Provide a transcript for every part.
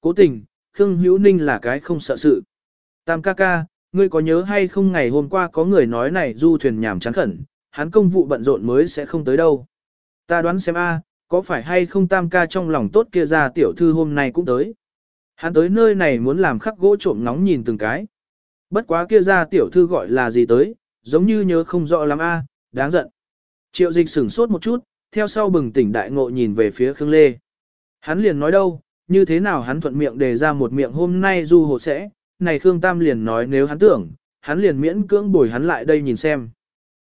Cố tình, Khương Hữu Ninh là cái không sợ sự. Tam ca ca, ngươi có nhớ hay không ngày hôm qua có người nói này du thuyền nhảm chán khẩn, hắn công vụ bận rộn mới sẽ không tới đâu. Ta đoán xem a, có phải hay không tam ca trong lòng tốt kia ra tiểu thư hôm nay cũng tới. Hắn tới nơi này muốn làm khắc gỗ trộm nóng nhìn từng cái. Bất quá kia ra tiểu thư gọi là gì tới, giống như nhớ không rõ lắm a, đáng giận. Triệu dịch sửng sốt một chút, theo sau bừng tỉnh đại ngộ nhìn về phía Khương Lê. Hắn liền nói đâu, như thế nào hắn thuận miệng đề ra một miệng hôm nay du hồ sẽ, này Khương Tam liền nói nếu hắn tưởng, hắn liền miễn cưỡng bồi hắn lại đây nhìn xem.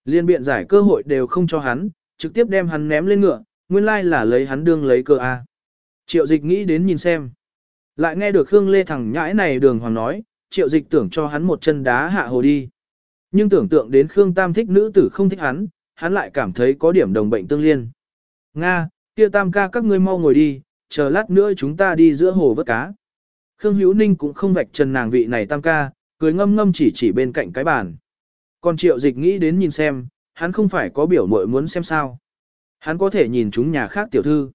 Liên biện giải cơ hội đều không cho hắn, trực tiếp đem hắn ném lên ngựa, nguyên lai là lấy hắn đương lấy cơ A. Triệu dịch nghĩ đến nhìn xem. Lại nghe được Khương Lê thẳng nhãi này đường hoàng nói, triệu dịch tưởng cho hắn một chân đá hạ hồ đi. Nhưng tưởng tượng đến Khương Tam thích nữ tử không thích hắn, hắn lại cảm thấy có điểm đồng bệnh tương liên. Nga, kia Tam ca các ngươi mau ngồi đi, chờ lát nữa chúng ta đi giữa hồ vớt cá. Khương Hữu Ninh cũng không vạch trần nàng vị này Tam ca, cười ngâm ngâm chỉ chỉ bên cạnh cái bàn. Còn triệu dịch nghĩ đến nhìn xem, hắn không phải có biểu mội muốn xem sao. Hắn có thể nhìn chúng nhà khác tiểu thư.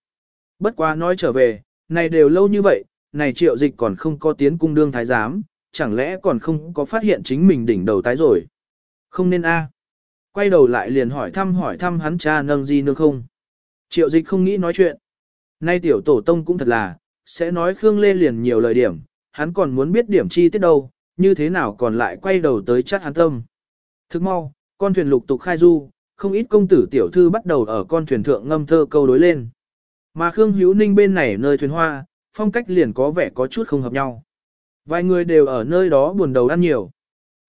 Bất quá nói trở về, này đều lâu như vậy, này triệu dịch còn không có tiến cung đương thái giám, chẳng lẽ còn không có phát hiện chính mình đỉnh đầu tái rồi. Không nên a. À. Quay đầu lại liền hỏi thăm hỏi thăm hắn cha nâng gì nương không. Triệu dịch không nghĩ nói chuyện. Nay tiểu tổ tông cũng thật là, sẽ nói Khương Lê liền nhiều lời điểm, hắn còn muốn biết điểm chi tiết đâu, như thế nào còn lại quay đầu tới chắc hắn tâm. Thức mau, con thuyền lục tục khai du, không ít công tử tiểu thư bắt đầu ở con thuyền thượng ngâm thơ câu đối lên. Mà Khương Hữu Ninh bên này nơi thuyền hoa, phong cách liền có vẻ có chút không hợp nhau. Vài người đều ở nơi đó buồn đầu ăn nhiều.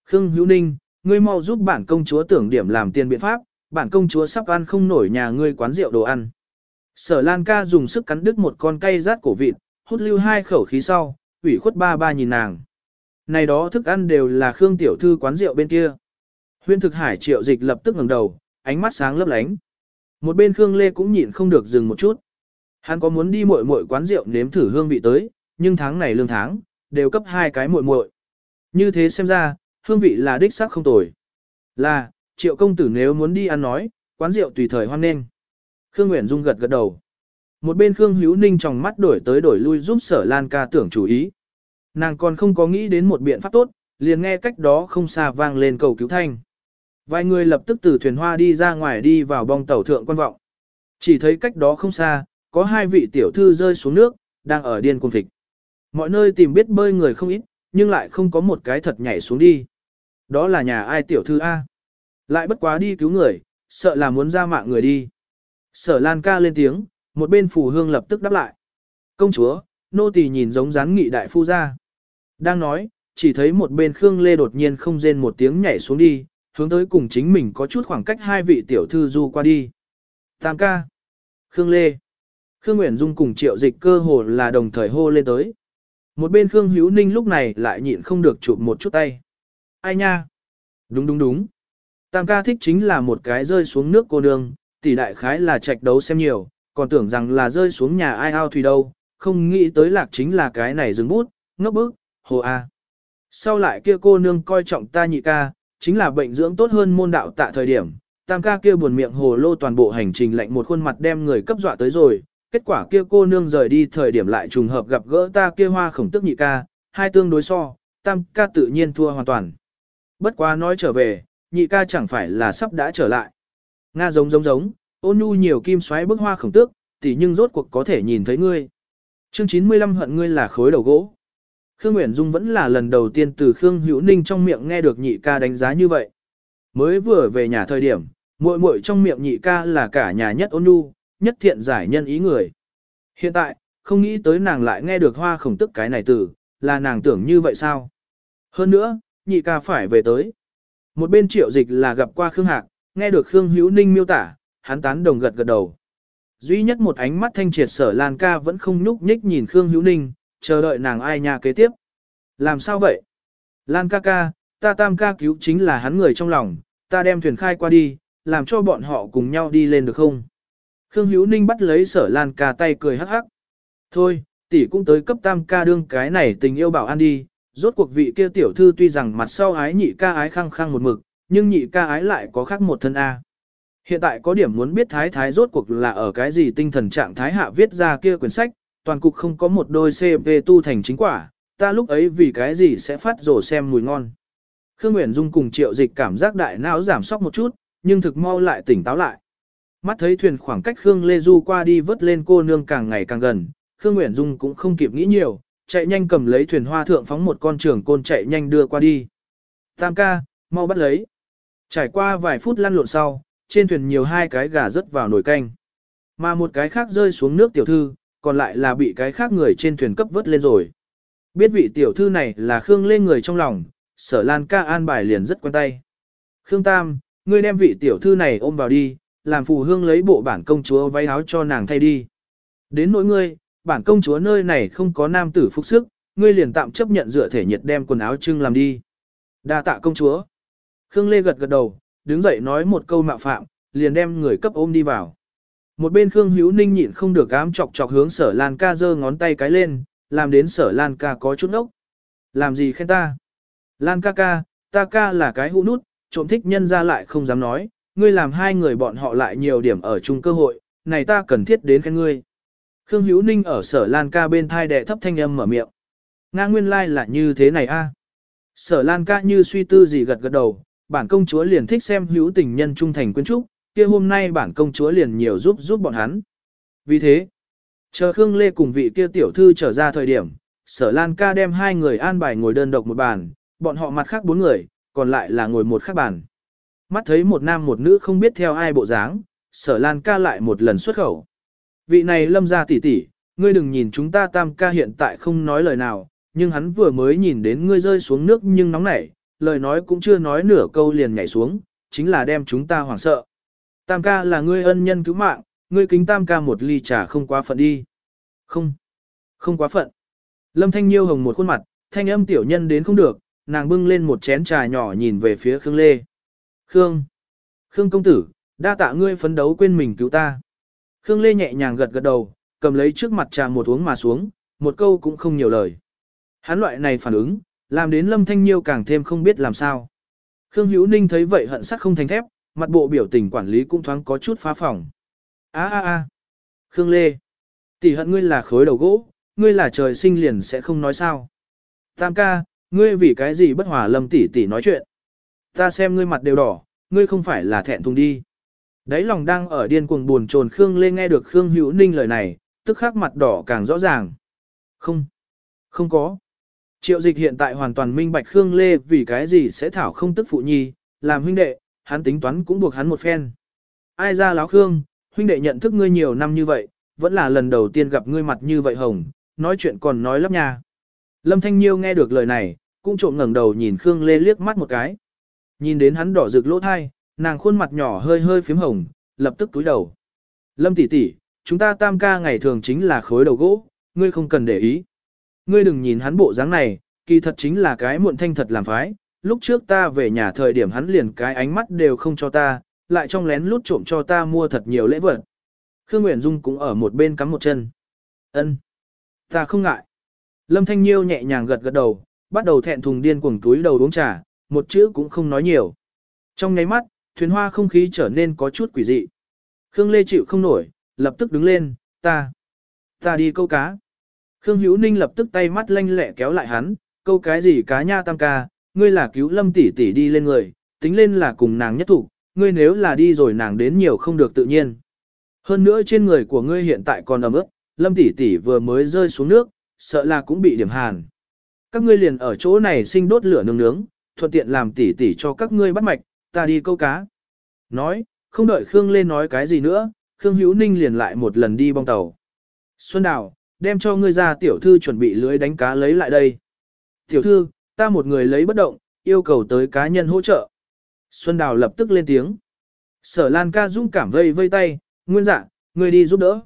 Khương Hữu Ninh, ngươi mau giúp bản công chúa tưởng điểm làm tiền biện pháp, bản công chúa sắp ăn không nổi nhà ngươi quán rượu đồ ăn. Sở Lan ca dùng sức cắn đứt một con cây rát cổ vịt, hút lưu hai khẩu khí sau, ủy khuất ba ba nhìn nàng. Này đó thức ăn đều là Khương tiểu thư quán rượu bên kia. Huyên thực hải triệu dịch lập tức ngẩng đầu, ánh mắt sáng lấp lánh. Một bên Khương Lê cũng nhịn không được dừng một chút. Hắn có muốn đi muội muội quán rượu nếm thử hương vị tới, nhưng tháng này lương tháng, đều cấp hai cái muội muội. Như thế xem ra, hương vị là đích xác không tồi. Là, triệu công tử nếu muốn đi ăn nói, quán rượu tùy thời hoan nghênh. Khương Nguyễn Dung gật gật đầu. Một bên Khương Hữu Ninh trong mắt đổi tới đổi lui giúp sở Lan ca tưởng chủ ý. Nàng còn không có nghĩ đến một biện pháp tốt, liền nghe cách đó không xa vang lên cầu cứu thanh. Vài người lập tức từ thuyền hoa đi ra ngoài đi vào bong tàu thượng quan vọng. Chỉ thấy cách đó không xa, có hai vị tiểu thư rơi xuống nước, đang ở điên cuồng thịt. Mọi nơi tìm biết bơi người không ít, nhưng lại không có một cái thật nhảy xuống đi. Đó là nhà ai tiểu thư A. Lại bất quá đi cứu người, sợ là muốn ra mạng người đi. Sở Lan ca lên tiếng, một bên phù hương lập tức đáp lại. Công chúa, nô tỳ nhìn giống rán nghị đại phu ra. Đang nói, chỉ thấy một bên Khương Lê đột nhiên không rên một tiếng nhảy xuống đi, hướng tới cùng chính mình có chút khoảng cách hai vị tiểu thư du qua đi. Tam ca. Khương Lê. Khương Nguyễn Dung cùng triệu dịch cơ hồ là đồng thời hô lên tới. Một bên Khương Hữu Ninh lúc này lại nhịn không được chụp một chút tay. Ai nha? Đúng đúng đúng. Tam ca thích chính là một cái rơi xuống nước cô nương, tỷ đại khái là trạch đấu xem nhiều, còn tưởng rằng là rơi xuống nhà ai ao thủy đâu, không nghĩ tới lạc chính là cái này dừng bút, ngốc bức, hồ a. Sau lại kia cô nương coi trọng ta nhị ca, chính là bệnh dưỡng tốt hơn môn đạo tại thời điểm, tam ca kia buồn miệng hồ lô toàn bộ hành trình lạnh một khuôn mặt đem người cấp dọa tới rồi, kết quả kia cô nương rời đi thời điểm lại trùng hợp gặp gỡ ta kia hoa khổng tức nhị ca, hai tương đối so, tam ca tự nhiên thua hoàn toàn. Bất quá nói trở về, nhị ca chẳng phải là sắp đã trở lại. Nga giống giống giống, ôn nhu nhiều kim xoáy bức hoa khổng tước, tỷ nhưng rốt cuộc có thể nhìn thấy ngươi. Chương 95 hận ngươi là khối đầu gỗ. Khương Nguyễn Dung vẫn là lần đầu tiên từ Khương Hữu Ninh trong miệng nghe được nhị ca đánh giá như vậy. Mới vừa về nhà thời điểm, muội muội trong miệng nhị ca là cả nhà nhất ôn nhu, nhất thiện giải nhân ý người. Hiện tại, không nghĩ tới nàng lại nghe được hoa khổng tức cái này từ, là nàng tưởng như vậy sao? Hơn nữa, nhị ca phải về tới. Một bên triệu dịch là gặp qua Khương Hạc, nghe được Khương Hữu Ninh miêu tả, hắn tán đồng gật gật đầu. Duy nhất một ánh mắt thanh triệt sở Lan ca vẫn không nhúc nhích nhìn Khương Hữu Ninh, chờ đợi nàng ai nhà kế tiếp. Làm sao vậy? Lan ca ca, ta tam ca cứu chính là hắn người trong lòng, ta đem thuyền khai qua đi, làm cho bọn họ cùng nhau đi lên được không? Khương Hữu Ninh bắt lấy sở Lan ca tay cười hắc hắc. Thôi, tỷ cũng tới cấp tam ca đương cái này tình yêu bảo an đi, rốt cuộc vị kia tiểu thư tuy rằng mặt sau ái nhị ca ái khăng khăng một mực, nhưng nhị ca ái lại có khác một thân A. Hiện tại có điểm muốn biết thái thái rốt cuộc là ở cái gì tinh thần trạng thái hạ viết ra kia quyển sách, toàn cục không có một đôi CP tu thành chính quả, ta lúc ấy vì cái gì sẽ phát rổ xem mùi ngon. Khương Nguyễn Dung cùng triệu dịch cảm giác đại não giảm sóc một chút, nhưng thực mau lại tỉnh táo lại. Mắt thấy thuyền khoảng cách Khương Lê Du qua đi vớt lên cô nương càng ngày càng gần, Khương Nguyễn Dung cũng không kịp nghĩ nhiều, chạy nhanh cầm lấy thuyền hoa thượng phóng một con trường côn chạy nhanh đưa qua đi. Tam ca, mau bắt lấy. Trải qua vài phút lăn lộn sau, trên thuyền nhiều hai cái gà rớt vào nồi canh. Mà một cái khác rơi xuống nước tiểu thư, còn lại là bị cái khác người trên thuyền cấp vớt lên rồi. Biết vị tiểu thư này là Khương Lê người trong lòng, sở lan ca an bài liền rất quen tay. Khương Tam, ngươi đem vị tiểu thư này ôm vào đi, làm phù hương lấy bộ bản công chúa váy áo cho nàng thay đi. Đến nỗi ngươi, bản công chúa nơi này không có nam tử phúc sức, ngươi liền tạm chấp nhận dựa thể nhiệt đem quần áo trưng làm đi. Đa tạ công chúa. Khương Lê gật gật đầu, đứng dậy nói một câu mạo phạm, liền đem người cấp ôm đi vào. Một bên Khương Hữu Ninh nhịn không được ám chọc chọc hướng sở Lan ca giơ ngón tay cái lên, làm đến sở Lan ca có chút ốc. Làm gì khen ta? Lan ca ca, ta ca là cái hũ nút, trộm thích nhân ra lại không dám nói, ngươi làm hai người bọn họ lại nhiều điểm ở chung cơ hội, này ta cần thiết đến khen ngươi. Khương Hữu Ninh ở sở Lan ca bên thai đệ thấp thanh âm mở miệng. Nga nguyên lai like là như thế này a. Sở Lan ca như suy tư gì gật gật đầu, bản công chúa liền thích xem hữu tình nhân trung thành quyến trúc, kia hôm nay bản công chúa liền nhiều giúp giúp bọn hắn. Vì thế, chờ Khương Lê cùng vị kia tiểu thư trở ra thời điểm, sở Lan ca đem hai người an bài ngồi đơn độc một bàn, bọn họ mặt khác bốn người, còn lại là ngồi một khác bàn. Mắt thấy một nam một nữ không biết theo ai bộ dáng, sở Lan ca lại một lần xuất khẩu. Vị này lâm ra tỉ tỉ, ngươi đừng nhìn chúng ta tam ca hiện tại không nói lời nào, nhưng hắn vừa mới nhìn đến ngươi rơi xuống nước nhưng nóng nảy, lời nói cũng chưa nói nửa câu liền nhảy xuống, chính là đem chúng ta hoảng sợ. Tam ca là ngươi ân nhân cứu mạng, ngươi kính tam ca một ly trà không quá phận đi. Không, không quá phận. Lâm Thanh Nhiêu hồng một khuôn mặt, thanh âm tiểu nhân đến không được, nàng bưng lên một chén trà nhỏ nhìn về phía Khương Lê. Khương, Khương công tử, đa tạ ngươi phấn đấu quên mình cứu ta. Khương Lê nhẹ nhàng gật gật đầu, cầm lấy trước mặt trà một uống mà xuống, một câu cũng không nhiều lời. Hắn loại này phản ứng, làm đến Lâm Thanh Nhiêu càng thêm không biết làm sao. Khương Hữu Ninh thấy vậy hận sắc không thành thép, mặt bộ biểu tình quản lý cũng thoáng có chút phá phỏng. A a a. Khương Lê. Tỷ hận ngươi là khối đầu gỗ, ngươi là trời sinh liền sẽ không nói sao. Tam ca, ngươi vì cái gì bất hòa Lâm tỷ tỷ nói chuyện. Ta xem ngươi mặt đều đỏ, ngươi không phải là thẹn thùng đi. Đấy lòng đang ở điên cuồng buồn chồn Khương Lê nghe được Khương Hữu Ninh lời này, tức khắc mặt đỏ càng rõ ràng. Không, không có. Triệu dịch hiện tại hoàn toàn minh bạch Khương Lê vì cái gì sẽ thảo không tức phụ nhi, làm huynh đệ, hắn tính toán cũng buộc hắn một phen. Ai ra láo Khương, huynh đệ nhận thức ngươi nhiều năm như vậy, vẫn là lần đầu tiên gặp ngươi mặt như vậy hồng, nói chuyện còn nói lắp nha. Lâm Thanh Nhiêu nghe được lời này, cũng trộm ngẩng đầu nhìn Khương Lê liếc mắt một cái. Nhìn đến hắn đỏ rực lỗ thai, nàng khuôn mặt nhỏ hơi hơi phím hồng, lập tức túi đầu. Lâm tỷ tỷ, chúng ta tam ca ngày thường chính là khối đầu gỗ, ngươi không cần để ý. Ngươi đừng nhìn hắn bộ dáng này, kỳ thật chính là cái muộn thanh thật làm phái, lúc trước ta về nhà thời điểm hắn liền cái ánh mắt đều không cho ta, lại trong lén lút trộm cho ta mua thật nhiều lễ vật. Khương Nguyễn Dung cũng ở một bên cắm một chân. Ân, Ta không ngại. Lâm Thanh Nhiêu nhẹ nhàng gật gật đầu, bắt đầu thẹn thùng điên cuồng túi đầu uống trà, một chữ cũng không nói nhiều. Trong nháy mắt, thuyền hoa không khí trở nên có chút quỷ dị. Khương Lê chịu không nổi, lập tức đứng lên, ta, ta đi câu cá. Khương Hữu Ninh lập tức tay mắt lanh lẹ kéo lại hắn, câu cái gì cá nha tam ca, ngươi là cứu lâm tỷ tỷ đi lên người, tính lên là cùng nàng nhất thủ, ngươi nếu là đi rồi nàng đến nhiều không được tự nhiên. Hơn nữa trên người của ngươi hiện tại còn ẩm ướt, lâm tỷ tỷ vừa mới rơi xuống nước, sợ là cũng bị điểm hàn. Các ngươi liền ở chỗ này sinh đốt lửa nướng nướng, thuận tiện làm tỷ tỷ cho các ngươi bắt mạch, ta đi câu cá. Nói, không đợi Khương lên nói cái gì nữa, Khương Hữu Ninh liền lại một lần đi bong tàu. Xuân Đào, đem cho ngươi ra tiểu thư chuẩn bị lưới đánh cá lấy lại đây. Tiểu thư, ta một người lấy bất động, yêu cầu tới cá nhân hỗ trợ. Xuân Đào lập tức lên tiếng. Sở Lan ca dũng cảm vây vây tay, nguyên dạ, ngươi đi giúp đỡ.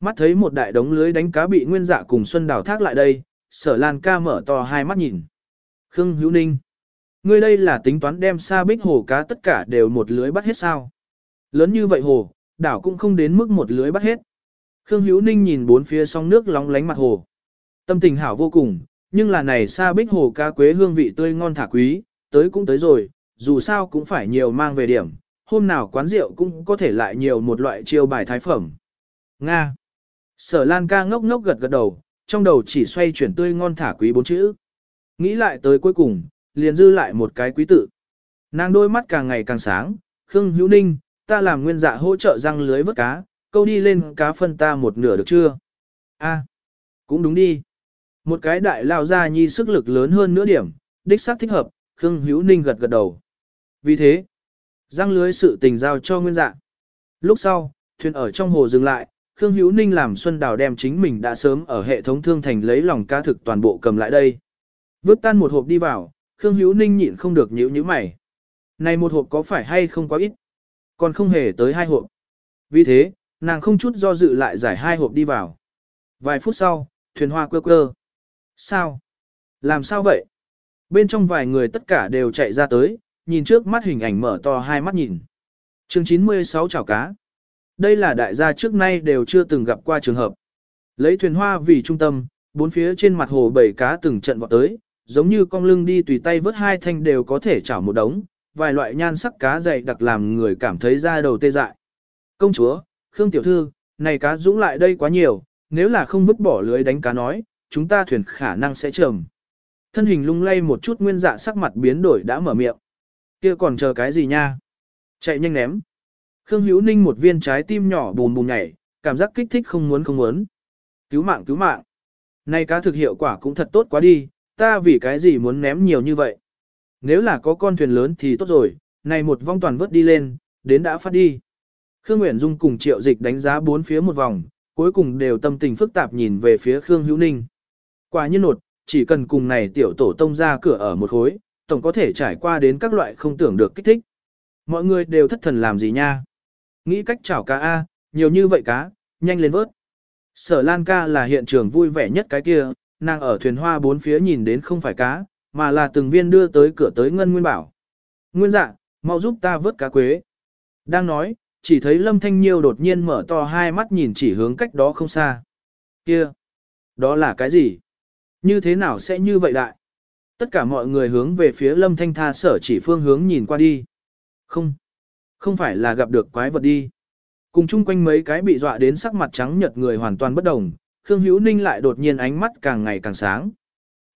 Mắt thấy một đại đống lưới đánh cá bị nguyên dạ cùng Xuân Đào thác lại đây, sở Lan ca mở to hai mắt nhìn. Khương Hữu Ninh. Ngươi đây là tính toán đem xa bích hồ cá tất cả đều một lưới bắt hết sao. Lớn như vậy hồ, đảo cũng không đến mức một lưới bắt hết. Khương Hữu Ninh nhìn bốn phía sóng nước lóng lánh mặt hồ. Tâm tình hảo vô cùng, nhưng là này xa bích hồ cá quế hương vị tươi ngon thả quý, tới cũng tới rồi, dù sao cũng phải nhiều mang về điểm, hôm nào quán rượu cũng có thể lại nhiều một loại chiêu bài thái phẩm. Nga. Sở Lan ca ngốc ngốc gật gật đầu, trong đầu chỉ xoay chuyển tươi ngon thả quý bốn chữ. Nghĩ lại tới cuối cùng, liền dư lại một cái quý tự. Nàng đôi mắt càng ngày càng sáng, Khương Hữu Ninh, ta làm nguyên dạ hỗ trợ răng lưới vớt cá, câu đi lên cá phân ta một nửa được chưa? A, cũng đúng đi. Một cái đại lao ra nhi sức lực lớn hơn nửa điểm, đích xác thích hợp, Khương Hữu Ninh gật gật đầu. Vì thế, răng lưới sự tình giao cho nguyên dạ. Lúc sau, thuyền ở trong hồ dừng lại, Khương Hữu Ninh làm Xuân Đào đem chính mình đã sớm ở hệ thống thương thành lấy lòng ca thực toàn bộ cầm lại đây. Vứt tan một hộp đi vào, Khương Hữu Ninh nhịn không được nhíu nhíu mày. Này một hộp có phải hay không quá ít? Còn không hề tới hai hộp. Vì thế, nàng không chút do dự lại giải hai hộp đi vào. Vài phút sau, thuyền hoa quơ quơ. Sao? Làm sao vậy? Bên trong vài người tất cả đều chạy ra tới, nhìn trước mắt hình ảnh mở to hai mắt nhìn. chương 96 chảo cá. Đây là đại gia trước nay đều chưa từng gặp qua trường hợp. Lấy thuyền hoa vì trung tâm, bốn phía trên mặt hồ bảy cá từng trận vọt tới, giống như con lưng đi tùy tay vớt hai thanh đều có thể chảo một đống, vài loại nhan sắc cá dày đặc làm người cảm thấy da đầu tê dại. Công chúa, Khương Tiểu Thư, này cá dũng lại đây quá nhiều, nếu là không vứt bỏ lưới đánh cá nói, chúng ta thuyền khả năng sẽ trầm. Thân hình lung lay một chút nguyên dạ sắc mặt biến đổi đã mở miệng. kia còn chờ cái gì nha? Chạy nhanh ném. Khương Hữu Ninh một viên trái tim nhỏ bùm bùm nhảy, cảm giác kích thích không muốn không muốn. Cứu mạng cứu mạng. Này cá thực hiệu quả cũng thật tốt quá đi, ta vì cái gì muốn ném nhiều như vậy. Nếu là có con thuyền lớn thì tốt rồi, này một vong toàn vớt đi lên, đến đã phát đi. Khương Nguyễn Dung cùng triệu dịch đánh giá bốn phía một vòng, cuối cùng đều tâm tình phức tạp nhìn về phía Khương Hữu Ninh. Quả nhiên nột, chỉ cần cùng này tiểu tổ tông ra cửa ở một khối, tổng có thể trải qua đến các loại không tưởng được kích thích. Mọi người đều thất thần làm gì nha? Nghĩ cách chảo cá A, nhiều như vậy cá, nhanh lên vớt. Sở Lan ca là hiện trường vui vẻ nhất cái kia, nàng ở thuyền hoa bốn phía nhìn đến không phải cá, mà là từng viên đưa tới cửa tới Ngân Nguyên bảo. Nguyên dạ, mau giúp ta vớt cá quế. Đang nói, chỉ thấy Lâm Thanh Nhiêu đột nhiên mở to hai mắt nhìn chỉ hướng cách đó không xa. Kia, đó là cái gì? Như thế nào sẽ như vậy đại? Tất cả mọi người hướng về phía Lâm Thanh Tha sở chỉ phương hướng nhìn qua đi. Không, không phải là gặp được quái vật đi. Cùng chung quanh mấy cái bị dọa đến sắc mặt trắng nhợt người hoàn toàn bất đồng, Khương Hữu Ninh lại đột nhiên ánh mắt càng ngày càng sáng.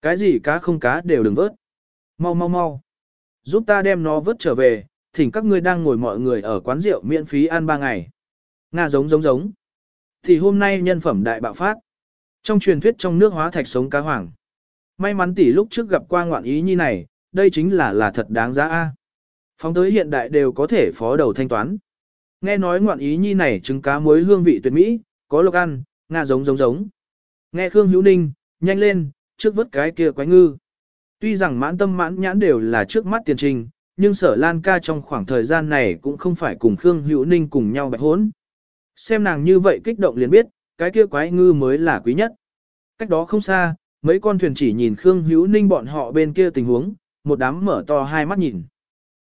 Cái gì cá không cá đều đừng vớt. Mau mau mau. Giúp ta đem nó vớt trở về, thỉnh các ngươi đang ngồi mọi người ở quán rượu miễn phí ăn ba ngày. Nga giống giống giống. Thì hôm nay nhân phẩm đại bạo phát. Trong truyền thuyết trong nước hóa thạch sống cá hoàng. May mắn tỷ lúc trước gặp qua ngoạn ý như này, đây chính là là thật đáng giá a. Phóng tới hiện đại đều có thể phó đầu thanh toán. Nghe nói ngoạn ý nhi này trứng cá muối hương vị tuyệt mỹ, có lộc ăn, nga giống giống giống. Nghe Khương Hữu Ninh, nhanh lên, trước vớt cái kia quái ngư. Tuy rằng mãn tâm mãn nhãn đều là trước mắt tiền trình, nhưng sở Lan ca trong khoảng thời gian này cũng không phải cùng Khương Hữu Ninh cùng nhau bạch hốn. Xem nàng như vậy kích động liền biết, cái kia quái ngư mới là quý nhất. Cách đó không xa, mấy con thuyền chỉ nhìn Khương Hữu Ninh bọn họ bên kia tình huống, một đám mở to hai mắt nhìn.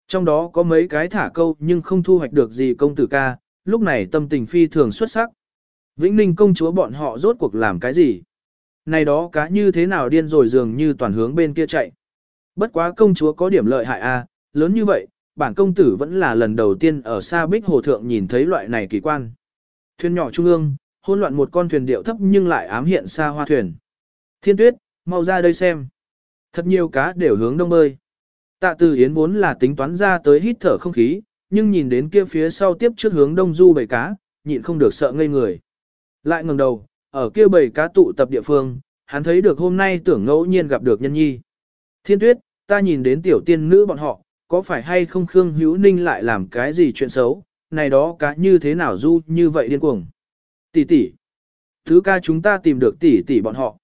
Trong đó có mấy cái thả câu nhưng không thu hoạch được gì công tử ca, lúc này tâm tình phi thường xuất sắc. Vĩnh Ninh công chúa bọn họ rốt cuộc làm cái gì? Này đó cá như thế nào điên rồi dường như toàn hướng bên kia chạy. Bất quá công chúa có điểm lợi hại a, à, lớn như vậy, bản công tử vẫn là lần đầu tiên ở xa bích hồ thượng nhìn thấy loại này kỳ quan. Thuyền nhỏ trung ương, hỗn loạn một con thuyền điệu thấp nhưng lại ám hiện xa hoa thuyền. Thiên tuyết, mau ra đây xem. Thật nhiều cá đều hướng đông bơi. Tạ Từ Yến vốn là tính toán ra tới hít thở không khí, nhưng nhìn đến kia phía sau tiếp trước hướng đông du bầy cá, nhịn không được sợ ngây người. Lại ngẩng đầu, ở kia bầy cá tụ tập địa phương, hắn thấy được hôm nay tưởng ngẫu nhiên gặp được nhân nhi. Thiên tuyết, ta nhìn đến tiểu tiên nữ bọn họ, có phải hay không Khương Hữu Ninh lại làm cái gì chuyện xấu, này đó cá như thế nào du như vậy điên cuồng. Tỷ tỷ, thứ ca chúng ta tìm được tỷ tỷ bọn họ.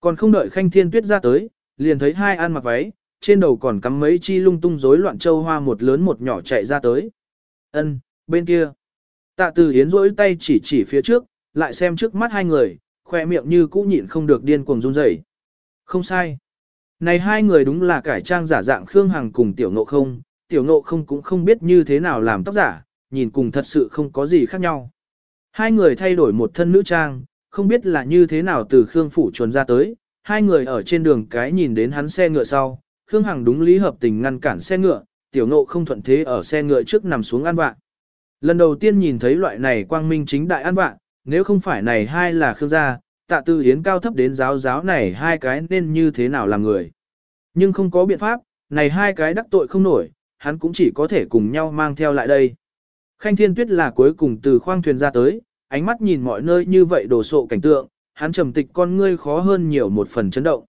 Còn không đợi khanh thiên tuyết ra tới, liền thấy hai ăn mặc váy, trên đầu còn cắm mấy chi lung tung rối loạn châu hoa một lớn một nhỏ chạy ra tới. Ân, bên kia. Tạ Từ Hiến rỗi tay chỉ chỉ phía trước, lại xem trước mắt hai người, khoe miệng như cũ nhịn không được điên cuồng run rẩy. Không sai. Này hai người đúng là cải trang giả dạng Khương Hằng cùng Tiểu Ngộ không, Tiểu Ngộ không cũng không biết như thế nào làm tóc giả, nhìn cùng thật sự không có gì khác nhau. Hai người thay đổi một thân nữ trang, không biết là như thế nào từ Khương Phủ chuồn ra tới, hai người ở trên đường cái nhìn đến hắn xe ngựa sau, Khương Hằng đúng lý hợp tình ngăn cản xe ngựa, tiểu nộ không thuận thế ở xe ngựa trước nằm xuống ăn vạ. Lần đầu tiên nhìn thấy loại này quang minh chính đại ăn vạ, nếu không phải này hai là Khương gia, tạ tư hiến cao thấp đến giáo giáo này hai cái nên như thế nào làm người. Nhưng không có biện pháp, này hai cái đắc tội không nổi, hắn cũng chỉ có thể cùng nhau mang theo lại đây. Khanh Thiên Tuyết là cuối cùng từ khoang thuyền ra tới, ánh mắt nhìn mọi nơi như vậy đồ sộ cảnh tượng, hắn trầm tịch con ngươi khó hơn nhiều một phần chấn động.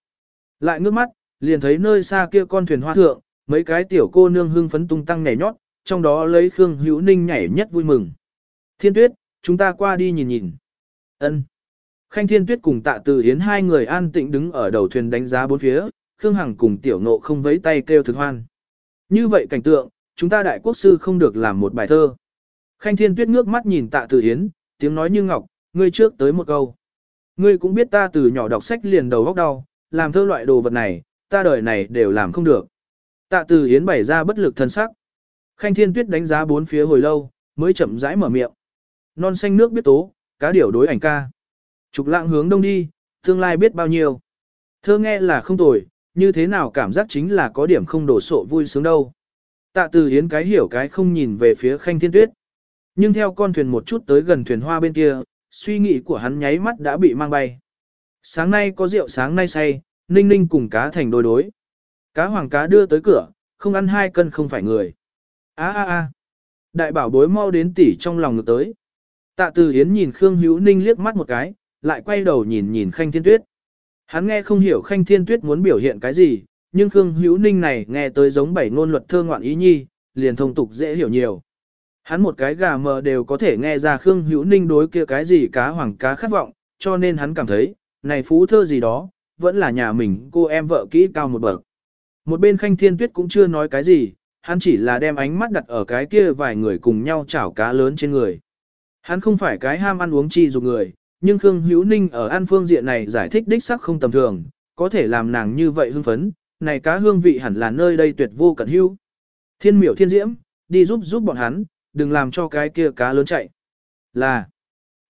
Lại ngước mắt, liền thấy nơi xa kia con thuyền hoa thượng, mấy cái tiểu cô nương hưng phấn tung tăng nhảy nhót, trong đó lấy Khương Hữu Ninh nhảy nhất vui mừng. Thiên Tuyết, chúng ta qua đi nhìn nhìn. Ân. Khanh Thiên Tuyết cùng Tạ Từ Hiến hai người an tĩnh đứng ở đầu thuyền đánh giá bốn phía, Khương Hằng cùng Tiểu Ngộ không vẫy tay kêu thực hoan. Như vậy cảnh tượng, chúng ta đại quốc sư không được làm một bài thơ. Khanh Thiên Tuyết ngước mắt nhìn Tạ Từ Hiến, tiếng nói như ngọc, ngươi trước tới một câu. Ngươi cũng biết ta từ nhỏ đọc sách liền đầu góc đau, làm thơ loại đồ vật này, ta đời này đều làm không được. Tạ Từ Hiến bày ra bất lực thân sắc. Khanh Thiên Tuyết đánh giá bốn phía hồi lâu, mới chậm rãi mở miệng. Non xanh nước biết tố, cá điểu đối ảnh ca. Trục lạng hướng đông đi, tương lai biết bao nhiêu. Thơ nghe là không tồi, như thế nào cảm giác chính là có điểm không đổ sộ vui sướng đâu. Tạ từ hiến cái hiểu cái không nhìn về phía khanh thiên tuyết. Nhưng theo con thuyền một chút tới gần thuyền hoa bên kia, suy nghĩ của hắn nháy mắt đã bị mang bay. Sáng nay có rượu sáng nay say, ninh ninh cùng cá thành đôi đối. Cá hoàng cá đưa tới cửa, không ăn hai cân không phải người. a a a Đại bảo bối mau đến tỉ trong lòng ngược tới. Tạ từ hiến nhìn Khương Hữu Ninh liếc mắt một cái, lại quay đầu nhìn nhìn Khanh Thiên Tuyết. Hắn nghe không hiểu Khanh Thiên Tuyết muốn biểu hiện cái gì, nhưng Khương Hữu Ninh này nghe tới giống bảy ngôn luật thơ ngoạn ý nhi, liền thông tục dễ hiểu nhiều. Hắn một cái gà mờ đều có thể nghe ra Khương Hữu Ninh đối kia cái gì cá hoàng cá khát vọng, cho nên hắn cảm thấy, này phú thơ gì đó, vẫn là nhà mình cô em vợ kỹ cao một bậc. Một bên Khanh Thiên Tuyết cũng chưa nói cái gì, hắn chỉ là đem ánh mắt đặt ở cái kia vài người cùng nhau chảo cá lớn trên người. Hắn không phải cái ham ăn uống chi dục người, nhưng Khương Hữu Ninh ở an phương diện này giải thích đích sắc không tầm thường, có thể làm nàng như vậy hưng phấn, này cá hương vị hẳn là nơi đây tuyệt vô cẩn hữu. Thiên miểu thiên diễm, đi giúp giúp bọn hắn, đừng làm cho cái kia cá lớn chạy. Là,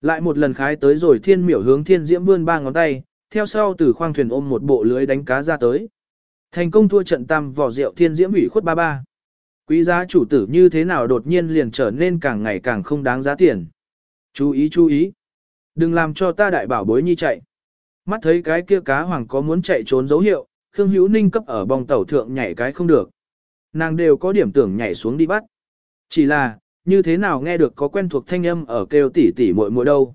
lại một lần khái tới rồi thiên miểu hướng thiên diễm vươn ba ngón tay, theo sau từ khoang thuyền ôm một bộ lưới đánh cá ra tới. Thành công thua trận tam vỏ rượu thiên diễm ủy khuất ba ba. Quý giá chủ tử như thế nào đột nhiên liền trở nên càng ngày càng không đáng giá tiền. Chú ý chú ý. Đừng làm cho ta đại bảo bối nhi chạy. Mắt thấy cái kia cá hoàng có muốn chạy trốn dấu hiệu, Khương Hữu Ninh cấp ở bong tàu thượng nhảy cái không được. Nàng đều có điểm tưởng nhảy xuống đi bắt. Chỉ là, như thế nào nghe được có quen thuộc thanh âm ở kêu tỉ tỉ muội muội đâu.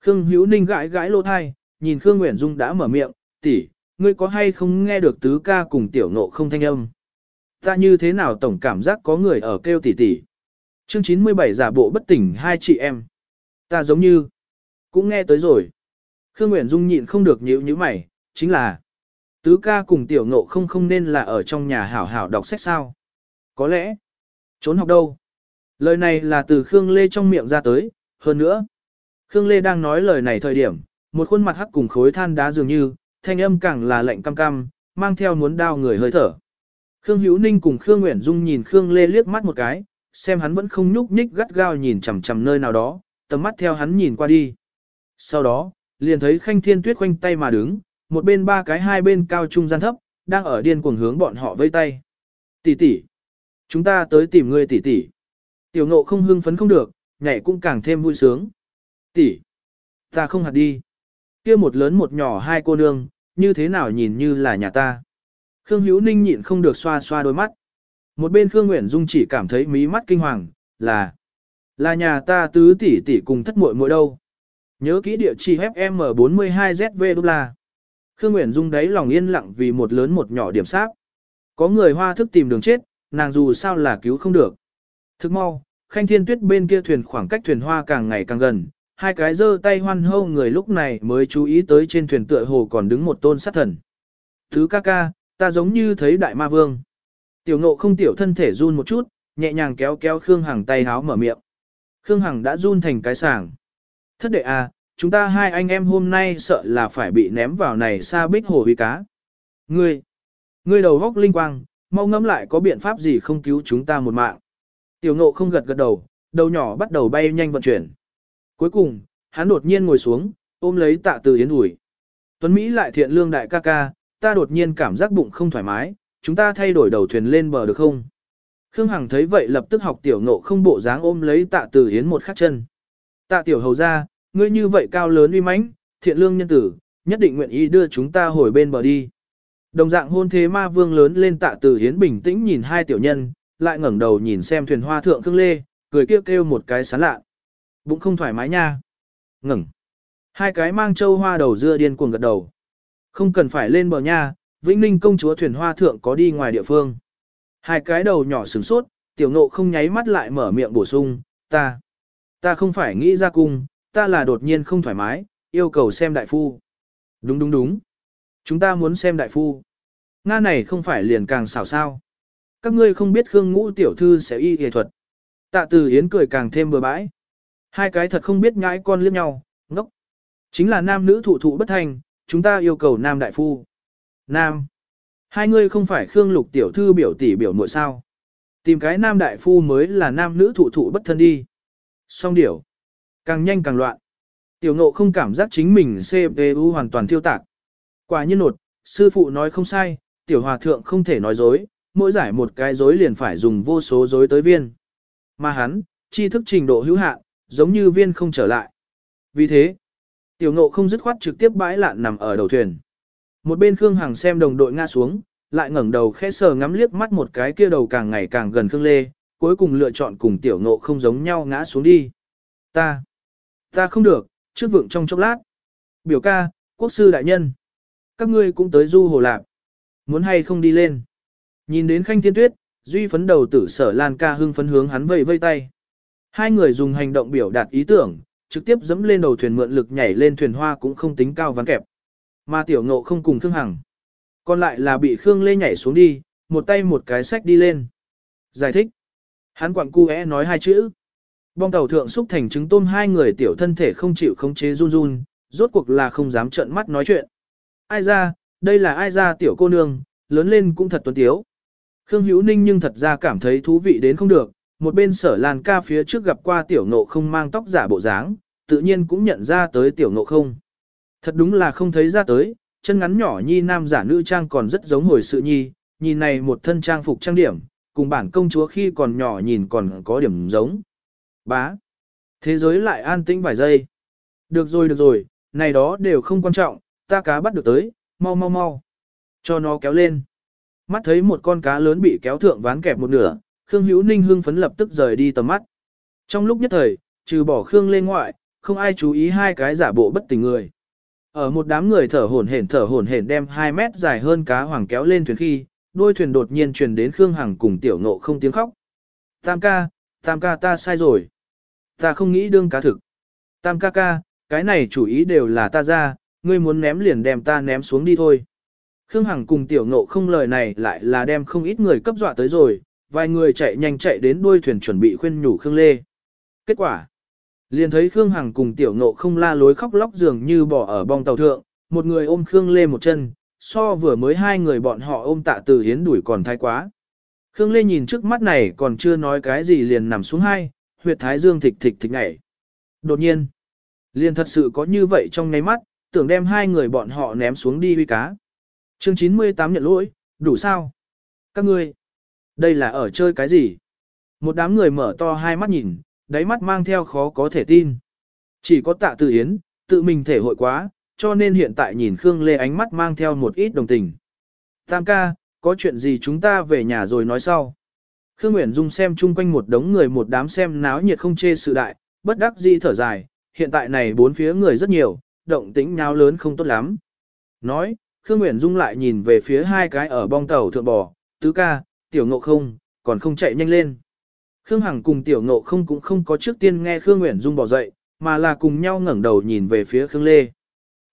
Khương Hữu Ninh gãi gãi lỗ thai, nhìn Khương Nguyễn Dung đã mở miệng, tỷ, ngươi có hay không nghe được tứ ca cùng tiểu nộ không thanh âm. Ta như thế nào tổng cảm giác có người ở kêu tỉ tỉ. Chương 97 giả bộ bất tỉnh hai chị em. Ta giống như, cũng nghe tới rồi. Khương Nguyễn Dung nhịn không được nhíu như mày, chính là, tứ ca cùng tiểu ngộ không không nên là ở trong nhà hảo hảo đọc sách sao. Có lẽ, trốn học đâu. Lời này là từ Khương Lê trong miệng ra tới, hơn nữa. Khương Lê đang nói lời này thời điểm, một khuôn mặt hắc cùng khối than đá dường như, thanh âm càng là lạnh cam cam, mang theo muốn đao người hơi thở. Khương Hữu Ninh cùng Khương Nguyễn Dung nhìn Khương Lê liếc mắt một cái, xem hắn vẫn không nhúc nhích gắt gao nhìn chằm chằm nơi nào đó, tầm mắt theo hắn nhìn qua đi. Sau đó, liền thấy Khanh Thiên Tuyết khoanh tay mà đứng, một bên ba cái hai bên cao trung gian thấp, đang ở điên cuồng hướng bọn họ vây tay. Tỷ tỷ, chúng ta tới tìm ngươi tỷ tỷ. Tiểu Ngộ không hưng phấn không được, nhảy cũng càng thêm vui sướng. Tỷ, ta không hạt đi. Kia một lớn một nhỏ hai cô nương, như thế nào nhìn như là nhà ta. Khương Hữu Ninh nhịn không được xoa xoa đôi mắt. Một bên Khương Nguyễn Dung chỉ cảm thấy mí mắt kinh hoàng, là là nhà ta tứ tỷ tỷ cùng thất muội muội đâu. Nhớ kỹ địa chỉ FM42ZV đô là. Khương Nguyễn Dung đấy lòng yên lặng vì một lớn một nhỏ điểm sát. Có người hoa thức tìm đường chết, nàng dù sao là cứu không được. Thức mau, khanh thiên tuyết bên kia thuyền khoảng cách thuyền hoa càng ngày càng gần, hai cái giơ tay hoan hô người lúc này mới chú ý tới trên thuyền tựa hồ còn đứng một tôn sát thần. Thứ ca ca, ta giống như thấy đại ma vương. Tiểu ngộ không tiểu thân thể run một chút, nhẹ nhàng kéo kéo Khương Hằng tay háo mở miệng. Khương Hằng đã run thành cái sàng. Thất đệ à, chúng ta hai anh em hôm nay sợ là phải bị ném vào này xa bích hồ huy cá. Ngươi, ngươi đầu góc linh quang, mau ngẫm lại có biện pháp gì không cứu chúng ta một mạng. Tiểu ngộ không gật gật đầu, đầu nhỏ bắt đầu bay nhanh vận chuyển. Cuối cùng, hắn đột nhiên ngồi xuống, ôm lấy tạ từ yến ủi. Tuấn Mỹ lại thiện lương đại ca ca, ta đột nhiên cảm giác bụng không thoải mái, chúng ta thay đổi đầu thuyền lên bờ được không? Khương Hằng thấy vậy lập tức học tiểu ngộ không bộ dáng ôm lấy tạ từ yến một khắc chân. Tạ tiểu hầu ra, ngươi như vậy cao lớn uy mãnh, thiện lương nhân tử, nhất định nguyện ý đưa chúng ta hồi bên bờ đi. Đồng dạng hôn thế ma vương lớn lên tạ từ hiến bình tĩnh nhìn hai tiểu nhân, lại ngẩng đầu nhìn xem thuyền hoa thượng Khương Lê, cười kêu kêu một cái sán lạ. Bụng không thoải mái nha. Ngẩng. Hai cái mang châu hoa đầu dưa điên cuồng gật đầu. Không cần phải lên bờ nha, Vĩnh Ninh công chúa thuyền hoa thượng có đi ngoài địa phương. Hai cái đầu nhỏ sửng sốt, tiểu nộ không nháy mắt lại mở miệng bổ sung, ta. Ta không phải nghĩ ra cung, ta là đột nhiên không thoải mái, yêu cầu xem đại phu. Đúng đúng đúng. Chúng ta muốn xem đại phu. Nga này không phải liền càng xảo sao. Các ngươi không biết Khương Ngũ tiểu thư sẽ y y thuật. Tạ Từ Yến cười càng thêm bừa bãi. Hai cái thật không biết nhãi con liếc nhau, ngốc. Chính là nam nữ thụ thụ bất thành, chúng ta yêu cầu nam đại phu. Nam. Hai ngươi không phải Khương Lục tiểu thư biểu tỷ biểu muội sao? Tìm cái nam đại phu mới là nam nữ thụ thụ bất thân đi. Song điểu. Càng nhanh càng loạn. Tiểu ngộ không cảm giác chính mình CPU hoàn toàn thiêu tạc. Quả nhiên nột, sư phụ nói không sai, tiểu hòa thượng không thể nói dối, mỗi giải một cái dối liền phải dùng vô số dối tới viên. Mà hắn, tri thức trình độ hữu hạn, giống như viên không trở lại. Vì thế, tiểu ngộ không dứt khoát trực tiếp bãi lạn nằm ở đầu thuyền. Một bên Khương Hằng xem đồng đội ngã xuống, lại ngẩng đầu khẽ sờ ngắm liếc mắt một cái kia đầu càng ngày càng gần Khương Lê, cuối cùng lựa chọn cùng tiểu ngộ không giống nhau ngã xuống đi. Ta, ta không được, trước vượng trong chốc lát. Biểu ca, quốc sư đại nhân. Các ngươi cũng tới du hồ lạc. Muốn hay không đi lên. Nhìn đến khanh thiên tuyết, duy phấn đầu tử sở lan ca hưng phấn hướng hắn vây vây tay. Hai người dùng hành động biểu đạt ý tưởng, trực tiếp dẫm lên đầu thuyền mượn lực nhảy lên thuyền hoa cũng không tính cao ván kẹp. Mà tiểu ngộ không cùng Khương Hằng. Còn lại là bị Khương Lê nhảy xuống đi, một tay một cái sách đi lên. Giải thích. Hắn quặng cu é nói hai chữ. Bong tàu thượng xúc thành trứng tôm hai người tiểu thân thể không chịu khống chế run run, rốt cuộc là không dám trợn mắt nói chuyện. Ai ra, đây là ai ra tiểu cô nương, lớn lên cũng thật tuấn tiếu. Khương Hữu Ninh nhưng thật ra cảm thấy thú vị đến không được, một bên sở làn ca phía trước gặp qua tiểu ngộ không mang tóc giả bộ dáng, tự nhiên cũng nhận ra tới tiểu ngộ không. Thật đúng là không thấy ra tới, chân ngắn nhỏ nhi nam giả nữ trang còn rất giống hồi sự nhi, nhìn này một thân trang phục trang điểm, cùng bản công chúa khi còn nhỏ nhìn còn có điểm giống. Bá. Thế giới lại an tĩnh vài giây. Được rồi được rồi, này đó đều không quan trọng, ta cá bắt được tới, mau mau mau. Cho nó kéo lên. Mắt thấy một con cá lớn bị kéo thượng ván kẹp một nửa, Khương Hữu Ninh hưng phấn lập tức rời đi tầm mắt. Trong lúc nhất thời, trừ bỏ Khương lên ngoại, không ai chú ý hai cái giả bộ bất tỉnh người. Ở một đám người thở hổn hển thở hổn hển đem 2 mét dài hơn cá hoàng kéo lên thuyền khi, đôi thuyền đột nhiên truyền đến Khương Hằng cùng tiểu ngộ không tiếng khóc. Tam ca, tam ca ta sai rồi. Ta không nghĩ đương cá thực. Tam ca ca, cái này chủ ý đều là ta ra, ngươi muốn ném liền đem ta ném xuống đi thôi. Khương Hằng cùng tiểu ngộ không lời này lại là đem không ít người cấp dọa tới rồi, vài người chạy nhanh chạy đến đuôi thuyền chuẩn bị khuyên nhủ Khương Lê. Kết quả, liền thấy Khương Hằng cùng tiểu ngộ không la lối khóc lóc dường như bỏ ở bong tàu thượng, một người ôm Khương Lê một chân, so vừa mới hai người bọn họ ôm tạ từ hiến đuổi còn thái quá. Khương Lê nhìn trước mắt này còn chưa nói cái gì liền nằm xuống hai, huyệt thái dương thịch thịch thịch ngảy. Đột nhiên, liền thật sự có như vậy trong ngáy mắt, tưởng đem hai người bọn họ ném xuống đi huy cá. Chương 98 nhận lỗi, đủ sao? Các ngươi, đây là ở chơi cái gì? Một đám người mở to hai mắt nhìn, đáy mắt mang theo khó có thể tin. Chỉ có tạ tự yến, tự mình thể hội quá, cho nên hiện tại nhìn Khương Lê ánh mắt mang theo một ít đồng tình. Tam ca, có chuyện gì chúng ta về nhà rồi nói sau. Khương Nguyễn Dung xem chung quanh một đống người một đám xem náo nhiệt không chê sự đại, bất đắc dĩ thở dài, hiện tại này bốn phía người rất nhiều, động tĩnh náo lớn không tốt lắm. Nói, Khương Nguyễn Dung lại nhìn về phía hai cái ở bong tàu thượng bò, tứ ca, tiểu ngộ không, còn không chạy nhanh lên. Khương Hằng cùng tiểu ngộ không cũng không có trước tiên nghe Khương Nguyễn Dung bỏ dậy, mà là cùng nhau ngẩng đầu nhìn về phía Khương Lê.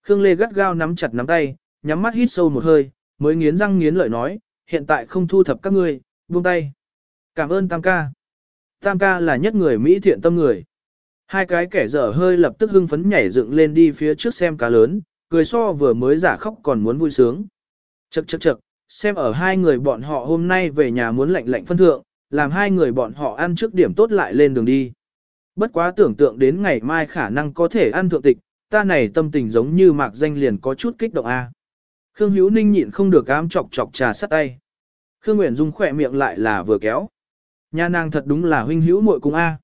Khương Lê gắt gao nắm chặt nắm tay, nhắm mắt hít sâu một hơi, mới nghiến răng nghiến lợi nói, hiện tại không thu thập các ngươi, buông tay. Cảm ơn Tam ca. Tam ca là nhất người Mỹ thiện tâm người. Hai cái kẻ dở hơi lập tức hưng phấn nhảy dựng lên đi phía trước xem cá lớn, cười so vừa mới giả khóc còn muốn vui sướng. Chậc chậc chậc, xem ở hai người bọn họ hôm nay về nhà muốn lạnh lạnh phân thượng, làm hai người bọn họ ăn trước điểm tốt lại lên đường đi. Bất quá tưởng tượng đến ngày mai khả năng có thể ăn thượng tịch, ta này tâm tình giống như mạc danh liền có chút kích động a. Khương Hữu Ninh nhịn không được ám chọc chọc trà sắt tay. Khương Nguyễn Dung khỏe miệng lại là vừa kéo. Nhà nàng thật đúng là huynh hữu muội cùng a.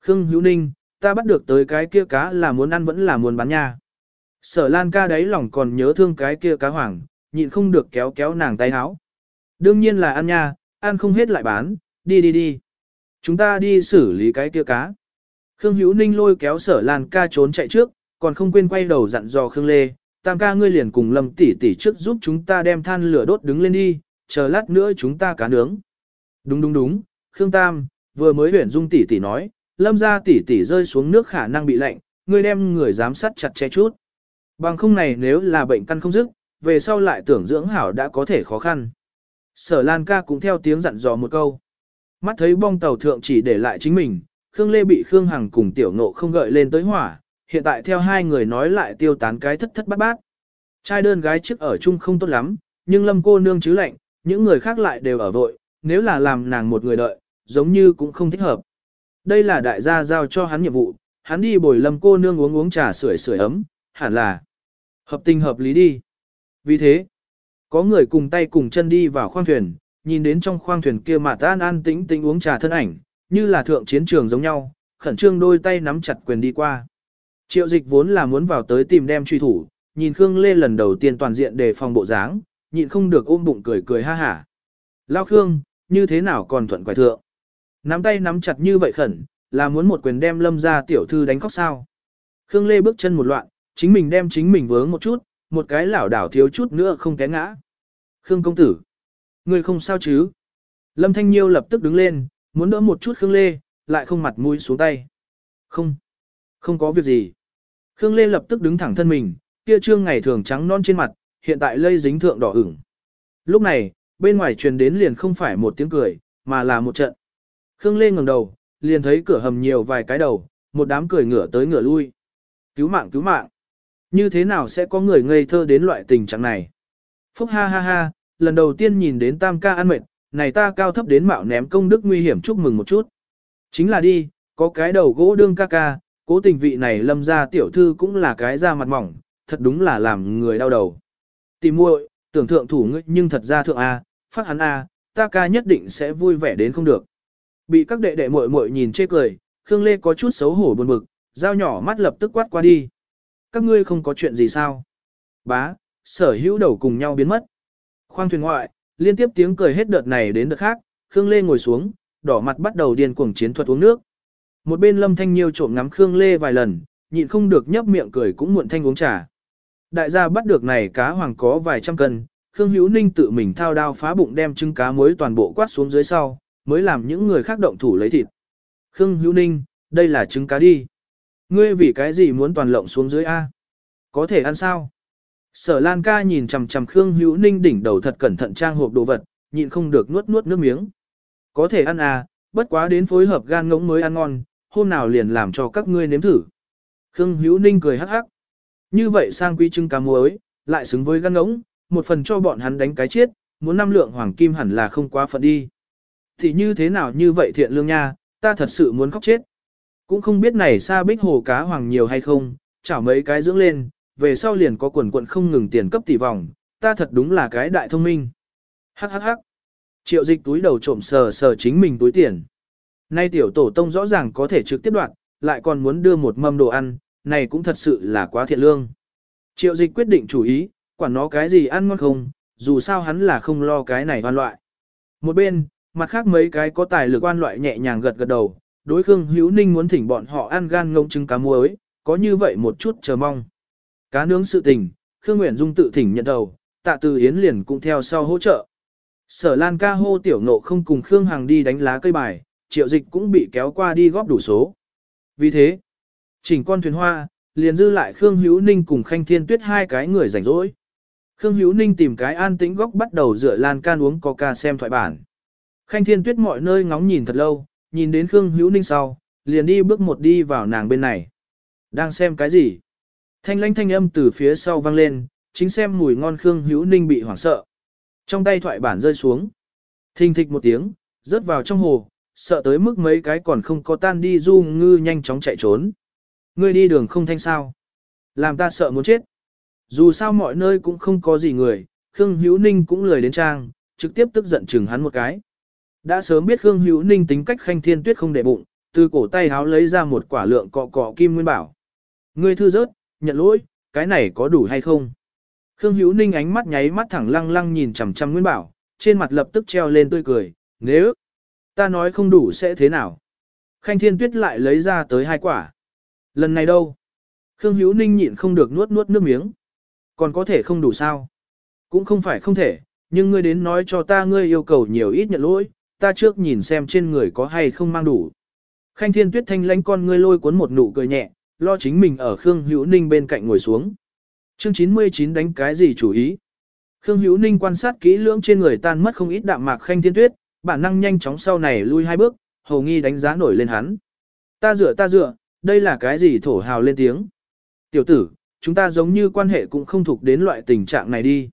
Khương Hữu Ninh, ta bắt được tới cái kia cá là muốn ăn vẫn là muốn bán nha. Sở Lan ca đấy lòng còn nhớ thương cái kia cá hoàng, nhịn không được kéo kéo nàng tay háo. Đương nhiên là ăn nha, ăn không hết lại bán, đi đi đi. Chúng ta đi xử lý cái kia cá. Khương Hữu Ninh lôi kéo sở Lan ca trốn chạy trước, còn không quên quay đầu dặn dò Khương Lê, tam ca ngươi liền cùng lâm tỷ tỷ trước giúp chúng ta đem than lửa đốt đứng lên đi, chờ lát nữa chúng ta cá nướng. Đúng đúng đúng, Khương Tam, vừa mới huyển dung tỷ tỷ nói, lâm ra tỷ tỷ rơi xuống nước khả năng bị lạnh, ngươi đem người giám sát chặt chẽ chút. Bằng không này nếu là bệnh căn không dứt, về sau lại tưởng dưỡng hảo đã có thể khó khăn. Sở Lan ca cũng theo tiếng dặn dò một câu. Mắt thấy bong tàu thượng chỉ để lại chính mình, Khương Lê bị Khương Hằng cùng tiểu nộ không gợi lên tới hỏa, hiện tại theo hai người nói lại tiêu tán cái thất thất bát bát. Trai đơn gái trước ở chung không tốt lắm, nhưng lâm cô nương chứ lạnh, những người khác lại đều ở vội, nếu là làm nàng một người đợi, giống như cũng không thích hợp. Đây là đại gia giao cho hắn nhiệm vụ, hắn đi bồi lâm cô nương uống uống trà sưởi sưởi ấm, hẳn là hợp tình hợp lý đi. Vì thế, có người cùng tay cùng chân đi vào khoang thuyền, nhìn đến trong khoang thuyền kia mà tan an tĩnh tĩnh uống trà thân ảnh, như là thượng chiến trường giống nhau, khẩn trương đôi tay nắm chặt quyền đi qua. Triệu dịch vốn là muốn vào tới tìm đem truy thủ, nhìn Khương Lê lần đầu tiên toàn diện đề phòng bộ dáng, nhịn không được ôm bụng cười cười ha hả. Lao Khương, như thế nào còn thuận quải thượng? Nắm tay nắm chặt như vậy khẩn, là muốn một quyền đem lâm ra tiểu thư đánh khóc sao? Khương Lê bước chân một loạn, chính mình đem chính mình vướng một chút, một cái lảo đảo thiếu chút nữa không té ngã. Khương công tử, người không sao chứ? Lâm Thanh Nhiêu lập tức đứng lên, muốn đỡ một chút Khương Lê, lại không mặt mũi xuống tay. Không, không có việc gì. Khương Lê lập tức đứng thẳng thân mình, kia trương ngày thường trắng non trên mặt, hiện tại lây dính thượng đỏ ửng. Lúc này, bên ngoài truyền đến liền không phải một tiếng cười, mà là một trận. Khương Lê ngẩng đầu, liền thấy cửa hầm nhiều vài cái đầu, một đám cười ngửa tới ngửa lui. Cứu mạng cứu mạng. Như thế nào sẽ có người ngây thơ đến loại tình trạng này? Phúc ha ha ha, lần đầu tiên nhìn đến tam ca ăn mệt, này ta cao thấp đến mạo ném công đức nguy hiểm chúc mừng một chút. Chính là đi, có cái đầu gỗ đương ca ca, cố tình vị này lâm ra tiểu thư cũng là cái da mặt mỏng, thật đúng là làm người đau đầu. Tìm muội, tưởng thượng thủ ngươi nhưng thật ra thượng A, phát hắn A, ta ca nhất định sẽ vui vẻ đến không được. Bị các đệ đệ muội muội nhìn chê cười, Khương Lê có chút xấu hổ buồn bực, dao nhỏ mắt lập tức quát qua đi. Các ngươi không có chuyện gì sao? Bá, sở hữu đầu cùng nhau biến mất. Khoang thuyền ngoại, liên tiếp tiếng cười hết đợt này đến đợt khác, Khương Lê ngồi xuống, đỏ mặt bắt đầu điên cuồng chiến thuật uống nước. Một bên Lâm Thanh Nhiêu trộm ngắm Khương Lê vài lần, nhịn không được nhấp miệng cười cũng muộn thanh uống trà. Đại gia bắt được này cá hoàng có vài trăm cân, Khương Hữu Ninh tự mình thao đao phá bụng đem trứng cá muối toàn bộ quát xuống dưới sau, mới làm những người khác động thủ lấy thịt. Khương Hữu Ninh, đây là trứng cá đi. Ngươi vì cái gì muốn toàn lộng xuống dưới A? Có thể ăn sao? Sở Lan ca nhìn chằm chằm Khương Hữu Ninh đỉnh đầu thật cẩn thận trang hộp đồ vật, nhịn không được nuốt nuốt nước miếng. Có thể ăn à, bất quá đến phối hợp gan ngỗng mới ăn ngon, hôm nào liền làm cho các ngươi nếm thử. Khương Hữu Ninh cười hắc hắc. Như vậy sang quý trưng cá muối, lại xứng với gan ngỗng, một phần cho bọn hắn đánh cái chết, muốn năm lượng hoàng kim hẳn là không quá phận đi. Thì như thế nào như vậy thiện lương nha, ta thật sự muốn khóc chết. Cũng không biết này xa bích hồ cá hoàng nhiều hay không, chảo mấy cái dưỡng lên, về sau liền có quần quận không ngừng tiền cấp tỷ vòng, ta thật đúng là cái đại thông minh. Hắc hắc hắc. Triệu dịch túi đầu trộm sờ sờ chính mình túi tiền. Nay tiểu tổ tông rõ ràng có thể trực tiếp đoạn, lại còn muốn đưa một mâm đồ ăn, này cũng thật sự là quá thiện lương. Triệu dịch quyết định chủ ý, quản nó cái gì ăn ngon không, dù sao hắn là không lo cái này hoan loại. Một bên, mặt khác mấy cái có tài lực quan loại nhẹ nhàng gật gật đầu, đối Khương Hữu Ninh muốn thỉnh bọn họ ăn gan ngông trứng cá muối, có như vậy một chút chờ mong. Cá nướng sự tình, Khương Nguyễn Dung tự thỉnh nhận đầu, tạ từ Yến liền cũng theo sau hỗ trợ. Sở Lan ca hô tiểu nộ không cùng Khương Hằng đi đánh lá cây bài, triệu dịch cũng bị kéo qua đi góp đủ số. Vì thế, chỉnh con thuyền hoa, liền dư lại Khương Hữu Ninh cùng Khanh Thiên Tuyết hai cái người rảnh rỗi. Khương Hữu Ninh tìm cái an tĩnh góc bắt đầu dựa lan can uống coca xem thoại bản. Khanh Thiên Tuyết mọi nơi ngóng nhìn thật lâu, nhìn đến Khương Hữu Ninh sau, liền đi bước một đi vào nàng bên này. Đang xem cái gì? Thanh lãnh thanh âm từ phía sau vang lên, chính xem mùi ngon Khương Hữu Ninh bị hoảng sợ. Trong tay thoại bản rơi xuống. Thình thịch một tiếng, rớt vào trong hồ, sợ tới mức mấy cái còn không có tan đi du ngư nhanh chóng chạy trốn. Ngươi đi đường không thanh sao. Làm ta sợ muốn chết. Dù sao mọi nơi cũng không có gì người, Khương Hữu Ninh cũng lười đến trang, trực tiếp tức giận chừng hắn một cái. Đã sớm biết Khương Hữu Ninh tính cách khanh thiên tuyết không để bụng, từ cổ tay háo lấy ra một quả lượng cọ cọ kim nguyên bảo. Ngươi thư rớt, nhận lỗi, cái này có đủ hay không? Khương Hữu Ninh ánh mắt nháy mắt thẳng lăng lăng nhìn chằm chằm Nguyên Bảo, trên mặt lập tức treo lên tươi cười, nếu ta nói không đủ sẽ thế nào? Khanh Thiên Tuyết lại lấy ra tới hai quả. Lần này đâu? Khương Hữu Ninh nhịn không được nuốt nuốt nước miếng. Còn có thể không đủ sao? Cũng không phải không thể, nhưng ngươi đến nói cho ta ngươi yêu cầu nhiều ít nhận lỗi, ta trước nhìn xem trên người có hay không mang đủ. Khanh Thiên Tuyết thanh lãnh con ngươi lôi cuốn một nụ cười nhẹ, lo chính mình ở Khương Hữu Ninh bên cạnh ngồi xuống. Chương 99 đánh cái gì chủ ý? Khương Hữu Ninh quan sát kỹ lưỡng trên người tan mất không ít đạm mạc Khanh Thiên Tuyết, bản năng nhanh chóng sau này lui hai bước, hầu nghi đánh giá nổi lên hắn. Ta dựa ta dựa, đây là cái gì thổ hào lên tiếng. Tiểu tử, chúng ta giống như quan hệ cũng không thuộc đến loại tình trạng này đi.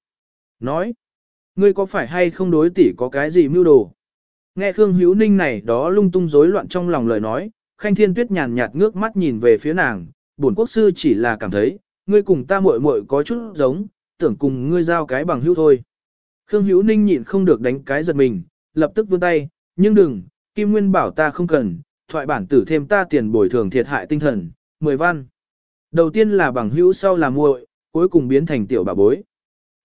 Nói, ngươi có phải hay không đối tỷ có cái gì mưu đồ? Nghe Khương Hữu Ninh này đó lung tung rối loạn trong lòng lời nói, Khanh Thiên Tuyết nhàn nhạt ngước mắt nhìn về phía nàng, bổn quốc sư chỉ là cảm thấy, ngươi cùng ta muội muội có chút giống, tưởng cùng ngươi giao cái bằng hữu thôi. Khương Hữu Ninh nhịn không được đánh cái giật mình, lập tức vươn tay, nhưng đừng, Kim Nguyên bảo ta không cần, thoại bản tử thêm ta tiền bồi thường thiệt hại tinh thần, 10 văn. Đầu tiên là bằng hữu sau là muội, cuối cùng biến thành tiểu bà bối.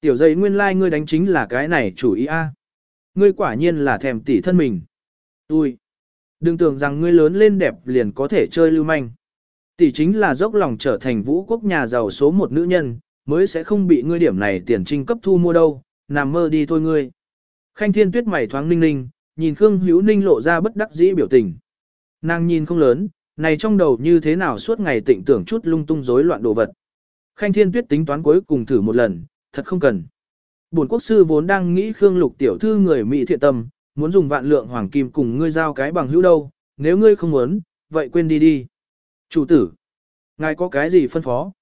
Tiểu dây nguyên lai like ngươi đánh chính là cái này chủ ý a. Ngươi quả nhiên là thèm tỷ thân mình. Tôi. Đừng tưởng rằng ngươi lớn lên đẹp liền có thể chơi lưu manh. Tỷ chính là dốc lòng trở thành vũ quốc nhà giàu số một nữ nhân, mới sẽ không bị ngươi điểm này tiền trinh cấp thu mua đâu, nằm mơ đi thôi ngươi. Khanh thiên tuyết mày thoáng ninh ninh, nhìn Khương Hữu Ninh lộ ra bất đắc dĩ biểu tình. Nàng nhìn không lớn, này trong đầu như thế nào suốt ngày tịnh tưởng chút lung tung rối loạn đồ vật. Khanh thiên tuyết tính toán cuối cùng thử một lần, thật không cần. Bổn quốc sư vốn đang nghĩ Khương lục tiểu thư người Mỹ thiện tâm, muốn dùng vạn lượng hoàng kim cùng ngươi giao cái bằng hữu đâu, nếu ngươi không muốn, vậy quên đi đi. Chủ tử, ngài có cái gì phân phó?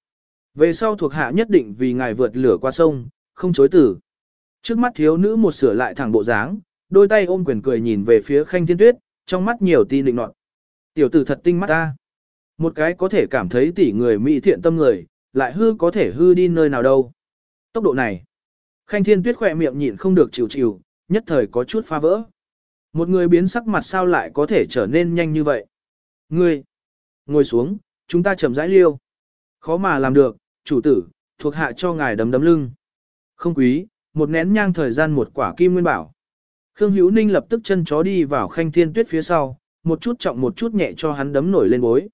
Về sau thuộc hạ nhất định vì ngài vượt lửa qua sông, không chối tử. Trước mắt thiếu nữ một sửa lại thẳng bộ dáng, đôi tay ôm quyền cười nhìn về phía khanh thiên tuyết, trong mắt nhiều tin định nọt. Tiểu tử thật tinh mắt ta. Một cái có thể cảm thấy tỷ người mỹ thiện tâm người, lại hư có thể hư đi nơi nào đâu. Tốc độ này. Khanh thiên tuyết khỏe miệng nhịn không được chịu chịu, nhất thời có chút phá vỡ. Một người biến sắc mặt sao lại có thể trở nên nhanh như vậy? Ngươi, ngồi xuống, chúng ta chậm rãi liêu. Khó mà làm được, chủ tử, thuộc hạ cho ngài đấm đấm lưng. Không quý, một nén nhang thời gian một quả kim nguyên bảo. Khương Hữu Ninh lập tức chân chó đi vào khanh thiên tuyết phía sau, một chút trọng một chút nhẹ cho hắn đấm nổi lên bối.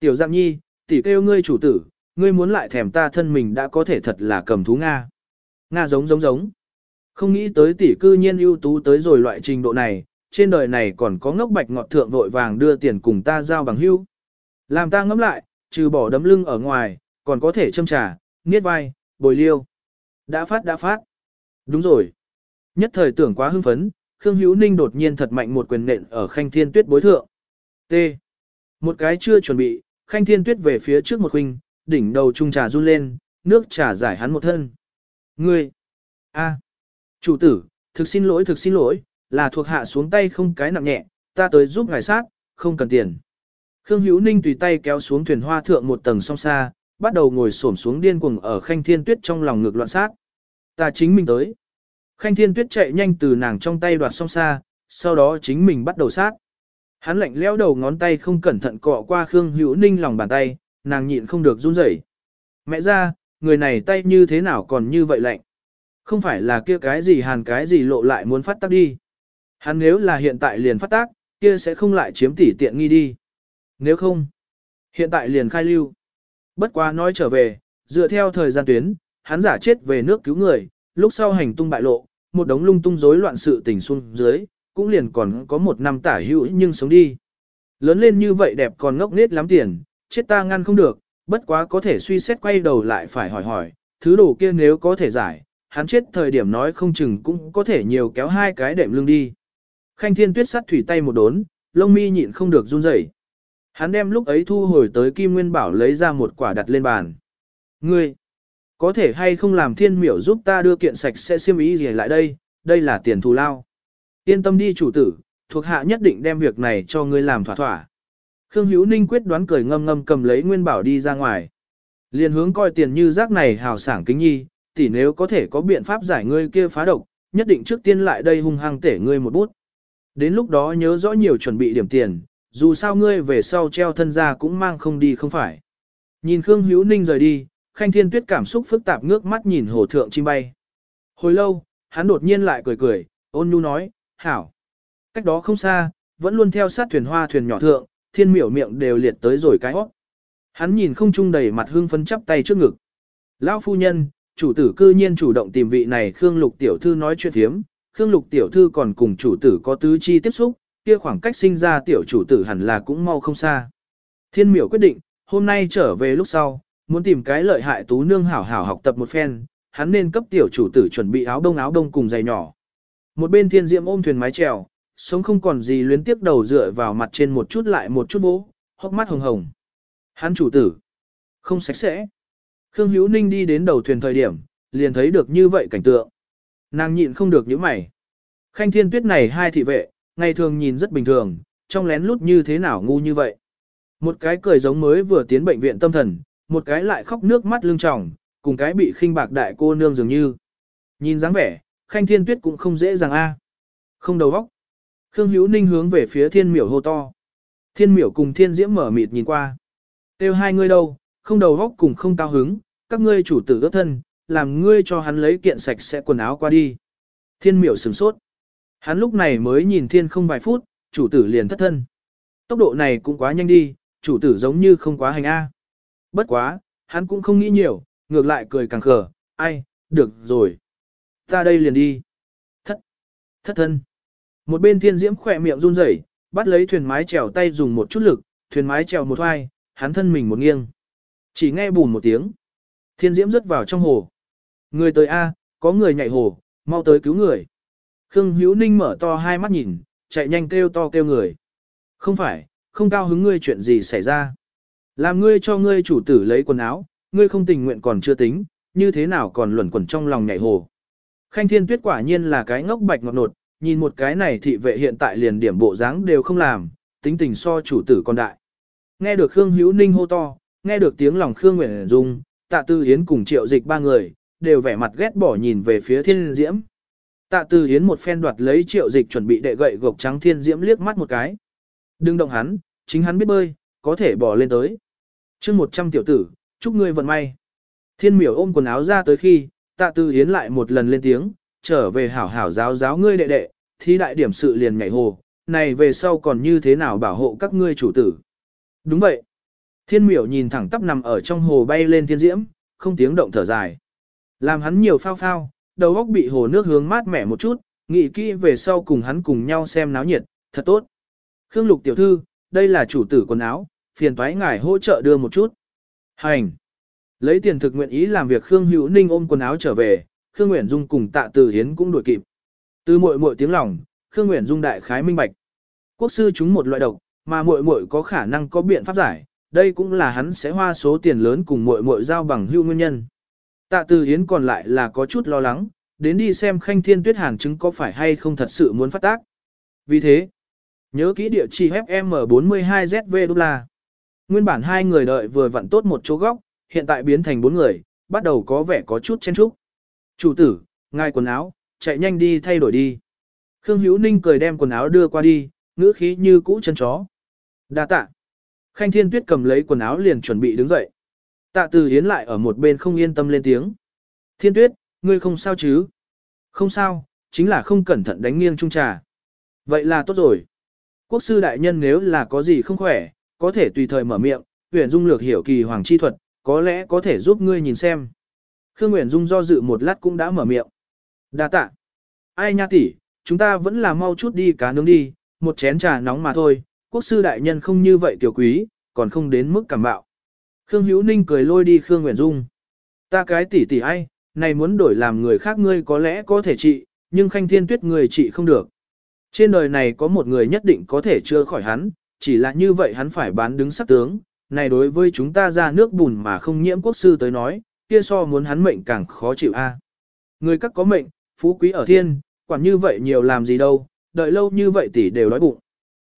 Tiểu Giang Nhi, tỷ kêu ngươi chủ tử, ngươi muốn lại thèm ta thân mình đã có thể thật là cầm thú Nga. Nga giống giống giống. Không nghĩ tới tỷ cư nhiên ưu tú tới rồi loại trình độ này, trên đời này còn có ngốc bạch ngọt thượng vội vàng đưa tiền cùng ta giao bằng hưu. Làm ta ngẫm lại, trừ bỏ đấm lưng ở ngoài, còn có thể châm trà, nghiết vai, bồi liêu. Đã phát đã phát. Đúng rồi. Nhất thời tưởng quá hưng phấn, Khương Hữu Ninh đột nhiên thật mạnh một quyền nện ở khanh thiên tuyết bối thượng. T. Một cái chưa chuẩn bị, khanh thiên tuyết về phía trước một huynh, đỉnh đầu trung trà run lên, nước trà giải hắn một thân. Ngươi. a, Chủ tử, thực xin lỗi thực xin lỗi, là thuộc hạ xuống tay không cái nặng nhẹ, ta tới giúp ngài sát, không cần tiền. Khương Hữu Ninh tùy tay kéo xuống thuyền hoa thượng một tầng song xa, bắt đầu ngồi xổm xuống điên cuồng ở khanh thiên tuyết trong lòng ngược loạn sát. Ta chính mình tới. Khanh thiên tuyết chạy nhanh từ nàng trong tay đoạt song xa, sau đó chính mình bắt đầu sát. Hắn lạnh leo đầu ngón tay không cẩn thận cọ qua Khương Hữu Ninh lòng bàn tay, nàng nhịn không được run rẩy. Mẹ ra, người này tay như thế nào còn như vậy lạnh. Không phải là kia cái gì hàn cái gì lộ lại muốn phát tác đi. Hắn nếu là hiện tại liền phát tác, kia sẽ không lại chiếm tỷ tiện nghi đi. Nếu không, hiện tại liền khai lưu. Bất quá nói trở về, dựa theo thời gian tuyến, hắn giả chết về nước cứu người, lúc sau hành tung bại lộ, một đống lung tung rối loạn sự tình xuống dưới, cũng liền còn có một năm tả hữu nhưng sống đi. Lớn lên như vậy đẹp còn ngốc nết lắm tiền, chết ta ngăn không được, bất quá có thể suy xét quay đầu lại phải hỏi hỏi, thứ đồ kia nếu có thể giải, hắn chết thời điểm nói không chừng cũng có thể nhiều kéo hai cái đệm lưng đi. Khanh thiên tuyết sắt thủy tay một đốn, lông mi nhịn không được run rẩy. Hắn đem lúc ấy thu hồi tới Kim Nguyên Bảo lấy ra một quả đặt lên bàn. Ngươi, có thể hay không làm thiên miểu giúp ta đưa kiện sạch sẽ xiêm ý gì lại đây, đây là tiền thù lao. Yên tâm đi chủ tử, thuộc hạ nhất định đem việc này cho ngươi làm thỏa thỏa. Khương Hữu Ninh quyết đoán cười ngâm ngâm cầm lấy Nguyên Bảo đi ra ngoài. liền hướng coi tiền như rác này hào sảng kính nhi, tỷ nếu có thể có biện pháp giải ngươi kia phá độc, nhất định trước tiên lại đây hung hăng tể ngươi một bút. Đến lúc đó nhớ rõ nhiều chuẩn bị điểm tiền, dù sao ngươi về sau treo thân ra cũng mang không đi không phải. Nhìn Khương Hữu Ninh rời đi, Khanh Thiên Tuyết cảm xúc phức tạp ngước mắt nhìn hồ thượng chim bay. Hồi lâu, hắn đột nhiên lại cười cười, ôn nhu nói, hảo. Cách đó không xa, vẫn luôn theo sát thuyền hoa thuyền nhỏ thượng, thiên miểu miệng đều liệt tới rồi cái hót. Hắn nhìn không trung đầy mặt hương phấn chắp tay trước ngực. Lão phu nhân, chủ tử cư nhiên chủ động tìm vị này Khương Lục tiểu thư nói chuyện thiếm, Khương Lục tiểu thư còn cùng chủ tử có tứ chi tiếp xúc, kia khoảng cách sinh ra tiểu chủ tử hẳn là cũng mau không xa. Thiên miểu quyết định, hôm nay trở về lúc sau, muốn tìm cái lợi hại tú nương hảo hảo học tập một phen, hắn nên cấp tiểu chủ tử chuẩn bị áo đông áo đông cùng giày nhỏ. Một bên thiên Diệm ôm thuyền mái chèo, sống không còn gì luyến tiếc đầu dựa vào mặt trên một chút lại một chút vỗ, hốc mắt hồng hồng. Hắn chủ tử, không sạch sẽ. Khương Hữu Ninh đi đến đầu thuyền thời điểm, liền thấy được như vậy cảnh tượng. Nàng nhịn không được những mày. Khanh thiên tuyết này hai thị vệ, ngày thường nhìn rất bình thường, trong lén lút như thế nào ngu như vậy. Một cái cười giống mới vừa tiến bệnh viện tâm thần, một cái lại khóc nước mắt lưng tròng, cùng cái bị khinh bạc đại cô nương dường như. Nhìn dáng vẻ, khanh thiên tuyết cũng không dễ dàng a. Không đầu óc. Khương Hữu Ninh hướng về phía thiên miểu hô to. Thiên miểu cùng thiên diễm mở mịt nhìn qua. Têu hai ngươi đâu, không đầu góc cùng không cao hứng, các ngươi chủ tử ước thân, làm ngươi cho hắn lấy kiện sạch sẽ quần áo qua đi. Thiên miểu sửng sốt. Hắn lúc này mới nhìn thiên không vài phút, chủ tử liền thất thân. Tốc độ này cũng quá nhanh đi, chủ tử giống như không quá hành A. Bất quá, hắn cũng không nghĩ nhiều, ngược lại cười càng khở, ai, được rồi. Ta đây liền đi. Thất, thất thân. Một bên thiên diễm khỏe miệng run rẩy, bắt lấy thuyền mái chèo tay dùng một chút lực, thuyền mái chèo một hoai, hắn thân mình một nghiêng. Chỉ nghe bùn một tiếng. Thiên diễm rớt vào trong hồ. Người tới A, có người nhảy hồ, mau tới cứu người. Khương Hữu Ninh mở to hai mắt nhìn, chạy nhanh kêu to kêu người. Không phải, không cao hứng ngươi chuyện gì xảy ra. Làm ngươi cho ngươi chủ tử lấy quần áo, ngươi không tình nguyện còn chưa tính, như thế nào còn luẩn quẩn trong lòng nhảy hồ. Khanh Thiên Tuyết quả nhiên là cái ngốc bạch ngọt nột, nhìn một cái này thị vệ hiện tại liền điểm bộ dáng đều không làm, tính tình so chủ tử còn đại. Nghe được Khương Hữu Ninh hô to, nghe được tiếng lòng Khương Nguyễn Dung, Tạ Tư Hiến cùng Triệu Dịch ba người, đều vẻ mặt ghét bỏ nhìn về phía Thiên Diễm. Tạ Tư Hiến một phen đoạt lấy Triệu Dịch chuẩn bị đệ gậy gộc trắng Thiên Diễm liếc mắt một cái. Đừng động hắn, chính hắn biết bơi, có thể bỏ lên tới. chương 100 tiểu tử, chúc ngươi vận may. Thiên miểu ôm quần áo ra tới khi, Tạ Tư Hiến lại một lần lên tiếng, trở về hảo hảo giáo giáo ngươi đệ đệ, thi đại điểm sự liền nhảy hồ, này về sau còn như thế nào bảo hộ các ngươi chủ tử. Đúng vậy. Thiên miểu nhìn thẳng tắp nằm ở trong hồ bay lên thiên diễm, không tiếng động thở dài. Làm hắn nhiều phao phao, đầu óc bị hồ nước hướng mát mẻ một chút, nghĩ kỹ về sau cùng hắn cùng nhau xem náo nhiệt, thật tốt. Khương Lục tiểu thư, đây là chủ tử quần áo, phiền toái ngài hỗ trợ đưa một chút. Hành. Lấy tiền thực nguyện ý làm việc Khương Hữu Ninh ôm quần áo trở về, Khương Nguyễn Dung cùng Tạ Từ Hiến cũng đuổi kịp. Từ muội muội tiếng lòng, Khương Nguyễn Dung đại khái minh bạch. Quốc sư chúng một loại độc, mà muội muội có khả năng có biện pháp giải, đây cũng là hắn sẽ hoa số tiền lớn cùng muội muội giao bằng hưu nguyên nhân. Tạ Từ Hiến còn lại là có chút lo lắng, đến đi xem Khanh Thiên Tuyết Hàn chứng có phải hay không thật sự muốn phát tác. Vì thế, nhớ kỹ địa chỉ FM42ZV đô la. Nguyên bản hai người đợi vừa vặn tốt một chỗ góc, hiện tại biến thành bốn người, bắt đầu có vẻ có chút chen chúc. Chủ tử, ngài quần áo, chạy nhanh đi thay đổi đi. Khương Hữu Ninh cười đem quần áo đưa qua đi, ngữ khí như cũ chân chó. Đa tạ. Khanh Thiên Tuyết cầm lấy quần áo liền chuẩn bị đứng dậy. Tạ Từ Hiến lại ở một bên không yên tâm lên tiếng. Thiên Tuyết, ngươi không sao chứ? Không sao, chính là không cẩn thận đánh nghiêng trung trà. Vậy là tốt rồi. Quốc sư đại nhân nếu là có gì không khỏe, có thể tùy thời mở miệng, huyền dung lược hiểu kỳ hoàng chi thuật, có lẽ có thể giúp ngươi nhìn xem. Khương Nguyễn Dung do dự một lát cũng đã mở miệng. Đa tạ. Ai nha tỷ, chúng ta vẫn là mau chút đi cá nướng đi, một chén trà nóng mà thôi, quốc sư đại nhân không như vậy tiểu quý, còn không đến mức cảm bạo. Khương Hữu Ninh cười lôi đi Khương Nguyễn Dung. Ta cái tỷ tỷ ai, này muốn đổi làm người khác ngươi có lẽ có thể trị, nhưng khanh thiên tuyết người trị không được. Trên đời này có một người nhất định có thể chưa khỏi hắn, chỉ là như vậy hắn phải bán đứng sắc tướng, này đối với chúng ta ra nước bùn mà không nhiễm quốc sư tới nói, kia so muốn hắn mệnh càng khó chịu a. Người các có mệnh, phú quý ở thiên, quản như vậy nhiều làm gì đâu, đợi lâu như vậy tỷ đều đói bụng.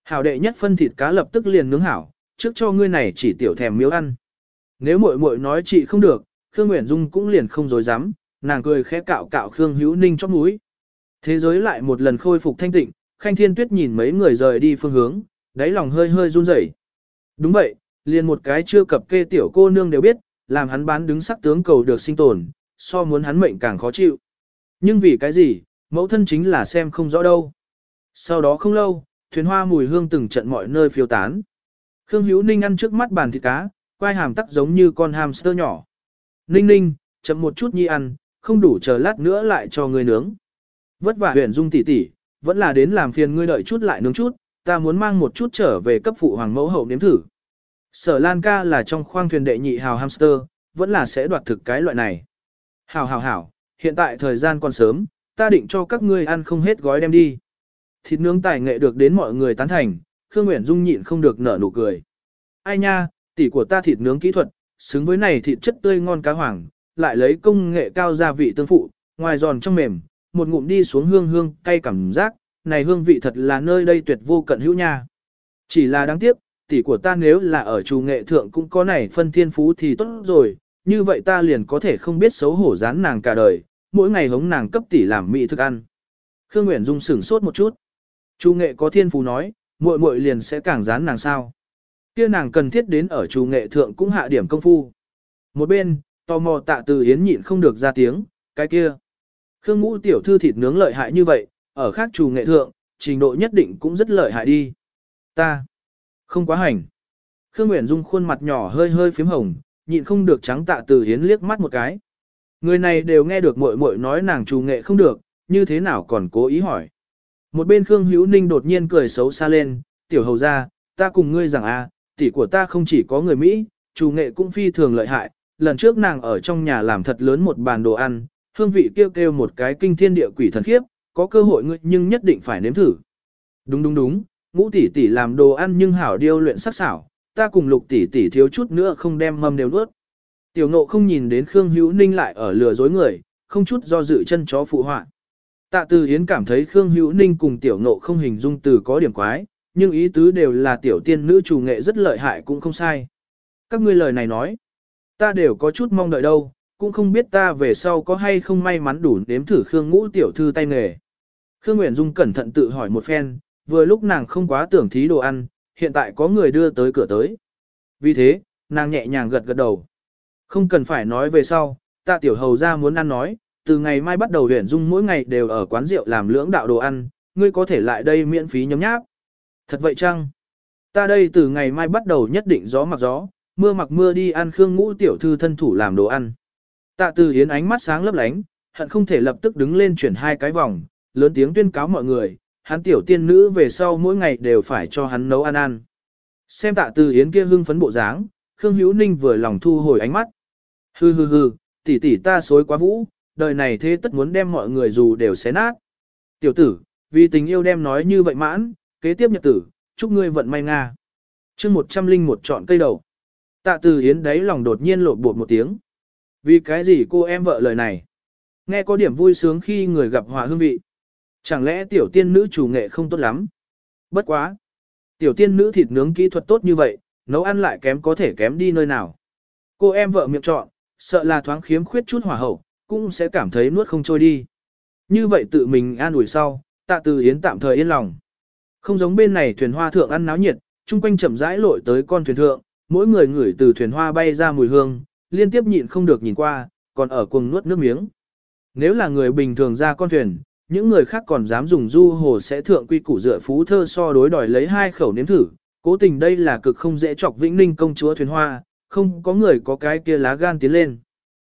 Hảo đệ nhất phân thịt cá lập tức liền nướng hảo, trước cho ngươi này chỉ tiểu thèm miếu ăn. Nếu muội muội nói chị không được, Khương Nguyễn Dung cũng liền không dối dám, nàng cười khẽ cạo cạo Khương Hữu Ninh chóp mũi. Thế giới lại một lần khôi phục thanh tịnh, Khanh Thiên Tuyết nhìn mấy người rời đi phương hướng, đáy lòng hơi hơi run rẩy. Đúng vậy, liền một cái chưa cập kê tiểu cô nương đều biết, làm hắn bán đứng sắc tướng cầu được sinh tồn, so muốn hắn mệnh càng khó chịu. Nhưng vì cái gì, mẫu thân chính là xem không rõ đâu. Sau đó không lâu, thuyền hoa mùi hương từng trận mọi nơi phiêu tán. Khương Hữu Ninh ăn trước mắt bàn thịt cá, quai hàm tắc giống như con hamster nhỏ. Ninh ninh, chậm một chút nhi ăn, không đủ chờ lát nữa lại cho ngươi nướng. Vất vả huyền dung tỷ tỷ, vẫn là đến làm phiền ngươi đợi chút lại nướng chút, ta muốn mang một chút trở về cấp phụ hoàng mẫu hậu nếm thử. Sở Lan ca là trong khoang thuyền đệ nhị hào hamster, vẫn là sẽ đoạt thực cái loại này. Hảo hảo hảo, hiện tại thời gian còn sớm, ta định cho các ngươi ăn không hết gói đem đi. Thịt nướng tài nghệ được đến mọi người tán thành, Khương Nguyễn Dung nhịn không được nở nụ cười. Ai nha, tỷ của ta thịt nướng kỹ thuật, xứng với này thịt chất tươi ngon cá hoàng, lại lấy công nghệ cao gia vị tương phụ, ngoài giòn trong mềm, một ngụm đi xuống hương hương cay cảm giác, này hương vị thật là nơi đây tuyệt vô cận hữu nha. Chỉ là đáng tiếc, tỷ của ta nếu là ở chủ nghệ thượng cũng có này phân thiên phú thì tốt rồi, như vậy ta liền có thể không biết xấu hổ dán nàng cả đời, mỗi ngày hống nàng cấp tỷ làm mỹ thức ăn. Khương Nguyễn Dung sửng sốt một chút. Chủ nghệ có thiên phú nói, muội muội liền sẽ càng dán nàng sao. Kia nàng cần thiết đến ở chủ nghệ thượng cũng hạ điểm công phu. Một bên, tò mò tạ từ yến nhịn không được ra tiếng, cái kia. Khương ngũ tiểu thư thịt nướng lợi hại như vậy, ở khác chủ nghệ thượng, trình độ nhất định cũng rất lợi hại đi. Ta. Không quá hành. Khương Nguyễn Dung khuôn mặt nhỏ hơi hơi phím hồng, nhịn không được trắng tạ từ hiến liếc mắt một cái. Người này đều nghe được muội muội nói nàng chủ nghệ không được, như thế nào còn cố ý hỏi. Một bên Khương Hữu Ninh đột nhiên cười xấu xa lên, tiểu hầu ra, ta cùng ngươi rằng a, tỷ của ta không chỉ có người Mỹ, chủ nghệ cũng phi thường lợi hại, lần trước nàng ở trong nhà làm thật lớn một bàn đồ ăn, hương vị kêu kêu một cái kinh thiên địa quỷ thần khiếp, có cơ hội ngươi nhưng nhất định phải nếm thử. Đúng đúng đúng, ngũ tỷ tỷ làm đồ ăn nhưng hảo điêu luyện sắc xảo, ta cùng lục tỷ tỷ thiếu chút nữa không đem mâm đều nuốt. Tiểu nộ không nhìn đến Khương Hữu Ninh lại ở lừa dối người, không chút do dự chân chó phụ họa. Tạ Từ Hiến cảm thấy Khương Hữu Ninh cùng tiểu nộ không hình dung từ có điểm quái, nhưng ý tứ đều là tiểu tiên nữ chủ nghệ rất lợi hại cũng không sai. Các ngươi lời này nói, ta đều có chút mong đợi đâu, cũng không biết ta về sau có hay không may mắn đủ nếm thử Khương ngũ tiểu thư tay nghề. Khương Nguyễn Dung cẩn thận tự hỏi một phen, vừa lúc nàng không quá tưởng thí đồ ăn, hiện tại có người đưa tới cửa tới. Vì thế, nàng nhẹ nhàng gật gật đầu. Không cần phải nói về sau, tạ tiểu hầu ra muốn ăn nói, từ ngày mai bắt đầu huyền dung mỗi ngày đều ở quán rượu làm lưỡng đạo đồ ăn, ngươi có thể lại đây miễn phí nhấm nháp. Thật vậy chăng? Ta đây từ ngày mai bắt đầu nhất định gió mặc gió, mưa mặc mưa đi ăn khương ngũ tiểu thư thân thủ làm đồ ăn. Tạ từ hiến ánh mắt sáng lấp lánh, hận không thể lập tức đứng lên chuyển hai cái vòng, lớn tiếng tuyên cáo mọi người, hắn tiểu tiên nữ về sau mỗi ngày đều phải cho hắn nấu ăn ăn. Xem tạ từ yến kia hưng phấn bộ dáng, Khương Hữu Ninh vừa lòng thu hồi ánh mắt. Hừ hừ hừ, tỷ tỷ ta xối quá vũ, đời này thế tất muốn đem mọi người dù đều xé nát. Tiểu tử, vì tình yêu đem nói như vậy mãn, kế tiếp nhật tử, chúc ngươi vận may nga. chương một trăm linh một chọn cây đầu. Tạ từ yến đấy lòng đột nhiên lột bột một tiếng. Vì cái gì cô em vợ lời này? Nghe có điểm vui sướng khi người gặp hòa hương vị. Chẳng lẽ tiểu tiên nữ chủ nghệ không tốt lắm? Bất quá. Tiểu tiên nữ thịt nướng kỹ thuật tốt như vậy, nấu ăn lại kém có thể kém đi nơi nào. Cô em vợ miệng chọn, sợ là thoáng khiếm khuyết chút hỏa hậu, cũng sẽ cảm thấy nuốt không trôi đi. Như vậy tự mình an ủi sau, tạ từ yến tạm thời yên lòng. Không giống bên này thuyền hoa thượng ăn náo nhiệt, chung quanh chậm rãi lội tới con thuyền thượng, mỗi người ngửi từ thuyền hoa bay ra mùi hương, liên tiếp nhịn không được nhìn qua, còn ở cuồng nuốt nước miếng. Nếu là người bình thường ra con thuyền, những người khác còn dám dùng du hồ sẽ thượng quy củ dựa phú thơ so đối đòi lấy hai khẩu nếm thử, cố tình đây là cực không dễ chọc vĩnh ninh công chúa thuyền hoa, không có người có cái kia lá gan tiến lên.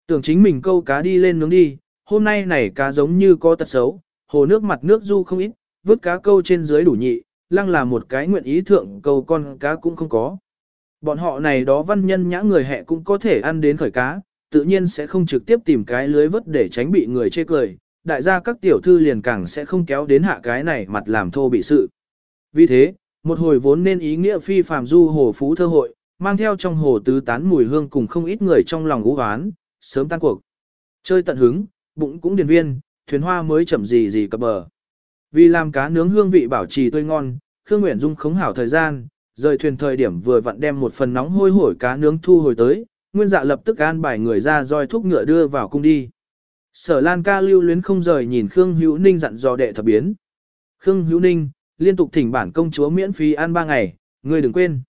Tưởng chính mình câu cá đi lên nướng đi, hôm nay này cá giống như có tật xấu, hồ nước mặt nước du không ít, vứt cá câu trên dưới đủ nhị, lăng là một cái nguyện ý thượng câu con cá cũng không có. Bọn họ này đó văn nhân nhã người hẹ cũng có thể ăn đến khởi cá, tự nhiên sẽ không trực tiếp tìm cái lưới vứt để tránh bị người chê cười, đại gia các tiểu thư liền càng sẽ không kéo đến hạ cái này mặt làm thô bị sự. Vì thế, một hồi vốn nên ý nghĩa phi phàm du hồ phú thơ hội, mang theo trong hồ tứ tán mùi hương cùng không ít người trong lòng ú hoán, sớm tan cuộc. Chơi tận hứng, bụng cũng điền viên, thuyền hoa mới chậm gì gì cập bờ. Vì làm cá nướng hương vị bảo trì tươi ngon, Khương Nguyễn Dung khống hảo thời gian, rời thuyền thời điểm vừa vặn đem một phần nóng hôi hổi cá nướng thu hồi tới, nguyên dạ lập tức an bài người ra roi thuốc ngựa đưa vào cung đi. Sở Lan ca lưu luyến không rời nhìn Khương Hữu Ninh dặn dò đệ thập biến. Khương Hữu Ninh, liên tục thỉnh bản công chúa miễn phí ăn ba ngày, ngươi đừng quên.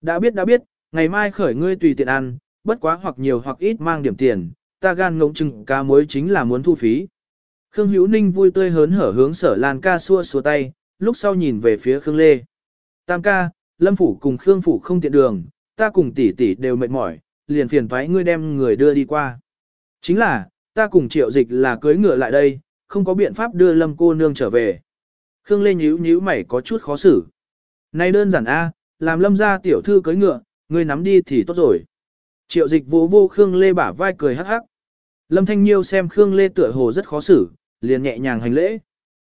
Đã biết đã biết, ngày mai khởi ngươi tùy tiện ăn, bất quá hoặc nhiều hoặc ít mang điểm tiền, ta gan ngỗng chừng cá muối chính là muốn thu phí. Khương Hữu Ninh vui tươi hớn hở hướng sở Lan ca xua xua tay, lúc sau nhìn về phía Khương Lê. Tam ca, Lâm Phủ cùng Khương Phủ không tiện đường, ta cùng tỷ tỷ đều mệt mỏi, liền phiền thoái ngươi đem người đưa đi qua. Chính là, ta cùng triệu dịch là cưới ngựa lại đây, không có biện pháp đưa Lâm cô nương trở về. Khương Lê nhíu nhíu mày có chút khó xử. Này đơn giản a, làm Lâm gia tiểu thư cưới ngựa, ngươi nắm đi thì tốt rồi. Triệu dịch vô vô Khương Lê bả vai cười hắc hắc. Lâm Thanh Nhiêu xem Khương Lê tựa hồ rất khó xử, liền nhẹ nhàng hành lễ.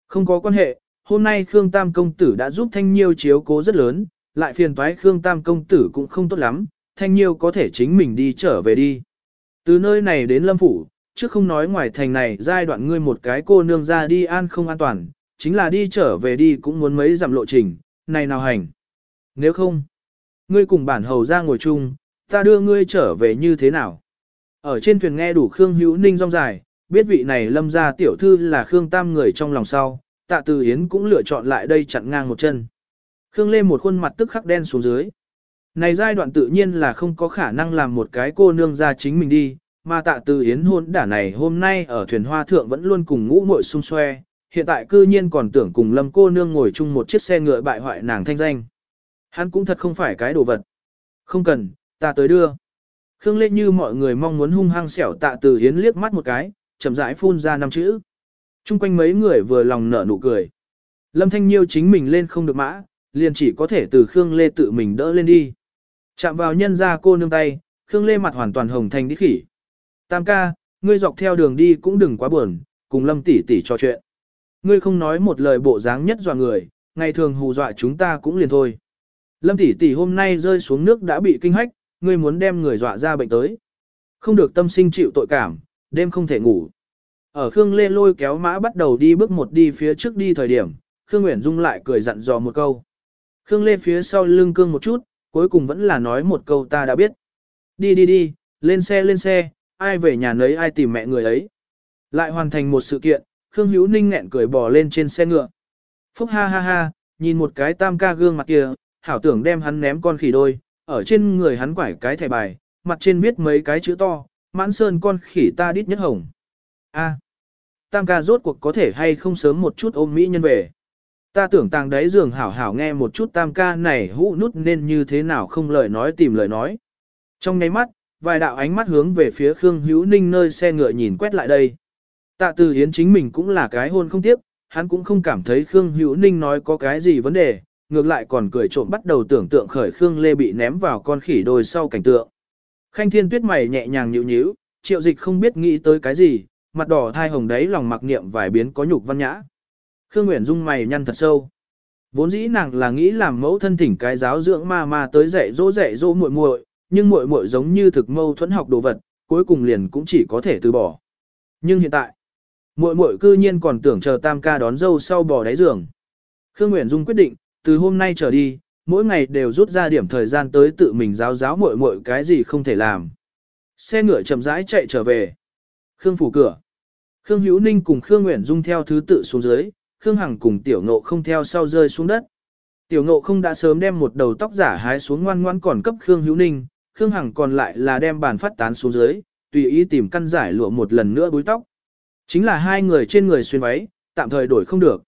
Không có quan hệ, hôm nay Khương Tam Công Tử đã giúp Thanh Nhiêu chiếu cố rất lớn, lại phiền toái Khương Tam Công Tử cũng không tốt lắm, Thanh Nhiêu có thể chính mình đi trở về đi. Từ nơi này đến Lâm Phủ, chứ không nói ngoài thành này giai đoạn ngươi một cái cô nương ra đi an không an toàn, chính là đi trở về đi cũng muốn mấy dặm lộ trình, này nào hành. Nếu không, ngươi cùng bản hầu ra ngồi chung, ta đưa ngươi trở về như thế nào? Ở trên thuyền nghe đủ Khương Hữu Ninh rong dài, biết vị này lâm gia tiểu thư là Khương Tam người trong lòng sau, tạ từ Yến cũng lựa chọn lại đây chặn ngang một chân. Khương Lê một khuôn mặt tức khắc đen xuống dưới. Này giai đoạn tự nhiên là không có khả năng làm một cái cô nương ra chính mình đi, mà tạ từ Yến hôn đả này hôm nay ở thuyền hoa thượng vẫn luôn cùng ngũ muội xung xoe, hiện tại cư nhiên còn tưởng cùng lâm cô nương ngồi chung một chiếc xe ngựa bại hoại nàng thanh danh. Hắn cũng thật không phải cái đồ vật. Không cần, ta tới đưa. Khương Lê như mọi người mong muốn hung hăng xẻo tạ từ Yến liếc mắt một cái, chậm rãi phun ra năm chữ. Trung quanh mấy người vừa lòng nở nụ cười. Lâm Thanh Nhiêu chính mình lên không được mã, liền chỉ có thể từ Khương Lê tự mình đỡ lên đi. Chạm vào nhân ra cô nương tay, Khương Lê mặt hoàn toàn hồng thành đi khỉ. Tam ca, ngươi dọc theo đường đi cũng đừng quá buồn, cùng Lâm tỷ tỷ trò chuyện. Ngươi không nói một lời bộ dáng nhất dọa người, ngày thường hù dọa chúng ta cũng liền thôi. Lâm tỷ tỷ hôm nay rơi xuống nước đã bị kinh hách, ngươi muốn đem người dọa ra bệnh tới. Không được tâm sinh chịu tội cảm, đêm không thể ngủ. Ở Khương Lê lôi kéo mã bắt đầu đi bước một đi phía trước đi thời điểm, Khương Nguyễn Dung lại cười dặn dò một câu. Khương Lê phía sau lưng cương một chút, cuối cùng vẫn là nói một câu ta đã biết. Đi đi đi, lên xe lên xe, ai về nhà nấy ai tìm mẹ người ấy. Lại hoàn thành một sự kiện, Khương Hữu Ninh nghẹn cười bò lên trên xe ngựa. Phúc ha ha ha, nhìn một cái tam ca gương mặt kia, hảo tưởng đem hắn ném con khỉ đôi, ở trên người hắn quải cái thẻ bài, mặt trên viết mấy cái chữ to, mãn sơn con khỉ ta đít nhất hồng. A, tam ca rốt cuộc có thể hay không sớm một chút ôm mỹ nhân về. Ta tưởng tàng đáy giường hảo hảo nghe một chút tam ca này hũ nút nên như thế nào không lời nói tìm lời nói. Trong nháy mắt, vài đạo ánh mắt hướng về phía Khương Hữu Ninh nơi xe ngựa nhìn quét lại đây. Tạ Từ Hiến chính mình cũng là cái hôn không tiếp, hắn cũng không cảm thấy Khương Hữu Ninh nói có cái gì vấn đề, ngược lại còn cười trộm bắt đầu tưởng tượng khởi Khương Lê bị ném vào con khỉ đôi sau cảnh tượng. Khanh Thiên Tuyết mày nhẹ nhàng nhíu nhíu, Triệu Dịch không biết nghĩ tới cái gì, mặt đỏ thai hồng đấy lòng mặc niệm vài biến có nhục văn nhã. Khương Nguyễn Dung mày nhăn thật sâu. Vốn dĩ nàng là nghĩ làm mẫu thân thỉnh cái giáo dưỡng ma ma tới dạy dỗ dạy dỗ muội muội, nhưng muội muội giống như thực mâu thuẫn học đồ vật, cuối cùng liền cũng chỉ có thể từ bỏ. Nhưng hiện tại, muội muội cư nhiên còn tưởng chờ Tam ca đón dâu sau bò đáy giường. Khương Nguyễn Dung quyết định, từ hôm nay trở đi, mỗi ngày đều rút ra điểm thời gian tới tự mình giáo giáo muội muội cái gì không thể làm. Xe ngựa chậm rãi chạy trở về. Khương phủ cửa. Khương Hữu Ninh cùng Khương Nguyễn Dung theo thứ tự xuống dưới, Khương Hằng cùng Tiểu Ngộ không theo sau rơi xuống đất. Tiểu Ngộ không đã sớm đem một đầu tóc giả hái xuống ngoan ngoan còn cấp Khương Hữu Ninh, Khương Hằng còn lại là đem bàn phát tán xuống dưới, tùy ý tìm căn giải lụa một lần nữa búi tóc. Chính là hai người trên người xuyên váy, tạm thời đổi không được.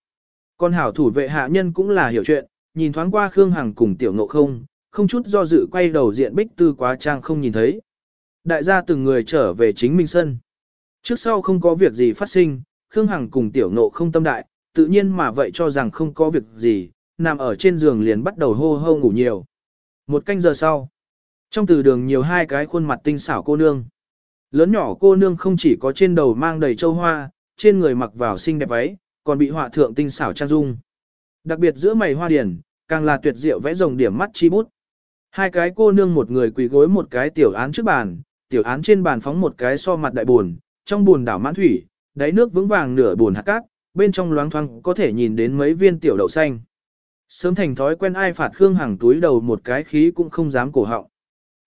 Con hảo thủ vệ hạ nhân cũng là hiểu chuyện, nhìn thoáng qua Khương Hằng cùng Tiểu Ngộ không, không chút do dự quay đầu diện bích tư quá trang không nhìn thấy. Đại gia từng người trở về chính minh sân. Trước sau không có việc gì phát sinh, Khương Hằng cùng Tiểu Ngộ không tâm đại, tự nhiên mà vậy cho rằng không có việc gì, nằm ở trên giường liền bắt đầu hô hô ngủ nhiều. Một canh giờ sau, trong từ đường nhiều hai cái khuôn mặt tinh xảo cô nương. Lớn nhỏ cô nương không chỉ có trên đầu mang đầy châu hoa, trên người mặc vào xinh đẹp váy, còn bị họa thượng tinh xảo trang dung. Đặc biệt giữa mày hoa điển, càng là tuyệt diệu vẽ rồng điểm mắt chi bút. Hai cái cô nương một người quỳ gối một cái tiểu án trước bàn, tiểu án trên bàn phóng một cái so mặt đại buồn, trong buồn đảo mãn thủy, đáy nước vững vàng nửa buồn hạt cát, bên trong loáng thoáng có thể nhìn đến mấy viên tiểu đậu xanh. Sớm thành thói quen ai phạt Khương Hằng túi đầu một cái khí cũng không dám cổ họng.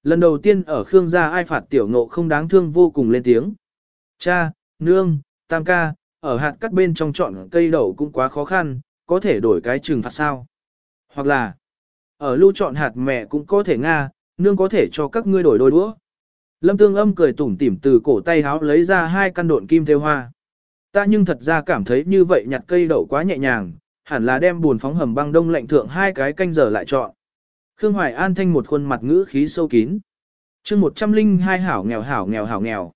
Lần đầu tiên ở Khương gia ai phạt tiểu ngộ không đáng thương vô cùng lên tiếng. Cha, nương, tam ca, ở hạt cắt bên trong chọn cây đậu cũng quá khó khăn, có thể đổi cái trừng phạt sao. Hoặc là, ở lưu chọn hạt mẹ cũng có thể Nga, nương có thể cho các ngươi đổi đôi đũa. Lâm Tương Âm cười tủm tỉm từ cổ tay háo lấy ra hai căn độn kim theo hoa. Ta nhưng thật ra cảm thấy như vậy nhặt cây đậu quá nhẹ nhàng, hẳn là đem buồn phóng hầm băng đông lạnh thượng hai cái canh giờ lại chọn. Khương Hoài An thanh một khuôn mặt ngữ khí sâu kín. chương 102 hảo nghèo hảo nghèo hảo nghèo.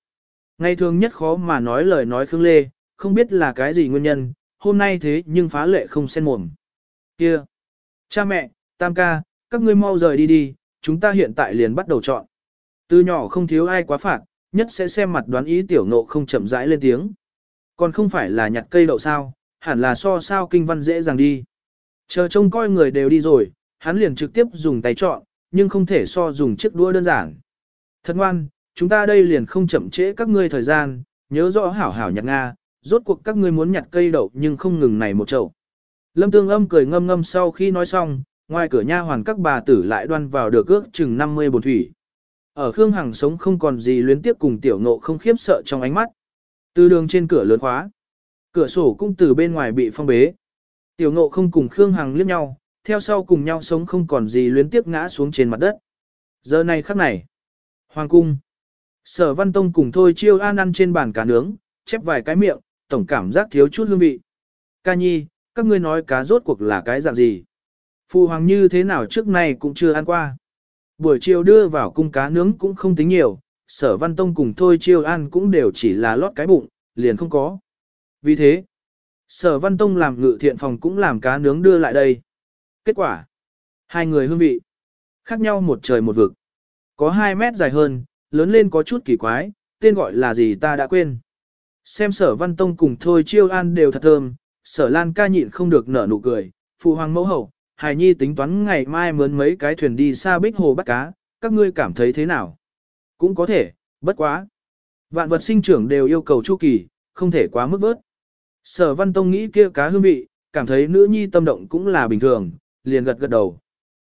Ngày thường nhất khó mà nói lời nói Khương Lê, không biết là cái gì nguyên nhân, hôm nay thế nhưng phá lệ không sen mồm. Kia! Cha mẹ, tam ca, các ngươi mau rời đi đi, chúng ta hiện tại liền bắt đầu chọn. Từ nhỏ không thiếu ai quá phạt, nhất sẽ xem mặt đoán ý tiểu nộ không chậm rãi lên tiếng. Còn không phải là nhặt cây đậu sao, hẳn là so sao kinh văn dễ dàng đi. Chờ trông coi người đều đi rồi, hắn liền trực tiếp dùng tay chọn, nhưng không thể so dùng chiếc đũa đơn giản. Thật ngoan, chúng ta đây liền không chậm trễ các ngươi thời gian, nhớ rõ hảo hảo nhặt Nga, rốt cuộc các ngươi muốn nhặt cây đậu nhưng không ngừng này một chậu. Lâm Tương Âm cười ngâm ngâm sau khi nói xong, ngoài cửa nha hoàn các bà tử lại đoan vào được ước chừng 50 bồn thủy. Ở Khương Hằng sống không còn gì luyến tiếp cùng tiểu ngộ không khiếp sợ trong ánh mắt. Từ đường trên cửa lớn khóa. Cửa sổ cũng từ bên ngoài bị phong bế. Tiểu ngộ không cùng Khương Hằng liếc nhau, theo sau cùng nhau sống không còn gì luyến tiếp ngã xuống trên mặt đất. Giờ này khắc này. Hoàng cung. Sở Văn Tông cùng Thôi Chiêu An ăn trên bàn cá nướng, chép vài cái miệng, tổng cảm giác thiếu chút hương vị. Ca nhi, các ngươi nói cá rốt cuộc là cái dạng gì? Phụ hoàng như thế nào trước nay cũng chưa ăn qua. Buổi chiều đưa vào cung cá nướng cũng không tính nhiều, sở văn tông cùng thôi chiêu ăn cũng đều chỉ là lót cái bụng, liền không có. Vì thế, sở văn tông làm ngự thiện phòng cũng làm cá nướng đưa lại đây. Kết quả, hai người hương vị, khác nhau một trời một vực. Có 2 mét dài hơn, lớn lên có chút kỳ quái, tên gọi là gì ta đã quên. Xem sở văn tông cùng thôi chiêu an đều thật thơm, sở lan ca nhịn không được nở nụ cười, phụ hoàng mẫu hậu, hài nhi tính toán ngày mai mướn mấy cái thuyền đi xa bích hồ bắt cá, các ngươi cảm thấy thế nào? Cũng có thể, bất quá. Vạn vật sinh trưởng đều yêu cầu chu kỳ, không thể quá mức vớt. Sở văn tông nghĩ kia cá hương vị, cảm thấy nữ nhi tâm động cũng là bình thường, liền gật gật đầu.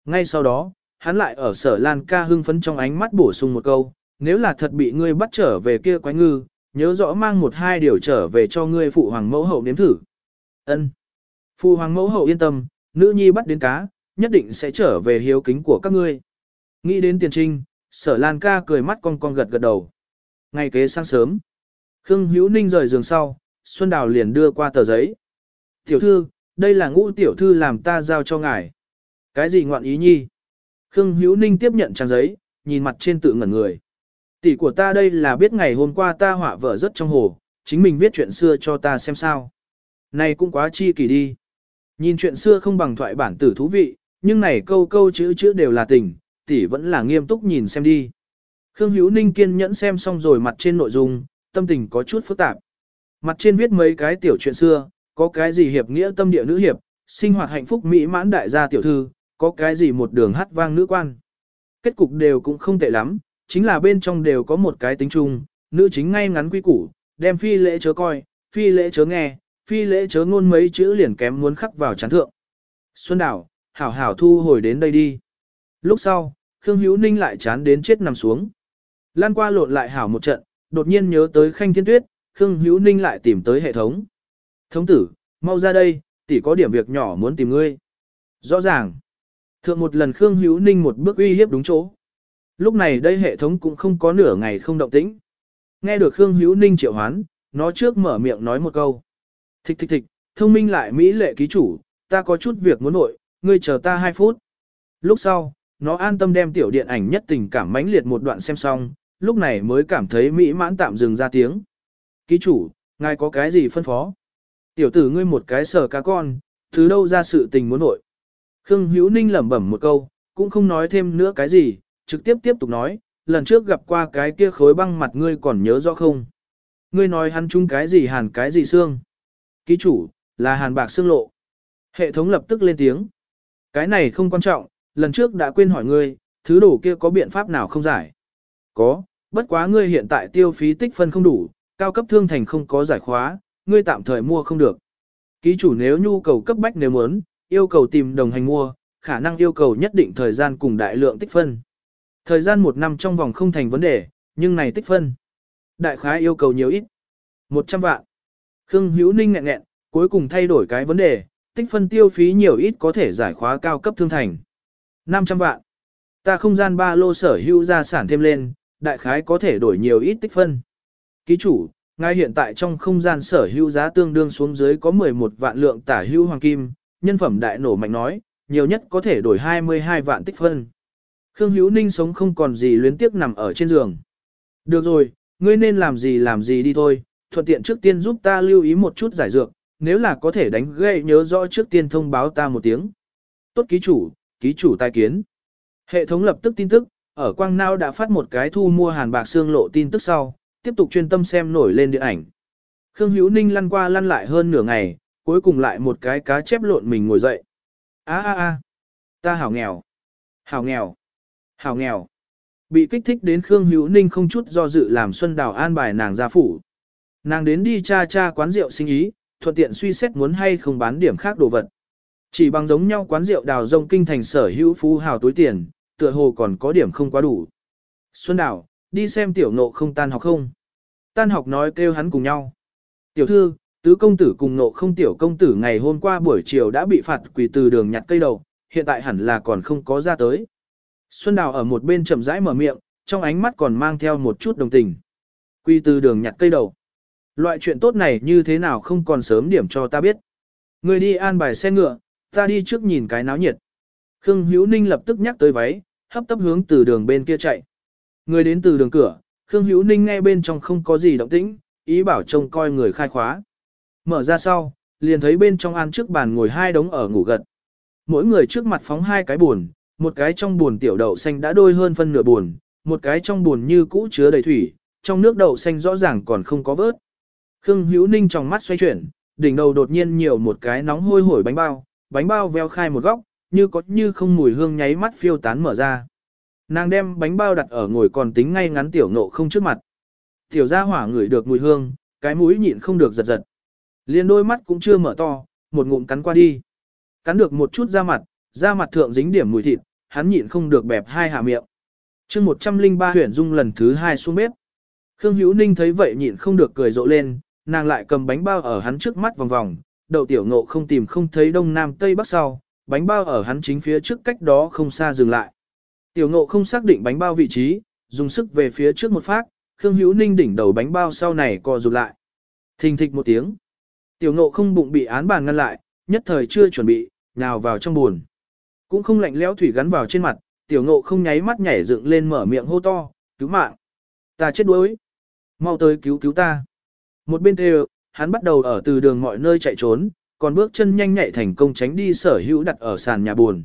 Ngay sau đó, hắn lại ở sở lan ca hưng phấn trong ánh mắt bổ sung một câu, nếu là thật bị ngươi bắt trở về kia quái ngư, nhớ rõ mang một hai điều trở về cho ngươi phụ hoàng mẫu hậu nếm thử. Ân. Phụ hoàng mẫu hậu yên tâm, nữ nhi bắt đến cá, nhất định sẽ trở về hiếu kính của các ngươi. Nghĩ đến tiền trinh, sở lan ca cười mắt con con gật gật đầu. Ngày kế sáng sớm, Khương Hữu Ninh rời giường sau, Xuân Đào liền đưa qua tờ giấy. Tiểu thư, đây là ngũ tiểu thư làm ta giao cho ngài. Cái gì ngoạn ý nhi? Khương Hữu Ninh tiếp nhận trang giấy, nhìn mặt trên tự ngẩn người. Tỷ của ta đây là biết ngày hôm qua ta họa vợ rất trong hồ, chính mình viết chuyện xưa cho ta xem sao. Này cũng quá chi kỳ đi. Nhìn chuyện xưa không bằng thoại bản tử thú vị, nhưng này câu câu chữ chữ đều là tình, tỷ vẫn là nghiêm túc nhìn xem đi. Khương Hữu Ninh kiên nhẫn xem xong rồi mặt trên nội dung, tâm tình có chút phức tạp. Mặt trên viết mấy cái tiểu chuyện xưa, có cái gì hiệp nghĩa tâm địa nữ hiệp, sinh hoạt hạnh phúc mỹ mãn đại gia tiểu thư, có cái gì một đường hát vang nữ quan. Kết cục đều cũng không tệ lắm, chính là bên trong đều có một cái tính chung, nữ chính ngay ngắn quy củ, đem phi lễ chớ coi, phi lễ chớ nghe, phi lễ chớ ngôn mấy chữ liền kém muốn khắc vào chán thượng. Xuân Đảo, hảo hảo thu hồi đến đây đi. Lúc sau, Khương Hữu Ninh lại chán đến chết nằm xuống. Lan qua lộn lại hảo một trận, đột nhiên nhớ tới Khanh Thiên Tuyết, Khương Hữu Ninh lại tìm tới hệ thống. Thống tử, mau ra đây, tỷ có điểm việc nhỏ muốn tìm ngươi. Rõ ràng. Thượng một lần Khương Hữu Ninh một bước uy hiếp đúng chỗ. Lúc này đây hệ thống cũng không có nửa ngày không động tĩnh. Nghe được Khương Hữu Ninh triệu hoán, nó trước mở miệng nói một câu. Thích thích thích, thông minh lại Mỹ lệ ký chủ, ta có chút việc muốn nội, ngươi chờ ta 2 phút. Lúc sau, nó an tâm đem tiểu điện ảnh nhất tình cảm mãnh liệt một đoạn xem xong, lúc này mới cảm thấy mỹ mãn tạm dừng ra tiếng. Ký chủ, ngài có cái gì phân phó? Tiểu tử ngươi một cái sờ cá con, từ đâu ra sự tình muốn nội. Khương Hữu Ninh lẩm bẩm một câu, cũng không nói thêm nữa cái gì, trực tiếp tiếp tục nói, lần trước gặp qua cái kia khối băng mặt ngươi còn nhớ rõ không? Ngươi nói hắn chung cái gì hàn cái gì xương? Ký chủ, là hàn bạc xương lộ. Hệ thống lập tức lên tiếng. Cái này không quan trọng, lần trước đã quên hỏi ngươi, thứ đồ kia có biện pháp nào không giải? Có, bất quá ngươi hiện tại tiêu phí tích phân không đủ, cao cấp thương thành không có giải khóa, ngươi tạm thời mua không được. Ký chủ nếu nhu cầu cấp bách nếu muốn, yêu cầu tìm đồng hành mua, khả năng yêu cầu nhất định thời gian cùng đại lượng tích phân. Thời gian một năm trong vòng không thành vấn đề, nhưng này tích phân. Đại khái yêu cầu nhiều ít. 100 vạn. Khương Hữu Ninh nghẹn nghẹn, cuối cùng thay đổi cái vấn đề, tích phân tiêu phí nhiều ít có thể giải khóa cao cấp thương thành. 500 vạn. Ta không gian ba lô sở hữu gia sản thêm lên, đại khái có thể đổi nhiều ít tích phân. Ký chủ, ngay hiện tại trong không gian sở hữu giá tương đương xuống dưới có 11 vạn lượng tả hữu hoàng kim, nhân phẩm đại nổ mạnh nói, nhiều nhất có thể đổi 22 vạn tích phân. Khương Hữu Ninh sống không còn gì luyến tiếc nằm ở trên giường. Được rồi, ngươi nên làm gì làm gì đi thôi, thuận tiện trước tiên giúp ta lưu ý một chút giải dược, nếu là có thể đánh gậy nhớ rõ trước tiên thông báo ta một tiếng. Tốt ký chủ, ký chủ tai kiến. Hệ thống lập tức tin tức, ở Quang Nao đã phát một cái thu mua hàn bạc xương lộ tin tức sau, tiếp tục chuyên tâm xem nổi lên địa ảnh. Khương Hữu Ninh lăn qua lăn lại hơn nửa ngày, cuối cùng lại một cái cá chép lộn mình ngồi dậy. á á á, ta hảo nghèo, hảo nghèo, hảo nghèo. Bị kích thích đến Khương Hữu Ninh không chút do dự làm Xuân Đào an bài nàng ra phủ. Nàng đến đi cha cha quán rượu sinh ý, thuận tiện suy xét muốn hay không bán điểm khác đồ vật. Chỉ bằng giống nhau quán rượu đào rông kinh thành sở hữu phú hào túi tiền, tựa hồ còn có điểm không quá đủ. Xuân Đào, đi xem tiểu nộ không tan học không? Tan học nói kêu hắn cùng nhau. Tiểu thư, tứ công tử cùng nộ không tiểu công tử ngày hôm qua buổi chiều đã bị phạt quỳ từ đường nhặt cây đầu, hiện tại hẳn là còn không có ra tới. Xuân Đào ở một bên chậm rãi mở miệng, trong ánh mắt còn mang theo một chút đồng tình. Quỳ từ đường nhặt cây đầu. Loại chuyện tốt này như thế nào không còn sớm điểm cho ta biết. Người đi an bài xe ngựa, ta đi trước nhìn cái náo nhiệt. Khương Hữu Ninh lập tức nhắc tới váy, hấp tấp hướng từ đường bên kia chạy. Người đến từ đường cửa, Khương Hữu Ninh nghe bên trong không có gì động tĩnh, ý bảo trông coi người khai khóa. Mở ra sau, liền thấy bên trong ăn trước bàn ngồi hai đống ở ngủ gật. Mỗi người trước mặt phóng hai cái buồn, một cái trong buồn tiểu đậu xanh đã đôi hơn phân nửa buồn, một cái trong buồn như cũ chứa đầy thủy, trong nước đậu xanh rõ ràng còn không có vớt. Khương Hữu Ninh trong mắt xoay chuyển, đỉnh đầu đột nhiên nhiều một cái nóng hôi hổi bánh bao, bánh bao veo khai một góc, như có như không mùi hương nháy mắt phiêu tán mở ra. Nàng đem bánh bao đặt ở ngồi còn tính ngay ngắn tiểu nộ không trước mặt. Tiểu gia hỏa ngửi được mùi hương, cái mũi nhịn không được giật giật. Liên đôi mắt cũng chưa mở to, một ngụm cắn qua đi. Cắn được một chút da mặt, da mặt thượng dính điểm mùi thịt, hắn nhịn không được bẹp hai hạ miệng. chương 103 huyển dung lần thứ hai xuống bếp. Khương Hữu Ninh thấy vậy nhịn không được cười rộ lên, nàng lại cầm bánh bao ở hắn trước mắt vòng vòng, đậu tiểu ngộ không tìm không thấy đông nam tây bắc sau, bánh bao ở hắn chính phía trước cách đó không xa dừng lại. Tiểu ngộ không xác định bánh bao vị trí, dùng sức về phía trước một phát, Khương Hữu Ninh đỉnh đầu bánh bao sau này co rụt lại. Thình thịch một tiếng. Tiểu ngộ không bụng bị án bàn ngăn lại, nhất thời chưa chuẩn bị, nhào vào trong buồn. Cũng không lạnh lẽo thủy gắn vào trên mặt, tiểu ngộ không nháy mắt nhảy dựng lên mở miệng hô to, cứu mạng. Ta chết đuối. Mau tới cứu cứu ta. Một bên đều, hắn bắt đầu ở từ đường mọi nơi chạy trốn, còn bước chân nhanh nhạy thành công tránh đi sở hữu đặt ở sàn nhà buồn.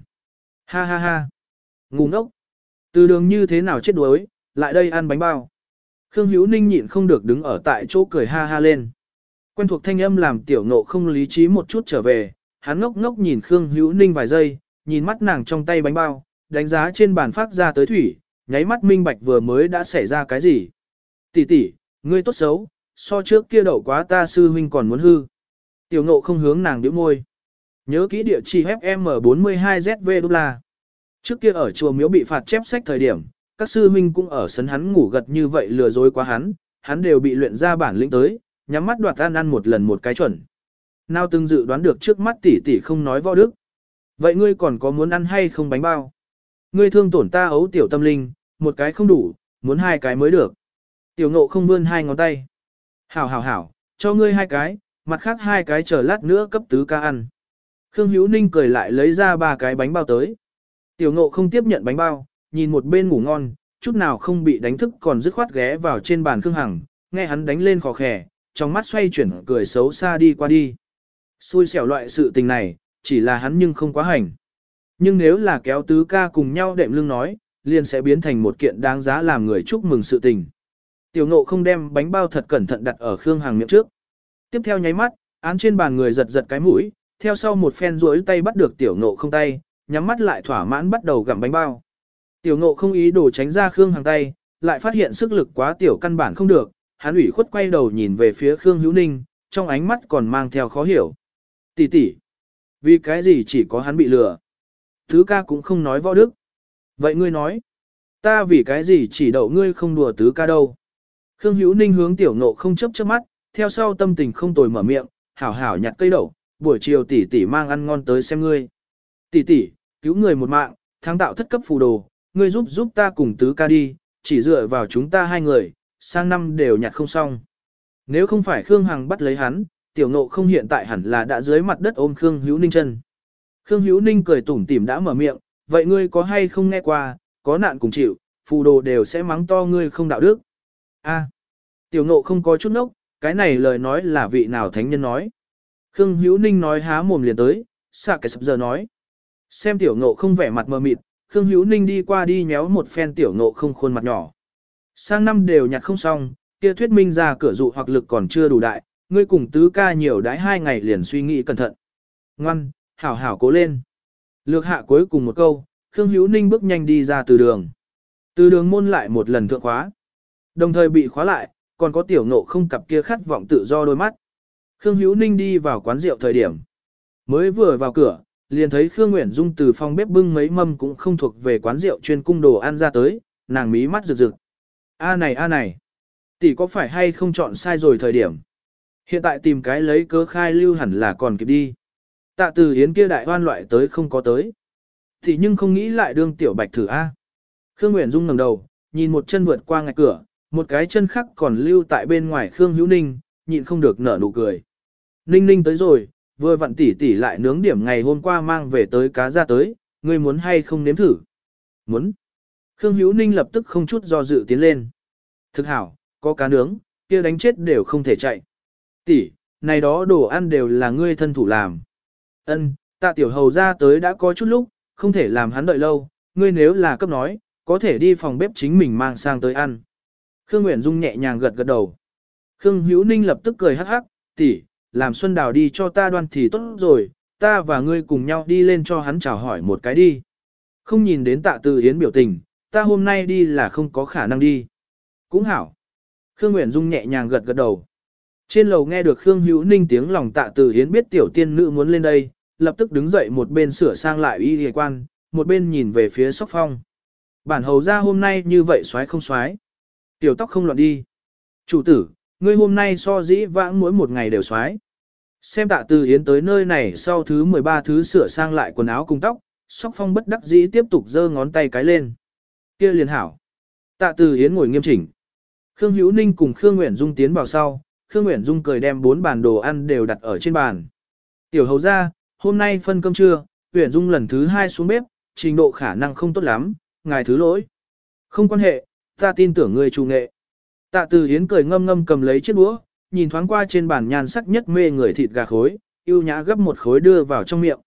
Ha ha ha. Ngu ngốc. Từ đường như thế nào chết đuối, lại đây ăn bánh bao. Khương Hữu Ninh nhịn không được đứng ở tại chỗ cười ha ha lên. Quen thuộc thanh âm làm tiểu ngộ không lý trí một chút trở về, hắn ngốc ngốc nhìn Khương Hữu Ninh vài giây, nhìn mắt nàng trong tay bánh bao, đánh giá trên bàn phát ra tới thủy, nháy mắt minh bạch vừa mới đã xảy ra cái gì. Tỷ tỷ, ngươi tốt xấu, so trước kia đậu quá ta sư huynh còn muốn hư. Tiểu ngộ không hướng nàng biểu môi. Nhớ kỹ địa chỉ FM42ZV đô la. Trước kia ở chùa miếu bị phạt chép sách thời điểm, các sư huynh cũng ở sấn hắn ngủ gật như vậy lừa dối quá hắn, hắn đều bị luyện ra bản lĩnh tới, nhắm mắt đoạt ăn ăn một lần một cái chuẩn. Nào từng dự đoán được trước mắt tỷ tỷ không nói võ đức. Vậy ngươi còn có muốn ăn hay không bánh bao? Ngươi thương tổn ta ấu tiểu tâm linh, một cái không đủ, muốn hai cái mới được. Tiểu ngộ không vươn hai ngón tay. Hảo hảo hảo, cho ngươi hai cái, mặt khác hai cái chờ lát nữa cấp tứ ca ăn. Khương Hữu Ninh cười lại lấy ra ba cái bánh bao tới. Tiểu ngộ không tiếp nhận bánh bao, nhìn một bên ngủ ngon, chút nào không bị đánh thức còn dứt khoát ghé vào trên bàn Khương Hằng, nghe hắn đánh lên khó khè, trong mắt xoay chuyển cười xấu xa đi qua đi. Xui xẻo loại sự tình này, chỉ là hắn nhưng không quá hành. Nhưng nếu là kéo tứ ca cùng nhau đệm lưng nói, liền sẽ biến thành một kiện đáng giá làm người chúc mừng sự tình. Tiểu ngộ không đem bánh bao thật cẩn thận đặt ở Khương Hằng miệng trước. Tiếp theo nháy mắt, án trên bàn người giật giật cái mũi, theo sau một phen duỗi tay bắt được tiểu ngộ không tay, nhắm mắt lại thỏa mãn bắt đầu gặm bánh bao. Tiểu ngộ không ý đồ tránh ra Khương Hằng tay, lại phát hiện sức lực quá tiểu căn bản không được, hắn ủy khuất quay đầu nhìn về phía Khương Hữu Ninh, trong ánh mắt còn mang theo khó hiểu. Tỷ tỷ, vì cái gì chỉ có hắn bị lừa? Thứ ca cũng không nói võ đức. Vậy ngươi nói, ta vì cái gì chỉ đậu ngươi không đùa tứ ca đâu? Khương Hữu Ninh hướng tiểu ngộ không chấp chớp mắt, theo sau tâm tình không tồi mở miệng, hảo hảo nhặt cây đậu, buổi chiều tỷ tỷ mang ăn ngon tới xem ngươi. Tỷ tỷ, cứu người một mạng, thắng tạo thất cấp phù đồ, ngươi giúp giúp ta cùng tứ ca đi, chỉ dựa vào chúng ta hai người, sang năm đều nhặt không xong. Nếu không phải Khương Hằng bắt lấy hắn, tiểu ngộ không hiện tại hẳn là đã dưới mặt đất ôm Khương Hữu Ninh chân. Khương Hữu Ninh cười tủm tỉm đã mở miệng, vậy ngươi có hay không nghe qua, có nạn cùng chịu, phù đồ đều sẽ mắng to ngươi không đạo đức. A, tiểu ngộ không có chút nốc, cái này lời nói là vị nào thánh nhân nói. Khương Hữu Ninh nói há mồm liền tới, xạ cái sập giờ nói. Xem tiểu ngộ không vẻ mặt mờ mịt, Khương Hữu Ninh đi qua đi nhéo một phen tiểu ngộ không khuôn mặt nhỏ. Sang năm đều nhặt không xong, kia thuyết minh ra cửa dụ hoặc lực còn chưa đủ đại, ngươi cùng tứ ca nhiều đãi hai ngày liền suy nghĩ cẩn thận. Ngoan, hảo hảo cố lên. Lược hạ cuối cùng một câu, Khương Hữu Ninh bước nhanh đi ra từ đường. Từ đường môn lại một lần thượng khóa. Đồng thời bị khóa lại, còn có tiểu ngộ không cặp kia khát vọng tự do đôi mắt. Khương Hữu Ninh đi vào quán rượu thời điểm. Mới vừa vào cửa, liền thấy Khương Nguyễn Dung từ phòng bếp bưng mấy mâm cũng không thuộc về quán rượu chuyên cung đồ ăn ra tới, nàng mí mắt rực rực. A này a này, tỷ có phải hay không chọn sai rồi thời điểm? Hiện tại tìm cái lấy cớ khai lưu hẳn là còn kịp đi. Tạ từ yến kia đại hoan loại tới không có tới. Thì nhưng không nghĩ lại đương tiểu bạch thử A. Khương Nguyễn Dung ngẩng đầu, nhìn một chân vượt qua ngạch cửa, một cái chân khác còn lưu tại bên ngoài Khương Hữu Ninh, nhịn không được nở nụ cười. Ninh Ninh tới rồi, vừa vặn tỉ tỉ lại nướng điểm ngày hôm qua mang về tới cá ra tới, ngươi muốn hay không nếm thử? Muốn. Khương Hữu Ninh lập tức không chút do dự tiến lên. Thực hảo, có cá nướng, kia đánh chết đều không thể chạy. Tỷ, này đó đồ ăn đều là ngươi thân thủ làm. Ân, tạ tiểu hầu ra tới đã có chút lúc, không thể làm hắn đợi lâu, ngươi nếu là cấp nói, có thể đi phòng bếp chính mình mang sang tới ăn. Khương Nguyễn Dung nhẹ nhàng gật gật đầu. Khương Hữu Ninh lập tức cười hắc hắc, tỷ, làm Xuân Đào đi cho ta đoan thì tốt rồi, ta và ngươi cùng nhau đi lên cho hắn chào hỏi một cái đi. Không nhìn đến tạ từ Hiến biểu tình, ta hôm nay đi là không có khả năng đi. Cũng hảo. Khương Nguyễn Dung nhẹ nhàng gật gật đầu. Trên lầu nghe được Khương Hữu Ninh tiếng lòng tạ từ Hiến biết tiểu tiên nữ muốn lên đây, lập tức đứng dậy một bên sửa sang lại y hề quan, một bên nhìn về phía sóc phong. Bản hầu ra hôm nay như vậy xoái không xoái. Tiểu tóc không loạn đi. Chủ tử, ngươi hôm nay so dĩ vãng mỗi một ngày đều xoái. Xem tạ từ Hiến tới nơi này sau thứ 13 thứ sửa sang lại quần áo cùng tóc, sóc phong bất đắc dĩ tiếp tục giơ ngón tay cái lên. kia liền hảo. Tạ từ Hiến ngồi nghiêm chỉnh. Khương Hữu Ninh cùng Khương Nguyễn Dung tiến vào sau, Khương Nguyễn Dung cười đem bốn bàn đồ ăn đều đặt ở trên bàn. Tiểu hầu ra, hôm nay phân cơm trưa, Nguyễn Dung lần thứ hai xuống bếp, trình độ khả năng không tốt lắm, ngài thứ lỗi. Không quan hệ, ta tin tưởng người chủ nghệ. Tạ Từ Hiến cười ngâm ngâm cầm lấy chiếc đũa, nhìn thoáng qua trên bàn nhan sắc nhất mê người thịt gà khối, yêu nhã gấp một khối đưa vào trong miệng.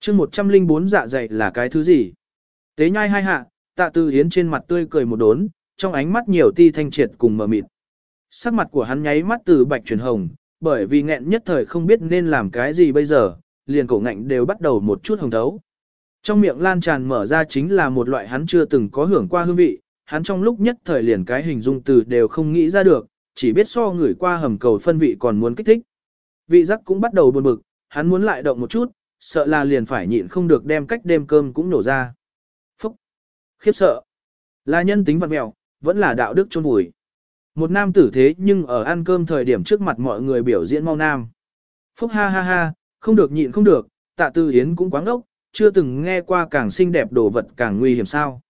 chương 104 dạ dày là cái thứ gì? Tế nhai hai hạ, Tạ Từ Hiến trên mặt tươi cười một đốn, trong ánh mắt nhiều ti thanh triệt cùng mờ mịt. Sắc mặt của hắn nháy mắt từ bạch chuyển hồng, bởi vì nghẹn nhất thời không biết nên làm cái gì bây giờ, liền cổ ngạnh đều bắt đầu một chút hồng thấu. Trong miệng lan tràn mở ra chính là một loại hắn chưa từng có hưởng qua hương vị, hắn trong lúc nhất thời liền cái hình dung từ đều không nghĩ ra được, chỉ biết so người qua hầm cầu phân vị còn muốn kích thích. Vị giác cũng bắt đầu buồn bực, hắn muốn lại động một chút, sợ là liền phải nhịn không được đem cách đêm cơm cũng nổ ra. Phúc! Khiếp sợ! Là nhân tính vật mèo vẫn là đạo đức chôn vùi. Một nam tử thế nhưng ở ăn cơm thời điểm trước mặt mọi người biểu diễn mau nam. Phúc ha ha ha, không được nhịn không được, tạ tư hiến cũng quáng ốc, chưa từng nghe qua càng xinh đẹp đồ vật càng nguy hiểm sao.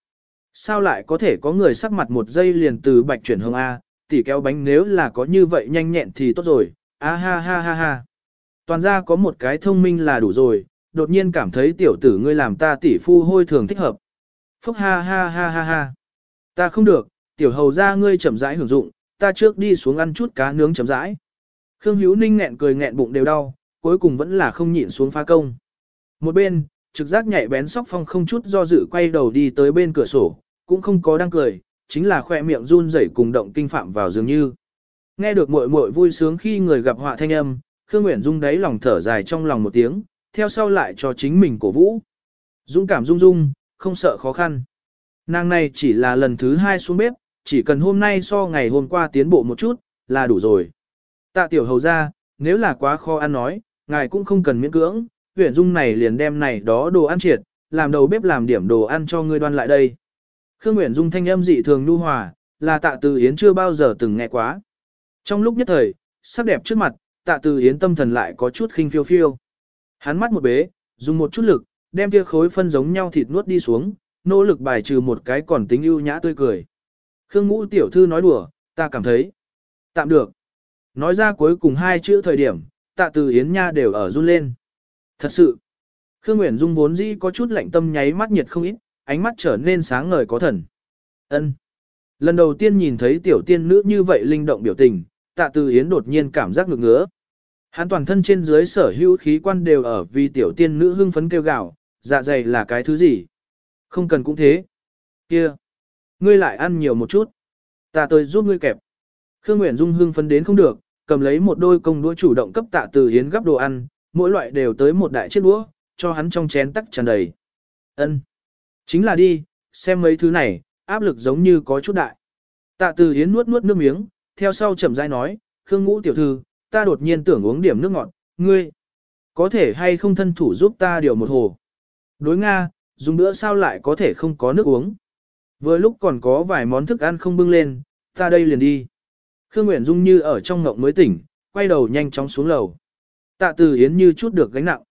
Sao lại có thể có người sắc mặt một giây liền từ bạch chuyển hướng A, tỉ kéo bánh nếu là có như vậy nhanh nhẹn thì tốt rồi, a ha ha ha ha. Toàn ra có một cái thông minh là đủ rồi, đột nhiên cảm thấy tiểu tử ngươi làm ta tỷ phu hôi thường thích hợp. Phúc ha ha ha ha ha. Ta không được, tiểu hầu ra ngươi chậm rãi hưởng dụng, ta trước đi xuống ăn chút cá nướng chậm rãi. Khương Hữu Ninh nghẹn cười nghẹn bụng đều đau, cuối cùng vẫn là không nhịn xuống phá công. Một bên, trực giác nhạy bén sóc phong không chút do dự quay đầu đi tới bên cửa sổ, cũng không có đang cười, chính là khoe miệng run rẩy cùng động kinh phạm vào dường như. Nghe được muội muội vui sướng khi người gặp họa thanh âm, Khương Nguyễn Dung đáy lòng thở dài trong lòng một tiếng, theo sau lại cho chính mình cổ vũ. Dũng cảm dung dung, không sợ khó khăn. Nàng này chỉ là lần thứ hai xuống bếp, chỉ cần hôm nay so ngày hôm qua tiến bộ một chút, là đủ rồi. Tạ tiểu hầu ra, nếu là quá khó ăn nói, ngài cũng không cần miễn cưỡng, huyện dung này liền đem này đó đồ ăn triệt, làm đầu bếp làm điểm đồ ăn cho ngươi đoan lại đây. Khương Nguyễn Dung thanh âm dị thường nhu hòa, là tạ từ Yến chưa bao giờ từng nghe quá. Trong lúc nhất thời, sắc đẹp trước mặt, tạ từ Yến tâm thần lại có chút khinh phiêu phiêu. Hắn mắt một bế, dùng một chút lực, đem kia khối phân giống nhau thịt nuốt đi xuống, nỗ lực bài trừ một cái còn tính ưu nhã tươi cười. Khương ngũ tiểu thư nói đùa, ta cảm thấy. Tạm được. Nói ra cuối cùng hai chữ thời điểm, tạ từ Yến Nha đều ở run lên. Thật sự. Khương Nguyễn Dung vốn dĩ có chút lạnh tâm nháy mắt nhiệt không ít, ánh mắt trở nên sáng ngời có thần. Ân. Lần đầu tiên nhìn thấy tiểu tiên nữ như vậy linh động biểu tình, tạ từ Yến đột nhiên cảm giác ngực ngứa. Hắn toàn thân trên dưới sở hữu khí quan đều ở vì tiểu tiên nữ hưng phấn kêu gào, dạ dày là cái thứ gì? Không cần cũng thế. Kia, ngươi lại ăn nhiều một chút. Ta tới giúp ngươi kẹp. Khương Nguyễn Dung hưng phấn đến không được, cầm lấy một đôi công đũa chủ động cấp tạ từ hiến gấp đồ ăn, mỗi loại đều tới một đại chiếc đũa, cho hắn trong chén tắc tràn đầy. Ân, Chính là đi, xem mấy thứ này, áp lực giống như có chút đại. Tạ từ hiến nuốt nuốt nước miếng, theo sau chậm rãi nói, Khương Ngũ tiểu thư, ta đột nhiên tưởng uống điểm nước ngọt, ngươi, có thể hay không thân thủ giúp ta điều một hồ. Đối Nga, dùng bữa sao lại có thể không có nước uống. Vừa lúc còn có vài món thức ăn không bưng lên, ta đây liền đi. Khương Nguyễn Dung như ở trong ngộng mới tỉnh, quay đầu nhanh chóng xuống lầu. Tạ Từ Hiến như chút được gánh nặng.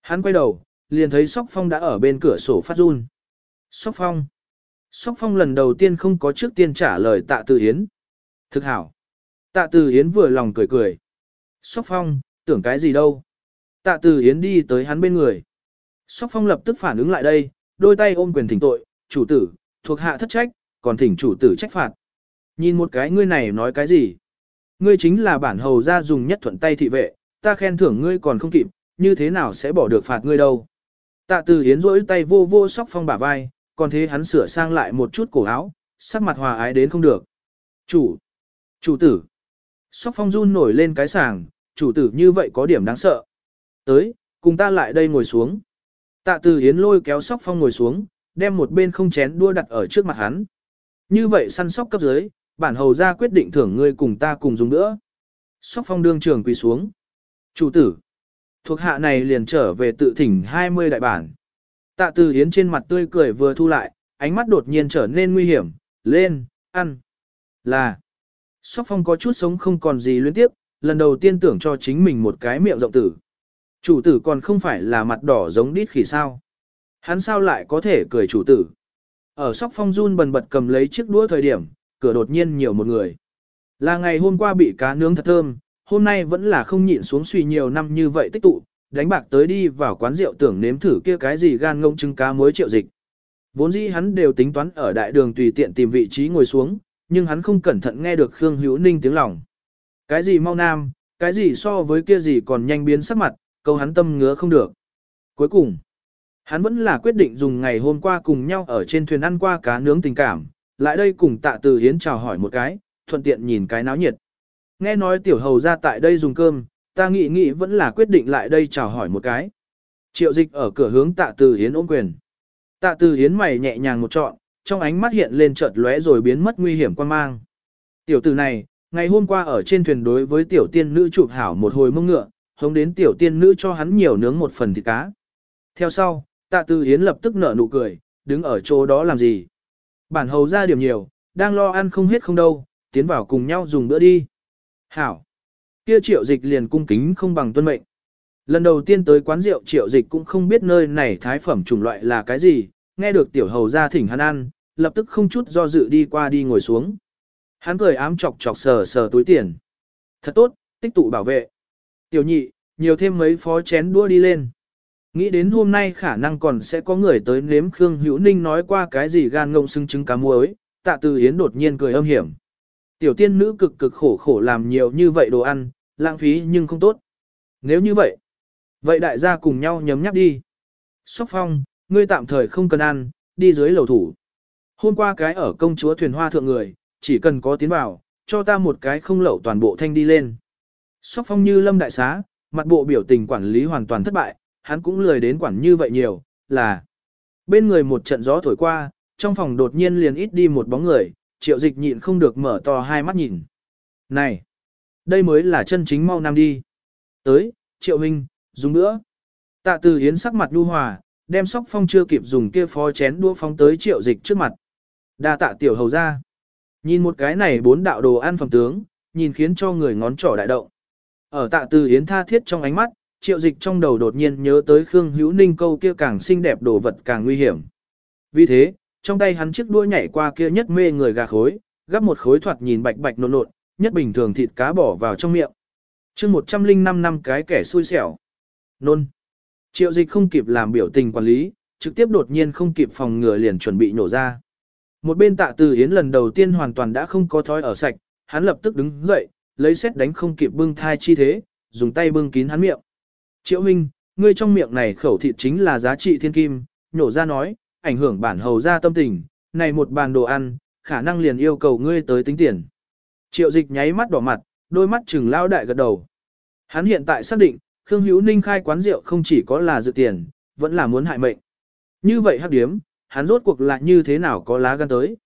Hắn quay đầu, liền thấy Sóc Phong đã ở bên cửa sổ phát run. Sóc Phong. Sóc Phong lần đầu tiên không có trước tiên trả lời Tạ Từ Yến. Thực hảo. Tạ Từ Yến vừa lòng cười cười. Sóc Phong, tưởng cái gì đâu. Tạ Từ Yến đi tới hắn bên người. Sóc Phong lập tức phản ứng lại đây, đôi tay ôm quyền thỉnh tội, chủ tử, thuộc hạ thất trách, còn thỉnh chủ tử trách phạt. Nhìn một cái ngươi này nói cái gì? Ngươi chính là bản hầu ra dùng nhất thuận tay thị vệ, ta khen thưởng ngươi còn không kịp, như thế nào sẽ bỏ được phạt ngươi đâu? Tạ Từ Yến rỗi tay vô vô Sóc Phong bả vai, còn thế hắn sửa sang lại một chút cổ áo, sắc mặt hòa ái đến không được. Chủ! Chủ tử! Sóc Phong run nổi lên cái sàng, chủ tử như vậy có điểm đáng sợ. Tới, cùng ta lại đây ngồi xuống. Tạ Từ Yến lôi kéo Sóc Phong ngồi xuống, đem một bên không chén đua đặt ở trước mặt hắn. Như vậy săn sóc cấp dưới, bản hầu ra quyết định thưởng ngươi cùng ta cùng dùng nữa. Sóc Phong đương trường quỳ xuống. Chủ tử. Thuộc hạ này liền trở về tự thỉnh 20 đại bản. Tạ Từ Yến trên mặt tươi cười vừa thu lại, ánh mắt đột nhiên trở nên nguy hiểm. Lên, ăn. Là. Sóc Phong có chút sống không còn gì luyến tiếp, lần đầu tiên tưởng cho chính mình một cái miệng rộng tử. Chủ tử còn không phải là mặt đỏ giống đít khỉ sao. Hắn sao lại có thể cười chủ tử. Ở sóc phong run bần bật cầm lấy chiếc đũa thời điểm, cửa đột nhiên nhiều một người. Là ngày hôm qua bị cá nướng thật thơm, hôm nay vẫn là không nhịn xuống suy nhiều năm như vậy tích tụ, đánh bạc tới đi vào quán rượu tưởng nếm thử kia cái gì gan ngông trứng cá muối triệu dịch. Vốn dĩ hắn đều tính toán ở đại đường tùy tiện tìm vị trí ngồi xuống, nhưng hắn không cẩn thận nghe được Khương Hữu Ninh tiếng lòng. Cái gì mau nam, cái gì so với kia gì còn nhanh biến sắc mặt, câu hắn tâm ngứa không được. Cuối cùng, hắn vẫn là quyết định dùng ngày hôm qua cùng nhau ở trên thuyền ăn qua cá nướng tình cảm, lại đây cùng tạ từ hiến chào hỏi một cái, thuận tiện nhìn cái náo nhiệt. Nghe nói tiểu hầu ra tại đây dùng cơm, ta nghĩ nghĩ vẫn là quyết định lại đây chào hỏi một cái. Triệu dịch ở cửa hướng tạ từ hiến ôm quyền. Tạ từ hiến mày nhẹ nhàng một trọn, trong ánh mắt hiện lên chợt lóe rồi biến mất nguy hiểm quan mang. Tiểu tử này, ngày hôm qua ở trên thuyền đối với tiểu tiên nữ chụp hảo một hồi mông ngựa, hống đến tiểu tiên nữ cho hắn nhiều nướng một phần thịt cá. Theo sau, tạ tư hiến lập tức nở nụ cười, đứng ở chỗ đó làm gì. Bản hầu ra điểm nhiều, đang lo ăn không hết không đâu, tiến vào cùng nhau dùng bữa đi. Hảo. Kia triệu dịch liền cung kính không bằng tuân mệnh. Lần đầu tiên tới quán rượu triệu dịch cũng không biết nơi này thái phẩm chủng loại là cái gì, nghe được tiểu hầu ra thỉnh hắn ăn, lập tức không chút do dự đi qua đi ngồi xuống. Hắn cười ám chọc chọc sờ sờ túi tiền. Thật tốt, tích tụ bảo vệ. Tiểu nhị, nhiều thêm mấy phó chén đua đi lên. Nghĩ đến hôm nay khả năng còn sẽ có người tới nếm Khương Hữu Ninh nói qua cái gì gan ngông xưng trứng cá muối, tạ từ Yến đột nhiên cười âm hiểm. Tiểu tiên nữ cực cực khổ khổ làm nhiều như vậy đồ ăn, lãng phí nhưng không tốt. Nếu như vậy, vậy đại gia cùng nhau nhấm nháp đi. Sóc phong, ngươi tạm thời không cần ăn, đi dưới lầu thủ. Hôm qua cái ở công chúa thuyền hoa thượng người, chỉ cần có tiến vào, cho ta một cái không lẩu toàn bộ thanh đi lên. Sóc phong như lâm đại xá, mặt bộ biểu tình quản lý hoàn toàn thất bại, hắn cũng lười đến quản như vậy nhiều, là bên người một trận gió thổi qua, trong phòng đột nhiên liền ít đi một bóng người, triệu dịch nhịn không được mở to hai mắt nhìn. Này, đây mới là chân chính mau nam đi. Tới, triệu huynh, dùng nữa. Tạ từ hiến sắc mặt nhu hòa, đem sóc phong chưa kịp dùng kia phó chén đũa phóng tới triệu dịch trước mặt. đa tạ tiểu hầu ra. Nhìn một cái này bốn đạo đồ ăn phẩm tướng, nhìn khiến cho người ngón trỏ đại động. Ở tạ từ hiến tha thiết trong ánh mắt, triệu dịch trong đầu đột nhiên nhớ tới Khương Hữu Ninh câu kia càng xinh đẹp đồ vật càng nguy hiểm. Vì thế, trong tay hắn chiếc đuôi nhảy qua kia nhất mê người gà khối, gắp một khối thoạt nhìn bạch bạch nộn nộn, nhất bình thường thịt cá bỏ vào trong miệng. chương 105 năm cái kẻ xui xẻo. Nôn. Triệu dịch không kịp làm biểu tình quản lý, trực tiếp đột nhiên không kịp phòng ngừa liền chuẩn bị nổ ra. Một bên tạ từ yến lần đầu tiên hoàn toàn đã không có thói ở sạch, hắn lập tức đứng dậy, lấy xét đánh không kịp bưng thai chi thế, dùng tay bưng kín hắn miệng. Triệu Minh, ngươi trong miệng này khẩu thịt chính là giá trị thiên kim, nhổ ra nói, ảnh hưởng bản hầu ra tâm tình, này một bàn đồ ăn, khả năng liền yêu cầu ngươi tới tính tiền. Triệu dịch nháy mắt đỏ mặt, đôi mắt trừng lao đại gật đầu. Hắn hiện tại xác định, Khương Hữu Ninh khai quán rượu không chỉ có là dự tiền, vẫn là muốn hại mệnh. Như vậy hắc điếm, hắn rốt cuộc lại như thế nào có lá gan tới.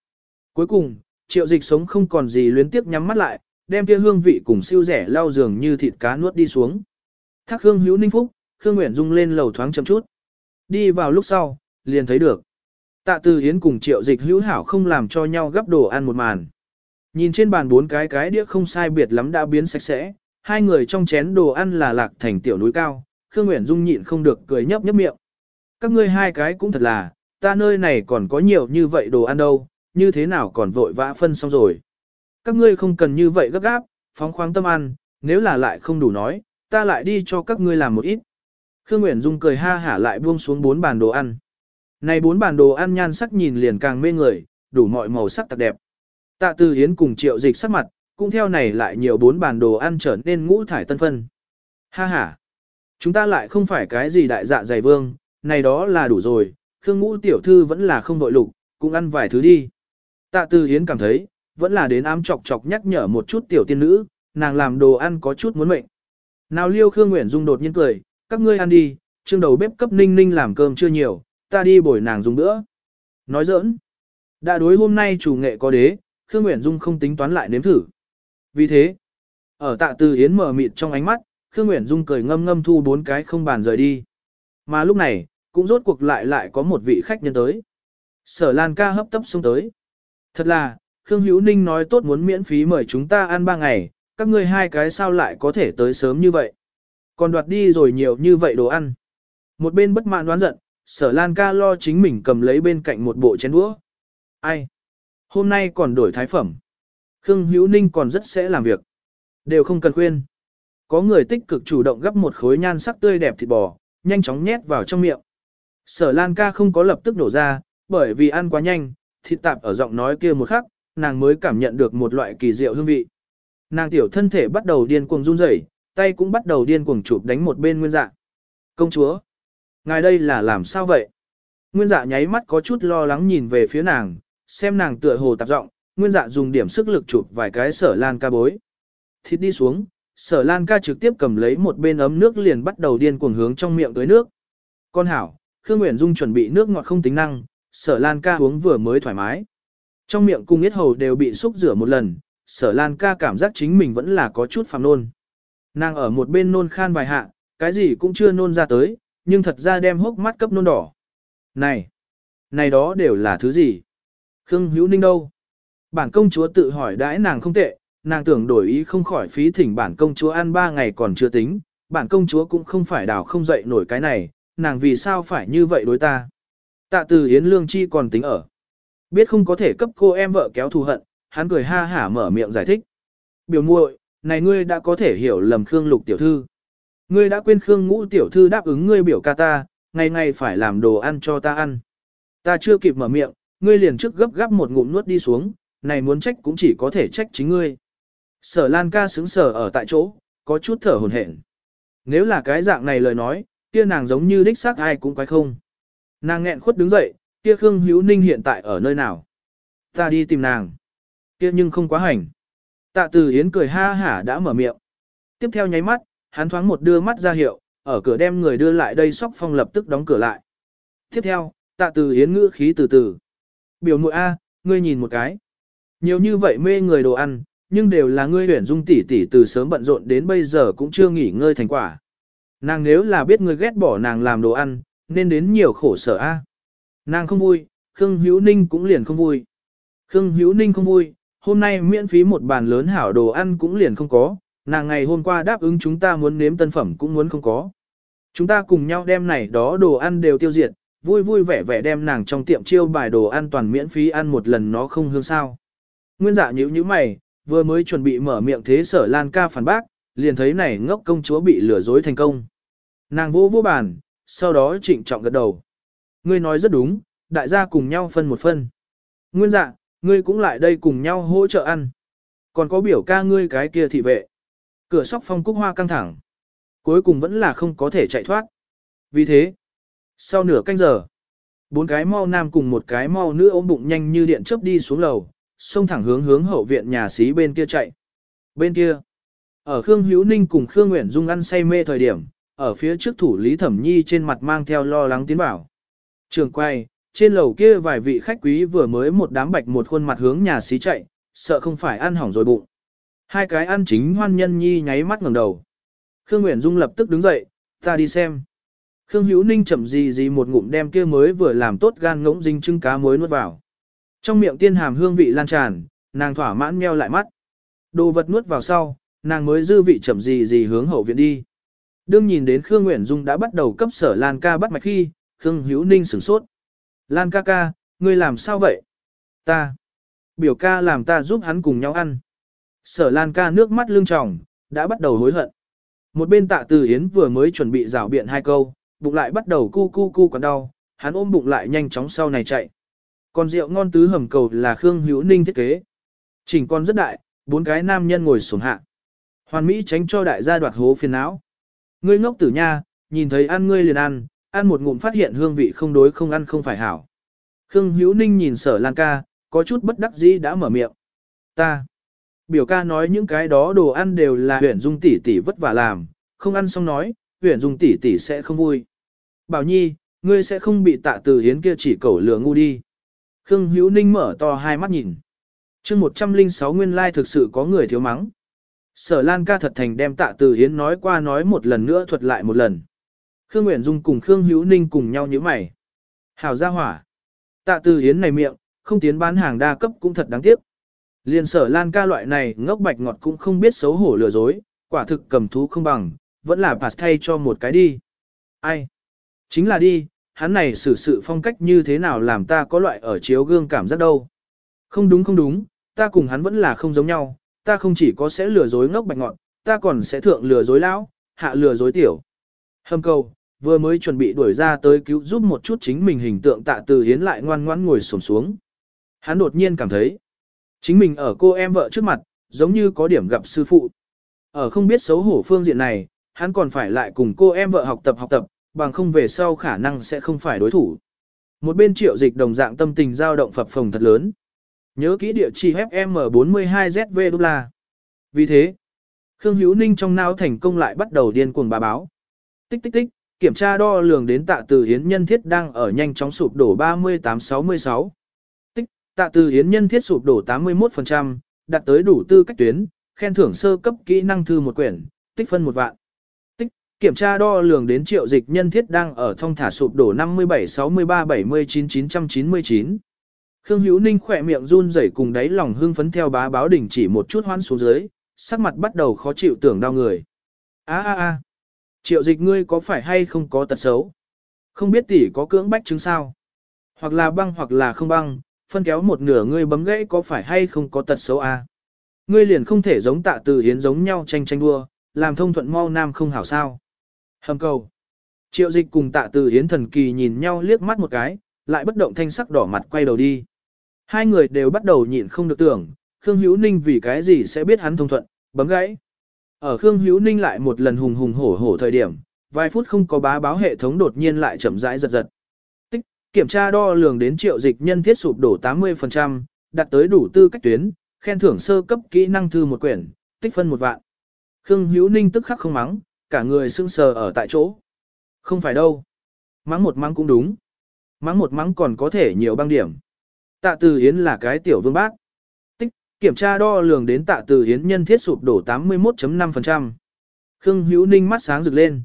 Cuối cùng, triệu dịch sống không còn gì luyến tiếp nhắm mắt lại, đem kia hương vị cùng siêu rẻ lao giường như thịt cá nuốt đi xuống. Thác Khương Hữu Ninh Phúc, Khương Nguyễn Dung lên lầu thoáng chậm chút. Đi vào lúc sau, liền thấy được. Tạ Từ Hiến cùng Triệu Dịch hữu hảo không làm cho nhau gấp đồ ăn một màn. Nhìn trên bàn bốn cái cái đĩa không sai biệt lắm đã biến sạch sẽ, hai người trong chén đồ ăn là lạc thành tiểu núi cao, Khương Nguyễn Dung nhịn không được cười nhấp nhấp miệng. Các ngươi hai cái cũng thật là, ta nơi này còn có nhiều như vậy đồ ăn đâu, như thế nào còn vội vã phân xong rồi. Các ngươi không cần như vậy gấp gáp, phóng khoáng tâm ăn, nếu là lại không đủ nói, ta lại đi cho các ngươi làm một ít. Khương Nguyễn Dung cười ha hả lại buông xuống bốn bàn đồ ăn. Này bốn bàn đồ ăn nhan sắc nhìn liền càng mê người, đủ mọi màu sắc thật đẹp. Tạ Từ Hiến cùng triệu dịch sắc mặt, cũng theo này lại nhiều bốn bàn đồ ăn trở nên ngũ thải tân phân. Ha ha! Chúng ta lại không phải cái gì đại dạ dày vương, này đó là đủ rồi, Khương ngũ tiểu thư vẫn là không đội lục, cũng ăn vài thứ đi. Tạ Từ Hiến cảm thấy, vẫn là đến ám chọc chọc nhắc nhở một chút tiểu tiên nữ, nàng làm đồ ăn có chút muốn mệnh. Nào liêu Khương Nguyễn Dung đột nhiên cười, các ngươi ăn đi, trương đầu bếp cấp ninh ninh làm cơm chưa nhiều, ta đi bồi nàng dùng bữa. Nói giỡn. Đã đối hôm nay chủ nghệ có đế, Khương Nguyễn Dung không tính toán lại nếm thử. Vì thế, ở tạ từ yến mở mịt trong ánh mắt, Khương Nguyễn Dung cười ngâm ngâm thu bốn cái không bàn rời đi. Mà lúc này, cũng rốt cuộc lại lại có một vị khách nhân tới. Sở Lan ca hấp tấp xuống tới. Thật là, Khương Hữu Ninh nói tốt muốn miễn phí mời chúng ta ăn ba ngày, các ngươi hai cái sao lại có thể tới sớm như vậy. Còn đoạt đi rồi nhiều như vậy đồ ăn. Một bên bất mãn đoán giận, sở Lan ca lo chính mình cầm lấy bên cạnh một bộ chén đũa. Ai? Hôm nay còn đổi thái phẩm. Khương Hữu Ninh còn rất sẽ làm việc. Đều không cần khuyên. Có người tích cực chủ động gấp một khối nhan sắc tươi đẹp thịt bò, nhanh chóng nhét vào trong miệng. Sở Lan ca không có lập tức nổ ra, bởi vì ăn quá nhanh, thịt tạp ở giọng nói kia một khắc, nàng mới cảm nhận được một loại kỳ diệu hương vị. Nàng tiểu thân thể bắt đầu điên cuồng run rẩy, tay cũng bắt đầu điên cuồng chụp đánh một bên nguyên dạ. Công chúa, ngài đây là làm sao vậy? Nguyên dạ nháy mắt có chút lo lắng nhìn về phía nàng, xem nàng tựa hồ tạp giọng, nguyên dạ dùng điểm sức lực chụp vài cái sở lan ca bối. Thịt đi xuống, sở lan ca trực tiếp cầm lấy một bên ấm nước liền bắt đầu điên cuồng hướng trong miệng tới nước. Con hảo, Khương Nguyễn Dung chuẩn bị nước ngọt không tính năng, sở lan ca uống vừa mới thoải mái. Trong miệng cung yết hầu đều bị xúc rửa một lần, sở lan ca cảm giác chính mình vẫn là có chút phạm nôn. Nàng ở một bên nôn khan vài hạ, cái gì cũng chưa nôn ra tới, nhưng thật ra đem hốc mắt cấp nôn đỏ. Này, này đó đều là thứ gì? Khương Hữu Ninh đâu? Bản công chúa tự hỏi đãi nàng không tệ, nàng tưởng đổi ý không khỏi phí thỉnh bản công chúa ăn ba ngày còn chưa tính, bản công chúa cũng không phải đào không dậy nổi cái này, nàng vì sao phải như vậy đối ta? Tạ từ Yến Lương Chi còn tính ở. Biết không có thể cấp cô em vợ kéo thù hận, hắn cười ha hả mở miệng giải thích. Biểu muội, này ngươi đã có thể hiểu lầm Khương Lục tiểu thư. Ngươi đã quên Khương Ngũ tiểu thư đáp ứng ngươi biểu ca ta, ngày ngày phải làm đồ ăn cho ta ăn. Ta chưa kịp mở miệng, ngươi liền trước gấp gáp một ngụm nuốt đi xuống, này muốn trách cũng chỉ có thể trách chính ngươi. Sở Lan ca sững sờ ở tại chỗ, có chút thở hổn hển. Nếu là cái dạng này lời nói, kia nàng giống như đích xác ai cũng quái không. Nàng nghẹn khuất đứng dậy, kia Khương Hữu Ninh hiện tại ở nơi nào? Ta đi tìm nàng. Kia nhưng không quá hành. Tạ Từ Yến cười ha hả đã mở miệng. Tiếp theo nháy mắt, hắn thoáng một đưa mắt ra hiệu, ở cửa đem người đưa lại đây sóc phong lập tức đóng cửa lại. Tiếp theo, Tạ Từ Yến ngữ khí từ từ. Biểu muội A, ngươi nhìn một cái. Nhiều như vậy mê người đồ ăn, nhưng đều là ngươi huyển dung tỷ tỷ từ sớm bận rộn đến bây giờ cũng chưa nghỉ ngơi thành quả. Nàng nếu là biết ngươi ghét bỏ nàng làm đồ ăn, nên đến nhiều khổ sở a. Nàng không vui, Khương Hữu Ninh cũng liền không vui. Khương Hữu Ninh không vui, hôm nay miễn phí một bàn lớn hảo đồ ăn cũng liền không có, nàng ngày hôm qua đáp ứng chúng ta muốn nếm tân phẩm cũng muốn không có. Chúng ta cùng nhau đem này đó đồ ăn đều tiêu diệt, vui vui vẻ vẻ đem nàng trong tiệm chiêu bài đồ ăn toàn miễn phí ăn một lần nó không hương sao. Nguyên dạ nhíu nhíu mày, vừa mới chuẩn bị mở miệng thế sở Lan ca phản bác, liền thấy này ngốc công chúa bị lừa dối thành công. Nàng vô vô bàn, sau đó trịnh trọng gật đầu. Ngươi nói rất đúng, đại gia cùng nhau phân một phân. Nguyên dạ, ngươi cũng lại đây cùng nhau hỗ trợ ăn. Còn có biểu ca ngươi cái kia thị vệ. Cửa sóc phong cúc hoa căng thẳng. Cuối cùng vẫn là không có thể chạy thoát. Vì thế, sau nửa canh giờ, bốn cái mau nam cùng một cái mau nữ ôm bụng nhanh như điện chớp đi xuống lầu, xông thẳng hướng hướng hậu viện nhà xí bên kia chạy. Bên kia, ở Khương Hữu Ninh cùng Khương Nguyễn Dung ăn say mê thời điểm, ở phía trước thủ Lý Thẩm Nhi trên mặt mang theo lo lắng tiến bảo. Trường quay, trên lầu kia vài vị khách quý vừa mới một đám bạch một khuôn mặt hướng nhà xí chạy, sợ không phải ăn hỏng rồi bụng. Hai cái ăn chính hoan nhân nhi nháy mắt ngẩng đầu. Khương Nguyễn Dung lập tức đứng dậy, ta đi xem. Khương Hữu Ninh chậm gì gì một ngụm đem kia mới vừa làm tốt gan ngỗng dinh trưng cá mới nuốt vào. Trong miệng tiên hàm hương vị lan tràn, nàng thỏa mãn meo lại mắt. Đồ vật nuốt vào sau, nàng mới dư vị chậm gì gì hướng hậu viện đi. Đương nhìn đến Khương Nguyễn Dung đã bắt đầu cấp sở Lan ca bắt mạch khi, Khương Hữu Ninh sửng sốt. Lan ca ca, ngươi làm sao vậy? Ta. Biểu ca làm ta giúp hắn cùng nhau ăn. Sở Lan ca nước mắt lưng tròng, đã bắt đầu hối hận. Một bên tạ từ Yến vừa mới chuẩn bị rào biện hai câu, bụng lại bắt đầu cu cu cu còn đau, hắn ôm bụng lại nhanh chóng sau này chạy. Còn rượu ngon tứ hầm cầu là Khương Hữu Ninh thiết kế. Chỉnh con rất đại, bốn cái nam nhân ngồi xuống hạ. Hoàn Mỹ tránh cho đại gia đoạt hố phiền não. Ngươi ngốc tử nha, nhìn thấy ăn ngươi liền ăn, ăn một ngụm phát hiện hương vị không đối không ăn không phải hảo. Khương Hữu Ninh nhìn sở Lan ca, có chút bất đắc dĩ đã mở miệng. Ta. Biểu ca nói những cái đó đồ ăn đều là huyện dung tỷ tỷ vất vả làm, không ăn xong nói, Huyền dung tỷ tỷ sẽ không vui. Bảo Nhi, ngươi sẽ không bị tạ từ hiến kia chỉ cẩu lừa ngu đi. Khương Hữu Ninh mở to hai mắt nhìn. chương 106 nguyên lai thực sự có người thiếu mắng. Sở Lan ca thật thành đem tạ từ hiến nói qua nói một lần nữa thuật lại một lần. Khương Nguyễn Dung cùng Khương Hữu Ninh cùng nhau như mày. Hảo ra hỏa. Tạ từ hiến này miệng, không tiến bán hàng đa cấp cũng thật đáng tiếc. Liên sở Lan ca loại này ngốc bạch ngọt cũng không biết xấu hổ lừa dối, quả thực cầm thú không bằng, vẫn là pass thay cho một cái đi. Ai? Chính là đi, hắn này xử sự phong cách như thế nào làm ta có loại ở chiếu gương cảm giác đâu. Không đúng không đúng, ta cùng hắn vẫn là không giống nhau, ta không chỉ có sẽ lừa dối ngốc bạch ngọn ta còn sẽ thượng lừa dối lão, hạ lừa dối tiểu. Hâm câu, vừa mới chuẩn bị đuổi ra tới cứu giúp một chút chính mình hình tượng tạ từ hiến lại ngoan ngoãn ngồi xổm xuống. Hắn đột nhiên cảm thấy, chính mình ở cô em vợ trước mặt, giống như có điểm gặp sư phụ. Ở không biết xấu hổ phương diện này, hắn còn phải lại cùng cô em vợ học tập học tập, bằng không về sau khả năng sẽ không phải đối thủ. Một bên triệu dịch đồng dạng tâm tình dao động phập phồng thật lớn. Nhớ kỹ địa chỉ FM42ZV đô la. Vì thế, Khương Hữu Ninh trong não thành công lại bắt đầu điên cuồng bà báo. Tích tích tích, kiểm tra đo lường đến tạ từ hiến nhân thiết đang ở nhanh chóng sụp đổ 3866. Tích, tạ từ hiến nhân thiết sụp đổ 81%, đạt tới đủ tư cách tuyến, khen thưởng sơ cấp kỹ năng thư một quyển, tích phân một vạn. Kiểm tra đo lường đến triệu dịch nhân thiết đang ở thông thả sụp đổ 57 63 79 999. Khương Hữu Ninh khỏe miệng run rẩy cùng đáy lòng hưng phấn theo bá báo đỉnh chỉ một chút hoan xuống dưới, sắc mặt bắt đầu khó chịu tưởng đau người. A a a. Triệu dịch ngươi có phải hay không có tật xấu? Không biết tỷ có cưỡng bách chứng sao? Hoặc là băng hoặc là không băng, phân kéo một nửa ngươi bấm gãy có phải hay không có tật xấu a? Ngươi liền không thể giống tạ từ hiến giống nhau tranh tranh đua, làm thông thuận mau nam không hảo sao. Hầm cầu. Triệu dịch cùng tạ từ hiến thần kỳ nhìn nhau liếc mắt một cái, lại bất động thanh sắc đỏ mặt quay đầu đi. Hai người đều bắt đầu nhịn không được tưởng, Khương Hữu Ninh vì cái gì sẽ biết hắn thông thuận, bấm gãy. Ở Khương Hữu Ninh lại một lần hùng hùng hổ hổ thời điểm, vài phút không có bá báo hệ thống đột nhiên lại chậm rãi giật giật. Tích, kiểm tra đo lường đến triệu dịch nhân thiết sụp đổ 80%, đạt tới đủ tư cách tuyến, khen thưởng sơ cấp kỹ năng thư một quyển, tích phân một vạn. Khương Hữu Ninh tức khắc không mắng, cả người sưng sờ ở tại chỗ. Không phải đâu. Mắng một mắng cũng đúng. Mắng một mắng còn có thể nhiều băng điểm. Tạ Từ Yến là cái tiểu vương bác. Tích, kiểm tra đo lường đến Tạ Từ Yến nhân thiết sụp đổ 81.5%. Khương Hữu Ninh mắt sáng rực lên.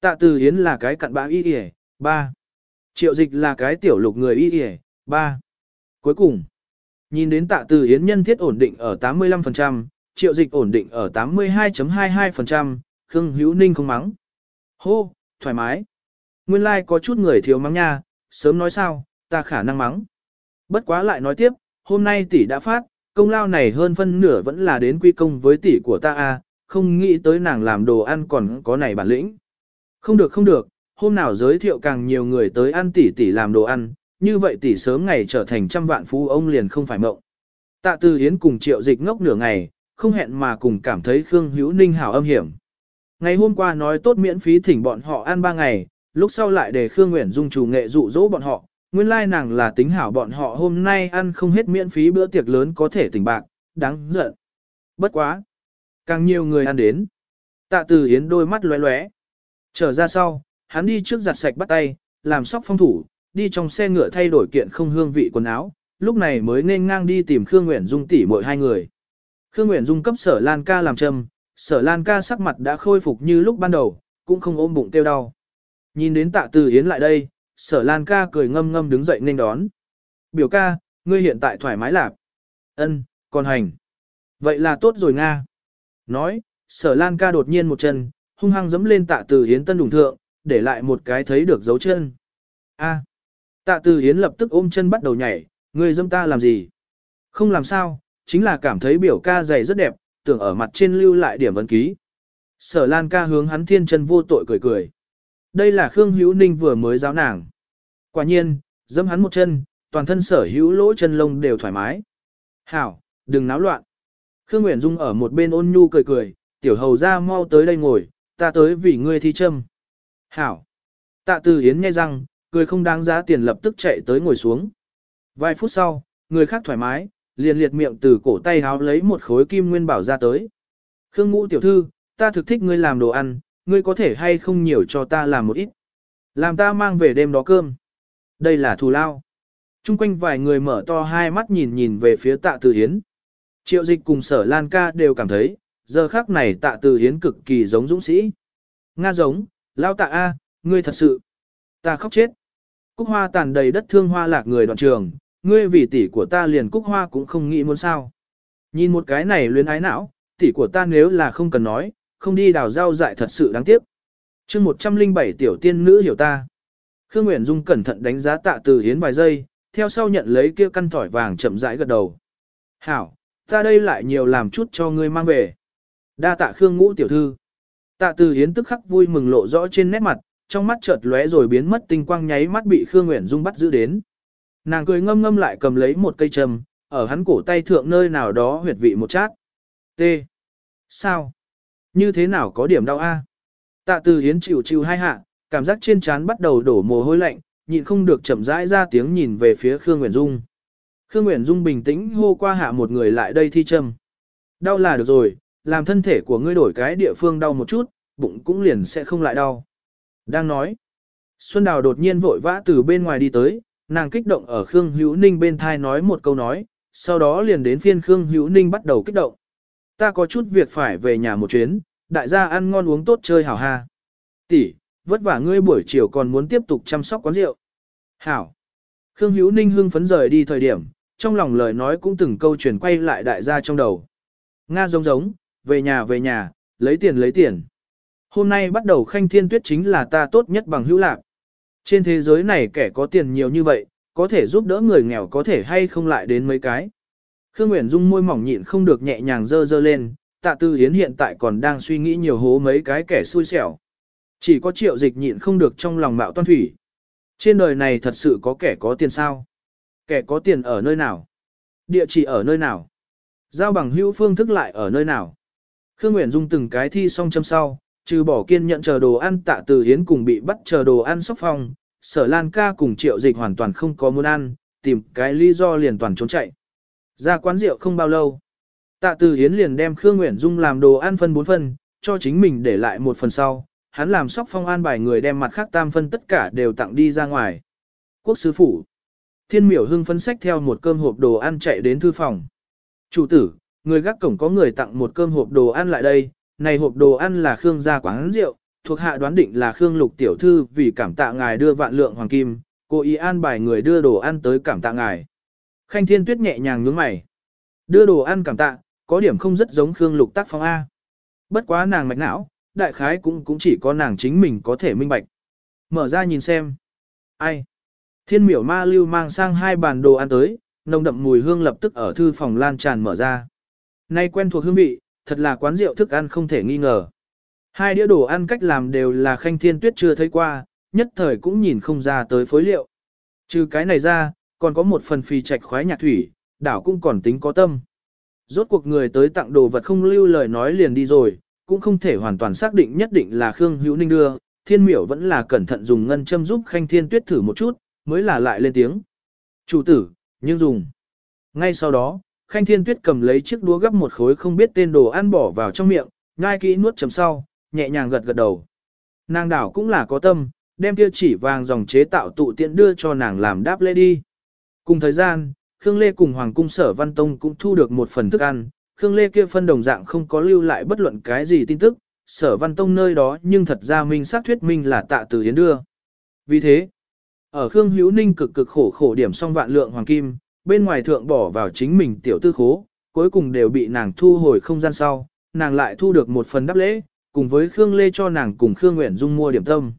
Tạ Từ Yến là cái cặn bã y y, 3. Triệu dịch là cái tiểu lục người y y, 3. Cuối cùng, nhìn đến Tạ Từ Yến nhân thiết ổn định ở 85%, triệu dịch ổn định ở 82.22%, Khương Hữu Ninh không mắng. Hô, thoải mái. Nguyên lai like có chút người thiếu mắng nha, sớm nói sao, ta khả năng mắng. Bất quá lại nói tiếp, hôm nay tỷ đã phát, công lao này hơn phân nửa vẫn là đến quy công với tỷ của ta a, không nghĩ tới nàng làm đồ ăn còn có này bản lĩnh. Không được không được, hôm nào giới thiệu càng nhiều người tới ăn tỷ tỷ làm đồ ăn, như vậy tỷ sớm ngày trở thành trăm vạn phú ông liền không phải mộng. Tạ Từ Hiến cùng Triệu Dịch ngốc nửa ngày, không hẹn mà cùng cảm thấy Khương Hữu Ninh hảo âm hiểm. Ngày hôm qua nói tốt miễn phí thỉnh bọn họ ăn ba ngày, lúc sau lại để Khương Nguyễn Dung chủ nghệ dụ dỗ bọn họ, nguyên lai nàng là tính hảo bọn họ hôm nay ăn không hết miễn phí bữa tiệc lớn có thể tỉnh bạc, đáng giận. Bất quá. Càng nhiều người ăn đến. Tạ Từ Hiến đôi mắt lóe lóe. Trở ra sau, hắn đi trước giặt sạch bắt tay, làm sóc phong thủ, đi trong xe ngựa thay đổi kiện không hương vị quần áo, lúc này mới nên ngang đi tìm Khương Nguyễn Dung tỷ mỗi hai người. Khương Nguyễn Dung cấp sở Lan ca làm châm, sở Lan ca sắc mặt đã khôi phục như lúc ban đầu, cũng không ôm bụng tiêu đau. Nhìn đến tạ từ Yến lại đây, sở Lan ca cười ngâm ngâm đứng dậy nên đón. Biểu ca, ngươi hiện tại thoải mái lạc. Ân, còn hành. Vậy là tốt rồi Nga. Nói, sở Lan ca đột nhiên một chân, hung hăng dẫm lên tạ từ Yến tân đủng thượng, để lại một cái thấy được dấu chân. A. Tạ từ Yến lập tức ôm chân bắt đầu nhảy, ngươi dâm ta làm gì? Không làm sao, chính là cảm thấy biểu ca giày rất đẹp, tưởng ở mặt trên lưu lại điểm ấn ký. Sở Lan ca hướng hắn thiên chân vô tội cười cười. Đây là Khương Hữu Ninh vừa mới giáo nàng. Quả nhiên, dẫm hắn một chân, toàn thân sở hữu lỗ chân lông đều thoải mái. Hảo, đừng náo loạn. Khương Nguyễn Dung ở một bên ôn nhu cười cười, tiểu hầu ra mau tới đây ngồi, ta tới vì ngươi thi châm. Hảo. Tạ từ Yến nghe rằng, cười không đáng giá tiền lập tức chạy tới ngồi xuống. Vài phút sau, người khác thoải mái, liền liệt miệng từ cổ tay háo lấy một khối kim nguyên bảo ra tới. Khương ngũ tiểu thư, ta thực thích ngươi làm đồ ăn, ngươi có thể hay không nhiều cho ta làm một ít. Làm ta mang về đêm đó cơm. Đây là thù lao. Trung quanh vài người mở to hai mắt nhìn nhìn về phía tạ từ hiến. Triệu dịch cùng sở Lan ca đều cảm thấy, giờ khác này tạ từ hiến cực kỳ giống dũng sĩ. Nga giống, lao tạ A, ngươi thật sự. Ta khóc chết. Cúc hoa tàn đầy đất thương hoa lạc người đoạn trường, ngươi vì tỷ của ta liền cúc hoa cũng không nghĩ muốn sao. Nhìn một cái này luyến ái não, tỷ của ta nếu là không cần nói, không đi đào rau dại thật sự đáng tiếc. chương 107 tiểu tiên nữ hiểu ta. Khương Nguyễn Dung cẩn thận đánh giá tạ từ hiến vài giây, theo sau nhận lấy kia căn tỏi vàng chậm rãi gật đầu. Hảo, ta đây lại nhiều làm chút cho ngươi mang về. Đa tạ Khương ngũ tiểu thư. Tạ từ hiến tức khắc vui mừng lộ rõ trên nét mặt, trong mắt chợt lóe rồi biến mất tinh quang nháy mắt bị Khương Nguyễn Dung bắt giữ đến. Nàng cười ngâm ngâm lại cầm lấy một cây trầm, ở hắn cổ tay thượng nơi nào đó huyệt vị một chát. T. Sao? Như thế nào có điểm đau a? Tạ từ hiến chịu chịu hai hạ, cảm giác trên trán bắt đầu đổ mồ hôi lạnh, nhịn không được chậm rãi ra tiếng nhìn về phía Khương Nguyễn Dung. Khương Nguyễn Dung bình tĩnh hô qua hạ một người lại đây thi châm. Đau là được rồi, làm thân thể của ngươi đổi cái địa phương đau một chút, bụng cũng liền sẽ không lại đau. Đang nói, Xuân Đào đột nhiên vội vã từ bên ngoài đi tới, nàng kích động ở Khương Hữu Ninh bên thai nói một câu nói, sau đó liền đến phiên Khương Hữu Ninh bắt đầu kích động. Ta có chút việc phải về nhà một chuyến, đại gia ăn ngon uống tốt chơi hảo ha. Tỷ, vất vả ngươi buổi chiều còn muốn tiếp tục chăm sóc quán rượu. Hảo. Khương Hữu Ninh hưng phấn rời đi thời điểm, trong lòng lời nói cũng từng câu chuyển quay lại đại gia trong đầu. Nga giống giống, về nhà về nhà, lấy tiền lấy tiền. Hôm nay bắt đầu khanh thiên tuyết chính là ta tốt nhất bằng hữu lạc. Trên thế giới này kẻ có tiền nhiều như vậy, có thể giúp đỡ người nghèo có thể hay không lại đến mấy cái. Khương Nguyễn Dung môi mỏng nhịn không được nhẹ nhàng dơ dơ lên, tạ tư hiến hiện tại còn đang suy nghĩ nhiều hố mấy cái kẻ xui xẻo. Chỉ có triệu dịch nhịn không được trong lòng mạo toan thủy. Trên đời này thật sự có kẻ có tiền sao? Kẻ có tiền ở nơi nào? Địa chỉ ở nơi nào? Giao bằng hữu phương thức lại ở nơi nào? Khương Nguyễn Dung từng cái thi xong châm sau, trừ bỏ kiên nhận chờ đồ ăn tạ từ hiến cùng bị bắt chờ đồ ăn sóc phong, sở lan ca cùng triệu dịch hoàn toàn không có muốn ăn, tìm cái lý do liền toàn trốn chạy. Ra quán rượu không bao lâu. Tạ từ hiến liền đem Khương Nguyễn Dung làm đồ ăn phân bốn phân, cho chính mình để lại một phần sau, hắn làm sóc phong an bài người đem mặt khác tam phân tất cả đều tặng đi ra ngoài. Quốc sứ phủ. Thiên miểu hưng phân sách theo một cơm hộp đồ ăn chạy đến thư phòng. Chủ tử, người gác cổng có người tặng một cơm hộp đồ ăn lại đây, này hộp đồ ăn là Khương gia quán rượu, thuộc hạ đoán định là Khương lục tiểu thư vì cảm tạ ngài đưa vạn lượng hoàng kim, cô ý an bài người đưa đồ ăn tới cảm tạ ngài. Khanh Thiên Tuyết nhẹ nhàng nhướng mày. Đưa đồ ăn cảm tạ, có điểm không rất giống Khương lục tác phong A. Bất quá nàng mạch não, đại khái cũng cũng chỉ có nàng chính mình có thể minh bạch. Mở ra nhìn xem. Ai? Thiên miểu ma lưu mang sang hai bàn đồ ăn tới, nồng đậm mùi hương lập tức ở thư phòng lan tràn mở ra. Nay quen thuộc hương vị, thật là quán rượu thức ăn không thể nghi ngờ. Hai đĩa đồ ăn cách làm đều là khanh thiên tuyết chưa thấy qua, nhất thời cũng nhìn không ra tới phối liệu. Trừ cái này ra, còn có một phần phì trạch khoái nhạc thủy, đảo cũng còn tính có tâm. Rốt cuộc người tới tặng đồ vật không lưu lời nói liền đi rồi, cũng không thể hoàn toàn xác định nhất định là Khương Hữu Ninh đưa, thiên miểu vẫn là cẩn thận dùng ngân châm giúp khanh thiên tuyết thử một chút, mới là lại lên tiếng. Chủ tử, nhưng dùng. Ngay sau đó, khanh thiên tuyết cầm lấy chiếc đũa gấp một khối không biết tên đồ ăn bỏ vào trong miệng, ngai kỹ nuốt chầm sau, nhẹ nhàng gật gật đầu. Nàng đảo cũng là có tâm, đem kia chỉ vàng dòng chế tạo tụ tiện đưa cho nàng làm đáp lễ đi. Cùng thời gian, Khương Lê cùng Hoàng cung sở Văn Tông cũng thu được một phần thức ăn, Khương Lê kia phân đồng dạng không có lưu lại bất luận cái gì tin tức, sở Văn Tông nơi đó nhưng thật ra minh xác thuyết minh là tạ từ hiến đưa. Vì thế, ở Khương Hữu Ninh cực cực khổ khổ điểm xong vạn lượng hoàng kim, bên ngoài thượng bỏ vào chính mình tiểu tư khố, cuối cùng đều bị nàng thu hồi không gian sau, nàng lại thu được một phần đáp lễ, cùng với Khương Lê cho nàng cùng Khương Nguyễn Dung mua điểm tâm.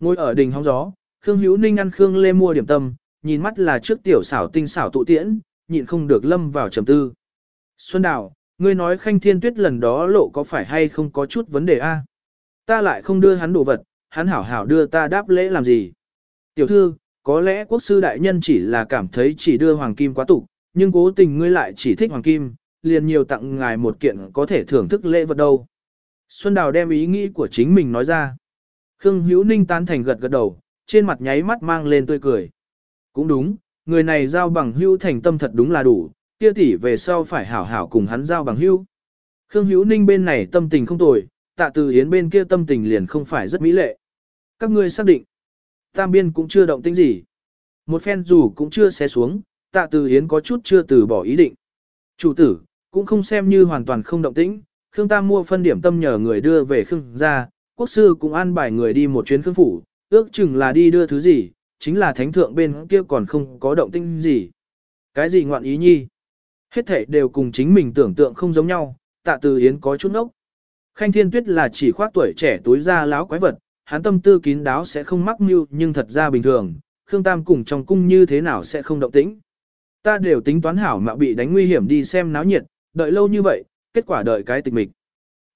Ngồi ở đình hóng gió, Khương Hữu Ninh ăn Khương Lê mua điểm tâm, nhìn mắt là trước tiểu xảo tinh xảo tụ tiễn, nhịn không được lâm vào trầm tư. Xuân Đào, ngươi nói khanh thiên tuyết lần đó lộ có phải hay không có chút vấn đề a? Ta lại không đưa hắn đồ vật, hắn hảo hảo đưa ta đáp lễ làm gì? Tiểu thư, có lẽ quốc sư đại nhân chỉ là cảm thấy chỉ đưa hoàng kim quá tục, nhưng cố tình ngươi lại chỉ thích hoàng kim, liền nhiều tặng ngài một kiện có thể thưởng thức lễ vật đâu. Xuân Đào đem ý nghĩ của chính mình nói ra. Khương Hữu Ninh tán thành gật gật đầu, trên mặt nháy mắt mang lên tươi cười. Cũng đúng, người này giao bằng hữu thành tâm thật đúng là đủ, kia tỷ về sau phải hảo hảo cùng hắn giao bằng hữu. Khương Hữu Ninh bên này tâm tình không tồi, tạ từ Yến bên kia tâm tình liền không phải rất mỹ lệ. Các ngươi xác định, tam biên cũng chưa động tĩnh gì. Một phen dù cũng chưa xé xuống, tạ từ Yến có chút chưa từ bỏ ý định. Chủ tử, cũng không xem như hoàn toàn không động tĩnh, Khương Tam mua phân điểm tâm nhờ người đưa về Khương ra, quốc sư cũng an bài người đi một chuyến Khương Phủ, ước chừng là đi đưa thứ gì, chính là thánh thượng bên kia còn không có động tĩnh gì. Cái gì ngoạn ý nhi? Hết thể đều cùng chính mình tưởng tượng không giống nhau, tạ từ Yến có chút nốc. Khanh Thiên Tuyết là chỉ khoác tuổi trẻ túi ra láo quái vật, hắn tâm tư kín đáo sẽ không mắc mưu nhưng thật ra bình thường, Khương Tam cùng trong cung như thế nào sẽ không động tĩnh. Ta đều tính toán hảo mà bị đánh nguy hiểm đi xem náo nhiệt, đợi lâu như vậy, kết quả đợi cái tịch mịch.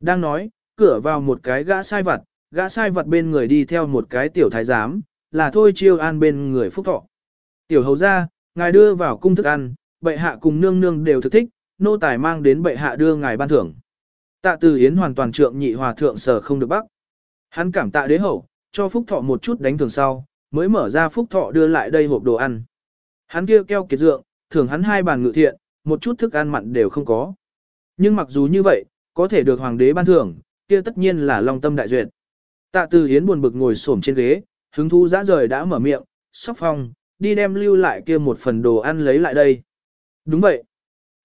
Đang nói, cửa vào một cái gã sai vặt, gã sai vặt bên người đi theo một cái tiểu thái giám, là thôi chiêu an bên người phúc thọ. Tiểu hầu ra, ngài đưa vào cung thức ăn, bệ hạ cùng nương nương đều thực thích, nô tài mang đến bệ hạ đưa ngài ban thưởng. Tạ từ yến hoàn toàn trượng nhị hòa thượng sở không được bắt. Hắn cảm tạ đế hậu, cho phúc thọ một chút đánh thường sau, mới mở ra phúc thọ đưa lại đây hộp đồ ăn. Hắn kia keo kiệt dượng, thưởng hắn hai bàn ngự thiện, một chút thức ăn mặn đều không có. Nhưng mặc dù như vậy, có thể được hoàng đế ban thưởng, kia tất nhiên là long tâm đại duyệt. Tạ Từ Hiến buồn bực ngồi xổm trên ghế, hứng thú dã rời đã mở miệng, sóc phong, đi đem lưu lại kia một phần đồ ăn lấy lại đây. Đúng vậy.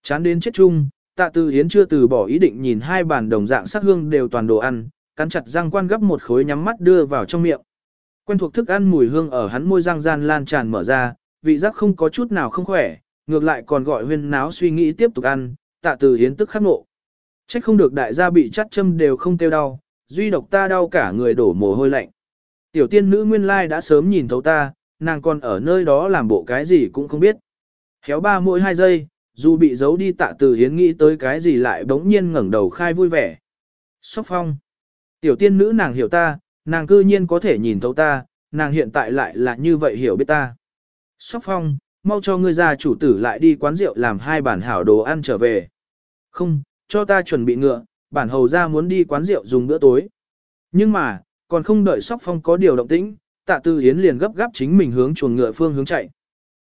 Chán đến chết chung, Tạ Từ Hiến chưa từ bỏ ý định nhìn hai bàn đồng dạng sắc hương đều toàn đồ ăn, cắn chặt răng quan gấp một khối nhắm mắt đưa vào trong miệng. Quen thuộc thức ăn mùi hương ở hắn môi răng gian lan tràn mở ra, vị giác không có chút nào không khỏe, ngược lại còn gọi huyên náo suy nghĩ tiếp tục ăn, tạ từ hiến tức khắc nộ. Trách không được đại gia bị chắt châm đều không tiêu đau, duy độc ta đau cả người đổ mồ hôi lạnh. Tiểu tiên nữ nguyên lai đã sớm nhìn thấu ta, nàng còn ở nơi đó làm bộ cái gì cũng không biết. Khéo ba mỗi hai giây, dù bị giấu đi tạ từ hiến nghĩ tới cái gì lại bỗng nhiên ngẩng đầu khai vui vẻ. Sóc phong. Tiểu tiên nữ nàng hiểu ta, nàng cư nhiên có thể nhìn thấu ta, nàng hiện tại lại là như vậy hiểu biết ta. Sóc phong, mau cho ngươi ra chủ tử lại đi quán rượu làm hai bản hảo đồ ăn trở về. Không, cho ta chuẩn bị ngựa, bản hầu ra muốn đi quán rượu dùng bữa tối. Nhưng mà, còn không đợi sóc phong có điều động tĩnh, tạ tư yến liền gấp gáp chính mình hướng chuồng ngựa phương hướng chạy.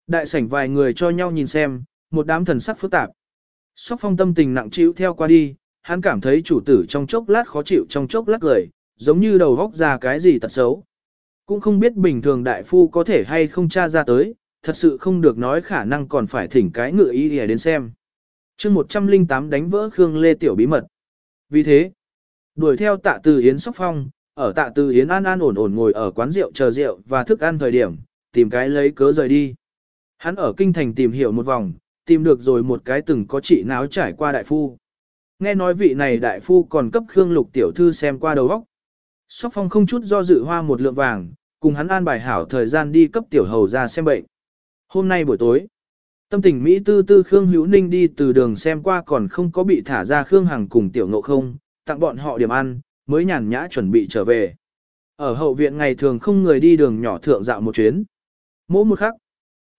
Đại sảnh vài người cho nhau nhìn xem, một đám thần sắc phức tạp. Sóc phong tâm tình nặng chịu theo qua đi, hắn cảm thấy chủ tử trong chốc lát khó chịu trong chốc lát cười, giống như đầu vóc ra cái gì tật xấu. Cũng không biết bình thường đại phu có thể hay không tra ra tới, thật sự không được nói khả năng còn phải thỉnh cái ngựa ý để đến xem. chương 108 đánh vỡ Khương Lê Tiểu bí mật. Vì thế, đuổi theo tạ từ Yến Sóc Phong, ở tạ từ Yến an an ổn ổn ngồi ở quán rượu chờ rượu và thức ăn thời điểm, tìm cái lấy cớ rời đi. Hắn ở kinh thành tìm hiểu một vòng, tìm được rồi một cái từng có trị náo trải qua đại phu. nghe nói vị này đại phu còn cấp Khương Lục tiểu thư xem qua đầu óc. Sóc Phong không chút do dự hoa một lượng vàng, cùng hắn an bài hảo thời gian đi cấp tiểu hầu ra xem bệnh. Hôm nay buổi tối, tâm tình Mỹ tư tư Khương Hữu Ninh đi từ đường xem qua còn không có bị thả ra Khương Hằng cùng tiểu ngộ không, tặng bọn họ điểm ăn, mới nhàn nhã chuẩn bị trở về. Ở hậu viện ngày thường không người đi đường nhỏ thượng dạo một chuyến. Mỗi một khắc,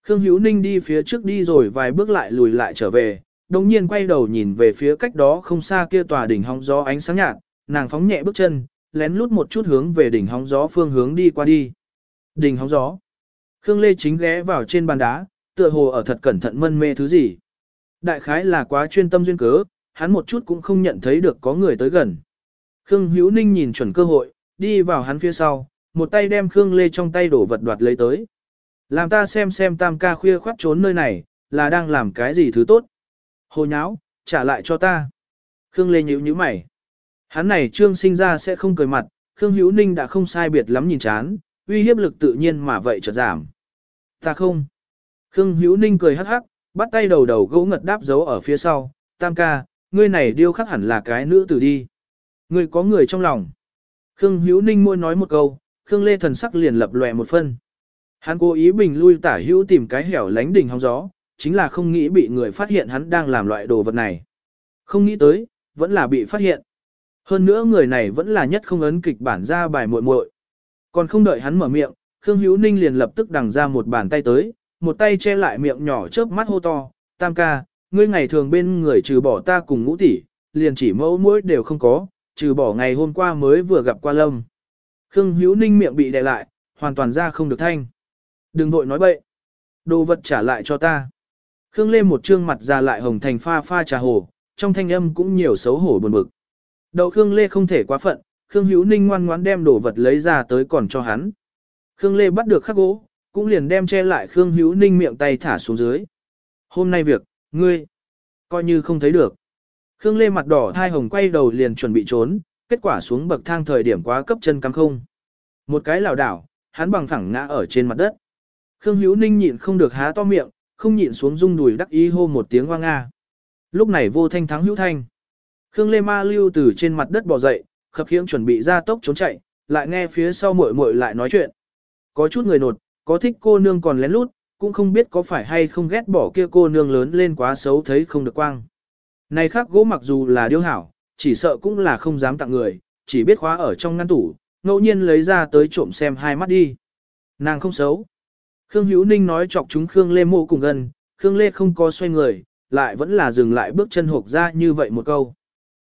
Khương Hữu Ninh đi phía trước đi rồi vài bước lại lùi lại trở về, đồng nhiên quay đầu nhìn về phía cách đó không xa kia tòa đỉnh hóng gió ánh sáng nhạt, nàng phóng nhẹ bước chân, lén lút một chút hướng về đỉnh hóng gió phương hướng đi qua đi. Đỉnh hóng gió. Khương Lê chính ghé vào trên bàn đá, tựa hồ ở thật cẩn thận mân mê thứ gì. Đại khái là quá chuyên tâm duyên cớ, hắn một chút cũng không nhận thấy được có người tới gần. Khương Hữu Ninh nhìn chuẩn cơ hội, đi vào hắn phía sau, một tay đem Khương Lê trong tay đổ vật đoạt lấy tới. Làm ta xem xem tam ca khuya khoát trốn nơi này, là đang làm cái gì thứ tốt. Hồ nháo, trả lại cho ta. Khương Lê nhíu nhíu mày. Hắn này trương sinh ra sẽ không cười mặt, Khương Hữu Ninh đã không sai biệt lắm nhìn chán, uy hiếp lực tự nhiên mà vậy chợt giảm. Ta không. Khương Hữu Ninh cười hắc hắc, bắt tay đầu đầu gỗ ngật đáp giấu ở phía sau, tam ca, ngươi này điêu khắc hẳn là cái nữ tử đi. Ngươi có người trong lòng. Khương Hữu Ninh môi nói một câu, Khương Lê thần sắc liền lập lòe một phân. Hắn cố ý bình lui tả hữu tìm cái hẻo lánh đỉnh hóng gió, chính là không nghĩ bị người phát hiện hắn đang làm loại đồ vật này. Không nghĩ tới, vẫn là bị phát hiện. Hơn nữa người này vẫn là nhất không ấn kịch bản ra bài muội muội. Còn không đợi hắn mở miệng, Khương Hữu Ninh liền lập tức đằng ra một bàn tay tới, một tay che lại miệng nhỏ chớp mắt hô to, tam ca, ngươi ngày thường bên người trừ bỏ ta cùng ngũ tỷ, liền chỉ mẫu mũi đều không có, trừ bỏ ngày hôm qua mới vừa gặp qua lâm. Khương Hữu Ninh miệng bị đè lại, hoàn toàn ra không được thanh. Đừng vội nói bậy. Đồ vật trả lại cho ta. Khương Lê một trương mặt ra lại hồng thành pha pha trà hồ, trong thanh âm cũng nhiều xấu hổ buồn bực. Đậu Khương Lê không thể quá phận, Khương Hữu Ninh ngoan ngoãn đem đồ vật lấy ra tới còn cho hắn. Khương Lê bắt được khắc gỗ, cũng liền đem che lại Khương Hữu Ninh miệng tay thả xuống dưới. Hôm nay việc, ngươi, coi như không thấy được. Khương Lê mặt đỏ thai hồng quay đầu liền chuẩn bị trốn, kết quả xuống bậc thang thời điểm quá cấp chân cắm không. Một cái lảo đảo, hắn bằng phẳng ngã ở trên mặt đất. Khương Hữu Ninh nhịn không được há to miệng, không nhịn xuống rung đùi đắc ý hô một tiếng hoa nga. Lúc này vô thanh thắng hữu thanh. Khương Lê Ma lưu từ trên mặt đất bò dậy, khập khiễng chuẩn bị ra tốc trốn chạy, lại nghe phía sau muội muội lại nói chuyện. Có chút người nột, có thích cô nương còn lén lút, cũng không biết có phải hay không ghét bỏ kia cô nương lớn lên quá xấu thấy không được quang. Này khác gỗ mặc dù là điêu hảo, chỉ sợ cũng là không dám tặng người, chỉ biết khóa ở trong ngăn tủ, ngẫu nhiên lấy ra tới trộm xem hai mắt đi. Nàng không xấu. Khương Hữu Ninh nói chọc chúng Khương Lê mộ cùng gần, Khương Lê không có xoay người, lại vẫn là dừng lại bước chân hộp ra như vậy một câu.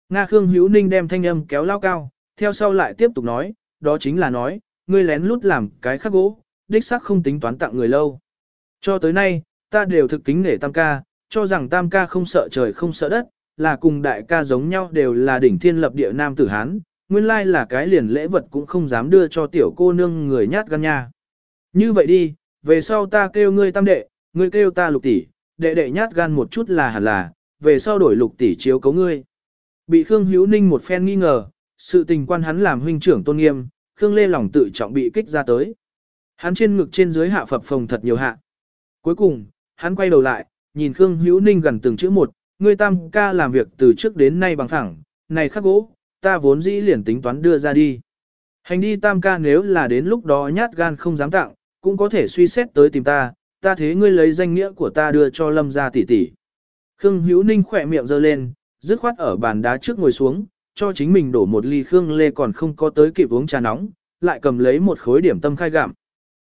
Nga Khương Hữu Ninh đem thanh âm kéo lao cao, theo sau lại tiếp tục nói, đó chính là nói, ngươi lén lút làm cái khắc gỗ, đích xác không tính toán tặng người lâu. Cho tới nay, ta đều thực kính nể tam ca, cho rằng tam ca không sợ trời không sợ đất, là cùng đại ca giống nhau đều là đỉnh thiên lập địa nam tử Hán, nguyên lai là cái liền lễ vật cũng không dám đưa cho tiểu cô nương người nhát gan nha. Như vậy đi, về sau ta kêu ngươi tam đệ, ngươi kêu ta lục tỷ, đệ đệ nhát gan một chút là hẳn là, về sau đổi lục tỷ chiếu cấu ngươi. Bị Khương Hữu Ninh một phen nghi ngờ, sự tình quan hắn làm huynh trưởng tôn nghiêm, Khương Lê lòng tự trọng bị kích ra tới. Hắn trên ngực trên dưới hạ phập phồng thật nhiều hạ. Cuối cùng, hắn quay đầu lại, nhìn Khương Hữu Ninh gần từng chữ một, ngươi tam ca làm việc từ trước đến nay bằng thẳng, này khắc gỗ, ta vốn dĩ liền tính toán đưa ra đi. Hành đi tam ca nếu là đến lúc đó nhát gan không dám tặng, cũng có thể suy xét tới tìm ta, ta thế ngươi lấy danh nghĩa của ta đưa cho lâm gia tỷ tỷ. Khương Hữu Ninh khỏe miệng giơ lên, dứt khoát ở bàn đá trước ngồi xuống, cho chính mình đổ một ly Khương Lê còn không có tới kịp uống trà nóng, lại cầm lấy một khối điểm tâm khai gặm.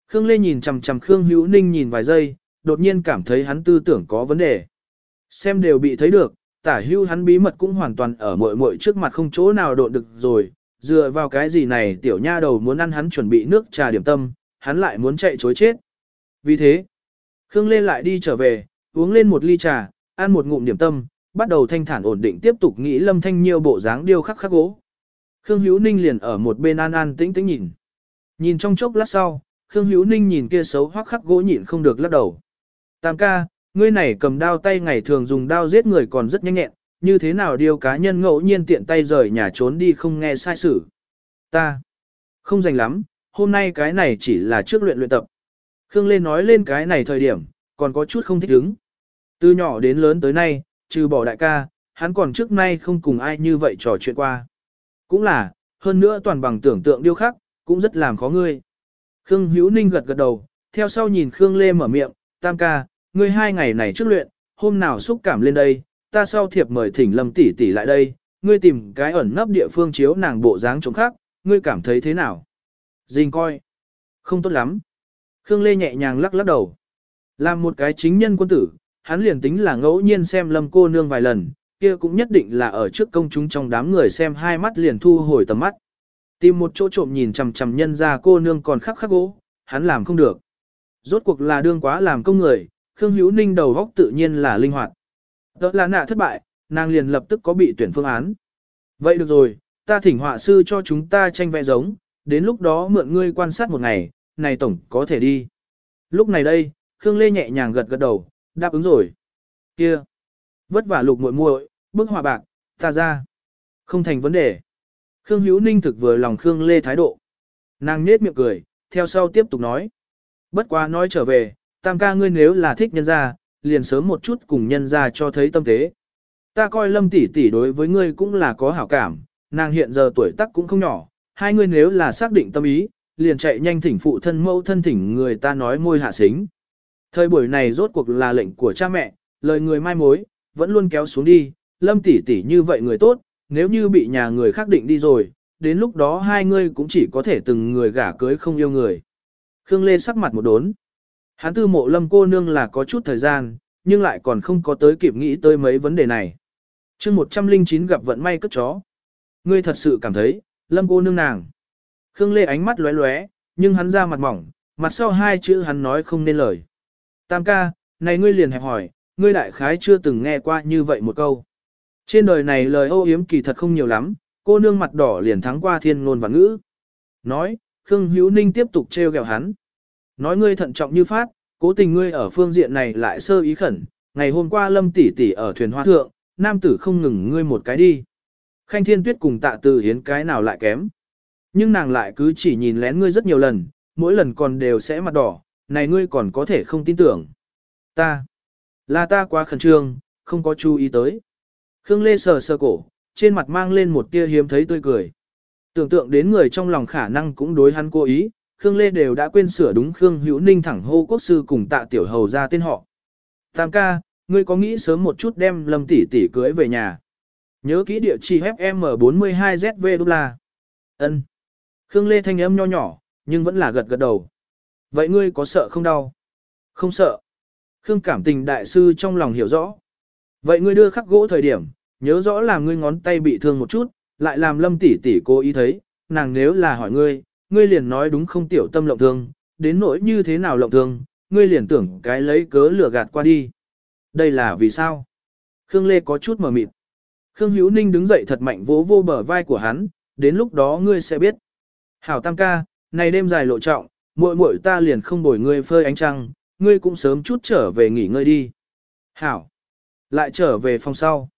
Khương Lê nhìn chằm chằm Khương Hữu Ninh nhìn vài giây, đột nhiên cảm thấy hắn tư tưởng có vấn đề. Xem đều bị thấy được, tả hưu hắn bí mật cũng hoàn toàn ở muội muội trước mặt không chỗ nào độn được rồi, dựa vào cái gì này tiểu nha đầu muốn ăn hắn chuẩn bị nước trà điểm tâm, hắn lại muốn chạy chối chết. Vì thế, Khương Lê lại đi trở về, uống lên một ly trà, ăn một ngụm điểm tâm, bắt đầu thanh thản ổn định tiếp tục nghĩ lâm thanh nhiều bộ dáng điêu khắc khắc gỗ. Khương Hữu Ninh liền ở một bên an an tĩnh tĩnh nhìn. Nhìn trong chốc lát sau, Khương Hữu Ninh nhìn kia xấu hoắc khắc gỗ nhịn không được lắc đầu. Tam ca, ngươi này cầm đao tay ngày thường dùng đao giết người còn rất nhanh nhẹn, như thế nào điều cá nhân ngẫu nhiên tiện tay rời nhà trốn đi không nghe sai sử Ta, không dành lắm, hôm nay cái này chỉ là trước luyện luyện tập. Khương Lê nói lên cái này thời điểm, còn có chút không thích ứng. Từ nhỏ đến lớn tới nay, trừ bỏ đại ca, hắn còn trước nay không cùng ai như vậy trò chuyện qua. Cũng là, hơn nữa toàn bằng tưởng tượng điêu khắc, cũng rất làm khó ngươi. Khương Hữu Ninh gật gật đầu, theo sau nhìn Khương Lê mở miệng, tam ca, ngươi hai ngày này trước luyện, hôm nào xúc cảm lên đây, ta sau thiệp mời thỉnh lâm tỷ tỷ lại đây, ngươi tìm cái ẩn nấp địa phương chiếu nàng bộ dáng trống khác, ngươi cảm thấy thế nào? Dình coi. Không tốt lắm. Khương Lê nhẹ nhàng lắc lắc đầu. Làm một cái chính nhân quân tử, hắn liền tính là ngẫu nhiên xem lâm cô nương vài lần, kia cũng nhất định là ở trước công chúng trong đám người xem hai mắt liền thu hồi tầm mắt. Tìm một chỗ trộm nhìn chằm chằm nhân ra cô nương còn khắc khắc gỗ, hắn làm không được. Rốt cuộc là đương quá làm công người, Khương Hữu Ninh đầu góc tự nhiên là linh hoạt. Đó là nạ thất bại, nàng liền lập tức có bị tuyển phương án. Vậy được rồi, ta thỉnh họa sư cho chúng ta tranh vẽ giống, đến lúc đó mượn ngươi quan sát một ngày, này tổng có thể đi. Lúc này đây, Khương Lê nhẹ nhàng gật gật đầu, đáp ứng rồi. Kia, vất vả lục muội muội, bức họa bạc, ta ra. Không thành vấn đề. Khương Hữu Ninh thực vừa lòng Khương Lê thái độ. Nàng nhếch miệng cười, theo sau tiếp tục nói. Bất quá nói trở về, tam ca ngươi nếu là thích nhân gia, liền sớm một chút cùng nhân gia cho thấy tâm thế. Ta coi lâm tỷ tỷ đối với ngươi cũng là có hảo cảm, nàng hiện giờ tuổi tác cũng không nhỏ, hai ngươi nếu là xác định tâm ý, liền chạy nhanh thỉnh phụ thân mẫu thân thỉnh người ta nói môi hạ xính. Thời buổi này rốt cuộc là lệnh của cha mẹ, lời người mai mối, vẫn luôn kéo xuống đi, lâm tỷ tỷ như vậy người tốt, nếu như bị nhà người khác định đi rồi, đến lúc đó hai ngươi cũng chỉ có thể từng người gả cưới không yêu người. Khương Lê sắc mặt một đốn. Hắn tư mộ lâm cô nương là có chút thời gian, nhưng lại còn không có tới kịp nghĩ tới mấy vấn đề này. chương 109 gặp vận may cất chó. Ngươi thật sự cảm thấy, lâm cô nương nàng. Khương Lê ánh mắt lóe lóe, nhưng hắn ra mặt mỏng, mặt sau hai chữ hắn nói không nên lời. Tam ca, này ngươi liền hẹp hỏi, ngươi đại khái chưa từng nghe qua như vậy một câu. Trên đời này lời ô yếm kỳ thật không nhiều lắm, cô nương mặt đỏ liền thắng qua thiên ngôn và ngữ. Nói, Khương Hữu Ninh tiếp tục trêu ghẹo hắn. Nói ngươi thận trọng như phát, cố tình ngươi ở phương diện này lại sơ ý khẩn, ngày hôm qua lâm tỷ tỷ ở thuyền hoa thượng, nam tử không ngừng ngươi một cái đi. Khanh Thiên Tuyết cùng tạ từ hiến cái nào lại kém. Nhưng nàng lại cứ chỉ nhìn lén ngươi rất nhiều lần, mỗi lần còn đều sẽ mặt đỏ, này ngươi còn có thể không tin tưởng. Ta, là ta quá khẩn trương, không có chú ý tới. Khương Lê sờ sờ cổ, trên mặt mang lên một tia hiếm thấy tươi cười. Tưởng tượng đến người trong lòng khả năng cũng đối hắn cố ý, Khương Lê đều đã quên sửa đúng Khương Hữu Ninh thẳng hô quốc sư cùng tạ tiểu hầu ra tên họ. Tam ca, ngươi có nghĩ sớm một chút đem lâm tỷ tỷ cưới về nhà. Nhớ kỹ địa chỉ FM42ZV đô la. Ân. Khương Lê thanh âm nho nhỏ, nhưng vẫn là gật gật đầu. Vậy ngươi có sợ không đau? Không sợ. Khương cảm tình đại sư trong lòng hiểu rõ. Vậy ngươi đưa khắc gỗ thời điểm, nhớ rõ là ngươi ngón tay bị thương một chút, lại làm lâm tỷ tỷ cố ý thấy, nàng nếu là hỏi ngươi, ngươi liền nói đúng không tiểu tâm lộng thương, đến nỗi như thế nào lộng thương, ngươi liền tưởng cái lấy cớ lừa gạt qua đi. Đây là vì sao? Khương Lê có chút mờ mịt. Khương Hữu Ninh đứng dậy thật mạnh vỗ vô bờ vai của hắn, đến lúc đó ngươi sẽ biết. Hảo Tam ca, này đêm dài lộ trọng, muội muội ta liền không bồi ngươi phơi ánh trăng, ngươi cũng sớm chút trở về nghỉ ngơi đi. Hảo. Lại trở về phòng sau.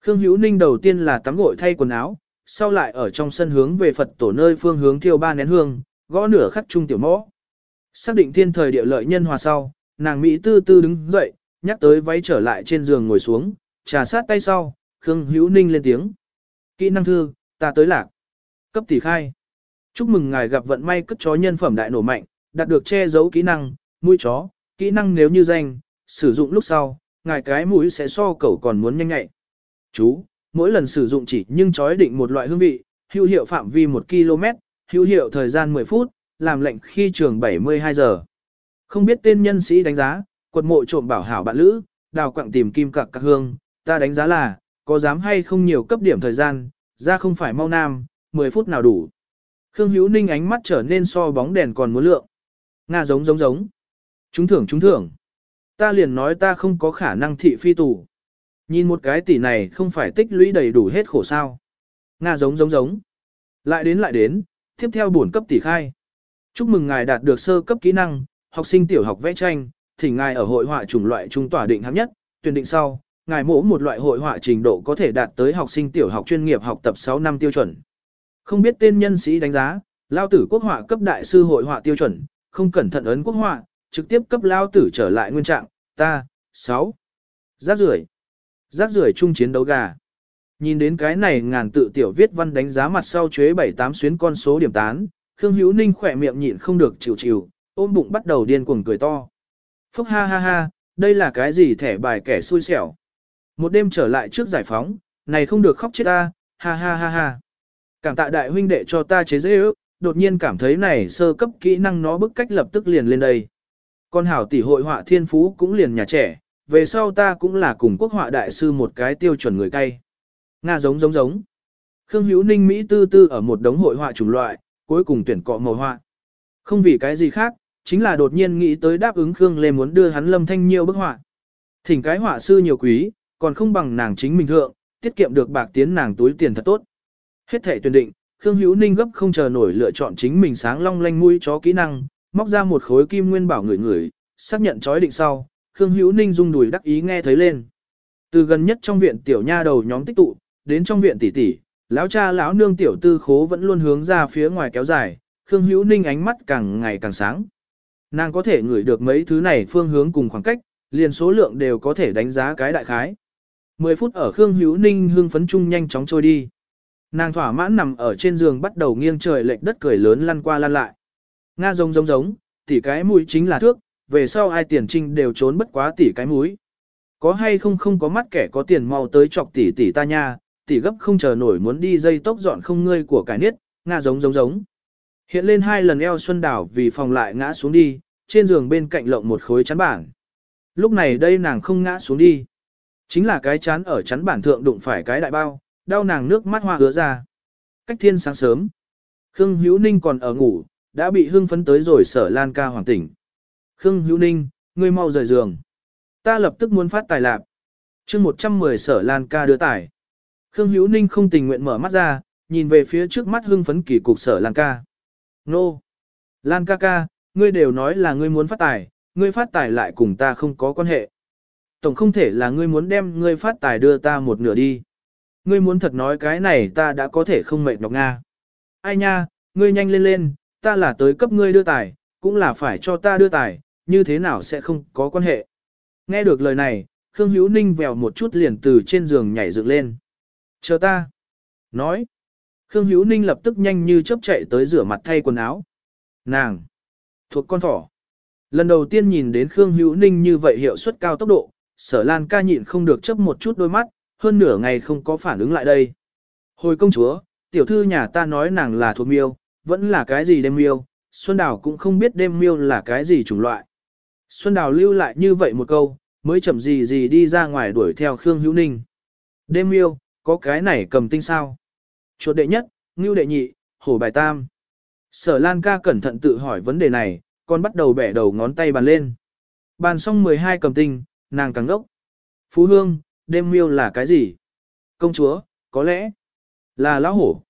Khương Hữu Ninh đầu tiên là tắm gội thay quần áo, sau lại ở trong sân hướng về Phật tổ nơi phương hướng thiêu ba nén hương, gõ nửa khắc trung tiểu mõ. Xác định thiên thời địa lợi nhân hòa sau, nàng Mỹ tư tư đứng dậy, nhắc tới váy trở lại trên giường ngồi xuống, trà sát tay sau, Khương Hữu Ninh lên tiếng. Kỹ năng thư, ta tới lạc. Cấp tỷ khai. Chúc mừng ngài gặp vận may cất chó nhân phẩm đại nổ mạnh, đạt được che giấu kỹ năng, mũi chó, kỹ năng nếu như danh, sử dụng lúc sau, ngài cái mũi sẽ so cẩu còn muốn nhanh nhạy. Chú, mỗi lần sử dụng chỉ nhưng chói định một loại hương vị, hữu hiệu phạm vi 1 km, hữu hiệu thời gian 10 phút, làm lệnh khi trường 72 giờ. Không biết tên nhân sĩ đánh giá, quật mộ trộm bảo hảo bạn lữ, đào quặng tìm kim cặc các hương, ta đánh giá là, có dám hay không nhiều cấp điểm thời gian, ra không phải mau nam, 10 phút nào đủ. Khương Hữu Ninh ánh mắt trở nên so bóng đèn còn muốn lượng. Nga giống giống giống. Chúng thưởng chúng thưởng. Ta liền nói ta không có khả năng thị phi tù. Nhìn một cái tỷ này không phải tích lũy đầy đủ hết khổ sao. Nga giống giống giống. Lại đến lại đến, tiếp theo bổn cấp tỷ khai. Chúc mừng ngài đạt được sơ cấp kỹ năng, học sinh tiểu học vẽ tranh, thỉnh ngài ở hội họa chủng loại trung tỏa định hạng nhất, tuyển định sau, ngài mỗ một loại hội họa trình độ có thể đạt tới học sinh tiểu học chuyên nghiệp học tập 6 năm tiêu chuẩn. Không biết tên nhân sĩ đánh giá, lao tử quốc họa cấp đại sư hội họa tiêu chuẩn, không cẩn thận ấn quốc họa, trực tiếp cấp lao tử trở lại nguyên trạng, ta, 6. Giáp rưởi Rác rưởi chung chiến đấu gà. Nhìn đến cái này ngàn tự tiểu viết văn đánh giá mặt sau chế 78 xuyến con số điểm tán, Khương Hữu Ninh khỏe miệng nhịn không được chịu chịu, ôm bụng bắt đầu điên cuồng cười to. Phúc ha ha ha, đây là cái gì thẻ bài kẻ xui xẻo. Một đêm trở lại trước giải phóng, này không được khóc chết ta, ha ha ha ha. Cảm tạ đại huynh đệ cho ta chế dễ ước, đột nhiên cảm thấy này sơ cấp kỹ năng nó bức cách lập tức liền lên đây. Con hảo tỷ hội họa thiên phú cũng liền nhà trẻ, về sau ta cũng là cùng quốc họa đại sư một cái tiêu chuẩn người cay. Nga giống giống giống. Khương Hữu Ninh Mỹ tư tư ở một đống hội họa chủng loại, cuối cùng tuyển cọ màu họa. Không vì cái gì khác, chính là đột nhiên nghĩ tới đáp ứng Khương Lê muốn đưa hắn Lâm Thanh nhiều bức họa. Thỉnh cái họa sư nhiều quý, còn không bằng nàng chính mình thượng, tiết kiệm được bạc tiến nàng túi tiền thật tốt. Hết thể tuyển định, Khương Hữu Ninh gấp không chờ nổi lựa chọn chính mình sáng long lanh mũi chó kỹ năng, móc ra một khối kim nguyên bảo người người, xác nhận chói định sau, Khương Hữu Ninh rung đùi đắc ý nghe thấy lên. Từ gần nhất trong viện tiểu nha đầu nhóm tích tụ, đến trong viện tỷ tỷ, lão cha lão nương tiểu tư khố vẫn luôn hướng ra phía ngoài kéo dài, Khương Hữu Ninh ánh mắt càng ngày càng sáng. Nàng có thể ngửi được mấy thứ này phương hướng cùng khoảng cách, liền số lượng đều có thể đánh giá cái đại khái. 10 phút ở Khương Hữu Ninh hương phấn chung nhanh chóng trôi đi. Nàng thỏa mãn nằm ở trên giường bắt đầu nghiêng trời lệch đất cười lớn lăn qua lăn lại. Nga giống giống giống, tỷ cái mũi chính là thước, về sau ai tiền trinh đều trốn bất quá tỷ cái mũi. Có hay không không có mắt kẻ có tiền mau tới chọc tỷ tỷ ta nha, tỷ gấp không chờ nổi muốn đi dây tốc dọn không ngươi của cái niết, Nga giống giống giống. Hiện lên hai lần eo xuân đảo vì phòng lại ngã xuống đi, trên giường bên cạnh lộng một khối chắn bản. Lúc này đây nàng không ngã xuống đi. Chính là cái chán ở chắn bản thượng đụng phải cái đại bao, đau nàng nước mắt hoa hứa ra. Cách thiên sáng sớm, Khương Hữu Ninh còn ở ngủ, đã bị hưng phấn tới rồi sở Lan ca hoàng tỉnh. Khương Hữu Ninh, ngươi mau rời giường. Ta lập tức muốn phát tài lạc. chương 110 sở Lan ca đưa tài. Khương Hữu Ninh không tình nguyện mở mắt ra, nhìn về phía trước mắt hưng phấn kỳ cục sở Lan ca. Nô! Lan ca ca, ngươi đều nói là ngươi muốn phát tài, ngươi phát tài lại cùng ta không có quan hệ. Tổng không thể là ngươi muốn đem ngươi phát tài đưa ta một nửa đi. Ngươi muốn thật nói cái này ta đã có thể không mệt nhọc Nga. Ai nha, ngươi nhanh lên lên, ta là tới cấp ngươi đưa tài, cũng là phải cho ta đưa tài, như thế nào sẽ không có quan hệ. Nghe được lời này, Khương Hữu Ninh vèo một chút liền từ trên giường nhảy dựng lên. Chờ ta. Nói. Khương Hữu Ninh lập tức nhanh như chớp chạy tới rửa mặt thay quần áo. Nàng. Thuộc con thỏ. Lần đầu tiên nhìn đến Khương Hữu Ninh như vậy hiệu suất cao tốc độ, sở lan ca nhịn không được chấp một chút đôi mắt, hơn nửa ngày không có phản ứng lại đây. Hồi công chúa, tiểu thư nhà ta nói nàng là thuộc miêu, vẫn là cái gì đêm miêu, Xuân Đào cũng không biết đêm miêu là cái gì chủng loại. Xuân Đào lưu lại như vậy một câu, mới chậm gì gì đi ra ngoài đuổi theo Khương Hữu Ninh. Đêm miêu, có cái này cầm tinh sao? Chuột đệ nhất, ngưu đệ nhị, hổ bài tam. Sở Lan ca cẩn thận tự hỏi vấn đề này, còn bắt đầu bẻ đầu ngón tay bàn lên. Bàn xong 12 cầm tinh, nàng càng đốc. Phú Hương, đêm miêu là cái gì? Công chúa, có lẽ là lão hổ.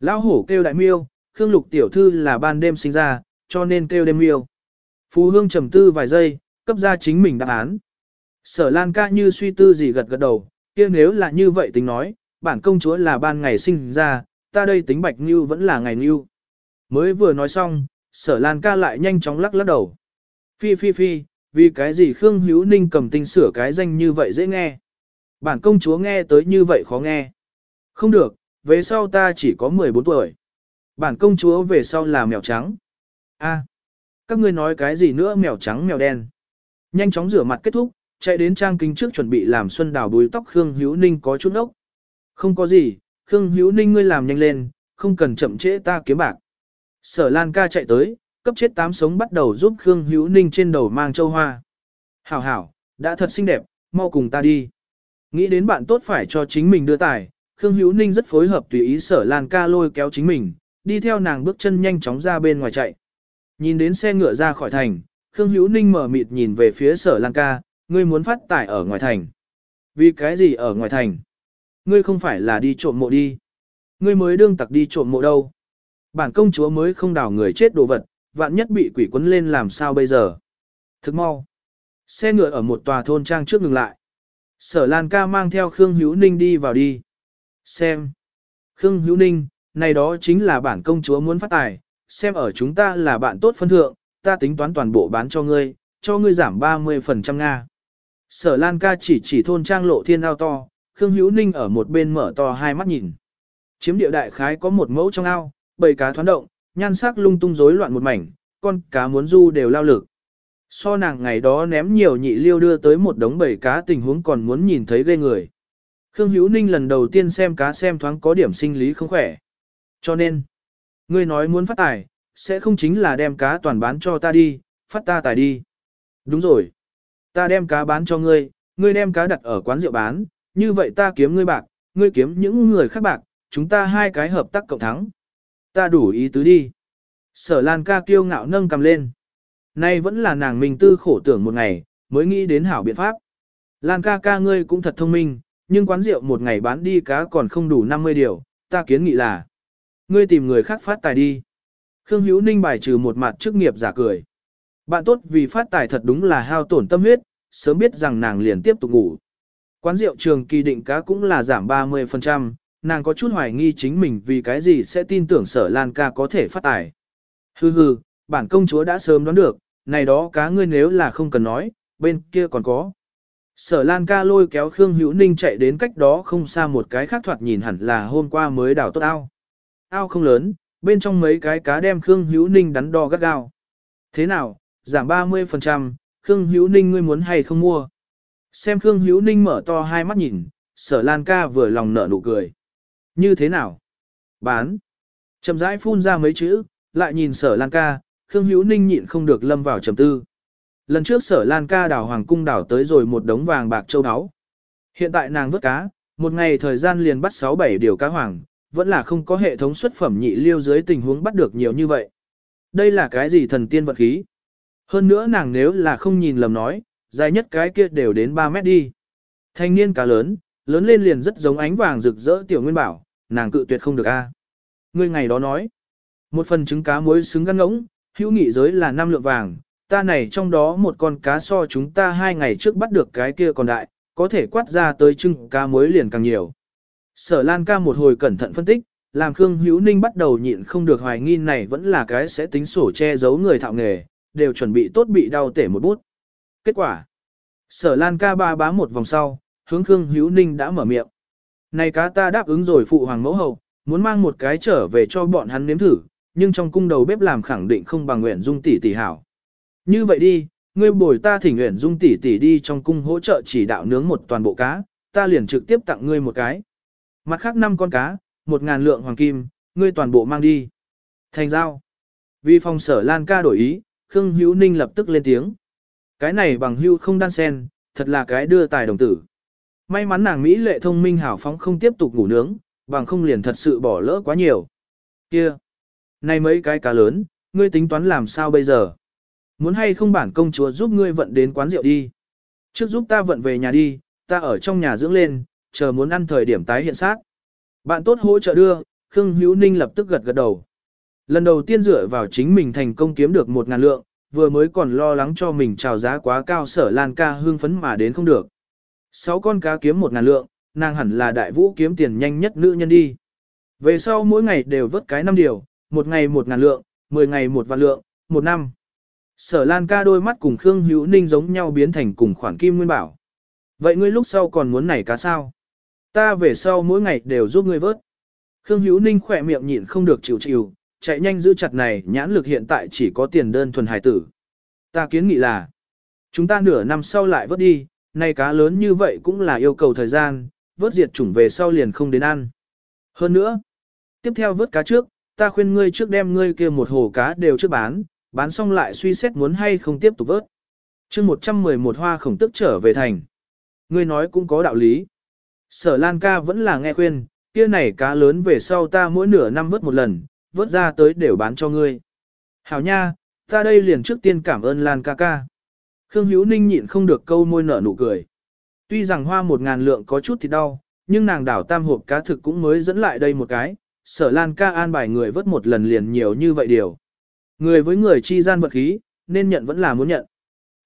Lão hổ kêu đại miêu, Khương Lục tiểu thư là ban đêm sinh ra, cho nên kêu đêm miêu. Phú Hương trầm tư vài giây, cấp ra chính mình đáp án. Sở Lan ca như suy tư gì gật gật đầu, kia nếu là như vậy tính nói, bản công chúa là ban ngày sinh ra, ta đây tính bạch như vẫn là ngày như. Mới vừa nói xong, sở Lan ca lại nhanh chóng lắc lắc đầu. Phi phi phi, vì cái gì Khương Hữu Ninh cầm tinh sửa cái danh như vậy dễ nghe. Bản công chúa nghe tới như vậy khó nghe. Không được, về sau ta chỉ có 14 tuổi. Bản công chúa về sau là mèo trắng. A, các ngươi nói cái gì nữa mèo trắng mèo đen. Nhanh chóng rửa mặt kết thúc, chạy đến trang kính trước chuẩn bị làm xuân đào bùi tóc Khương Hữu Ninh có chút ốc. Không có gì, Khương Hữu Ninh ngươi làm nhanh lên, không cần chậm trễ ta kiếm bạc. Sở Lan ca chạy tới, cấp chết tám sống bắt đầu giúp Khương Hữu Ninh trên đầu mang châu hoa. Hảo hảo, đã thật xinh đẹp, mau cùng ta đi. Nghĩ đến bạn tốt phải cho chính mình đưa tài, Khương Hữu Ninh rất phối hợp tùy ý sở Lan ca lôi kéo chính mình, đi theo nàng bước chân nhanh chóng ra bên ngoài chạy. Nhìn đến xe ngựa ra khỏi thành, Khương Hữu Ninh mở mịt nhìn về phía sở Lan ca, ngươi muốn phát tải ở ngoài thành. Vì cái gì ở ngoài thành? Ngươi không phải là đi trộm mộ đi. Ngươi mới đương tặc đi trộm mộ đâu. Bản công chúa mới không đào người chết đồ vật, vạn nhất bị quỷ quấn lên làm sao bây giờ. Thức mau. Xe ngựa ở một tòa thôn trang trước ngừng lại. Sở Lan ca mang theo Khương Hữu Ninh đi vào đi. Xem. Khương Hữu Ninh, này đó chính là bản công chúa muốn phát tài, xem ở chúng ta là bạn tốt phân thượng, ta tính toán toàn bộ bán cho ngươi, cho ngươi giảm 30% Nga. Sở Lan ca chỉ chỉ thôn trang lộ thiên ao to, Khương Hữu Ninh ở một bên mở to hai mắt nhìn. Chiếm địa đại khái có một mẫu trong ao, bầy cá thoán động, nhan sắc lung tung rối loạn một mảnh, con cá muốn du đều lao lực. So nàng ngày đó ném nhiều nhị liêu đưa tới một đống bầy cá tình huống còn muốn nhìn thấy ghê người. Khương Hữu Ninh lần đầu tiên xem cá xem thoáng có điểm sinh lý không khỏe. Cho nên, ngươi nói muốn phát tài, sẽ không chính là đem cá toàn bán cho ta đi, phát ta tài đi. Đúng rồi. Ta đem cá bán cho ngươi, ngươi đem cá đặt ở quán rượu bán, như vậy ta kiếm ngươi bạc, ngươi kiếm những người khác bạc, chúng ta hai cái hợp tác cộng thắng. Ta đủ ý tứ đi. Sở Lan ca kiêu ngạo nâng cầm lên. Nay vẫn là nàng mình tư khổ tưởng một ngày, mới nghĩ đến hảo biện pháp. Lan ca ca ngươi cũng thật thông minh, nhưng quán rượu một ngày bán đi cá còn không đủ 50 điều, ta kiến nghị là. Ngươi tìm người khác phát tài đi. Khương Hữu Ninh bài trừ một mặt chức nghiệp giả cười. Bạn tốt vì phát tài thật đúng là hao tổn tâm huyết, sớm biết rằng nàng liền tiếp tục ngủ. Quán rượu trường kỳ định cá cũng là giảm 30%, nàng có chút hoài nghi chính mình vì cái gì sẽ tin tưởng sở Lan ca có thể phát tài. Hừ hừ, bản công chúa đã sớm đoán được, này đó cá ngươi nếu là không cần nói, bên kia còn có. Sở Lan ca lôi kéo Khương Hữu Ninh chạy đến cách đó không xa một cái khác thoạt nhìn hẳn là hôm qua mới đào tốt ao. Ao không lớn, bên trong mấy cái cá đem Khương Hữu Ninh đắn đo gắt gao. Thế nào, giảm 30%, Khương Hữu Ninh ngươi muốn hay không mua? Xem Khương Hữu Ninh mở to hai mắt nhìn, sở Lan ca vừa lòng nở nụ cười. Như thế nào? Bán. Chậm rãi phun ra mấy chữ, lại nhìn sở Lan ca, Khương Hữu Ninh nhịn không được lâm vào trầm tư. Lần trước sở Lan ca đảo hoàng cung đảo tới rồi một đống vàng bạc châu áo. Hiện tại nàng vớt cá, một ngày thời gian liền bắt 6-7 điều cá hoàng, vẫn là không có hệ thống xuất phẩm nhị liêu dưới tình huống bắt được nhiều như vậy. Đây là cái gì thần tiên vật khí? Hơn nữa nàng nếu là không nhìn lầm nói, dài nhất cái kia đều đến 3 mét đi. Thanh niên cá lớn, lớn lên liền rất giống ánh vàng rực rỡ tiểu nguyên bảo, nàng cự tuyệt không được a. Ngươi ngày đó nói, một phần trứng cá muối xứng gắn ngỗng, hữu nghị giới là năm lượng vàng, ta này trong đó một con cá so chúng ta hai ngày trước bắt được cái kia còn đại, có thể quát ra tới trưng cá muối liền càng nhiều. Sở Lan ca một hồi cẩn thận phân tích, làm Khương Hữu Ninh bắt đầu nhịn không được hoài nghi này vẫn là cái sẽ tính sổ che giấu người thạo nghề, đều chuẩn bị tốt bị đau tể một bút. Kết quả, Sở Lan ca ba bá một vòng sau, hướng Khương Hữu Ninh đã mở miệng. Này cá ta đáp ứng rồi phụ hoàng mẫu hậu, muốn mang một cái trở về cho bọn hắn nếm thử, nhưng trong cung đầu bếp làm khẳng định không bằng nguyện dung tỷ tỷ hảo. Như vậy đi, ngươi bồi ta thỉnh nguyện dung tỷ tỷ đi trong cung hỗ trợ chỉ đạo nướng một toàn bộ cá, ta liền trực tiếp tặng ngươi một cái. Mặt khác năm con cá, một ngàn lượng hoàng kim, ngươi toàn bộ mang đi. Thành giao. Vì phòng sở Lan ca đổi ý, Khương Hữu Ninh lập tức lên tiếng. Cái này bằng hưu không đan sen, thật là cái đưa tài đồng tử. May mắn nàng Mỹ lệ thông minh hảo phóng không tiếp tục ngủ nướng, bằng không liền thật sự bỏ lỡ quá nhiều. Kia! Này mấy cái cá lớn, ngươi tính toán làm sao bây giờ? Muốn hay không bản công chúa giúp ngươi vận đến quán rượu đi? Trước giúp ta vận về nhà đi, ta ở trong nhà dưỡng lên, chờ muốn ăn thời điểm tái hiện sát. Bạn tốt hỗ trợ đưa, Khương Hữu Ninh lập tức gật gật đầu. Lần đầu tiên dựa vào chính mình thành công kiếm được một ngàn lượng, vừa mới còn lo lắng cho mình trào giá quá cao sở Lan ca hương phấn mà đến không được. Sáu con cá kiếm một ngàn lượng, nàng hẳn là đại vũ kiếm tiền nhanh nhất nữ nhân đi. Về sau mỗi ngày đều vớt cái năm điều, một ngày một ngàn lượng, mười ngày một vạn lượng, một năm. Sở Lan ca đôi mắt cùng Khương Hữu Ninh giống nhau biến thành cùng khoản kim nguyên bảo. Vậy ngươi lúc sau còn muốn nảy cá sao? Ta về sau mỗi ngày đều giúp ngươi vớt. Khương Hữu Ninh khỏe miệng nhịn không được chịu chịu, chạy nhanh giữ chặt này nhãn lực hiện tại chỉ có tiền đơn thuần hài tử. Ta kiến nghị là, chúng ta nửa năm sau lại vớt đi, nay cá lớn như vậy cũng là yêu cầu thời gian, vớt diệt chủng về sau liền không đến ăn. Hơn nữa, tiếp theo vớt cá trước, ta khuyên ngươi trước đem ngươi kia một hồ cá đều trước bán, bán xong lại suy xét muốn hay không tiếp tục vớt. chương 111 hoa khổng tức trở về thành. Ngươi nói cũng có đạo lý. Sở Lan ca vẫn là nghe khuyên, kia này cá lớn về sau ta mỗi nửa năm vớt một lần, vớt ra tới đều bán cho ngươi. Hảo nha, ta đây liền trước tiên cảm ơn Lan ca ca. Khương Hữu Ninh nhịn không được câu môi nở nụ cười. Tuy rằng hoa một ngàn lượng có chút thì đau, nhưng nàng đảo tam hộp cá thực cũng mới dẫn lại đây một cái, sở Lan ca an bài người vớt một lần liền nhiều như vậy điều. Người với người chi gian vật khí, nên nhận vẫn là muốn nhận.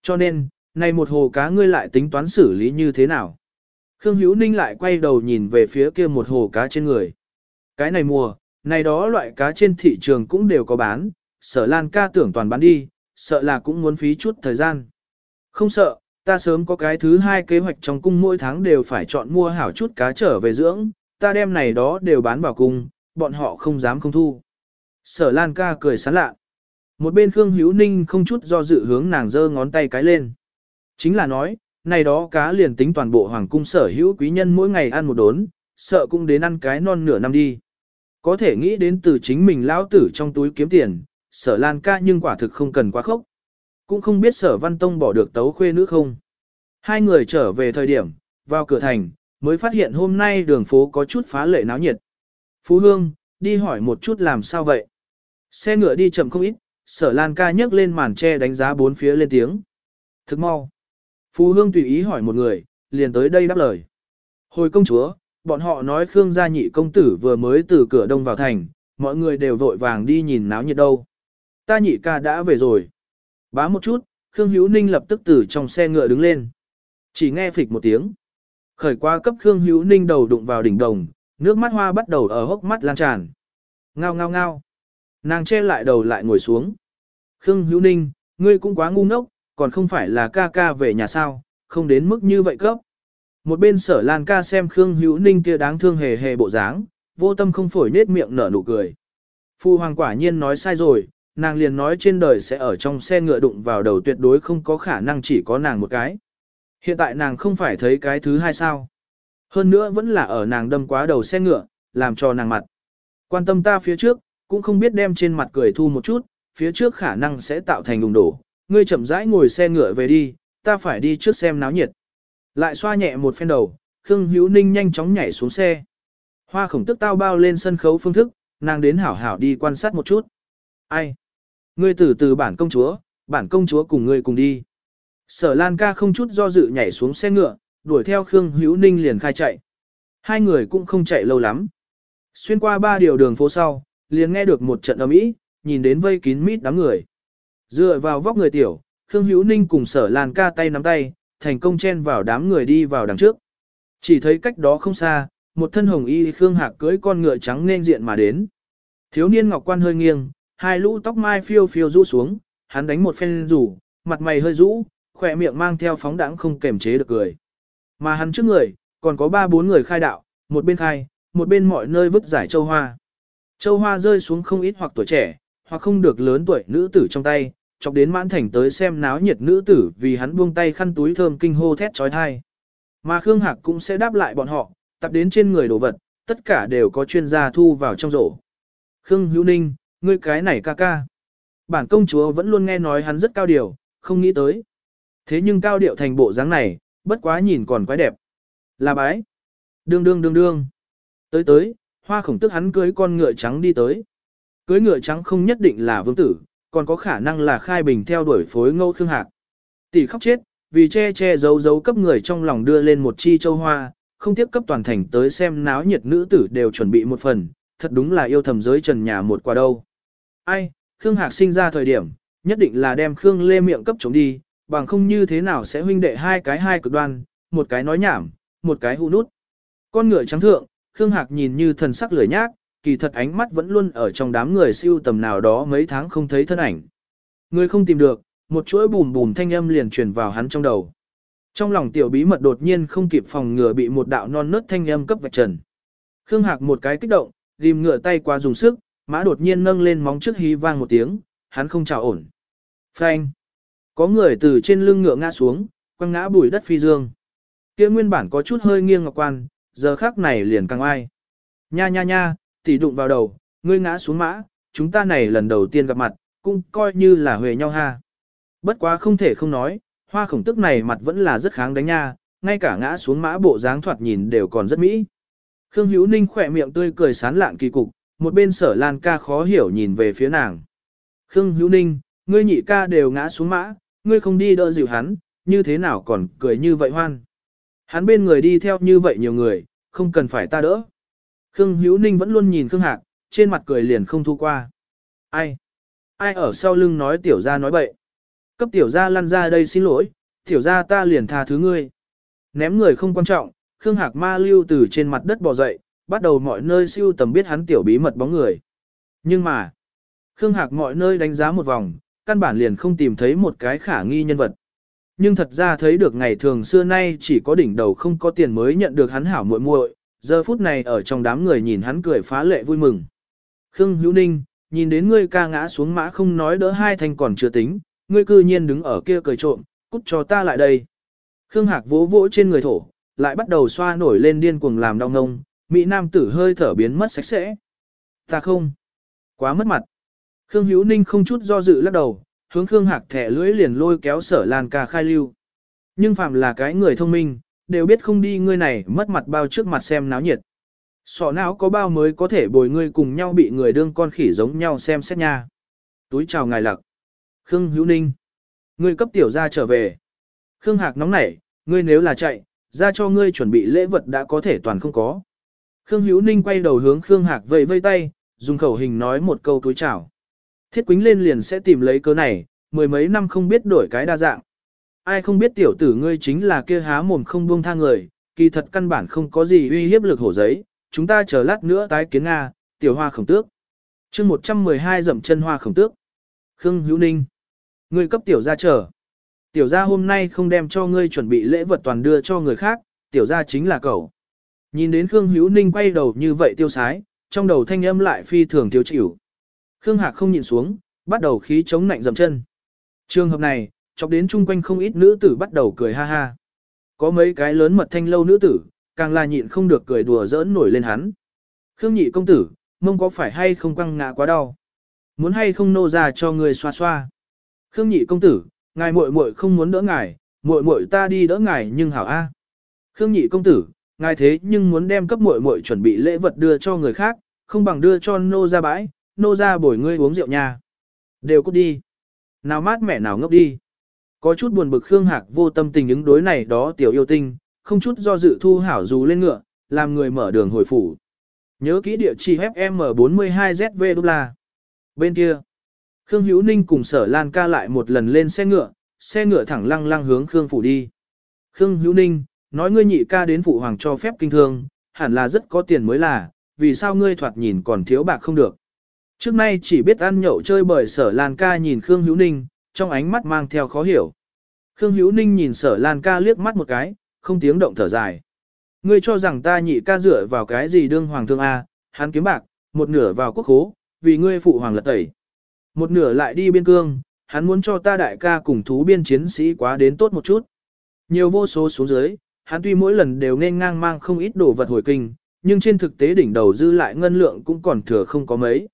Cho nên, này một hồ cá ngươi lại tính toán xử lý như thế nào? Khương Hữu Ninh lại quay đầu nhìn về phía kia một hồ cá trên người. Cái này mùa, này đó loại cá trên thị trường cũng đều có bán, sở Lan ca tưởng toàn bán đi, sợ là cũng muốn phí chút thời gian. Không sợ, ta sớm có cái thứ hai kế hoạch trong cung mỗi tháng đều phải chọn mua hảo chút cá trở về dưỡng, ta đem này đó đều bán vào cung, bọn họ không dám không thu. Sở Lan ca cười sán lạ. Một bên Khương Hữu Ninh không chút do dự hướng nàng giơ ngón tay cái lên. Chính là nói, này đó cá liền tính toàn bộ hoàng cung sở hữu quý nhân mỗi ngày ăn một đốn, sợ cũng đến ăn cái non nửa năm đi. Có thể nghĩ đến từ chính mình lão tử trong túi kiếm tiền, sở lan ca nhưng quả thực không cần quá khốc. Cũng không biết sở văn tông bỏ được tấu khuê nữ không. Hai người trở về thời điểm, vào cửa thành, mới phát hiện hôm nay đường phố có chút phá lệ náo nhiệt. Phú Hương, đi hỏi một chút làm sao vậy. Xe ngựa đi chậm không ít, sở lan ca nhấc lên màn che đánh giá bốn phía lên tiếng. Thức mau. Phú Hương tùy ý hỏi một người, liền tới đây đáp lời. Hồi công chúa, bọn họ nói Khương gia nhị công tử vừa mới từ cửa đông vào thành, mọi người đều vội vàng đi nhìn náo nhiệt đâu. Ta nhị ca đã về rồi. Bá một chút, Khương Hữu Ninh lập tức từ trong xe ngựa đứng lên. Chỉ nghe phịch một tiếng. Khởi qua cấp Khương Hữu Ninh đầu đụng vào đỉnh đồng, nước mắt hoa bắt đầu ở hốc mắt lan tràn. Ngao ngao ngao. Nàng che lại đầu lại ngồi xuống. Khương Hữu Ninh, ngươi cũng quá ngu ngốc, còn không phải là ca ca về nhà sao, không đến mức như vậy cấp. Một bên sở Lan ca xem Khương Hữu Ninh kia đáng thương hề hề bộ dáng, vô tâm không phổi nết miệng nở nụ cười. Phu hoàng quả nhiên nói sai rồi, nàng liền nói trên đời sẽ ở trong xe ngựa đụng vào đầu tuyệt đối không có khả năng chỉ có nàng một cái. Hiện tại nàng không phải thấy cái thứ hai sao. Hơn nữa vẫn là ở nàng đâm quá đầu xe ngựa, làm cho nàng mặt. Quan tâm ta phía trước, cũng không biết đem trên mặt cười thu một chút, phía trước khả năng sẽ tạo thành đùng đổ. Ngươi chậm rãi ngồi xe ngựa về đi, ta phải đi trước xem náo nhiệt. Lại xoa nhẹ một phen đầu, Khương Hữu Ninh nhanh chóng nhảy xuống xe. Hoa khổng tức tao bao lên sân khấu phương thức, nàng đến hảo hảo đi quan sát một chút. Ai? Ngươi từ từ bản công chúa, bản công chúa cùng ngươi cùng đi. Sở Lan ca không chút do dự nhảy xuống xe ngựa, đuổi theo Khương Hữu Ninh liền khai chạy. Hai người cũng không chạy lâu lắm. Xuyên qua ba điều đường phố sau, liền nghe được một trận ầm ĩ, nhìn đến vây kín mít đám người. Dựa vào vóc người tiểu, Khương Hữu Ninh cùng Sở Lan ca tay nắm tay, thành công chen vào đám người đi vào đằng trước. Chỉ thấy cách đó không xa, một thân hồng y Khương Hạc cưỡi con ngựa trắng nên diện mà đến. Thiếu niên ngọc quan hơi nghiêng, hai lũ tóc mai phiêu phiêu rũ xuống, hắn đánh một phen rủ, mặt mày hơi rũ, khỏe miệng mang theo phóng đãng không kềm chế được cười. Mà hắn trước người, còn có ba bốn người khai đạo, một bên khai, một bên mọi nơi vứt giải châu hoa. Châu hoa rơi xuống không ít hoặc tuổi trẻ, hoặc không được lớn tuổi nữ tử trong tay, chọc đến mãn thành tới xem náo nhiệt nữ tử vì hắn buông tay khăn túi thơm kinh hô thét trói thai. Mà Khương Hạc cũng sẽ đáp lại bọn họ, tập đến trên người đồ vật, tất cả đều có chuyên gia thu vào trong rổ. Khương Hữu Ninh, ngươi cái này ca ca. Bản công chúa vẫn luôn nghe nói hắn rất cao điều, không nghĩ tới. Thế nhưng cao điệu thành bộ dáng này, bất quá nhìn còn quái đẹp. Là bái. Đương đương đương đương. Tới tới, hoa khổng tức hắn cưới con ngựa trắng đi tới. Cưới ngựa trắng không nhất định là vương tử, còn có khả năng là khai bình theo đuổi phối ngô khương hạc. Tỷ khóc chết, vì che che giấu giấu cấp người trong lòng đưa lên một chi châu hoa, không tiếp cấp toàn thành tới xem náo nhiệt nữ tử đều chuẩn bị một phần, thật đúng là yêu thầm giới trần nhà một quả đâu. Ai, Khương Hạc sinh ra thời điểm, nhất định là đem Khương Lê miệng cấp chống đi, bằng không như thế nào sẽ huynh đệ hai cái hai cực đoan, một cái nói nhảm, một cái hụ nút. Con ngựa trắng thượng, Khương Hạc nhìn như thần sắc lười nhác, kỳ thật ánh mắt vẫn luôn ở trong đám người siêu tầm nào đó mấy tháng không thấy thân ảnh. Người không tìm được, một chuỗi bùm bùm thanh âm liền truyền vào hắn trong đầu. Trong lòng tiểu bí mật đột nhiên không kịp phòng ngừa bị một đạo non nớt thanh âm cấp vạch trần. Khương Hạc một cái kích động, rìm ngựa tay qua dùng sức, mã đột nhiên nâng lên móng trước hí vang một tiếng, hắn không chào ổn. Phanh! Có người từ trên lưng ngựa ngã xuống, quăng ngã bùi đất phi dương. Kia nguyên bản có chút hơi nghiêng ngọc quan, giờ khắc này liền căng ai. Nha nha nha, tỷ đụng vào đầu, ngươi ngã xuống mã, chúng ta này lần đầu tiên gặp mặt, cũng coi như là huề nhau ha. Bất quá không thể không nói, hoa khổng tức này mặt vẫn là rất kháng đánh nha, ngay cả ngã xuống mã bộ dáng thoạt nhìn đều còn rất mỹ. Khương Hữu Ninh khỏe miệng tươi cười sán lạn kỳ cục, một bên sở lan ca khó hiểu nhìn về phía nàng. Khương Hữu Ninh, ngươi nhị ca đều ngã xuống mã, ngươi không đi đỡ dịu hắn, như thế nào còn cười như vậy hoan. Hắn bên người đi theo như vậy nhiều người, không cần phải ta đỡ. Khương Hữu Ninh vẫn luôn nhìn Khương Hạc, trên mặt cười liền không thu qua. Ai? Ai ở sau lưng nói tiểu gia nói bậy? Cấp tiểu gia lăn ra đây xin lỗi, tiểu gia ta liền tha thứ ngươi. Ném người không quan trọng, Khương Hạc ma lưu từ trên mặt đất bò dậy, bắt đầu mọi nơi siêu tầm biết hắn tiểu bí mật bóng người. Nhưng mà, Khương Hạc mọi nơi đánh giá một vòng, căn bản liền không tìm thấy một cái khả nghi nhân vật. Nhưng thật ra thấy được ngày thường xưa nay chỉ có đỉnh đầu không có tiền mới nhận được hắn hảo muội muội, giờ phút này ở trong đám người nhìn hắn cười phá lệ vui mừng. Khương Hữu Ninh, nhìn đến ngươi ca ngã xuống mã không nói đỡ hai thành còn chưa tính, ngươi cư nhiên đứng ở kia cười trộm, cút cho ta lại đây. Khương Hạc vỗ vỗ trên người thổ, lại bắt đầu xoa nổi lên điên cuồng làm đau ngông, Mỹ Nam tử hơi thở biến mất sạch sẽ. Ta không. Quá mất mặt. Khương Hữu Ninh không chút do dự lắc đầu, hướng Khương Hạc thẻ lưỡi liền lôi kéo sở Lan ca khai lưu. Nhưng phạm là cái người thông minh, đều biết không đi ngươi này mất mặt bao trước mặt xem náo nhiệt. Sọ não có bao mới có thể bồi ngươi cùng nhau bị người đương con khỉ giống nhau xem xét nha. Túi chào ngài lặc. Khương Hữu Ninh. Ngươi cấp tiểu ra trở về. Khương Hạc nóng nảy, ngươi nếu là chạy, ra cho ngươi chuẩn bị lễ vật đã có thể toàn không có. Khương Hữu Ninh quay đầu hướng Khương Hạc vẫy vây tay, dùng khẩu hình nói một câu túi chào. Thiết Quýnh lên liền sẽ tìm lấy cớ này, mười mấy năm không biết đổi cái đa dạng. Ai không biết tiểu tử ngươi chính là kia há mồm không buông tha người, kỳ thật căn bản không có gì uy hiếp lực hổ giấy, chúng ta chờ lát nữa tái kiến Nga, tiểu hoa khổng tước. chương 112 dậm chân hoa khổng tước. Khương Hữu Ninh. Ngươi cấp tiểu gia chờ. Tiểu gia hôm nay không đem cho ngươi chuẩn bị lễ vật toàn đưa cho người khác, tiểu gia chính là cậu. Nhìn đến Khương Hữu Ninh quay đầu như vậy tiêu sái, trong đầu thanh âm lại phi thường thiếu chịu. Khương Hạc không nhìn xuống, bắt đầu khí chống nạnh dầm chân. Trường hợp này, chọc đến chung quanh không ít nữ tử bắt đầu cười ha ha. Có mấy cái lớn mật thanh lâu nữ tử, càng là nhịn không được cười đùa giỡn nổi lên hắn. Khương nhị công tử, mông có phải hay không quăng ngã quá đau? Muốn hay không nô ra cho người xoa xoa? Khương nhị công tử, ngài muội muội không muốn đỡ ngài, muội muội ta đi đỡ ngài nhưng hảo a. Khương nhị công tử, ngài thế nhưng muốn đem cấp muội muội chuẩn bị lễ vật đưa cho người khác, không bằng đưa cho nô ra bãi, nô ra bồi ngươi uống rượu nha. Đều cút đi. Nào mát mẹ nào ngốc đi. Có chút buồn bực Khương Hạc vô tâm tình ứng đối này đó tiểu yêu tinh, không chút do dự thu hảo dù lên ngựa, làm người mở đường hồi phủ. Nhớ kỹ địa chỉ FM42ZV đô la. Bên kia, Khương Hữu Ninh cùng sở Lan ca lại một lần lên xe ngựa, xe ngựa thẳng lăng lăng hướng Khương phủ đi. Khương Hữu Ninh, nói ngươi nhị ca đến phụ hoàng cho phép kinh thương, hẳn là rất có tiền mới là, vì sao ngươi thoạt nhìn còn thiếu bạc không được. Trước nay chỉ biết ăn nhậu chơi bởi sở Lan ca nhìn Khương Hữu Ninh, trong ánh mắt mang theo khó hiểu. Khương Hữu Ninh nhìn sở Lan ca liếc mắt một cái, không tiếng động thở dài. Ngươi cho rằng ta nhị ca dựa vào cái gì đương hoàng thương A, hắn kiếm bạc, một nửa vào quốc khố, vì ngươi phụ hoàng lật tẩy. Một nửa lại đi biên cương, hắn muốn cho ta đại ca cùng thú biên chiến sĩ quá đến tốt một chút. Nhiều vô số xuống dưới, hắn tuy mỗi lần đều nên ngang mang không ít đồ vật hồi kinh, nhưng trên thực tế đỉnh đầu dư lại ngân lượng cũng còn thừa không có mấy.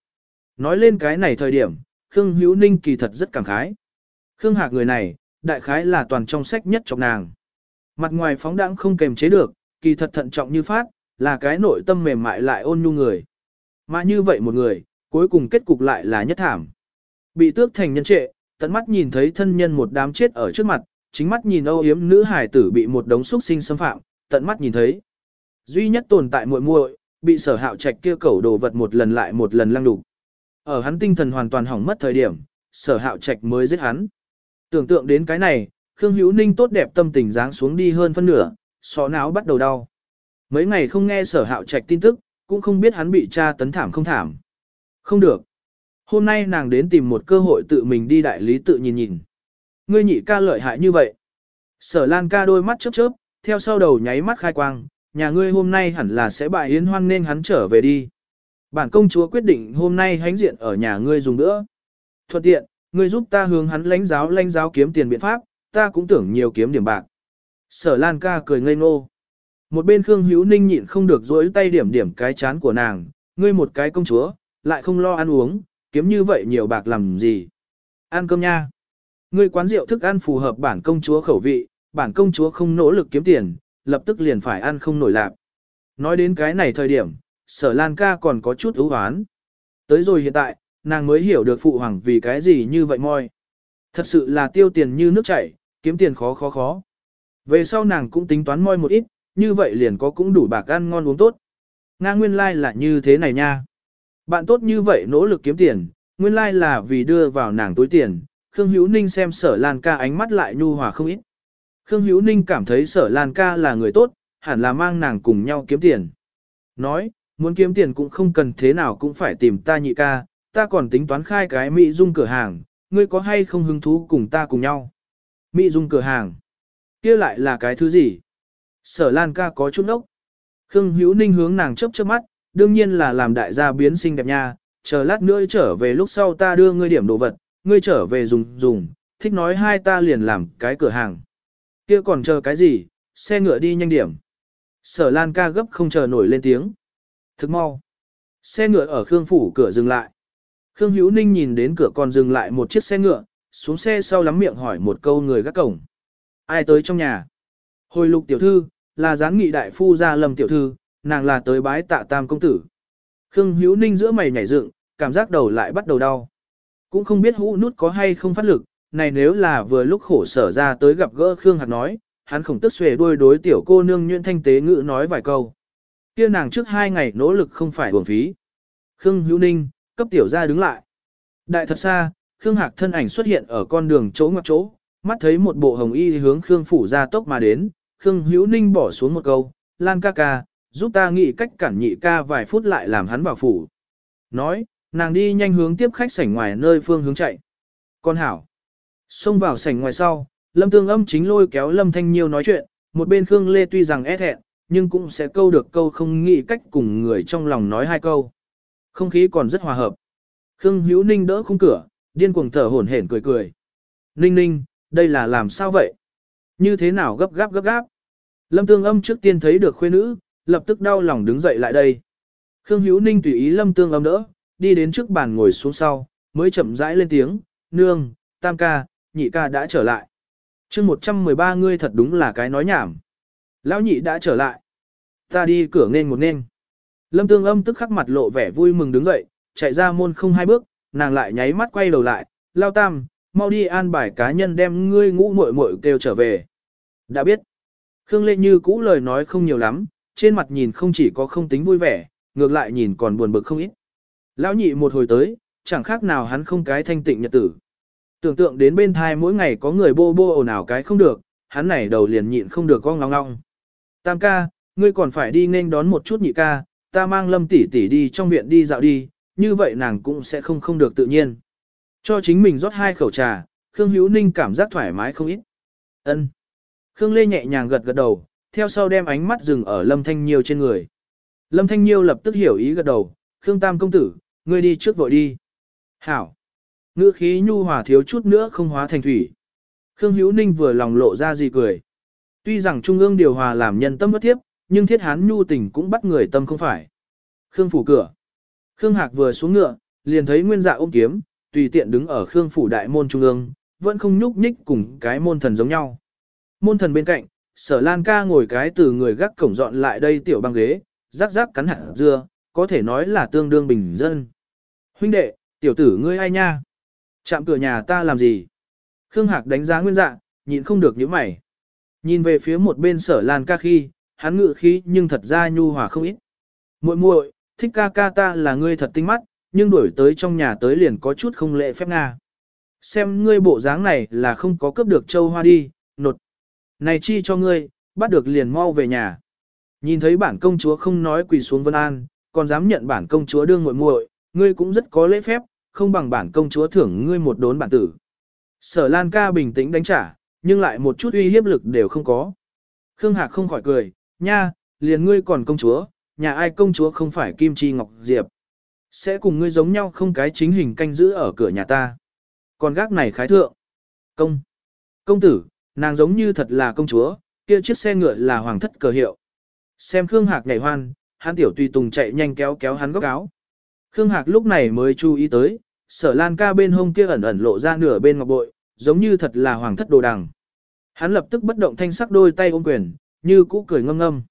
Nói lên cái này thời điểm, Khương Hữu Ninh kỳ thật rất cảm khái. Khương Hạc người này, đại khái là toàn trong sách nhất trong nàng. Mặt ngoài phóng đãng không kềm chế được, kỳ thật thận trọng như phát, là cái nội tâm mềm mại lại ôn nhu người. Mà như vậy một người, cuối cùng kết cục lại là nhất thảm. Bị tước thành nhân trệ, tận mắt nhìn thấy thân nhân một đám chết ở trước mặt, chính mắt nhìn âu yếm nữ hải tử bị một đống xúc sinh xâm phạm, tận mắt nhìn thấy. Duy nhất tồn tại muội muội, bị sở hạo trạch kia cẩu đồ vật một lần lại một lần lăng đục. Ở hắn tinh thần hoàn toàn hỏng mất thời điểm, sở hạo trạch mới giết hắn. Tưởng tượng đến cái này, Khương Hữu Ninh tốt đẹp tâm tình dáng xuống đi hơn phân nửa, xó não bắt đầu đau. Mấy ngày không nghe sở hạo trạch tin tức, cũng không biết hắn bị tra tấn thảm không thảm. Không được. Hôm nay nàng đến tìm một cơ hội tự mình đi đại lý tự nhìn nhìn. Ngươi nhị ca lợi hại như vậy. Sở Lan ca đôi mắt chớp chớp, theo sau đầu nháy mắt khai quang, nhà ngươi hôm nay hẳn là sẽ bại yến hoan nên hắn trở về đi. Bản công chúa quyết định hôm nay hánh diện ở nhà ngươi dùng nữa. Thuận tiện, ngươi giúp ta hướng hắn lãnh giáo lãnh giáo kiếm tiền biện pháp, ta cũng tưởng nhiều kiếm điểm bạc. Sở Lan ca cười ngây ngô. Một bên Khương Hữu Ninh nhịn không được dối tay điểm điểm cái chán của nàng, ngươi một cái công chúa, lại không lo ăn uống, kiếm như vậy nhiều bạc làm gì. Ăn cơm nha. Ngươi quán rượu thức ăn phù hợp bản công chúa khẩu vị, bản công chúa không nỗ lực kiếm tiền, lập tức liền phải ăn không nổi lạc. Nói đến cái này thời điểm, sở Lan ca còn có chút ưu hoán. Tới rồi hiện tại, nàng mới hiểu được phụ hoàng vì cái gì như vậy moi. Thật sự là tiêu tiền như nước chảy, kiếm tiền khó khó khó. Về sau nàng cũng tính toán moi một ít, như vậy liền có cũng đủ bạc ăn ngon uống tốt. Nga nguyên lai like là như thế này nha. Bạn tốt như vậy nỗ lực kiếm tiền, nguyên lai like là vì đưa vào nàng túi tiền. Khương Hữu Ninh xem sở Lan ca ánh mắt lại nhu hòa không ít. Khương Hữu Ninh cảm thấy sở Lan ca là người tốt, hẳn là mang nàng cùng nhau kiếm tiền. Nói, muốn kiếm tiền cũng không cần thế nào cũng phải tìm ta nhị ca, ta còn tính toán khai cái mỹ dung cửa hàng, ngươi có hay không hứng thú cùng ta cùng nhau. Mỹ dung cửa hàng. kia lại là cái thứ gì? Sở Lan ca có chút nốc. Khương Hữu Ninh hướng nàng chớp chớp mắt, đương nhiên là làm đại gia biến xinh đẹp nha, chờ lát nữa trở về lúc sau ta đưa ngươi điểm đồ vật, ngươi trở về dùng dùng, thích nói hai ta liền làm cái cửa hàng. Kia còn chờ cái gì, xe ngựa đi nhanh điểm. Sở Lan ca gấp không chờ nổi lên tiếng. Thức mau. Xe ngựa ở Khương Phủ cửa dừng lại. Khương Hữu Ninh nhìn đến cửa còn dừng lại một chiếc xe ngựa, xuống xe sau lắm miệng hỏi một câu người gác cổng. Ai tới trong nhà? Hồi lục tiểu thư, là gián nghị đại phu gia lâm tiểu thư, nàng là tới bái tạ tam công tử. Khương Hữu Ninh giữa mày nhảy dựng, cảm giác đầu lại bắt đầu đau. Cũng không biết hũ nút có hay không phát lực, này nếu là vừa lúc khổ sở ra tới gặp gỡ Khương Hạc nói, hắn khổng tức xuề đuôi đối tiểu cô nương nhuyễn thanh tế ngữ nói vài câu. Kia nàng trước hai ngày nỗ lực không phải uổng phí. Khương Hữu Ninh, cấp tiểu ra đứng lại. Đại thật xa, Khương Hạc thân ảnh xuất hiện ở con đường chỗ ngoặc chỗ, mắt thấy một bộ hồng y hướng Khương phủ ra tốc mà đến, Khương Hữu Ninh bỏ xuống một câu, Lan ca ca, giúp ta nghĩ cách cản nhị ca vài phút lại làm hắn vào phủ. Nói, nàng đi nhanh hướng tiếp khách sảnh ngoài nơi phương hướng chạy. Con hảo. Xông vào sảnh ngoài sau, Lâm Tương Âm chính lôi kéo Lâm Thanh Nhiêu nói chuyện, một bên Khương Lê tuy rằng e thẹn, nhưng cũng sẽ câu được câu không nghĩ cách cùng người trong lòng nói hai câu. Không khí còn rất hòa hợp. Khương Hữu Ninh đỡ khung cửa, điên cuồng thở hổn hển cười cười. Ninh Ninh, đây là làm sao vậy? Như thế nào gấp gáp gấp gáp? Lâm Tương Âm trước tiên thấy được khuê nữ, lập tức đau lòng đứng dậy lại đây. Khương Hữu Ninh tùy ý Lâm Tương Âm đỡ, đi đến trước bàn ngồi xuống sau, mới chậm rãi lên tiếng, nương, tam ca, nhị ca đã trở lại. chương 113 ngươi thật đúng là cái nói nhảm. Lão nhị đã trở lại. Ta đi cửa nên một nên. Lâm tương âm tức khắc mặt lộ vẻ vui mừng đứng dậy, chạy ra môn không hai bước, nàng lại nháy mắt quay đầu lại, lao tam, mau đi an bài cá nhân đem ngươi ngũ muội muội kêu trở về. Đã biết. Khương Lê Như cũ lời nói không nhiều lắm, trên mặt nhìn không chỉ có không tính vui vẻ, ngược lại nhìn còn buồn bực không ít. Lão nhị một hồi tới, chẳng khác nào hắn không cái thanh tịnh nhật tử. Tưởng tượng đến bên thai mỗi ngày có người bô bô ồn ào cái không được, hắn này đầu liền nhịn không được con ngong ngong. Tam ca, ngươi còn phải đi nên đón một chút nhị ca, ta mang lâm tỷ tỷ đi trong viện đi dạo đi, như vậy nàng cũng sẽ không không được tự nhiên. Cho chính mình rót hai khẩu trà, Khương Hữu Ninh cảm giác thoải mái không ít. Ân. Khương Lê nhẹ nhàng gật gật đầu, theo sau đem ánh mắt dừng ở Lâm Thanh Nhiêu trên người. Lâm Thanh Nhiêu lập tức hiểu ý gật đầu, Khương Tam công tử, ngươi đi trước vội đi. Hảo. Ngữ khí nhu hòa thiếu chút nữa không hóa thành thủy. Khương Hữu Ninh vừa lòng lộ ra gì cười. Tuy rằng Trung ương điều hòa làm nhân tâm bất tiếp, nhưng thiết hán nhu tình cũng bắt người tâm không phải. Khương phủ cửa. Khương Hạc vừa xuống ngựa, liền thấy nguyên dạ ôm kiếm, tùy tiện đứng ở Khương phủ đại môn trung ương, vẫn không nhúc nhích cùng cái môn thần giống nhau. Môn thần bên cạnh, sở lan ca ngồi cái từ người gác cổng dọn lại đây tiểu băng ghế, rắc rắc cắn hạt dưa, có thể nói là tương đương bình dân. Huynh đệ, tiểu tử ngươi ai nha? Chạm cửa nhà ta làm gì? Khương Hạc đánh giá nguyên dạ, nhịn không được những mày. Nhìn về phía một bên sở lan ca khi, hắn ngự khí nhưng thật ra nhu hòa không ít. muội muội thích ca ca ta là ngươi thật tinh mắt, nhưng đuổi tới trong nhà tới liền có chút không lệ phép Nga. Xem ngươi bộ dáng này là không có cướp được châu hoa đi, nột. Này chi cho ngươi, bắt được liền mau về nhà. Nhìn thấy bản công chúa không nói quỳ xuống vân an, còn dám nhận bản công chúa đương muội muội, ngươi cũng rất có lễ phép, không bằng bản công chúa thưởng ngươi một đốn bản tử. Sở Lan ca bình tĩnh đánh trả, nhưng lại một chút uy hiếp lực đều không có. Khương Hạc không khỏi cười, nha, liền ngươi còn công chúa, nhà ai công chúa không phải Kim Chi Ngọc Diệp. Sẽ cùng ngươi giống nhau không cái chính hình canh giữ ở cửa nhà ta. Còn gác này khái thượng. Công. Công tử, nàng giống như thật là công chúa, kia chiếc xe ngựa là hoàng thất cờ hiệu. Xem Khương Hạc nhảy hoan, hắn tiểu tùy tùng chạy nhanh kéo kéo hắn góc áo. Khương Hạc lúc này mới chú ý tới, sở lan ca bên hông kia ẩn ẩn lộ ra nửa bên ngọc bội, giống như thật là hoàng thất đồ đằng. Hắn lập tức bất động thanh sắc đôi tay ôm quyền, như cũ cười ngâm ngâm.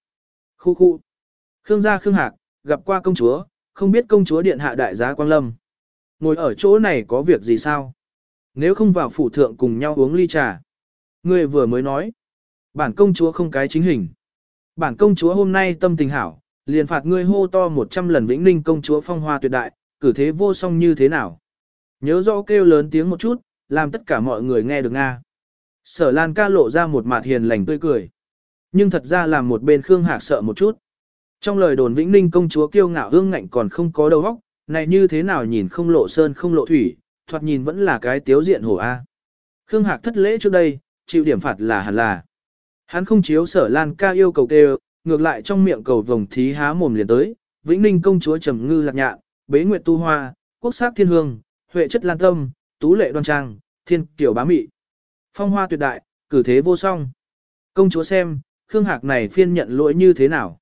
Khu khu. Khương gia Khương Hạc, gặp qua công chúa, không biết công chúa điện hạ đại giá Quang Lâm. Ngồi ở chỗ này có việc gì sao? Nếu không vào phủ thượng cùng nhau uống ly trà. Người vừa mới nói. Bản công chúa không cái chính hình. Bản công chúa hôm nay tâm tình hảo, liền phạt ngươi hô to 100 lần vĩnh ninh công chúa phong hoa tuyệt đại, cử thế vô song như thế nào. Nhớ rõ kêu lớn tiếng một chút, làm tất cả mọi người nghe được Nga. Sở Lan ca lộ ra một mặt hiền lành tươi cười. Nhưng thật ra làm một bên Khương Hạc sợ một chút. Trong lời đồn Vĩnh Ninh công chúa kiêu ngạo hương ngạnh còn không có đầu óc, này như thế nào nhìn không lộ sơn không lộ thủy, thoạt nhìn vẫn là cái tiếu diện hổ A. Khương Hạc thất lễ trước đây, chịu điểm phạt là hẳn là. Hắn không chiếu sở Lan ca yêu cầu kêu, ngược lại trong miệng cầu vồng thí há mồm liền tới, Vĩnh Ninh công chúa trầm ngư lạc nhạn, bế nguyệt tu hoa, quốc sắc thiên hương, huệ chất lan tâm, tú lệ đoan trang, thiên kiểu bá mị. Phong hoa tuyệt đại, cử thế vô song. Công chúa xem, Khương Hạc này phiên nhận lỗi như thế nào.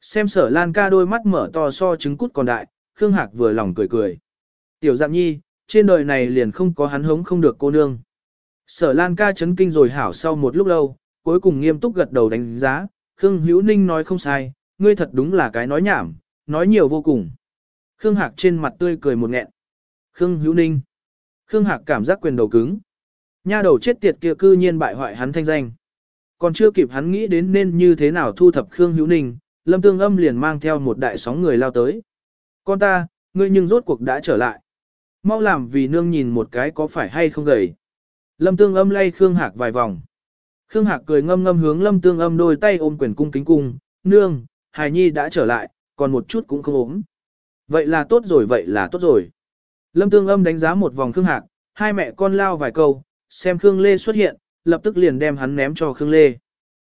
Xem sở Lan ca đôi mắt mở to so trứng cút còn đại, Khương Hạc vừa lòng cười cười. Tiểu dạng nhi, trên đời này liền không có hắn hống không được cô nương. Sở Lan ca chấn kinh rồi hảo sau một lúc lâu, cuối cùng nghiêm túc gật đầu đánh giá, Khương Hữu Ninh nói không sai, ngươi thật đúng là cái nói nhảm, nói nhiều vô cùng. Khương Hạc trên mặt tươi cười một nghẹn. Khương Hữu Ninh. Khương Hạc cảm giác quyền đầu cứng. Nha đầu chết tiệt kia cư nhiên bại hoại hắn thanh danh. Còn chưa kịp hắn nghĩ đến nên như thế nào thu thập Khương Hữu Ninh, Lâm Tương Âm liền mang theo một đại sóng người lao tới. Con ta, ngươi nhưng rốt cuộc đã trở lại. Mau làm vì nương nhìn một cái có phải hay không gầy. Lâm Tương Âm lay Khương Hạc vài vòng. Khương Hạc cười ngâm ngâm hướng Lâm Tương Âm đôi tay ôm quyền cung kính cung, nương, Hải Nhi đã trở lại, còn một chút cũng không ốm. Vậy là tốt rồi, vậy là tốt rồi. Lâm Tương Âm đánh giá một vòng Khương Hạc, hai mẹ con lao vài câu, xem Khương Lê xuất hiện, lập tức liền đem hắn ném cho Khương Lê.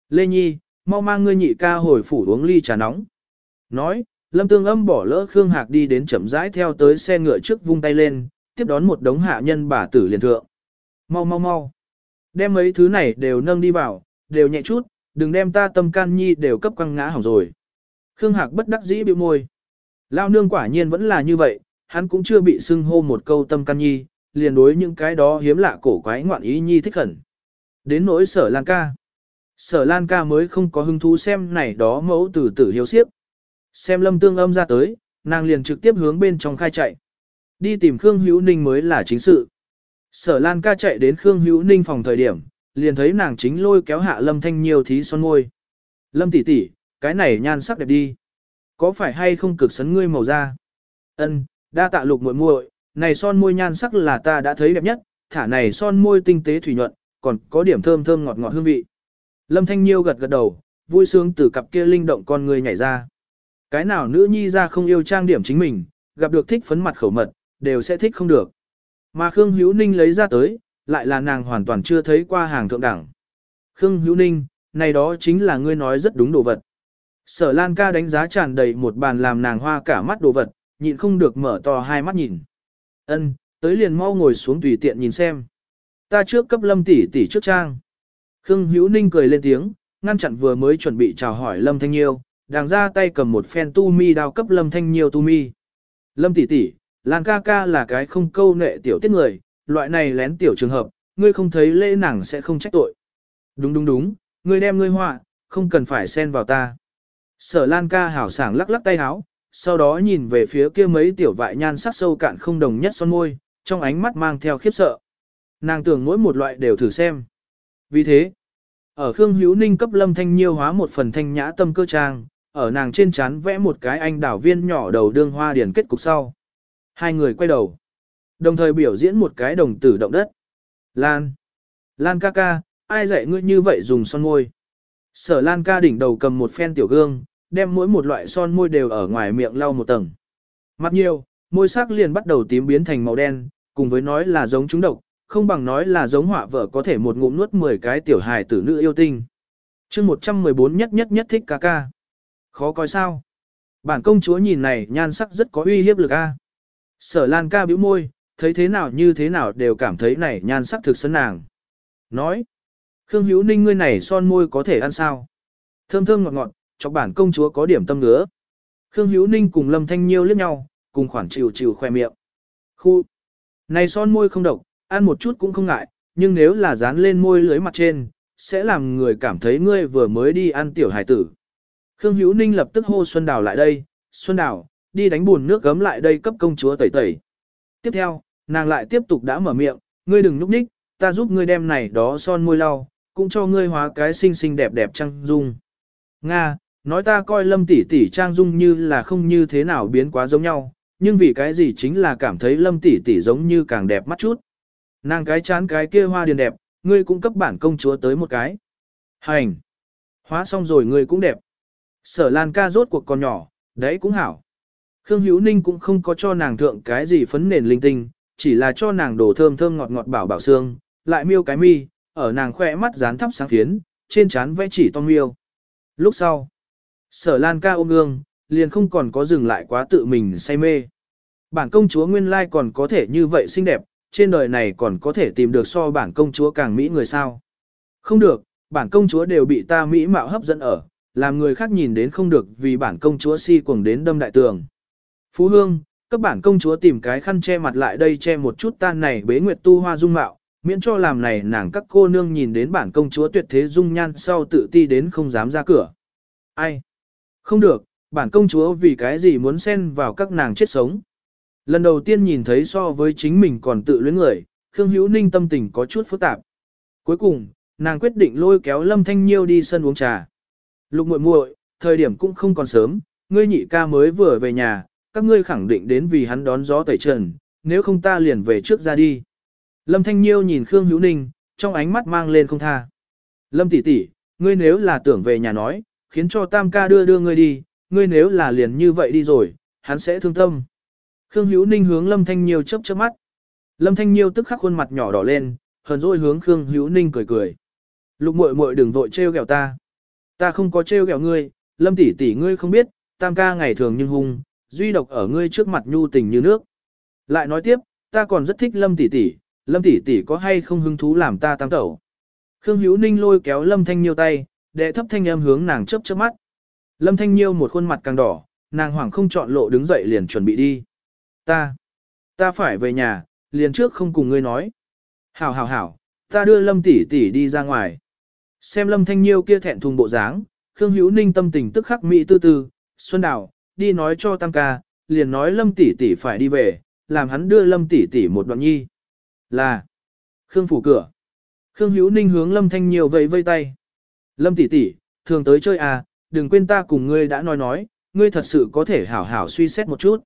Lê Nhi, mau mang ngươi nhị ca hồi phủ uống ly trà nóng. Nói, Lâm Tương Âm bỏ lỡ Khương Hạc đi đến chậm rãi theo tới xe ngựa trước vung tay lên, tiếp đón một đống hạ nhân bà tử liền thượng. Mau mau mau. Đem mấy thứ này đều nâng đi vào, đều nhẹ chút, đừng đem ta tâm can nhi đều cấp quăng ngã hỏng rồi. Khương Hạc bất đắc dĩ bĩu môi. Lao nương quả nhiên vẫn là như vậy, hắn cũng chưa bị xưng hô một câu tâm can nhi, liền đối những cái đó hiếm lạ cổ quái ngoạn ý nhi thích khẩn. Đến nỗi sở Lan ca. Sở Lan ca mới không có hứng thú xem này đó mẫu tử tử hiếu siếp. Xem lâm tương âm ra tới, nàng liền trực tiếp hướng bên trong khai chạy. Đi tìm Khương Hữu Ninh mới là chính sự. Sở Lan ca chạy đến Khương Hữu Ninh phòng thời điểm, liền thấy nàng chính lôi kéo hạ Lâm Thanh nhiều thí son môi. Lâm tỷ tỷ, cái này nhan sắc đẹp đi. Có phải hay không cực sấn ngươi màu da? Ân, đa tạ lục muội muội, này son môi nhan sắc là ta đã thấy đẹp nhất, thả này son môi tinh tế thủy nhuận, còn có điểm thơm thơm ngọt ngọt hương vị. Lâm Thanh Nhiêu gật gật đầu, vui sướng từ cặp kia linh động con người nhảy ra. Cái nào nữ nhi ra không yêu trang điểm chính mình, gặp được thích phấn mặt khẩu mật, đều sẽ thích không được. Mà Khương Hữu Ninh lấy ra tới, lại là nàng hoàn toàn chưa thấy qua hàng thượng đẳng. Khương Hữu Ninh, này đó chính là ngươi nói rất đúng đồ vật. Sở Lan ca đánh giá tràn đầy một bàn làm nàng hoa cả mắt đồ vật, nhịn không được mở to hai mắt nhìn. Ân, tới liền mau ngồi xuống tùy tiện nhìn xem. Ta trước cấp lâm tỷ tỷ trước trang. Khương Hữu Ninh cười lên tiếng, ngăn chặn vừa mới chuẩn bị chào hỏi Lâm Thanh Nhiêu, đàng ra tay cầm một phen tu mi đao cấp Lâm Thanh Nhiêu tu mi. Lâm tỷ tỷ, Lan ca ca là cái không câu nệ tiểu tiết người, loại này lén tiểu trường hợp, ngươi không thấy lễ nàng sẽ không trách tội. Đúng đúng đúng, ngươi đem ngươi họa, không cần phải xen vào ta. Sở Lan ca hảo sảng lắc lắc tay háo, sau đó nhìn về phía kia mấy tiểu vại nhan sắc sâu cạn không đồng nhất son môi, trong ánh mắt mang theo khiếp sợ. Nàng tưởng mỗi một loại đều thử xem. Vì thế, ở Khương Hữu Ninh cấp Lâm Thanh Nhiêu hóa một phần thanh nhã tâm cơ trang, ở nàng trên trán vẽ một cái anh đảo viên nhỏ đầu đương hoa điển kết cục sau. Hai người quay đầu. Đồng thời biểu diễn một cái đồng tử động đất. Lan. Lan ca ca, ai dạy ngươi như vậy dùng son môi. Sở Lan ca đỉnh đầu cầm một phen tiểu gương, đem mỗi một loại son môi đều ở ngoài miệng lau một tầng. Mặt nhiều, môi sắc liền bắt đầu tím biến thành màu đen, cùng với nói là giống chúng độc, không bằng nói là giống họa vợ có thể một ngụm nuốt 10 cái tiểu hài tử nữ yêu tinh. chương 114 nhất nhất nhất thích ca ca. Khó coi sao? Bản công chúa nhìn này nhan sắc rất có uy hiếp lực a. Sở Lan ca bĩu môi, thấy thế nào như thế nào đều cảm thấy này nhan sắc thực sân nàng. Nói, Khương Hữu Ninh ngươi này son môi có thể ăn sao? Thơm thơm ngọt ngọt, cho bản công chúa có điểm tâm ngứa. Khương Hữu Ninh cùng Lâm Thanh Nhiêu liếc nhau, cùng khoản chịu chịu khoe miệng. Khu, này son môi không độc, ăn một chút cũng không ngại, nhưng nếu là dán lên môi lưới mặt trên, sẽ làm người cảm thấy ngươi vừa mới đi ăn tiểu hải tử. Khương Hữu Ninh lập tức hô Xuân Đào lại đây, Xuân Đào, đi đánh buồn nước gấm lại đây cấp công chúa tẩy tẩy. Tiếp theo, nàng lại tiếp tục đã mở miệng, ngươi đừng núp ních, ta giúp ngươi đem này đó son môi lau, cũng cho ngươi hóa cái xinh xinh đẹp đẹp trăng dung. Nga, nói ta coi lâm tỷ tỷ trang dung như là không như thế nào biến quá giống nhau, nhưng vì cái gì chính là cảm thấy lâm tỷ tỷ giống như càng đẹp mắt chút. Nàng cái chán cái kia hoa điền đẹp, ngươi cũng cấp bản công chúa tới một cái. Hành! Hóa xong rồi ngươi cũng đẹp. Sở Lan ca rốt cuộc còn nhỏ, đấy cũng hảo. Khương Hữu Ninh cũng không có cho nàng thượng cái gì phấn nền linh tinh, chỉ là cho nàng đồ thơm thơm ngọt ngọt bảo bảo xương, lại miêu cái mi, ở nàng khoe mắt dán thắp sáng phiến, trên trán vẽ chỉ to miêu. Lúc sau, sở lan ca ôm gương, liền không còn có dừng lại quá tự mình say mê. Bản công chúa nguyên lai còn có thể như vậy xinh đẹp, trên đời này còn có thể tìm được so bản công chúa càng mỹ người sao. Không được, bản công chúa đều bị ta mỹ mạo hấp dẫn ở, làm người khác nhìn đến không được vì bản công chúa si cuồng đến đâm đại tường. Phú Hương, các bản công chúa tìm cái khăn che mặt lại đây che một chút tan này bế nguyệt tu hoa dung mạo, miễn cho làm này nàng các cô nương nhìn đến bản công chúa tuyệt thế dung nhan sau tự ti đến không dám ra cửa. Ai? Không được, bản công chúa vì cái gì muốn xen vào các nàng chết sống. Lần đầu tiên nhìn thấy so với chính mình còn tự luyến người, Khương Hữu Ninh tâm tình có chút phức tạp. Cuối cùng, nàng quyết định lôi kéo Lâm Thanh Nhiêu đi sân uống trà. Lục muội muội, thời điểm cũng không còn sớm, ngươi nhị ca mới vừa về nhà, các ngươi khẳng định đến vì hắn đón gió tẩy trần, nếu không ta liền về trước ra đi. Lâm Thanh Nhiêu nhìn Khương Hữu Ninh, trong ánh mắt mang lên không tha. Lâm tỷ tỷ, ngươi nếu là tưởng về nhà nói, khiến cho Tam ca đưa đưa ngươi đi, ngươi nếu là liền như vậy đi rồi, hắn sẽ thương tâm. Khương Hữu Ninh hướng Lâm Thanh Nhiêu chớp chớp mắt. Lâm Thanh Nhiêu tức khắc khuôn mặt nhỏ đỏ lên, hờn dỗi hướng Khương Hữu Ninh cười cười. Lục muội muội đừng vội trêu ghẹo ta. Ta không có trêu ghẹo ngươi, Lâm tỷ tỷ ngươi không biết, Tam ca ngày thường nhưng hung, duy độc ở ngươi trước mặt nhu tình như nước. Lại nói tiếp, ta còn rất thích Lâm tỷ tỷ, Lâm tỷ tỷ có hay không hứng thú làm ta tam tẩu. Khương Hữu Ninh lôi kéo Lâm Thanh Nhiêu tay, đệ thấp thanh âm hướng nàng chớp chớp mắt. Lâm Thanh Nhiêu một khuôn mặt càng đỏ, nàng hoảng không chọn lộ đứng dậy liền chuẩn bị đi. Ta, ta phải về nhà, liền trước không cùng ngươi nói. Hảo hảo hảo, ta đưa Lâm tỷ tỷ đi ra ngoài. Xem Lâm Thanh Nhiêu kia thẹn thùng bộ dáng, Khương Hữu Ninh tâm tình tức khắc mỹ tư tư, Xuân Đào, đi nói cho Tam ca, liền nói Lâm tỷ tỷ phải đi về, làm hắn đưa Lâm tỷ tỷ một đoạn nhi. Là Khương phủ cửa. Khương Hữu Ninh hướng Lâm Thanh Nhiêu vẫy vây tay. Lâm tỷ tỷ, thường tới chơi à, đừng quên ta cùng ngươi đã nói nói, ngươi thật sự có thể hảo hảo suy xét một chút.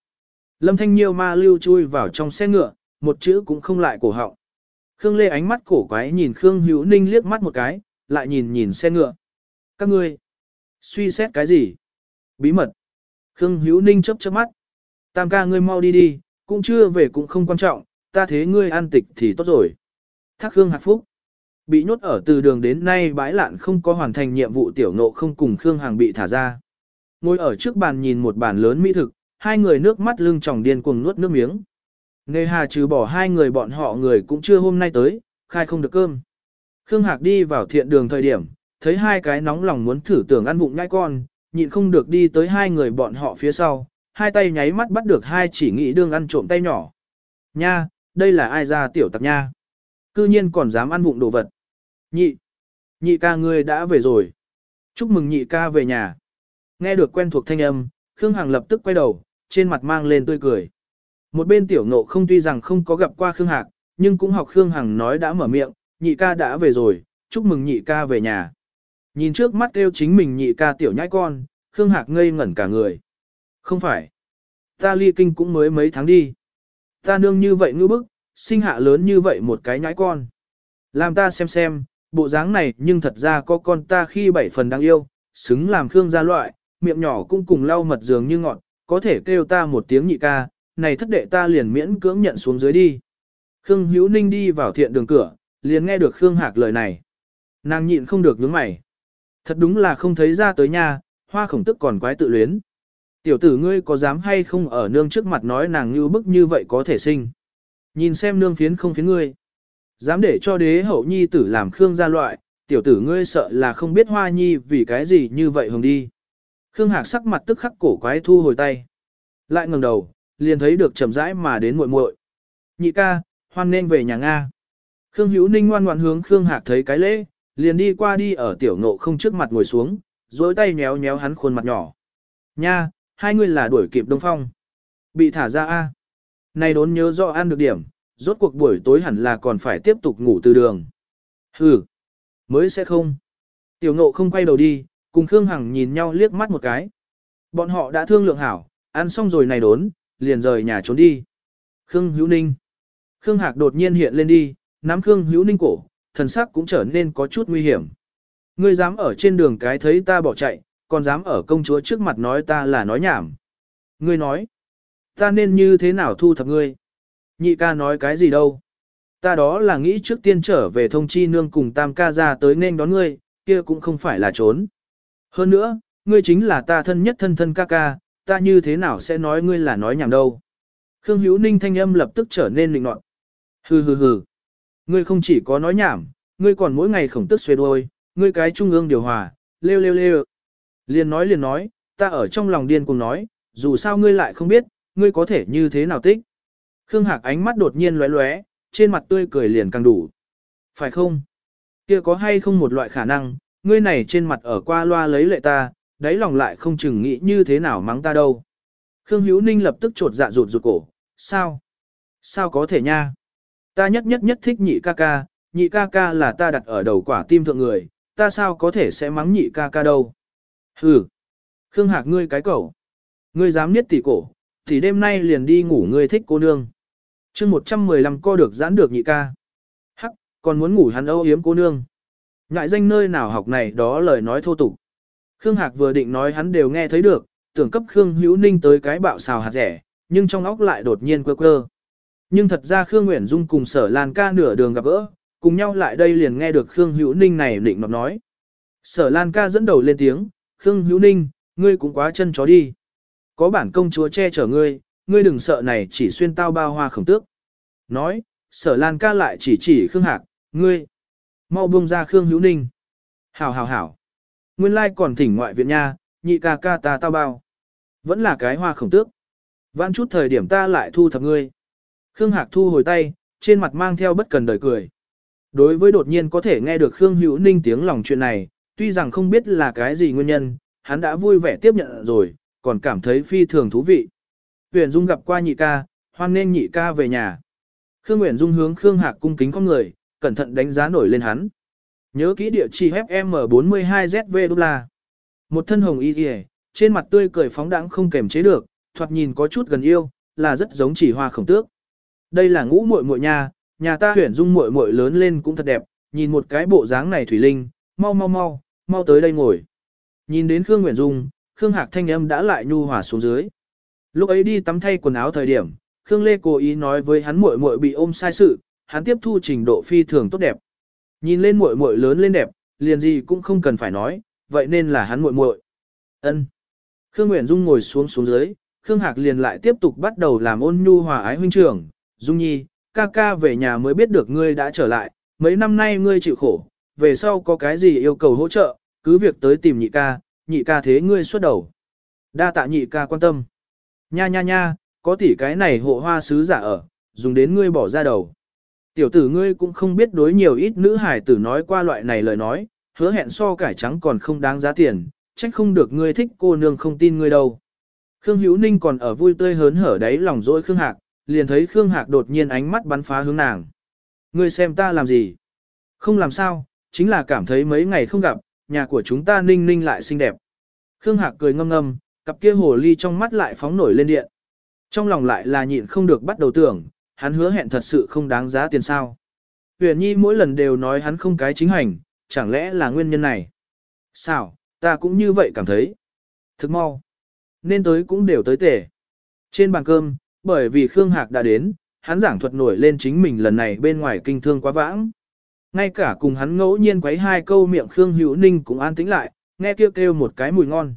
Lâm Thanh Nhiêu ma lưu chui vào trong xe ngựa, một chữ cũng không lại cổ họng. Khương Lê ánh mắt cổ quái nhìn Khương Hữu Ninh liếc mắt một cái, lại nhìn nhìn xe ngựa. Các ngươi, suy xét cái gì? Bí mật. Khương Hữu Ninh chớp chớp mắt. Tam ca ngươi mau đi đi, cũng chưa về cũng không quan trọng, ta thế ngươi an tịch thì tốt rồi. Thác Khương Hạc Phúc. Bị nhốt ở từ đường đến nay bãi lạn không có hoàn thành nhiệm vụ tiểu nộ không cùng Khương Hàng bị thả ra. Ngồi ở trước bàn nhìn một bàn lớn mỹ thực, hai người nước mắt lưng tròng điên cuồng nuốt nước miếng. Nề hà trừ bỏ hai người bọn họ người cũng chưa hôm nay tới, khai không được cơm. Khương Hạc đi vào thiện đường thời điểm, thấy hai cái nóng lòng muốn thử tưởng ăn vụng ngai con, nhịn không được đi tới hai người bọn họ phía sau, hai tay nháy mắt bắt được hai chỉ nghĩ đương ăn trộm tay nhỏ. Nha, đây là ai ra tiểu tặc nha? Cư nhiên còn dám ăn vụng đồ vật. Nhị, nhị ca ngươi đã về rồi. Chúc mừng nhị ca về nhà. Nghe được quen thuộc thanh âm, Khương Hằng lập tức quay đầu, trên mặt mang lên tươi cười. Một bên tiểu ngộ không tuy rằng không có gặp qua Khương Hạc, nhưng cũng học Khương Hằng nói đã mở miệng, nhị ca đã về rồi, chúc mừng nhị ca về nhà. Nhìn trước mắt kêu chính mình nhị ca tiểu nhãi con, Khương Hạc ngây ngẩn cả người. Không phải. Ta ly kinh cũng mới mấy tháng đi. Ta nương như vậy ngư bức, sinh hạ lớn như vậy một cái nhãi con. Làm ta xem xem, bộ dáng này nhưng thật ra có con ta khi bảy phần đáng yêu, xứng làm Khương gia loại, miệng nhỏ cũng cùng lau mật dường như ngọt, có thể kêu ta một tiếng nhị ca, này thất đệ ta liền miễn cưỡng nhận xuống dưới đi. Khương Hữu Ninh đi vào thiện đường cửa, liền nghe được Khương Hạc lời này. Nàng nhịn không được nhướng mày. Thật đúng là không thấy ra tới nhà, hoa khổng tức còn quái tự luyến. Tiểu tử ngươi có dám hay không ở nương trước mặt nói nàng như bức như vậy có thể sinh. Nhìn xem nương phiến không phiến ngươi. Dám để cho đế hậu nhi tử làm Khương gia loại, tiểu tử ngươi sợ là không biết hoa nhi vì cái gì như vậy hồng đi. Khương Hạc sắc mặt tức khắc cổ quái thu hồi tay. Lại ngẩng đầu, liền thấy được chậm rãi mà đến muội muội. Nhị ca, hoan nên về nhà Nga. Khương Hữu Ninh ngoan ngoãn hướng Khương Hạc thấy cái lễ, liền đi qua đi ở tiểu ngộ không trước mặt ngồi xuống, dối tay nhéo nhéo hắn khuôn mặt nhỏ. Nha, hai người là đuổi kịp Đông Phong. Bị thả ra a. Này đốn nhớ rõ ăn được điểm, rốt cuộc buổi tối hẳn là còn phải tiếp tục ngủ từ đường. Hừ, mới sẽ không. Tiểu ngộ không quay đầu đi, cùng Khương Hằng nhìn nhau liếc mắt một cái. Bọn họ đã thương lượng hảo, ăn xong rồi này đốn, liền rời nhà trốn đi. Khương Hữu Ninh. Khương Hạc đột nhiên hiện lên đi, nắm Khương Hữu Ninh cổ, thần sắc cũng trở nên có chút nguy hiểm. Ngươi dám ở trên đường cái thấy ta bỏ chạy, còn dám ở công chúa trước mặt nói ta là nói nhảm. Ngươi nói, ta nên như thế nào thu thập ngươi? Nhị ca nói cái gì đâu? Ta đó là nghĩ trước tiên trở về thông chi nương cùng tam ca ra tới nên đón ngươi, kia cũng không phải là trốn. Hơn nữa, ngươi chính là ta thân nhất thân thân ca ca, ta như thế nào sẽ nói ngươi là nói nhảm đâu. Khương Hữu Ninh thanh âm lập tức trở nên lịnh nọt. Hừ hừ hừ. Ngươi không chỉ có nói nhảm, ngươi còn mỗi ngày khổng tức xuê đôi, ngươi cái trung ương điều hòa, lêu lêu lêu. Liền nói liền nói, ta ở trong lòng điên cùng nói, dù sao ngươi lại không biết, ngươi có thể như thế nào tích. Khương Hạc ánh mắt đột nhiên lóe lóe, trên mặt tươi cười liền càng đủ. Phải không? Kia có hay không một loại khả năng, ngươi này trên mặt ở qua loa lấy lệ ta, đáy lòng lại không chừng nghĩ như thế nào mắng ta đâu. Khương Hữu Ninh lập tức trột dạ rụt rụt cổ, sao? Sao có thể nha? Ta nhất nhất nhất thích nhị ca ca, nhị ca ca là ta đặt ở đầu quả tim thượng người, ta sao có thể sẽ mắng nhị ca ca đâu? Hừ! Khương Hạc ngươi cái cẩu! Ngươi dám niết tỷ cổ, thì đêm nay liền đi ngủ ngươi thích cô nương. chương 115 co được giãn được nhị ca. Hắc, còn muốn ngủ hắn âu yếm cô nương. Ngại danh nơi nào học này đó lời nói thô tục. Khương Hạc vừa định nói hắn đều nghe thấy được, tưởng cấp Khương Hữu Ninh tới cái bạo xào hạt rẻ, nhưng trong óc lại đột nhiên quơ quơ. Nhưng thật ra Khương Nguyễn Dung cùng sở Lan ca nửa đường gặp gỡ, cùng nhau lại đây liền nghe được Khương Hữu Ninh này định nọt nói. Sở Lan ca dẫn đầu lên tiếng, Khương Hữu Ninh, ngươi cũng quá chân chó đi. Có bản công chúa che chở ngươi, ngươi đừng sợ này chỉ xuyên tao bao hoa khổng tước. Nói, sở Lan ca lại chỉ chỉ Khương Hạc, ngươi. Mau buông ra Khương Hữu Ninh. Hảo hảo hảo. Nguyên lai còn thỉnh ngoại viện nha, nhị ca ca ta tao bao. Vẫn là cái hoa khổng tước. Vãn chút thời điểm ta lại thu thập ngươi. Khương Hạc thu hồi tay, trên mặt mang theo bất cần đời cười. Đối với đột nhiên có thể nghe được Khương Hữu Ninh tiếng lòng chuyện này, tuy rằng không biết là cái gì nguyên nhân, hắn đã vui vẻ tiếp nhận rồi, còn cảm thấy phi thường thú vị. Huyền Dung gặp qua nhị ca, hoan nên nhị ca về nhà. Khương Nguyễn Dung hướng Khương Hạc cung kính con người, cẩn thận đánh giá nổi lên hắn. Nhớ kỹ địa chỉ FM42ZV đô la. Một thân hồng y kìa, trên mặt tươi cười phóng đãng không kềm chế được, thoạt nhìn có chút gần yêu, là rất giống chỉ hoa khổng tước. Đây là ngũ muội muội nha, nhà ta Huyền dung muội muội lớn lên cũng thật đẹp, nhìn một cái bộ dáng này thủy linh, mau mau mau, mau tới đây ngồi. Nhìn đến Khương Nguyễn Dung, Khương Hạc thanh âm đã lại nhu hòa xuống dưới. Lúc ấy đi tắm thay quần áo thời điểm, Khương Lê cố ý nói với hắn muội muội bị ôm sai sự, hắn tiếp thu trình độ phi thường tốt đẹp. Nhìn lên muội muội lớn lên đẹp, liền gì cũng không cần phải nói, vậy nên là hắn muội muội. Ân. Khương Nguyễn Dung ngồi xuống xuống dưới, Khương Hạc liền lại tiếp tục bắt đầu làm ôn nhu hòa ái huynh trưởng, Dung Nhi, ca ca về nhà mới biết được ngươi đã trở lại, mấy năm nay ngươi chịu khổ, về sau có cái gì yêu cầu hỗ trợ, cứ việc tới tìm nhị ca, nhị ca thế ngươi xuất đầu. Đa tạ nhị ca quan tâm. Nha nha nha, có tỷ cái này hộ hoa sứ giả ở, dùng đến ngươi bỏ ra đầu. Tiểu tử ngươi cũng không biết đối nhiều ít nữ hải tử nói qua loại này lời nói, hứa hẹn so cải trắng còn không đáng giá tiền, trách không được ngươi thích cô nương không tin ngươi đâu. Khương Hữu Ninh còn ở vui tươi hớn hở đấy lòng dỗi Khương Hạc, liền thấy Khương Hạc đột nhiên ánh mắt bắn phá hướng nàng. Ngươi xem ta làm gì? Không làm sao, chính là cảm thấy mấy ngày không gặp, nhà của chúng ta ninh ninh lại xinh đẹp. Khương Hạc cười ngâm ngâm, cặp kia hồ ly trong mắt lại phóng nổi lên điện. Trong lòng lại là nhịn không được bắt đầu tưởng, hắn hứa hẹn thật sự không đáng giá tiền sao. Huyền Nhi mỗi lần đều nói hắn không cái chính hành, chẳng lẽ là nguyên nhân này? Sao, ta cũng như vậy cảm thấy. Thức mau. Nên tới cũng đều tới tể. Trên bàn cơm, bởi vì Khương Hạc đã đến, hắn giảng thuật nổi lên chính mình lần này bên ngoài kinh thương quá vãng. Ngay cả cùng hắn ngẫu nhiên quấy hai câu miệng Khương Hữu Ninh cũng an tĩnh lại, nghe kêu kêu một cái mùi ngon.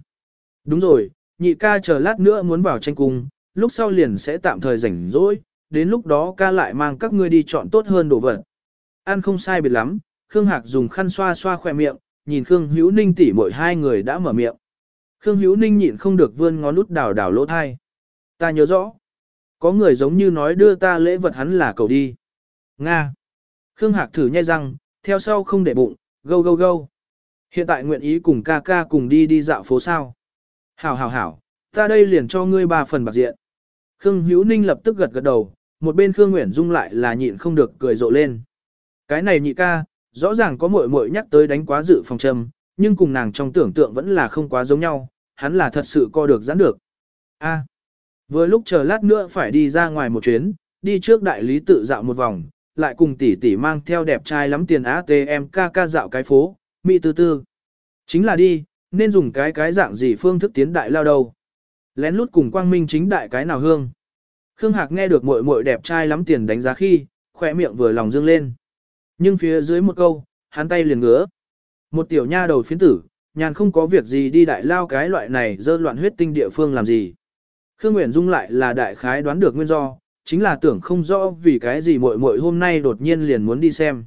Đúng rồi, nhị ca chờ lát nữa muốn vào tranh cung, lúc sau liền sẽ tạm thời rảnh rỗi, đến lúc đó ca lại mang các ngươi đi chọn tốt hơn đồ vật. Ăn không sai biệt lắm, Khương Hạc dùng khăn xoa xoa khỏe miệng, nhìn Khương Hữu Ninh tỉ mỗi hai người đã mở miệng. Khương Hữu Ninh nhịn không được vươn ngón út đào đào lỗ thai. Ta nhớ rõ. Có người giống như nói đưa ta lễ vật hắn là cầu đi. Nga. Khương Hạc thử nhai răng, theo sau không để bụng, gâu gâu gâu. Hiện tại nguyện ý cùng ca ca cùng đi đi dạo phố sao. Hảo hảo hảo, ta đây liền cho ngươi ba phần bạc diện. Khương Hữu Ninh lập tức gật gật đầu, một bên Khương Nguyễn Dung lại là nhịn không được cười rộ lên. Cái này nhị ca, rõ ràng có muội muội nhắc tới đánh quá dự phòng châm, nhưng cùng nàng trong tưởng tượng vẫn là không quá giống nhau, hắn là thật sự co được giãn được. A, vừa lúc chờ lát nữa phải đi ra ngoài một chuyến, đi trước đại lý tự dạo một vòng, lại cùng tỷ tỷ mang theo đẹp trai lắm tiền ATM ca ca dạo cái phố, mỹ tư tư. Chính là đi, nên dùng cái cái dạng gì phương thức tiến đại lao đầu Lén lút cùng quang minh chính đại cái nào hương. Khương Hạc nghe được muội muội đẹp trai lắm tiền đánh giá khi, khỏe miệng vừa lòng dương lên. Nhưng phía dưới một câu, hắn tay liền ngứa. Một tiểu nha đầu phiến tử, nhàn không có việc gì đi đại lao cái loại này dơ loạn huyết tinh địa phương làm gì. Khương Nguyễn Dung lại là đại khái đoán được nguyên do, chính là tưởng không rõ vì cái gì muội muội hôm nay đột nhiên liền muốn đi xem.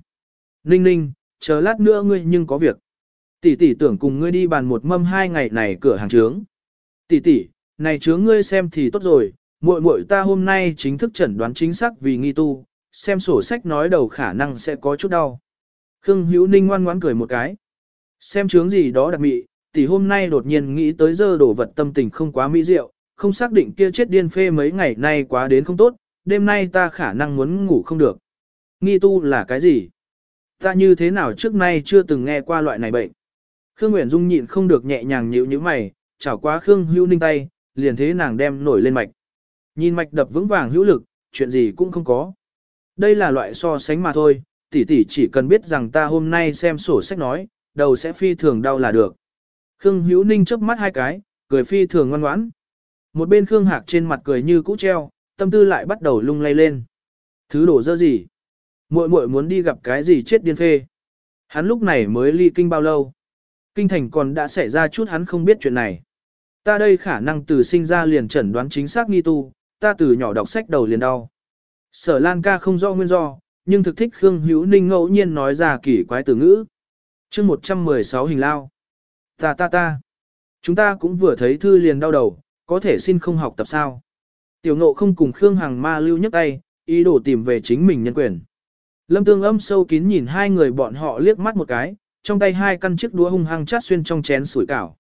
Ninh ninh, chờ lát nữa ngươi nhưng có việc. Tỷ tỷ tưởng cùng ngươi đi bàn một mâm hai ngày này cửa hàng trướng. Tỷ tỷ, này trướng ngươi xem thì tốt rồi, muội muội ta hôm nay chính thức chẩn đoán chính xác vì nghi tu, xem sổ sách nói đầu khả năng sẽ có chút đau. Khương Hữu Ninh ngoan ngoãn cười một cái. Xem trướng gì đó đặc mị, tỷ hôm nay đột nhiên nghĩ tới giờ đổ vật tâm tình không quá mỹ diệu, không xác định kia chết điên phê mấy ngày nay quá đến không tốt, đêm nay ta khả năng muốn ngủ không được. Nghi tu là cái gì? Ta như thế nào trước nay chưa từng nghe qua loại này bệnh. Khương Nguyễn Dung nhịn không được nhẹ nhàng nhíu nhíu mày, chảo quá Khương Hữu Ninh tay, liền thế nàng đem nổi lên mạch. Nhìn mạch đập vững vàng hữu lực, chuyện gì cũng không có. Đây là loại so sánh mà thôi, tỷ tỷ chỉ cần biết rằng ta hôm nay xem sổ sách nói, đầu sẽ phi thường đau là được. Khương Hữu Ninh chớp mắt hai cái, cười phi thường ngoan ngoãn. Một bên Khương Hạc trên mặt cười như cũ treo, tâm tư lại bắt đầu lung lay lên. Thứ đổ dơ gì? Muội muội muốn đi gặp cái gì chết điên phê? Hắn lúc này mới ly kinh bao lâu? Kinh thành còn đã xảy ra chút hắn không biết chuyện này. Ta đây khả năng từ sinh ra liền chẩn đoán chính xác nghi tu, ta từ nhỏ đọc sách đầu liền đau. Sở Lan ca không rõ nguyên do, nhưng thực thích Khương Hữu Ninh ngẫu nhiên nói ra kỳ quái từ ngữ. chương 116 hình lao. Ta ta ta. Chúng ta cũng vừa thấy thư liền đau đầu, có thể xin không học tập sao. Tiểu ngộ không cùng Khương Hằng ma lưu nhấc tay, ý đồ tìm về chính mình nhân quyền. Lâm tương âm sâu kín nhìn hai người bọn họ liếc mắt một cái, trong tay hai căn chiếc đũa hung hăng chát xuyên trong chén sủi cảo.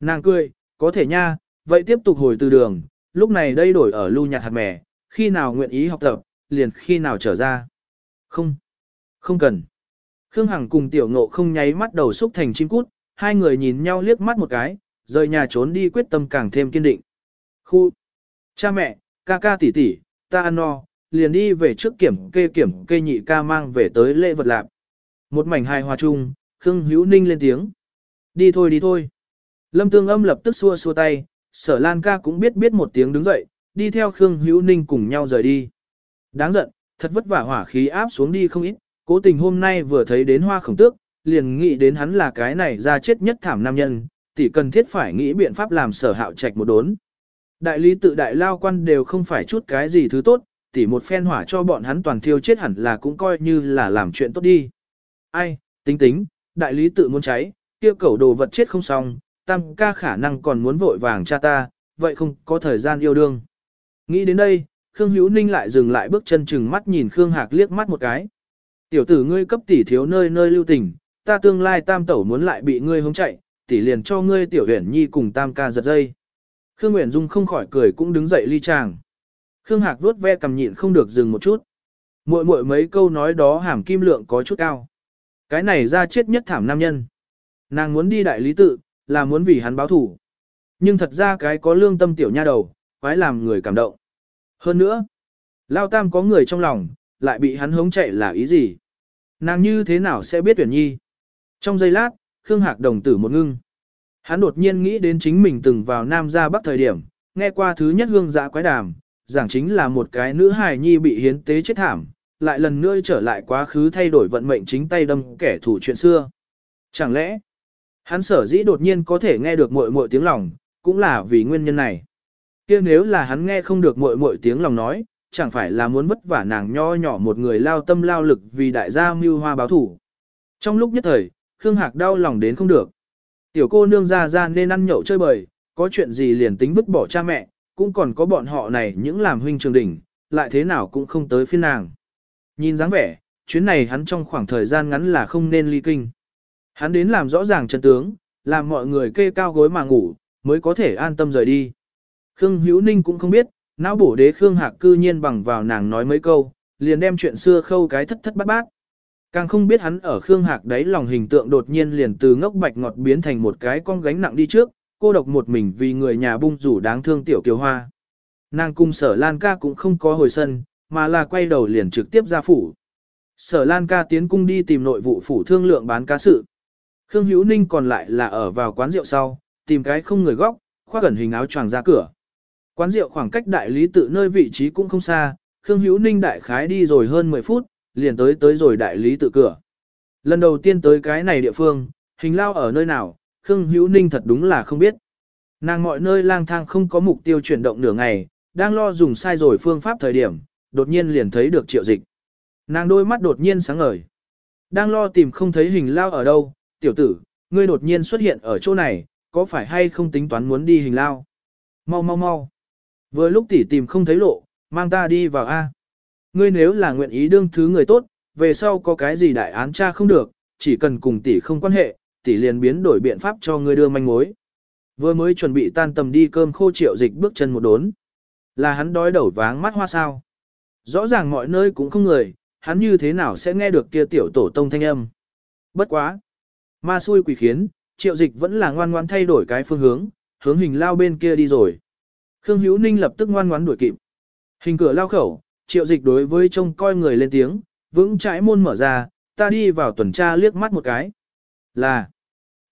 Nàng cười, có thể nha, vậy tiếp tục hồi từ đường, lúc này đây đổi ở lưu nhạt hạt mè, khi nào nguyện ý học tập, liền khi nào trở ra. Không, không cần. Khương Hằng cùng tiểu ngộ không nháy mắt đầu xúc thành chim cút, hai người nhìn nhau liếc mắt một cái, rời nhà trốn đi quyết tâm càng thêm kiên định. Khu, cha mẹ, ca ca tỷ tỷ, ta ăn no, liền đi về trước kiểm kê kiểm kê nhị ca mang về tới lễ vật lạp. Một mảnh hài hòa chung, Khương Hữu Ninh lên tiếng. Đi thôi đi thôi. Lâm Tương Âm lập tức xua xua tay, sở Lan ca cũng biết biết một tiếng đứng dậy, đi theo Khương Hữu Ninh cùng nhau rời đi. Đáng giận, thật vất vả hỏa khí áp xuống đi không ít, cố tình hôm nay vừa thấy đến hoa khổng tước, liền nghĩ đến hắn là cái này ra chết nhất thảm nam nhân, tỷ cần thiết phải nghĩ biện pháp làm sở hạo trạch một đốn. Đại lý tự đại lao quan đều không phải chút cái gì thứ tốt, tỷ một phen hỏa cho bọn hắn toàn thiêu chết hẳn là cũng coi như là làm chuyện tốt đi. Ai, tính tính, đại lý tự muốn cháy, kia cẩu đồ vật chết không xong, tam ca khả năng còn muốn vội vàng cha ta, vậy không có thời gian yêu đương. Nghĩ đến đây, Khương Hữu Ninh lại dừng lại bước chân chừng mắt nhìn Khương Hạc liếc mắt một cái. Tiểu tử ngươi cấp tỷ thiếu nơi nơi lưu tình, ta tương lai tam tẩu muốn lại bị ngươi hống chạy, tỷ liền cho ngươi tiểu huyền nhi cùng tam ca giật dây. Khương Nguyễn Dung không khỏi cười cũng đứng dậy ly chàng. Khương Hạc vuốt ve cầm nhịn không được dừng một chút. Muội muội mấy câu nói đó hàm kim lượng có chút cao. Cái này ra chết nhất thảm nam nhân. Nàng muốn đi đại lý tự, là muốn vì hắn báo thủ. Nhưng thật ra cái có lương tâm tiểu nha đầu, quái làm người cảm động. Hơn nữa, Lao Tam có người trong lòng, lại bị hắn hống chạy là ý gì? Nàng như thế nào sẽ biết tuyển nhi? Trong giây lát, Khương Hạc đồng tử một ngưng. Hắn đột nhiên nghĩ đến chính mình từng vào Nam ra Bắc thời điểm, nghe qua thứ nhất hương dạ quái đàm, giảng chính là một cái nữ hài nhi bị hiến tế chết thảm, lại lần nữa trở lại quá khứ thay đổi vận mệnh chính tay đâm kẻ thủ chuyện xưa. Chẳng lẽ, hắn sở dĩ đột nhiên có thể nghe được muội muội tiếng lòng, cũng là vì nguyên nhân này. kia nếu là hắn nghe không được muội muội tiếng lòng nói, chẳng phải là muốn vất vả nàng nho nhỏ một người lao tâm lao lực vì đại gia mưu hoa báo thủ. Trong lúc nhất thời, Khương Hạc đau lòng đến không được. Tiểu cô nương ra ra nên ăn nhậu chơi bời, có chuyện gì liền tính vứt bỏ cha mẹ, cũng còn có bọn họ này những làm huynh trường đỉnh, lại thế nào cũng không tới phiên nàng. Nhìn dáng vẻ, chuyến này hắn trong khoảng thời gian ngắn là không nên ly kinh. Hắn đến làm rõ ràng chân tướng, làm mọi người kê cao gối mà ngủ, mới có thể an tâm rời đi. Khương Hữu Ninh cũng không biết, não bổ đế Khương Hạc cư nhiên bằng vào nàng nói mấy câu, liền đem chuyện xưa khâu cái thất thất bát bát. Càng không biết hắn ở Khương Hạc đấy lòng hình tượng đột nhiên liền từ ngốc bạch ngọt biến thành một cái con gánh nặng đi trước, cô độc một mình vì người nhà bung rủ đáng thương tiểu kiều hoa. Nàng cung sở Lan ca cũng không có hồi sân, mà là quay đầu liền trực tiếp ra phủ. Sở Lan ca tiến cung đi tìm nội vụ phủ thương lượng bán cá sự. Khương Hữu Ninh còn lại là ở vào quán rượu sau, tìm cái không người góc, khoác gần hình áo choàng ra cửa. Quán rượu khoảng cách đại lý tự nơi vị trí cũng không xa, Khương Hữu Ninh đại khái đi rồi hơn 10 phút, liền tới tới rồi đại lý tự cửa. Lần đầu tiên tới cái này địa phương, hình lao ở nơi nào, Khương Hữu Ninh thật đúng là không biết. Nàng mọi nơi lang thang không có mục tiêu chuyển động nửa ngày, đang lo dùng sai rồi phương pháp thời điểm, đột nhiên liền thấy được triệu dịch. Nàng đôi mắt đột nhiên sáng ngời. Đang lo tìm không thấy hình lao ở đâu, tiểu tử, ngươi đột nhiên xuất hiện ở chỗ này, có phải hay không tính toán muốn đi hình lao? Mau mau mau. Vừa lúc tỷ tìm không thấy lộ, mang ta đi vào A. Ngươi nếu là nguyện ý đương thứ người tốt, về sau có cái gì đại án tra không được, chỉ cần cùng tỷ không quan hệ, tỷ liền biến đổi biện pháp cho ngươi đưa manh mối. Vừa mới chuẩn bị tan tầm đi cơm khô triệu dịch bước chân một đốn. Là hắn đói đầu váng mắt hoa sao. Rõ ràng mọi nơi cũng không người, hắn như thế nào sẽ nghe được kia tiểu tổ tông thanh âm. Bất quá. Ma xui quỷ khiến, triệu dịch vẫn là ngoan ngoan thay đổi cái phương hướng, hướng hình lao bên kia đi rồi. Khương Hữu Ninh lập tức ngoan ngoãn đuổi kịp. Hình cửa lao khẩu, triệu dịch đối với trông coi người lên tiếng, vững chãi môn mở ra, ta đi vào tuần tra liếc mắt một cái. Là,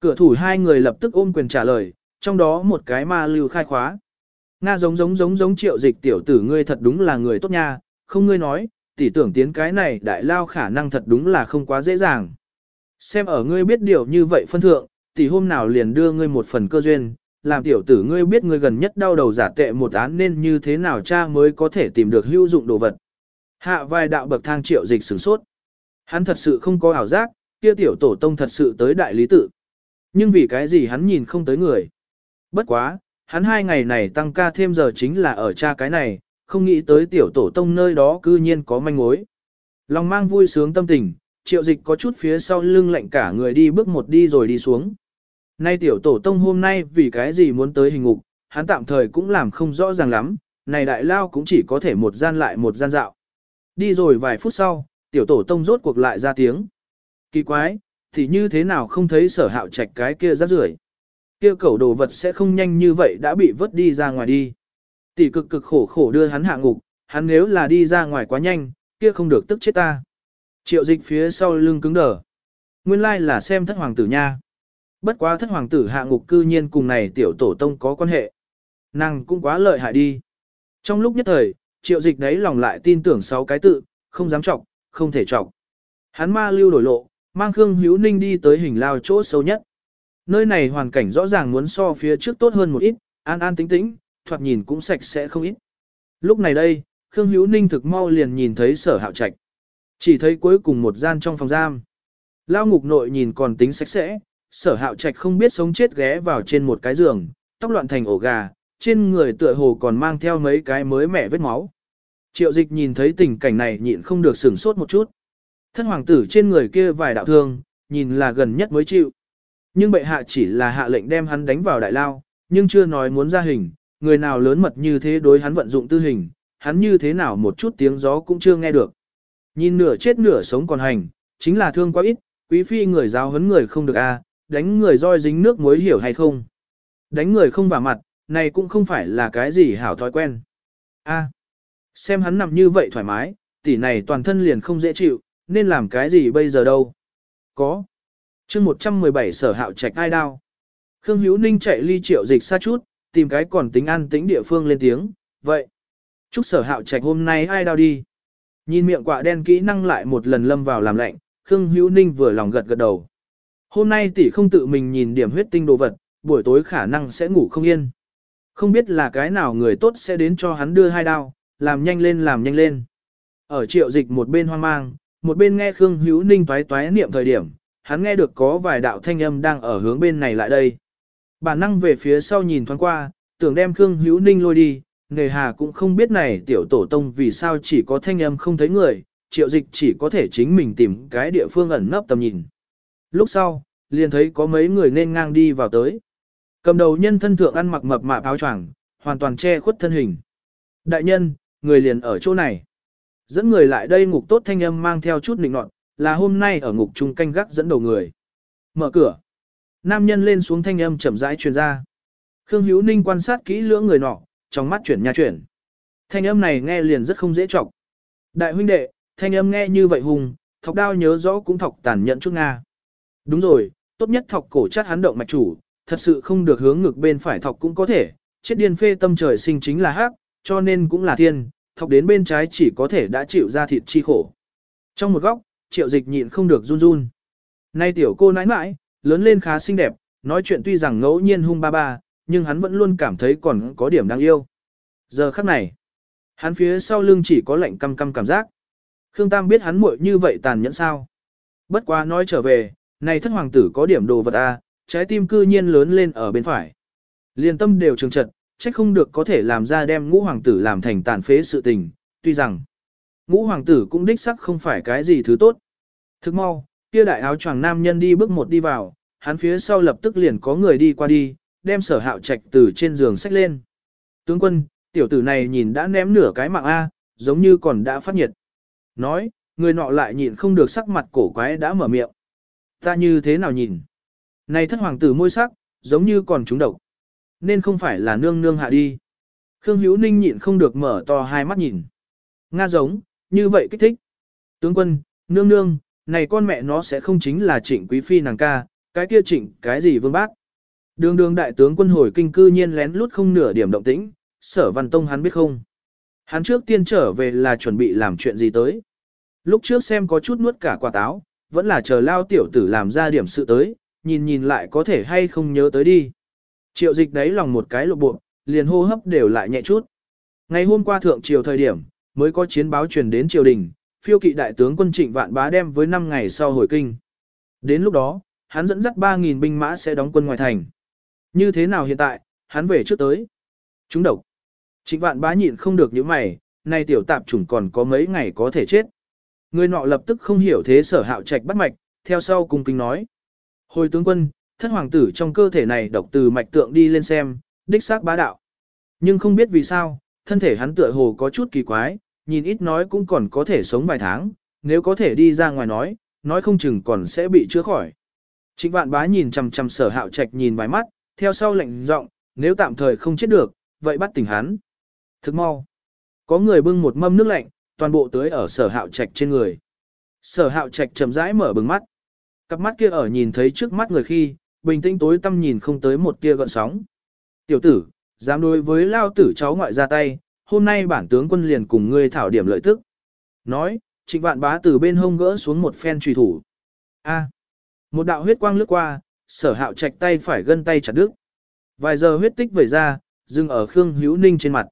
cửa thủ hai người lập tức ôm quyền trả lời, trong đó một cái ma lưu khai khóa. Nga giống giống giống giống triệu dịch tiểu tử ngươi thật đúng là người tốt nha, không ngươi nói, tỷ tưởng tiến cái này đại lao khả năng thật đúng là không quá dễ dàng. Xem ở ngươi biết điều như vậy phân thượng, tỷ hôm nào liền đưa ngươi một phần cơ duyên, làm tiểu tử ngươi biết ngươi gần nhất đau đầu giả tệ một án nên như thế nào cha mới có thể tìm được hữu dụng đồ vật. Hạ vài đạo bậc thang triệu dịch sửng sốt. Hắn thật sự không có ảo giác, kia tiểu tổ tông thật sự tới đại lý tự. Nhưng vì cái gì hắn nhìn không tới người. Bất quá, hắn hai ngày này tăng ca thêm giờ chính là ở cha cái này, không nghĩ tới tiểu tổ tông nơi đó cư nhiên có manh mối. Lòng mang vui sướng tâm tình, triệu dịch có chút phía sau lưng lạnh cả người đi bước một đi rồi đi xuống. Nay tiểu tổ tông hôm nay vì cái gì muốn tới hình ngục, hắn tạm thời cũng làm không rõ ràng lắm, này đại lao cũng chỉ có thể một gian lại một gian dạo. Đi rồi vài phút sau, tiểu tổ tông rốt cuộc lại ra tiếng. Kỳ quái, thì như thế nào không thấy sở hạo trạch cái kia rác rưởi kia cẩu đồ vật sẽ không nhanh như vậy đã bị vớt đi ra ngoài đi. Tỷ cực cực khổ khổ đưa hắn hạ ngục, hắn nếu là đi ra ngoài quá nhanh, kia không được tức chết ta. Triệu dịch phía sau lưng cứng đờ. Nguyên lai là xem thất hoàng tử nha. Bất quá thất hoàng tử hạ ngục cư nhiên cùng này tiểu tổ tông có quan hệ. Nàng cũng quá lợi hại đi. Trong lúc nhất thời, triệu dịch đấy lòng lại tin tưởng sáu cái tự, không dám trọng, không thể trọng. Hắn ma lưu đổi lộ, mang Khương Hữu Ninh đi tới hình lao chỗ sâu nhất. Nơi này hoàn cảnh rõ ràng muốn so phía trước tốt hơn một ít, an an tĩnh tĩnh, thoạt nhìn cũng sạch sẽ không ít. Lúc này đây, Khương Hữu Ninh thực mau liền nhìn thấy sở hạo trạch. Chỉ thấy cuối cùng một gian trong phòng giam. Lao ngục nội nhìn còn tính sạch sẽ, sở hạo trạch không biết sống chết ghé vào trên một cái giường, tóc loạn thành ổ gà, trên người tựa hồ còn mang theo mấy cái mới mẻ vết máu. Triệu dịch nhìn thấy tình cảnh này nhịn không được sửng sốt một chút. Thân hoàng tử trên người kia vài đạo thương, nhìn là gần nhất mới chịu. Nhưng bệ hạ chỉ là hạ lệnh đem hắn đánh vào đại lao, nhưng chưa nói muốn ra hình, người nào lớn mật như thế đối hắn vận dụng tư hình, hắn như thế nào một chút tiếng gió cũng chưa nghe được. Nhìn nửa chết nửa sống còn hành, chính là thương quá ít, quý phi người giáo huấn người không được a, đánh người roi dính nước muối hiểu hay không. Đánh người không vào mặt, này cũng không phải là cái gì hảo thói quen. A, xem hắn nằm như vậy thoải mái, tỷ này toàn thân liền không dễ chịu, nên làm cái gì bây giờ đâu. Có chương 117 sở hạo trạch ai đao. Khương Hữu Ninh chạy ly triệu dịch xa chút, tìm cái còn tính an tĩnh địa phương lên tiếng, vậy. Chúc sở hạo trạch hôm nay ai đao đi. Nhìn miệng quạ đen kỹ năng lại một lần lâm vào làm lạnh, Khương Hữu Ninh vừa lòng gật gật đầu. Hôm nay tỷ không tự mình nhìn điểm huyết tinh đồ vật, buổi tối khả năng sẽ ngủ không yên. Không biết là cái nào người tốt sẽ đến cho hắn đưa hai đao, làm nhanh lên làm nhanh lên. Ở triệu dịch một bên hoang mang, một bên nghe Khương Hữu Ninh toái toái niệm thời điểm, hắn nghe được có vài đạo thanh âm đang ở hướng bên này lại đây. Bản năng về phía sau nhìn thoáng qua, tưởng đem Khương Hữu Ninh lôi đi, nghề hà cũng không biết này tiểu tổ tông vì sao chỉ có thanh âm không thấy người, triệu dịch chỉ có thể chính mình tìm cái địa phương ẩn nấp tầm nhìn. Lúc sau, liền thấy có mấy người nên ngang đi vào tới. Cầm đầu nhân thân thượng ăn mặc mập mạp áo choàng, hoàn toàn che khuất thân hình. Đại nhân, người liền ở chỗ này. Dẫn người lại đây ngục tốt thanh âm mang theo chút nịnh nọt, là hôm nay ở ngục trung canh gác dẫn đầu người. Mở cửa. Nam nhân lên xuống thanh âm chậm rãi truyền ra. Khương Hữu Ninh quan sát kỹ lưỡng người nọ, trong mắt chuyển nha chuyển. Thanh âm này nghe liền rất không dễ trọng. Đại huynh đệ, thanh âm nghe như vậy hùng, thọc đao nhớ rõ cũng thọc tàn nhẫn chút Nga. Đúng rồi, tốt nhất thọc cổ chát hắn động mạch chủ, thật sự không được hướng ngực bên phải thọc cũng có thể, chết điên phê tâm trời sinh chính là hắc, cho nên cũng là thiên, thọc đến bên trái chỉ có thể đã chịu ra thịt chi khổ. Trong một góc, triệu dịch nhịn không được run run. Nay tiểu cô nãi nãi, lớn lên khá xinh đẹp, nói chuyện tuy rằng ngẫu nhiên hung ba ba, nhưng hắn vẫn luôn cảm thấy còn có điểm đáng yêu. Giờ khắc này, hắn phía sau lưng chỉ có lạnh căm căm cảm giác. Khương Tam biết hắn muội như vậy tàn nhẫn sao. Bất quá nói trở về, này thất hoàng tử có điểm đồ vật a, trái tim cư nhiên lớn lên ở bên phải. Liên tâm đều trường trật, trách không được có thể làm ra đem ngũ hoàng tử làm thành tàn phế sự tình, tuy rằng ngũ hoàng tử cũng đích sắc không phải cái gì thứ tốt. Thức mau, kia đại áo choàng nam nhân đi bước một đi vào, hắn phía sau lập tức liền có người đi qua đi, đem sở hạo trạch từ trên giường xách lên. Tướng quân, tiểu tử này nhìn đã ném nửa cái mạng A, giống như còn đã phát nhiệt. Nói, người nọ lại nhìn không được sắc mặt cổ quái đã mở miệng. Ta như thế nào nhìn? Này thất hoàng tử môi sắc, giống như còn trúng độc. Nên không phải là nương nương hạ đi. Khương Hữu Ninh nhịn không được mở to hai mắt nhìn. Nga giống, như vậy kích thích. Tướng quân, nương nương, này con mẹ nó sẽ không chính là trịnh quý phi nàng ca, cái kia trịnh cái gì vương bác. Đường đường đại tướng quân hồi kinh cư nhiên lén lút không nửa điểm động tĩnh, sở văn tông hắn biết không. Hắn trước tiên trở về là chuẩn bị làm chuyện gì tới. Lúc trước xem có chút nuốt cả quả táo, vẫn là chờ lao tiểu tử làm ra điểm sự tới, nhìn nhìn lại có thể hay không nhớ tới đi. Triệu dịch đấy lòng một cái lộ bộ, liền hô hấp đều lại nhẹ chút. Ngày hôm qua thượng triều thời điểm, mới có chiến báo truyền đến triều đình, phiêu kỵ đại tướng quân trịnh vạn bá đem với 5 ngày sau hồi kinh. Đến lúc đó, hắn dẫn dắt 3.000 binh mã sẽ đóng quân ngoài thành. Như thế nào hiện tại, hắn về trước tới. Chúng độc. Trịnh vạn bá nhịn không được những mày, nay tiểu tạp chủng còn có mấy ngày có thể chết. Người nọ lập tức không hiểu thế sở hạo trạch bắt mạch, theo sau cung kính nói. Hồi tướng quân, thất hoàng tử trong cơ thể này độc từ mạch tượng đi lên xem, đích xác bá đạo. Nhưng không biết vì sao, thân thể hắn tựa hồ có chút kỳ quái, nhìn ít nói cũng còn có thể sống vài tháng, nếu có thể đi ra ngoài nói, nói không chừng còn sẽ bị chữa khỏi. Trịnh vạn bá nhìn chằm chằm sở hạo trạch nhìn vài mắt, theo sau lệnh giọng, nếu tạm thời không chết được, vậy bắt tỉnh hắn. Thức mau. Có người bưng một mâm nước lạnh, toàn bộ tưới ở sở hạo trạch trên người. Sở hạo trạch chậm rãi mở bừng mắt. Cặp mắt kia ở nhìn thấy trước mắt người khi, bình tĩnh tối tâm nhìn không tới một tia gợn sóng. Tiểu tử, dám đối với lao tử cháu ngoại ra tay, hôm nay bản tướng quân liền cùng ngươi thảo điểm lợi tức. Nói, trịnh vạn bá từ bên hông gỡ xuống một phen trùy thủ. A. một đạo huyết quang lướt qua, sở hạo trạch tay phải gân tay chặt đứt. Vài giờ huyết tích vẩy ra, dừng ở Khương Hữu Ninh trên mặt.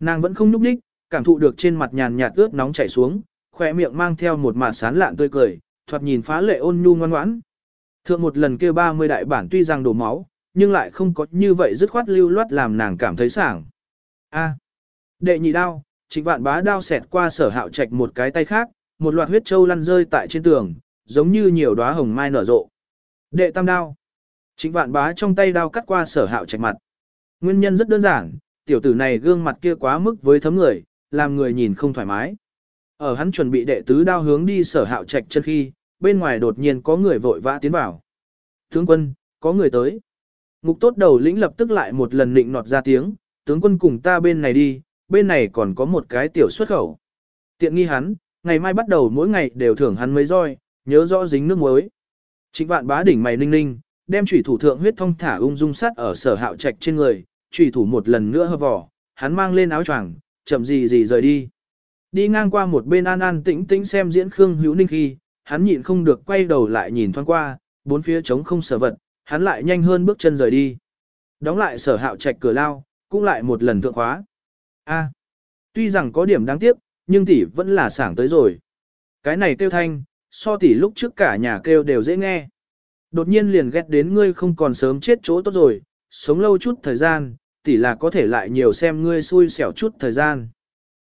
Nàng vẫn không nhúc nhích, cảm thụ được trên mặt nhàn nhạt ướt nóng chảy xuống, khỏe miệng mang theo một mạt sán lạn tươi cười, thoạt nhìn phá lệ ôn nhu ngoan ngoãn. Thượng một lần kia 30 đại bản tuy rằng đổ máu, nhưng lại không có như vậy dứt khoát lưu loát làm nàng cảm thấy sảng. A. Đệ nhị đao, trịnh vạn bá đao xẹt qua sở hạo trạch một cái tay khác, một loạt huyết châu lăn rơi tại trên tường, giống như nhiều đóa hồng mai nở rộ. Đệ tam đao. Trịnh vạn bá trong tay đao cắt qua sở hạo trạch mặt. Nguyên nhân rất đơn giản, tiểu tử này gương mặt kia quá mức với thấm người, làm người nhìn không thoải mái. Ở hắn chuẩn bị đệ tứ đao hướng đi sở hạo trạch chân khi, bên ngoài đột nhiên có người vội vã tiến vào. Tướng quân, có người tới. Ngục tốt đầu lĩnh lập tức lại một lần định nọt ra tiếng, tướng quân cùng ta bên này đi, bên này còn có một cái tiểu xuất khẩu. Tiện nghi hắn, ngày mai bắt đầu mỗi ngày đều thưởng hắn mấy roi, nhớ rõ dính nước muối. Trịnh vạn bá đỉnh mày ninh ninh, đem chủy thủ thượng huyết thông thả ung dung sắt ở sở hạo trạch trên người, chủy thủ một lần nữa hơ vỏ, hắn mang lên áo choàng, chậm gì gì rời đi. Đi ngang qua một bên an an tĩnh tĩnh xem diễn Khương Hữu Ninh khi, hắn nhịn không được quay đầu lại nhìn thoáng qua, bốn phía trống không sở vật, hắn lại nhanh hơn bước chân rời đi. Đóng lại sở hạo trạch cửa lao, cũng lại một lần thượng khóa. A, tuy rằng có điểm đáng tiếc, nhưng tỷ vẫn là sảng tới rồi. Cái này kêu thanh, so tỷ lúc trước cả nhà kêu đều dễ nghe. Đột nhiên liền ghét đến ngươi không còn sớm chết chỗ tốt rồi, sống lâu chút thời gian, tỷ là có thể lại nhiều xem ngươi xui xẻo chút thời gian.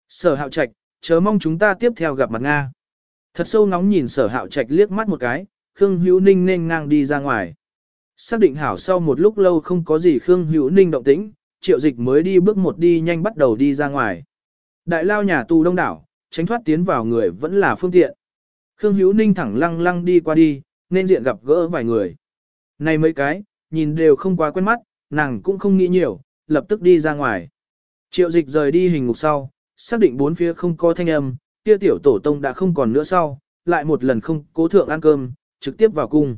Sở hạo trạch, chớ mong chúng ta tiếp theo gặp mặt Nga. Thật sâu nóng nhìn sở hạo trạch liếc mắt một cái, Khương Hữu Ninh nên ngang đi ra ngoài. Xác định hảo sau một lúc lâu không có gì Khương Hữu Ninh động tĩnh, triệu dịch mới đi bước một đi nhanh bắt đầu đi ra ngoài. Đại lao nhà tù đông đảo, tránh thoát tiến vào người vẫn là phương tiện. Khương Hữu Ninh thẳng lăng lăng đi qua đi, nên diện gặp gỡ vài người. Này mấy cái, nhìn đều không quá quen mắt, nàng cũng không nghĩ nhiều, lập tức đi ra ngoài. Triệu dịch rời đi hình ngục sau, xác định bốn phía không có thanh âm, kia tiểu tổ tông đã không còn nữa sau, lại một lần không cố thượng ăn cơm, trực tiếp vào cung.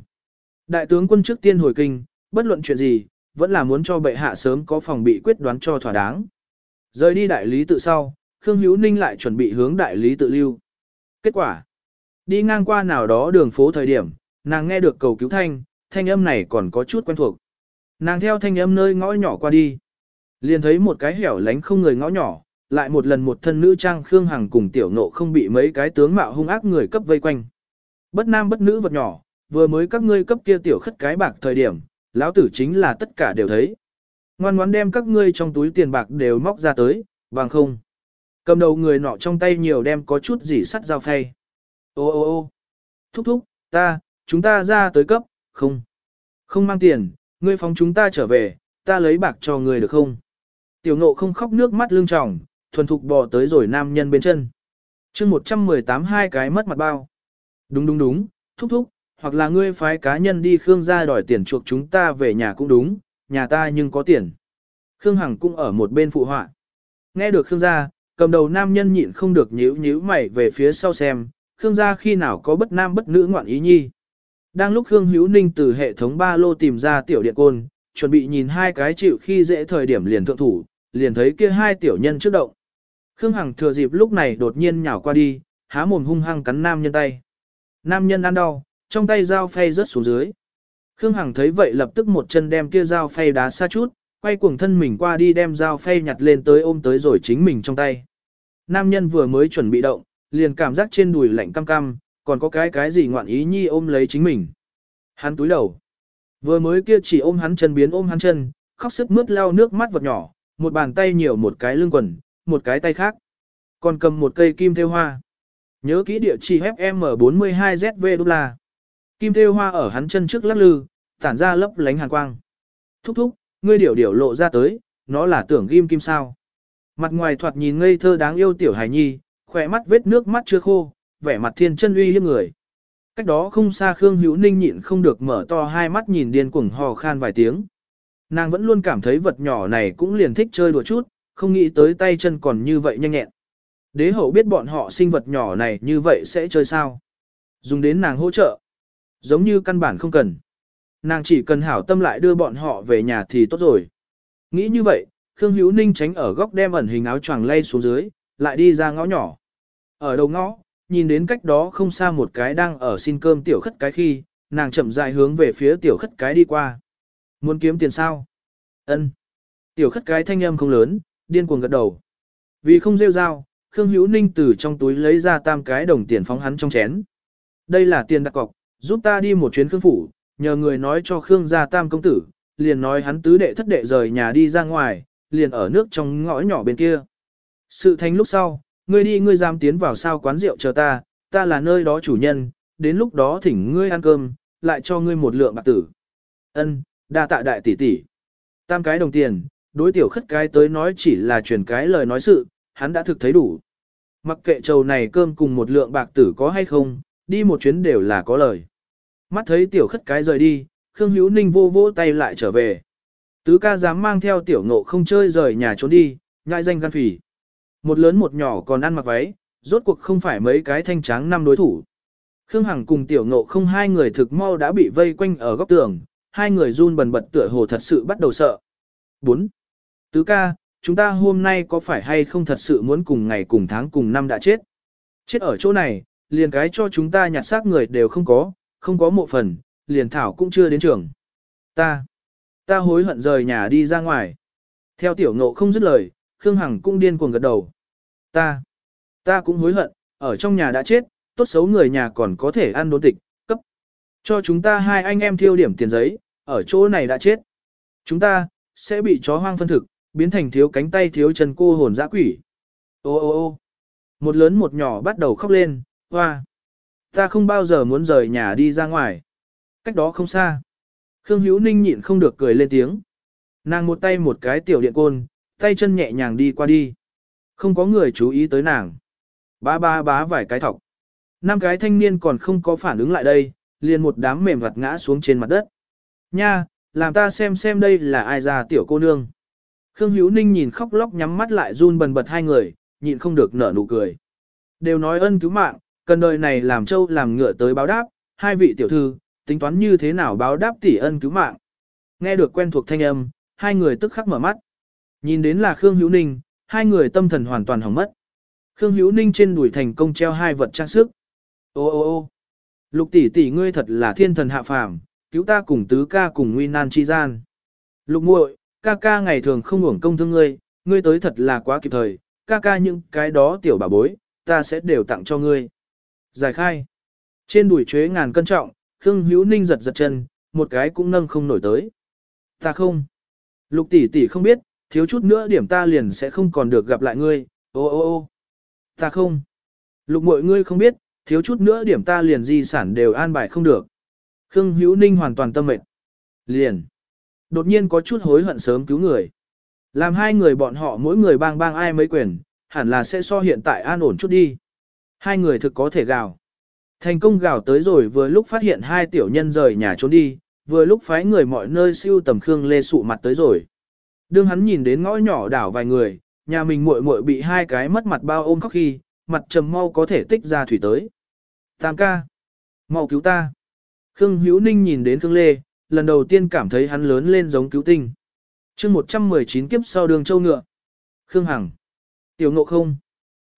Đại tướng quân trước tiên hồi kinh, bất luận chuyện gì, vẫn là muốn cho bệ hạ sớm có phòng bị quyết đoán cho thỏa đáng. Rời đi đại lý tự sau, Khương Hữu Ninh lại chuẩn bị hướng đại lý tự lưu. Kết quả, đi ngang qua nào đó đường phố thời điểm, nàng nghe được cầu cứu thanh, thanh âm này còn có chút quen thuộc. Nàng theo thanh âm nơi ngõ nhỏ qua đi. Liền thấy một cái hẻo lánh không người ngõ nhỏ, lại một lần một thân nữ trang Khương Hằng cùng tiểu nộ không bị mấy cái tướng mạo hung ác người cấp vây quanh. Bất nam bất nữ vật nhỏ, vừa mới các ngươi cấp kia tiểu khất cái bạc thời điểm, lão tử chính là tất cả đều thấy. Ngoan ngoãn đem các ngươi trong túi tiền bạc đều móc ra tới, bằng không. Cầm đầu người nọ trong tay nhiều đem có chút gì sắt dao phay. Ô ô ô thúc thúc, ta, chúng ta ra tới cấp, không. Không mang tiền, ngươi phóng chúng ta trở về, ta lấy bạc cho ngươi được không? Tiểu ngộ không khóc nước mắt lưng tròng, thuần thục bò tới rồi nam nhân bên chân. chương 118 hai cái mất mặt bao. Đúng đúng đúng, thúc thúc, hoặc là ngươi phái cá nhân đi Khương gia đòi tiền chuộc chúng ta về nhà cũng đúng, nhà ta nhưng có tiền. Khương Hằng cũng ở một bên phụ họa. Nghe được Khương gia, cầm đầu nam nhân nhịn không được nhíu nhíu mày về phía sau xem, Khương gia khi nào có bất nam bất nữ ngoạn ý nhi. Đang lúc Khương Hữu Ninh từ hệ thống ba lô tìm ra tiểu điện côn, chuẩn bị nhìn hai cái chịu khi dễ thời điểm liền thượng thủ, liền thấy kia hai tiểu nhân trước động. Khương Hằng thừa dịp lúc này đột nhiên nhào qua đi, há mồm hung hăng cắn nam nhân tay. Nam nhân ăn đau, trong tay dao phay rớt xuống dưới. Khương Hằng thấy vậy lập tức một chân đem kia dao phay đá xa chút, quay cuồng thân mình qua đi đem dao phay nhặt lên tới ôm tới rồi chính mình trong tay. Nam nhân vừa mới chuẩn bị động, liền cảm giác trên đùi lạnh cam cam, còn có cái cái gì ngoạn ý nhi ôm lấy chính mình. Hắn túi đầu. Vừa mới kia chỉ ôm hắn chân biến ôm hắn chân, khóc sức mướt lao nước mắt vật nhỏ, một bàn tay nhiều một cái lưng quần, một cái tay khác. Còn cầm một cây kim thêu hoa. Nhớ kỹ địa chỉ FM42ZV đô la. Kim thêu hoa ở hắn chân trước lắc lư, tản ra lấp lánh hàn quang. Thúc thúc, ngươi điểu điểu lộ ra tới, nó là tưởng ghim kim sao. Mặt ngoài thoạt nhìn ngây thơ đáng yêu tiểu hài nhi, khỏe mắt vết nước mắt chưa khô, vẻ mặt thiên chân uy hiếp người. Cách đó không xa Khương Hữu Ninh nhịn không được mở to hai mắt nhìn điên cuồng hò khan vài tiếng. Nàng vẫn luôn cảm thấy vật nhỏ này cũng liền thích chơi đùa chút, không nghĩ tới tay chân còn như vậy nhanh nhẹn. Đế hậu biết bọn họ sinh vật nhỏ này như vậy sẽ chơi sao. Dùng đến nàng hỗ trợ. Giống như căn bản không cần. Nàng chỉ cần hảo tâm lại đưa bọn họ về nhà thì tốt rồi. Nghĩ như vậy, Khương Hữu Ninh tránh ở góc đem ẩn hình áo choàng lay xuống dưới, lại đi ra ngõ nhỏ. Ở đầu ngõ, nhìn đến cách đó không xa một cái đang ở xin cơm tiểu khất cái khi, nàng chậm rãi hướng về phía tiểu khất cái đi qua. Muốn kiếm tiền sao? Ân. Tiểu khất cái thanh âm không lớn, điên cuồng gật đầu. Vì không rêu rao, Khương Hữu Ninh từ trong túi lấy ra tam cái đồng tiền phóng hắn trong chén. Đây là tiền đặt cọc, giúp ta đi một chuyến Khương Phủ, nhờ người nói cho Khương gia tam công tử, liền nói hắn tứ đệ thất đệ rời nhà đi ra ngoài, liền ở nước trong ngõ nhỏ bên kia. Sự thành lúc sau, ngươi đi ngươi dám tiến vào sao quán rượu chờ ta, ta là nơi đó chủ nhân, đến lúc đó thỉnh ngươi ăn cơm, lại cho ngươi một lượng bạc tử. Ân, đa tạ đại tỷ tỷ. Tam cái đồng tiền, đối tiểu khất cái tới nói chỉ là truyền cái lời nói sự, hắn đã thực thấy đủ. Mặc kệ trầu này cơm cùng một lượng bạc tử có hay không, đi một chuyến đều là có lời. Mắt thấy tiểu khất cái rời đi, Khương Hữu Ninh vô vỗ tay lại trở về. Tứ ca dám mang theo tiểu ngộ không chơi rời nhà trốn đi, ngại danh gan phỉ. Một lớn một nhỏ còn ăn mặc váy, rốt cuộc không phải mấy cái thanh tráng năm đối thủ. Khương Hằng cùng tiểu ngộ không hai người thực mau đã bị vây quanh ở góc tường, hai người run bần bật tựa hồ thật sự bắt đầu sợ. 4. Tứ ca, chúng ta hôm nay có phải hay không thật sự muốn cùng ngày cùng tháng cùng năm đã chết? Chết ở chỗ này, liền cái cho chúng ta nhặt xác người đều không có, không có mộ phần, liền thảo cũng chưa đến trường. Ta, ta hối hận rời nhà đi ra ngoài. Theo tiểu ngộ không dứt lời, Khương Hằng cũng điên cuồng gật đầu. Ta, ta cũng hối hận, ở trong nhà đã chết, tốt xấu người nhà còn có thể ăn đốn tịch, cấp. Cho chúng ta hai anh em thiêu điểm tiền giấy, ở chỗ này đã chết. Chúng ta, sẽ bị chó hoang phân thực, biến thành thiếu cánh tay thiếu chân cô hồn dã quỷ. Ô ô ô một lớn một nhỏ bắt đầu khóc lên, hoa. Ta không bao giờ muốn rời nhà đi ra ngoài. Cách đó không xa. Khương Hữu Ninh nhịn không được cười lên tiếng. Nàng một tay một cái tiểu điện côn, tay chân nhẹ nhàng đi qua đi. Không có người chú ý tới nàng. Bá ba bá vài cái thọc. Năm cái thanh niên còn không có phản ứng lại đây, liền một đám mềm vặt ngã xuống trên mặt đất. Nha, làm ta xem xem đây là ai ra tiểu cô nương. Khương Hữu Ninh nhìn khóc lóc nhắm mắt lại run bần bật hai người, nhịn không được nở nụ cười. Đều nói ân cứu mạng, cần đời này làm châu làm ngựa tới báo đáp, hai vị tiểu thư, tính toán như thế nào báo đáp tỷ ân cứu mạng. Nghe được quen thuộc thanh âm, hai người tức khắc mở mắt. Nhìn đến là Khương Hữu Ninh, hai người tâm thần hoàn toàn hỏng mất. Khương Hữu Ninh trên đùi thành công treo hai vật trang sức. Ô ô ô lục tỷ tỷ ngươi thật là thiên thần hạ phàm, cứu ta cùng tứ ca cùng nguy nan chi gian. Lục muội, ca ca ngày thường không uổng công thương ngươi, ngươi tới thật là quá kịp thời, ca ca những cái đó tiểu bà bối, ta sẽ đều tặng cho ngươi. Giải khai. Trên đùi chuế ngàn cân trọng, Khương Hữu Ninh giật giật chân, một cái cũng nâng không nổi tới. Ta không. Lục tỷ tỷ không biết, thiếu chút nữa điểm ta liền sẽ không còn được gặp lại ngươi, ô ô ô. Ta không. Lục mọi ngươi không biết, thiếu chút nữa điểm ta liền di sản đều an bài không được. Khương Hữu Ninh hoàn toàn tâm mệt. Liền. Đột nhiên có chút hối hận sớm cứu người. Làm hai người bọn họ mỗi người bang bang ai mấy quyền, hẳn là sẽ so hiện tại an ổn chút đi. Hai người thực có thể gào. Thành công gào tới rồi vừa lúc phát hiện hai tiểu nhân rời nhà trốn đi, vừa lúc phái người mọi nơi siêu tầm Khương Lê sụ mặt tới rồi. Đương hắn nhìn đến ngõ nhỏ đảo vài người, nhà mình muội muội bị hai cái mất mặt bao ôm khóc khi, mặt trầm mau có thể tích ra thủy tới. Tam ca, mau cứu ta. Khương Hữu Ninh nhìn đến Khương Lê, lần đầu tiên cảm thấy hắn lớn lên giống cứu tinh. chương 119 kiếp sau đường châu ngựa. Khương Hằng. Tiểu ngộ không.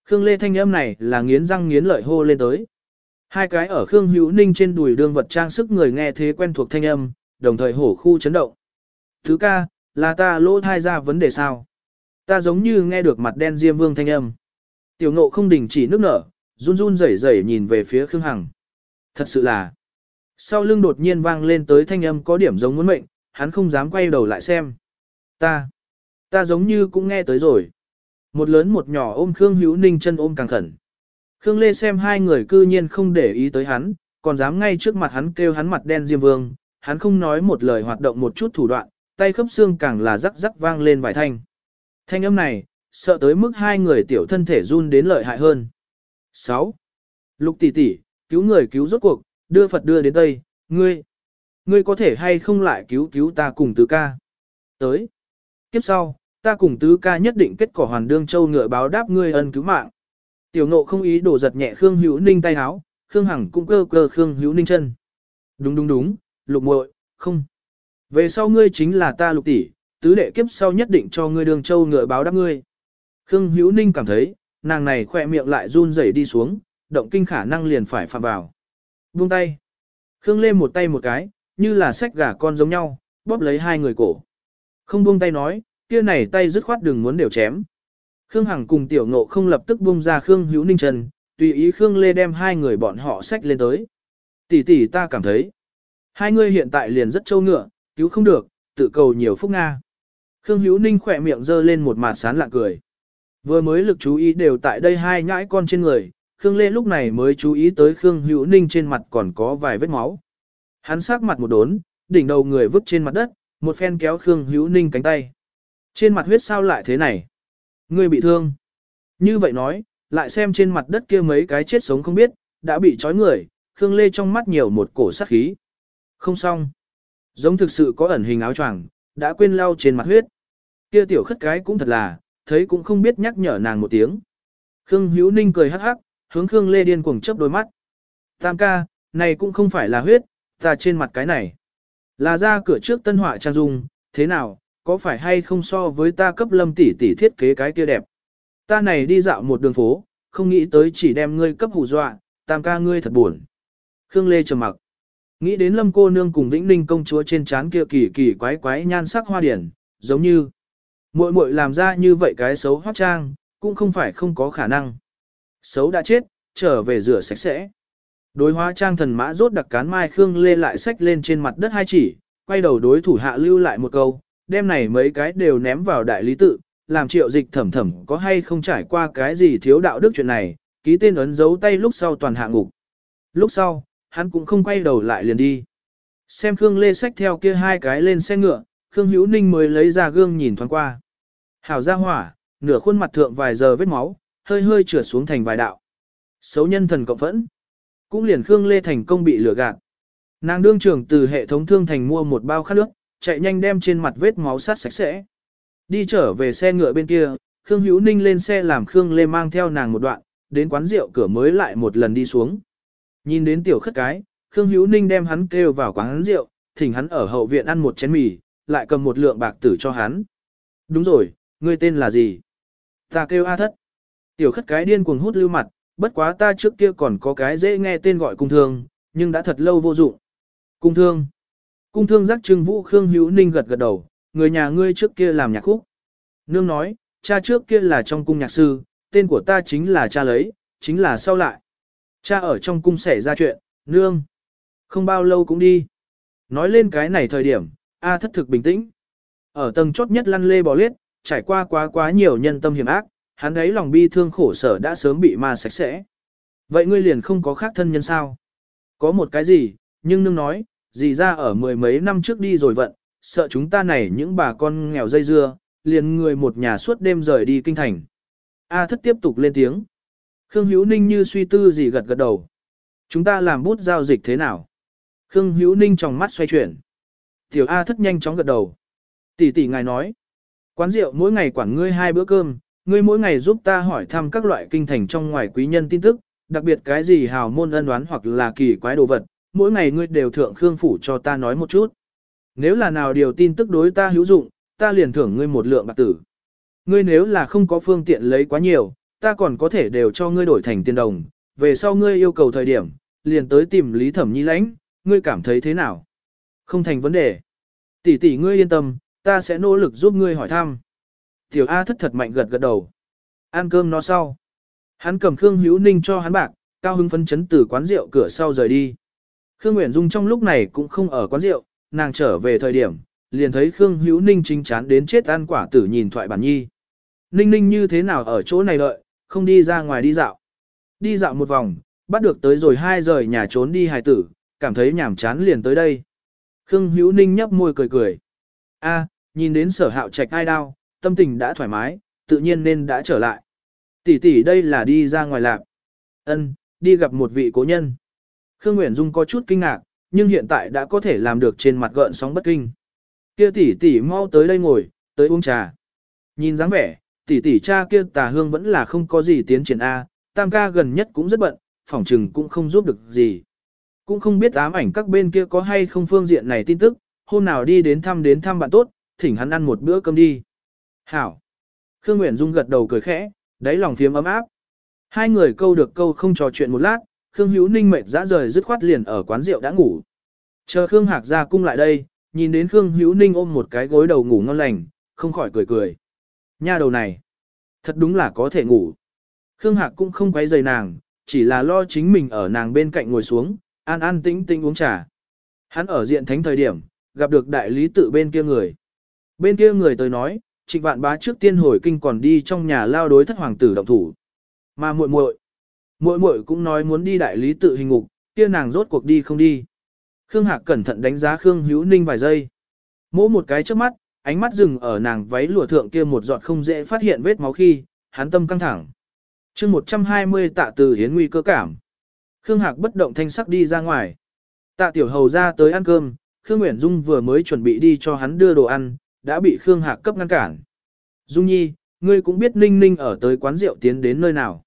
Khương Lê thanh âm này là nghiến răng nghiến lợi hô lên tới. Hai cái ở Khương Hữu Ninh trên đùi đương vật trang sức người nghe thế quen thuộc thanh âm, đồng thời hổ khu chấn động. Thứ ca, là ta lỗ thai ra vấn đề sao? Ta giống như nghe được mặt đen Diêm Vương thanh âm. Tiểu ngộ không đình chỉ nước nở, run run rẩy rẩy nhìn về phía Khương Hằng. Thật sự là. Sau lưng đột nhiên vang lên tới thanh âm có điểm giống muốn mệnh, hắn không dám quay đầu lại xem. Ta. Ta giống như cũng nghe tới rồi. Một lớn một nhỏ ôm Khương Hữu Ninh chân ôm càng khẩn. Khương Lê xem hai người cư nhiên không để ý tới hắn, còn dám ngay trước mặt hắn kêu hắn mặt đen Diêm Vương, hắn không nói một lời hoạt động một chút thủ đoạn, tay khớp xương càng là rắc rắc vang lên vài thanh. Thanh âm này, sợ tới mức hai người tiểu thân thể run đến lợi hại hơn. 6. Lục tỷ tỷ, cứu người cứu rốt cuộc, đưa Phật đưa đến Tây, ngươi. Ngươi có thể hay không lại cứu cứu ta cùng tứ ca. Tới. kiếp sau, ta cùng tứ ca nhất định kết quả hoàn đương châu ngựa báo đáp ngươi ân cứu mạng. Tiểu nộ không ý đổ giật nhẹ Khương Hữu Ninh tay háo, Khương Hằng cũng cơ cơ Khương Hữu Ninh chân. Đúng đúng đúng, lục muội, không. Về sau ngươi chính là ta lục tỷ, tứ đệ kiếp sau nhất định cho ngươi đường châu ngựa báo đáp ngươi. Khương Hữu Ninh cảm thấy, nàng này khỏe miệng lại run rẩy đi xuống, động kinh khả năng liền phải phạm vào. Buông tay. Khương Lê một tay một cái, như là sách gà con giống nhau, bóp lấy hai người cổ. Không buông tay nói, kia này tay dứt khoát đừng muốn đều chém. Khương Hằng cùng tiểu ngộ không lập tức buông ra Khương Hữu Ninh Trần, tùy ý Khương Lê đem hai người bọn họ sách lên tới. Tỷ tỷ ta cảm thấy, hai người hiện tại liền rất trâu ngựa, cứu không được, tự cầu nhiều phúc Nga. Khương Hữu Ninh khỏe miệng giơ lên một mặt sán lạ cười. Vừa mới lực chú ý đều tại đây hai nhãi con trên người, Khương Lê lúc này mới chú ý tới Khương Hữu Ninh trên mặt còn có vài vết máu. Hắn sát mặt một đốn, đỉnh đầu người vứt trên mặt đất, một phen kéo Khương Hữu Ninh cánh tay. Trên mặt huyết sao lại thế này? Ngươi bị thương. Như vậy nói, lại xem trên mặt đất kia mấy cái chết sống không biết, đã bị trói người, Khương Lê trong mắt nhiều một cổ sát khí. Không xong. Giống thực sự có ẩn hình áo choàng, đã quên lau trên mặt huyết. Kia tiểu khất cái cũng thật là, thấy cũng không biết nhắc nhở nàng một tiếng. Khương Hữu Ninh cười hắc hắc, hướng Khương Lê điên cuồng chớp đôi mắt. Tam ca, này cũng không phải là huyết, ta trên mặt cái này. Là ra cửa trước tân họa trang dung, thế nào, có phải hay không so với ta cấp lâm tỷ tỷ thiết kế cái kia đẹp. Ta này đi dạo một đường phố, không nghĩ tới chỉ đem ngươi cấp hù dọa, tam ca ngươi thật buồn. Khương Lê trầm mặc. Nghĩ đến lâm cô nương cùng vĩnh ninh công chúa trên trán kia kỳ kỳ quái quái nhan sắc hoa điển, giống như muội muội làm ra như vậy cái xấu hoác trang, cũng không phải không có khả năng. Xấu đã chết, trở về rửa sạch sẽ. Đối hóa trang thần mã rốt đặc cán mai Khương Lê lại xách lên trên mặt đất hai chỉ, quay đầu đối thủ hạ lưu lại một câu, đem này mấy cái đều ném vào đại lý tự, làm triệu dịch thẩm thẩm có hay không trải qua cái gì thiếu đạo đức chuyện này, ký tên ấn dấu tay lúc sau toàn hạ ngục. Lúc sau, hắn cũng không quay đầu lại liền đi. Xem Khương Lê xách theo kia hai cái lên xe ngựa, Khương Hữu Ninh mới lấy ra gương nhìn thoáng qua. Hảo ra hỏa, nửa khuôn mặt thượng vài giờ vết máu, hơi hơi trượt xuống thành vài đạo. Xấu nhân thần cộng phẫn. Cũng liền Khương Lê thành công bị lừa gạt. Nàng đương trưởng từ hệ thống thương thành mua một bao khát nước, chạy nhanh đem trên mặt vết máu sát sạch sẽ. Đi trở về xe ngựa bên kia, Khương Hữu Ninh lên xe làm Khương Lê mang theo nàng một đoạn, đến quán rượu cửa mới lại một lần đi xuống. Nhìn đến tiểu khất cái, Khương Hữu Ninh đem hắn kêu vào quán rượu, thỉnh hắn ở hậu viện ăn một chén mì, lại cầm một lượng bạc tử cho hắn. Đúng rồi, ngươi tên là gì? Ta kêu A thất. Tiểu khất cái điên cuồng hút lưu mặt, bất quá ta trước kia còn có cái dễ nghe tên gọi cung thương, nhưng đã thật lâu vô dụng. Cung thương. Cung thương giác trưng vũ Khương Hữu Ninh gật gật đầu, người nhà ngươi trước kia làm nhạc khúc. Nương nói, cha trước kia là trong cung nhạc sư, tên của ta chính là cha lấy, chính là sau lại. Cha ở trong cung xảy ra chuyện, nương. Không bao lâu cũng đi. Nói lên cái này thời điểm, A thất thực bình tĩnh. Ở tầng chốt nhất lăn lê bò liết, trải qua quá quá nhiều nhân tâm hiểm ác, hắn ấy lòng bi thương khổ sở đã sớm bị ma sạch sẽ. Vậy ngươi liền không có khác thân nhân sao? Có một cái gì, nhưng nương nói, gì ra ở mười mấy năm trước đi rồi vận, sợ chúng ta này những bà con nghèo dây dưa, liền người một nhà suốt đêm rời đi kinh thành. A thất tiếp tục lên tiếng. Khương Hữu Ninh như suy tư gì gật gật đầu. Chúng ta làm bút giao dịch thế nào? Khương Hữu Ninh trong mắt xoay chuyển. Tiểu A thất nhanh chóng gật đầu. Tỷ tỷ ngài nói. Quán rượu mỗi ngày quản ngươi hai bữa cơm, ngươi mỗi ngày giúp ta hỏi thăm các loại kinh thành trong ngoài quý nhân tin tức, đặc biệt cái gì hào môn ân đoán hoặc là kỳ quái đồ vật, mỗi ngày ngươi đều thượng Khương phủ cho ta nói một chút. Nếu là nào điều tin tức đối ta hữu dụng, ta liền thưởng ngươi một lượng bạc tử. Ngươi nếu là không có phương tiện lấy quá nhiều, ta còn có thể đều cho ngươi đổi thành tiền đồng, về sau ngươi yêu cầu thời điểm, liền tới tìm Lý Thẩm Nhi lãnh, ngươi cảm thấy thế nào? Không thành vấn đề. Tỷ tỷ ngươi yên tâm, ta sẽ nỗ lực giúp ngươi hỏi thăm. Tiểu A thất thật mạnh gật gật đầu. Ăn cơm nó sau. Hắn cầm Khương Hữu Ninh cho hắn bạc, cao hứng phấn chấn từ quán rượu cửa sau rời đi. Khương Nguyễn Dung trong lúc này cũng không ở quán rượu, nàng trở về thời điểm, liền thấy Khương Hữu Ninh chính chán đến chết ăn quả tử nhìn thoại bản nhi. Ninh ninh như thế nào ở chỗ này đợi, không đi ra ngoài đi dạo. Đi dạo một vòng, bắt được tới rồi hai rời nhà trốn đi hài tử, cảm thấy nhàm chán liền tới đây. Khương Hữu Ninh nhấp môi cười cười. A, nhìn đến sở hạo trạch ai đau, tâm tình đã thoải mái, tự nhiên nên đã trở lại. Tỷ tỷ đây là đi ra ngoài lạc. Ân, đi gặp một vị cố nhân. Khương Nguyễn Dung có chút kinh ngạc, nhưng hiện tại đã có thể làm được trên mặt gợn sóng bất kinh. Kia tỷ tỷ mau tới đây ngồi, tới uống trà. Nhìn dáng vẻ, tỷ tỷ cha kia tà hương vẫn là không có gì tiến triển A, tam ca gần nhất cũng rất bận, phỏng trừng cũng không giúp được gì. Cũng không biết ám ảnh các bên kia có hay không phương diện này tin tức, hôm nào đi đến thăm đến thăm bạn tốt, thỉnh hắn ăn một bữa cơm đi. Hảo. Khương Nguyễn Dung gật đầu cười khẽ, đáy lòng phiếm ấm áp. Hai người câu được câu không trò chuyện một lát, Khương Hữu Ninh mệt dã rời dứt khoát liền ở quán rượu đã ngủ. Chờ Khương Hạc ra cung lại đây, nhìn đến Khương Hữu Ninh ôm một cái gối đầu ngủ ngon lành, không khỏi cười cười. Nha đầu này, thật đúng là có thể ngủ. Khương Hạc cũng không quấy rầy nàng, chỉ là lo chính mình ở nàng bên cạnh ngồi xuống, an an tĩnh tĩnh uống trà. Hắn ở diện thánh thời điểm, gặp được đại lý tự bên kia người. Bên kia người tới nói, trịnh vạn bá trước tiên hồi kinh còn đi trong nhà lao đối thất hoàng tử động thủ. Mà muội muội, muội muội cũng nói muốn đi đại lý tự hình ngục, kia nàng rốt cuộc đi không đi. Khương Hạc cẩn thận đánh giá Khương Hữu Ninh vài giây. Mỗ một cái trước mắt, ánh mắt dừng ở nàng váy lụa thượng kia một giọt không dễ phát hiện vết máu khi, hắn tâm căng thẳng. chương 120 tạ từ hiến nguy cơ cảm. Khương Hạc bất động thanh sắc đi ra ngoài. Tạ tiểu hầu ra tới ăn cơm, Khương Nguyễn Dung vừa mới chuẩn bị đi cho hắn đưa đồ ăn, đã bị Khương Hạc cấp ngăn cản. Dung nhi, ngươi cũng biết Ninh Ninh ở tới quán rượu tiến đến nơi nào.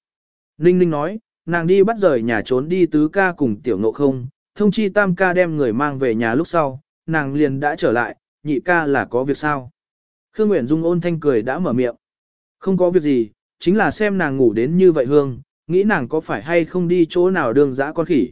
Ninh Ninh nói, nàng đi bắt rời nhà trốn đi tứ ca cùng tiểu ngộ không, thông chi tam ca đem người mang về nhà lúc sau, nàng liền đã trở lại, nhị ca là có việc sao. Khương Nguyễn Dung ôn thanh cười đã mở miệng. Không có việc gì, chính là xem nàng ngủ đến như vậy hương, nghĩ nàng có phải hay không đi chỗ nào đường dã con khỉ.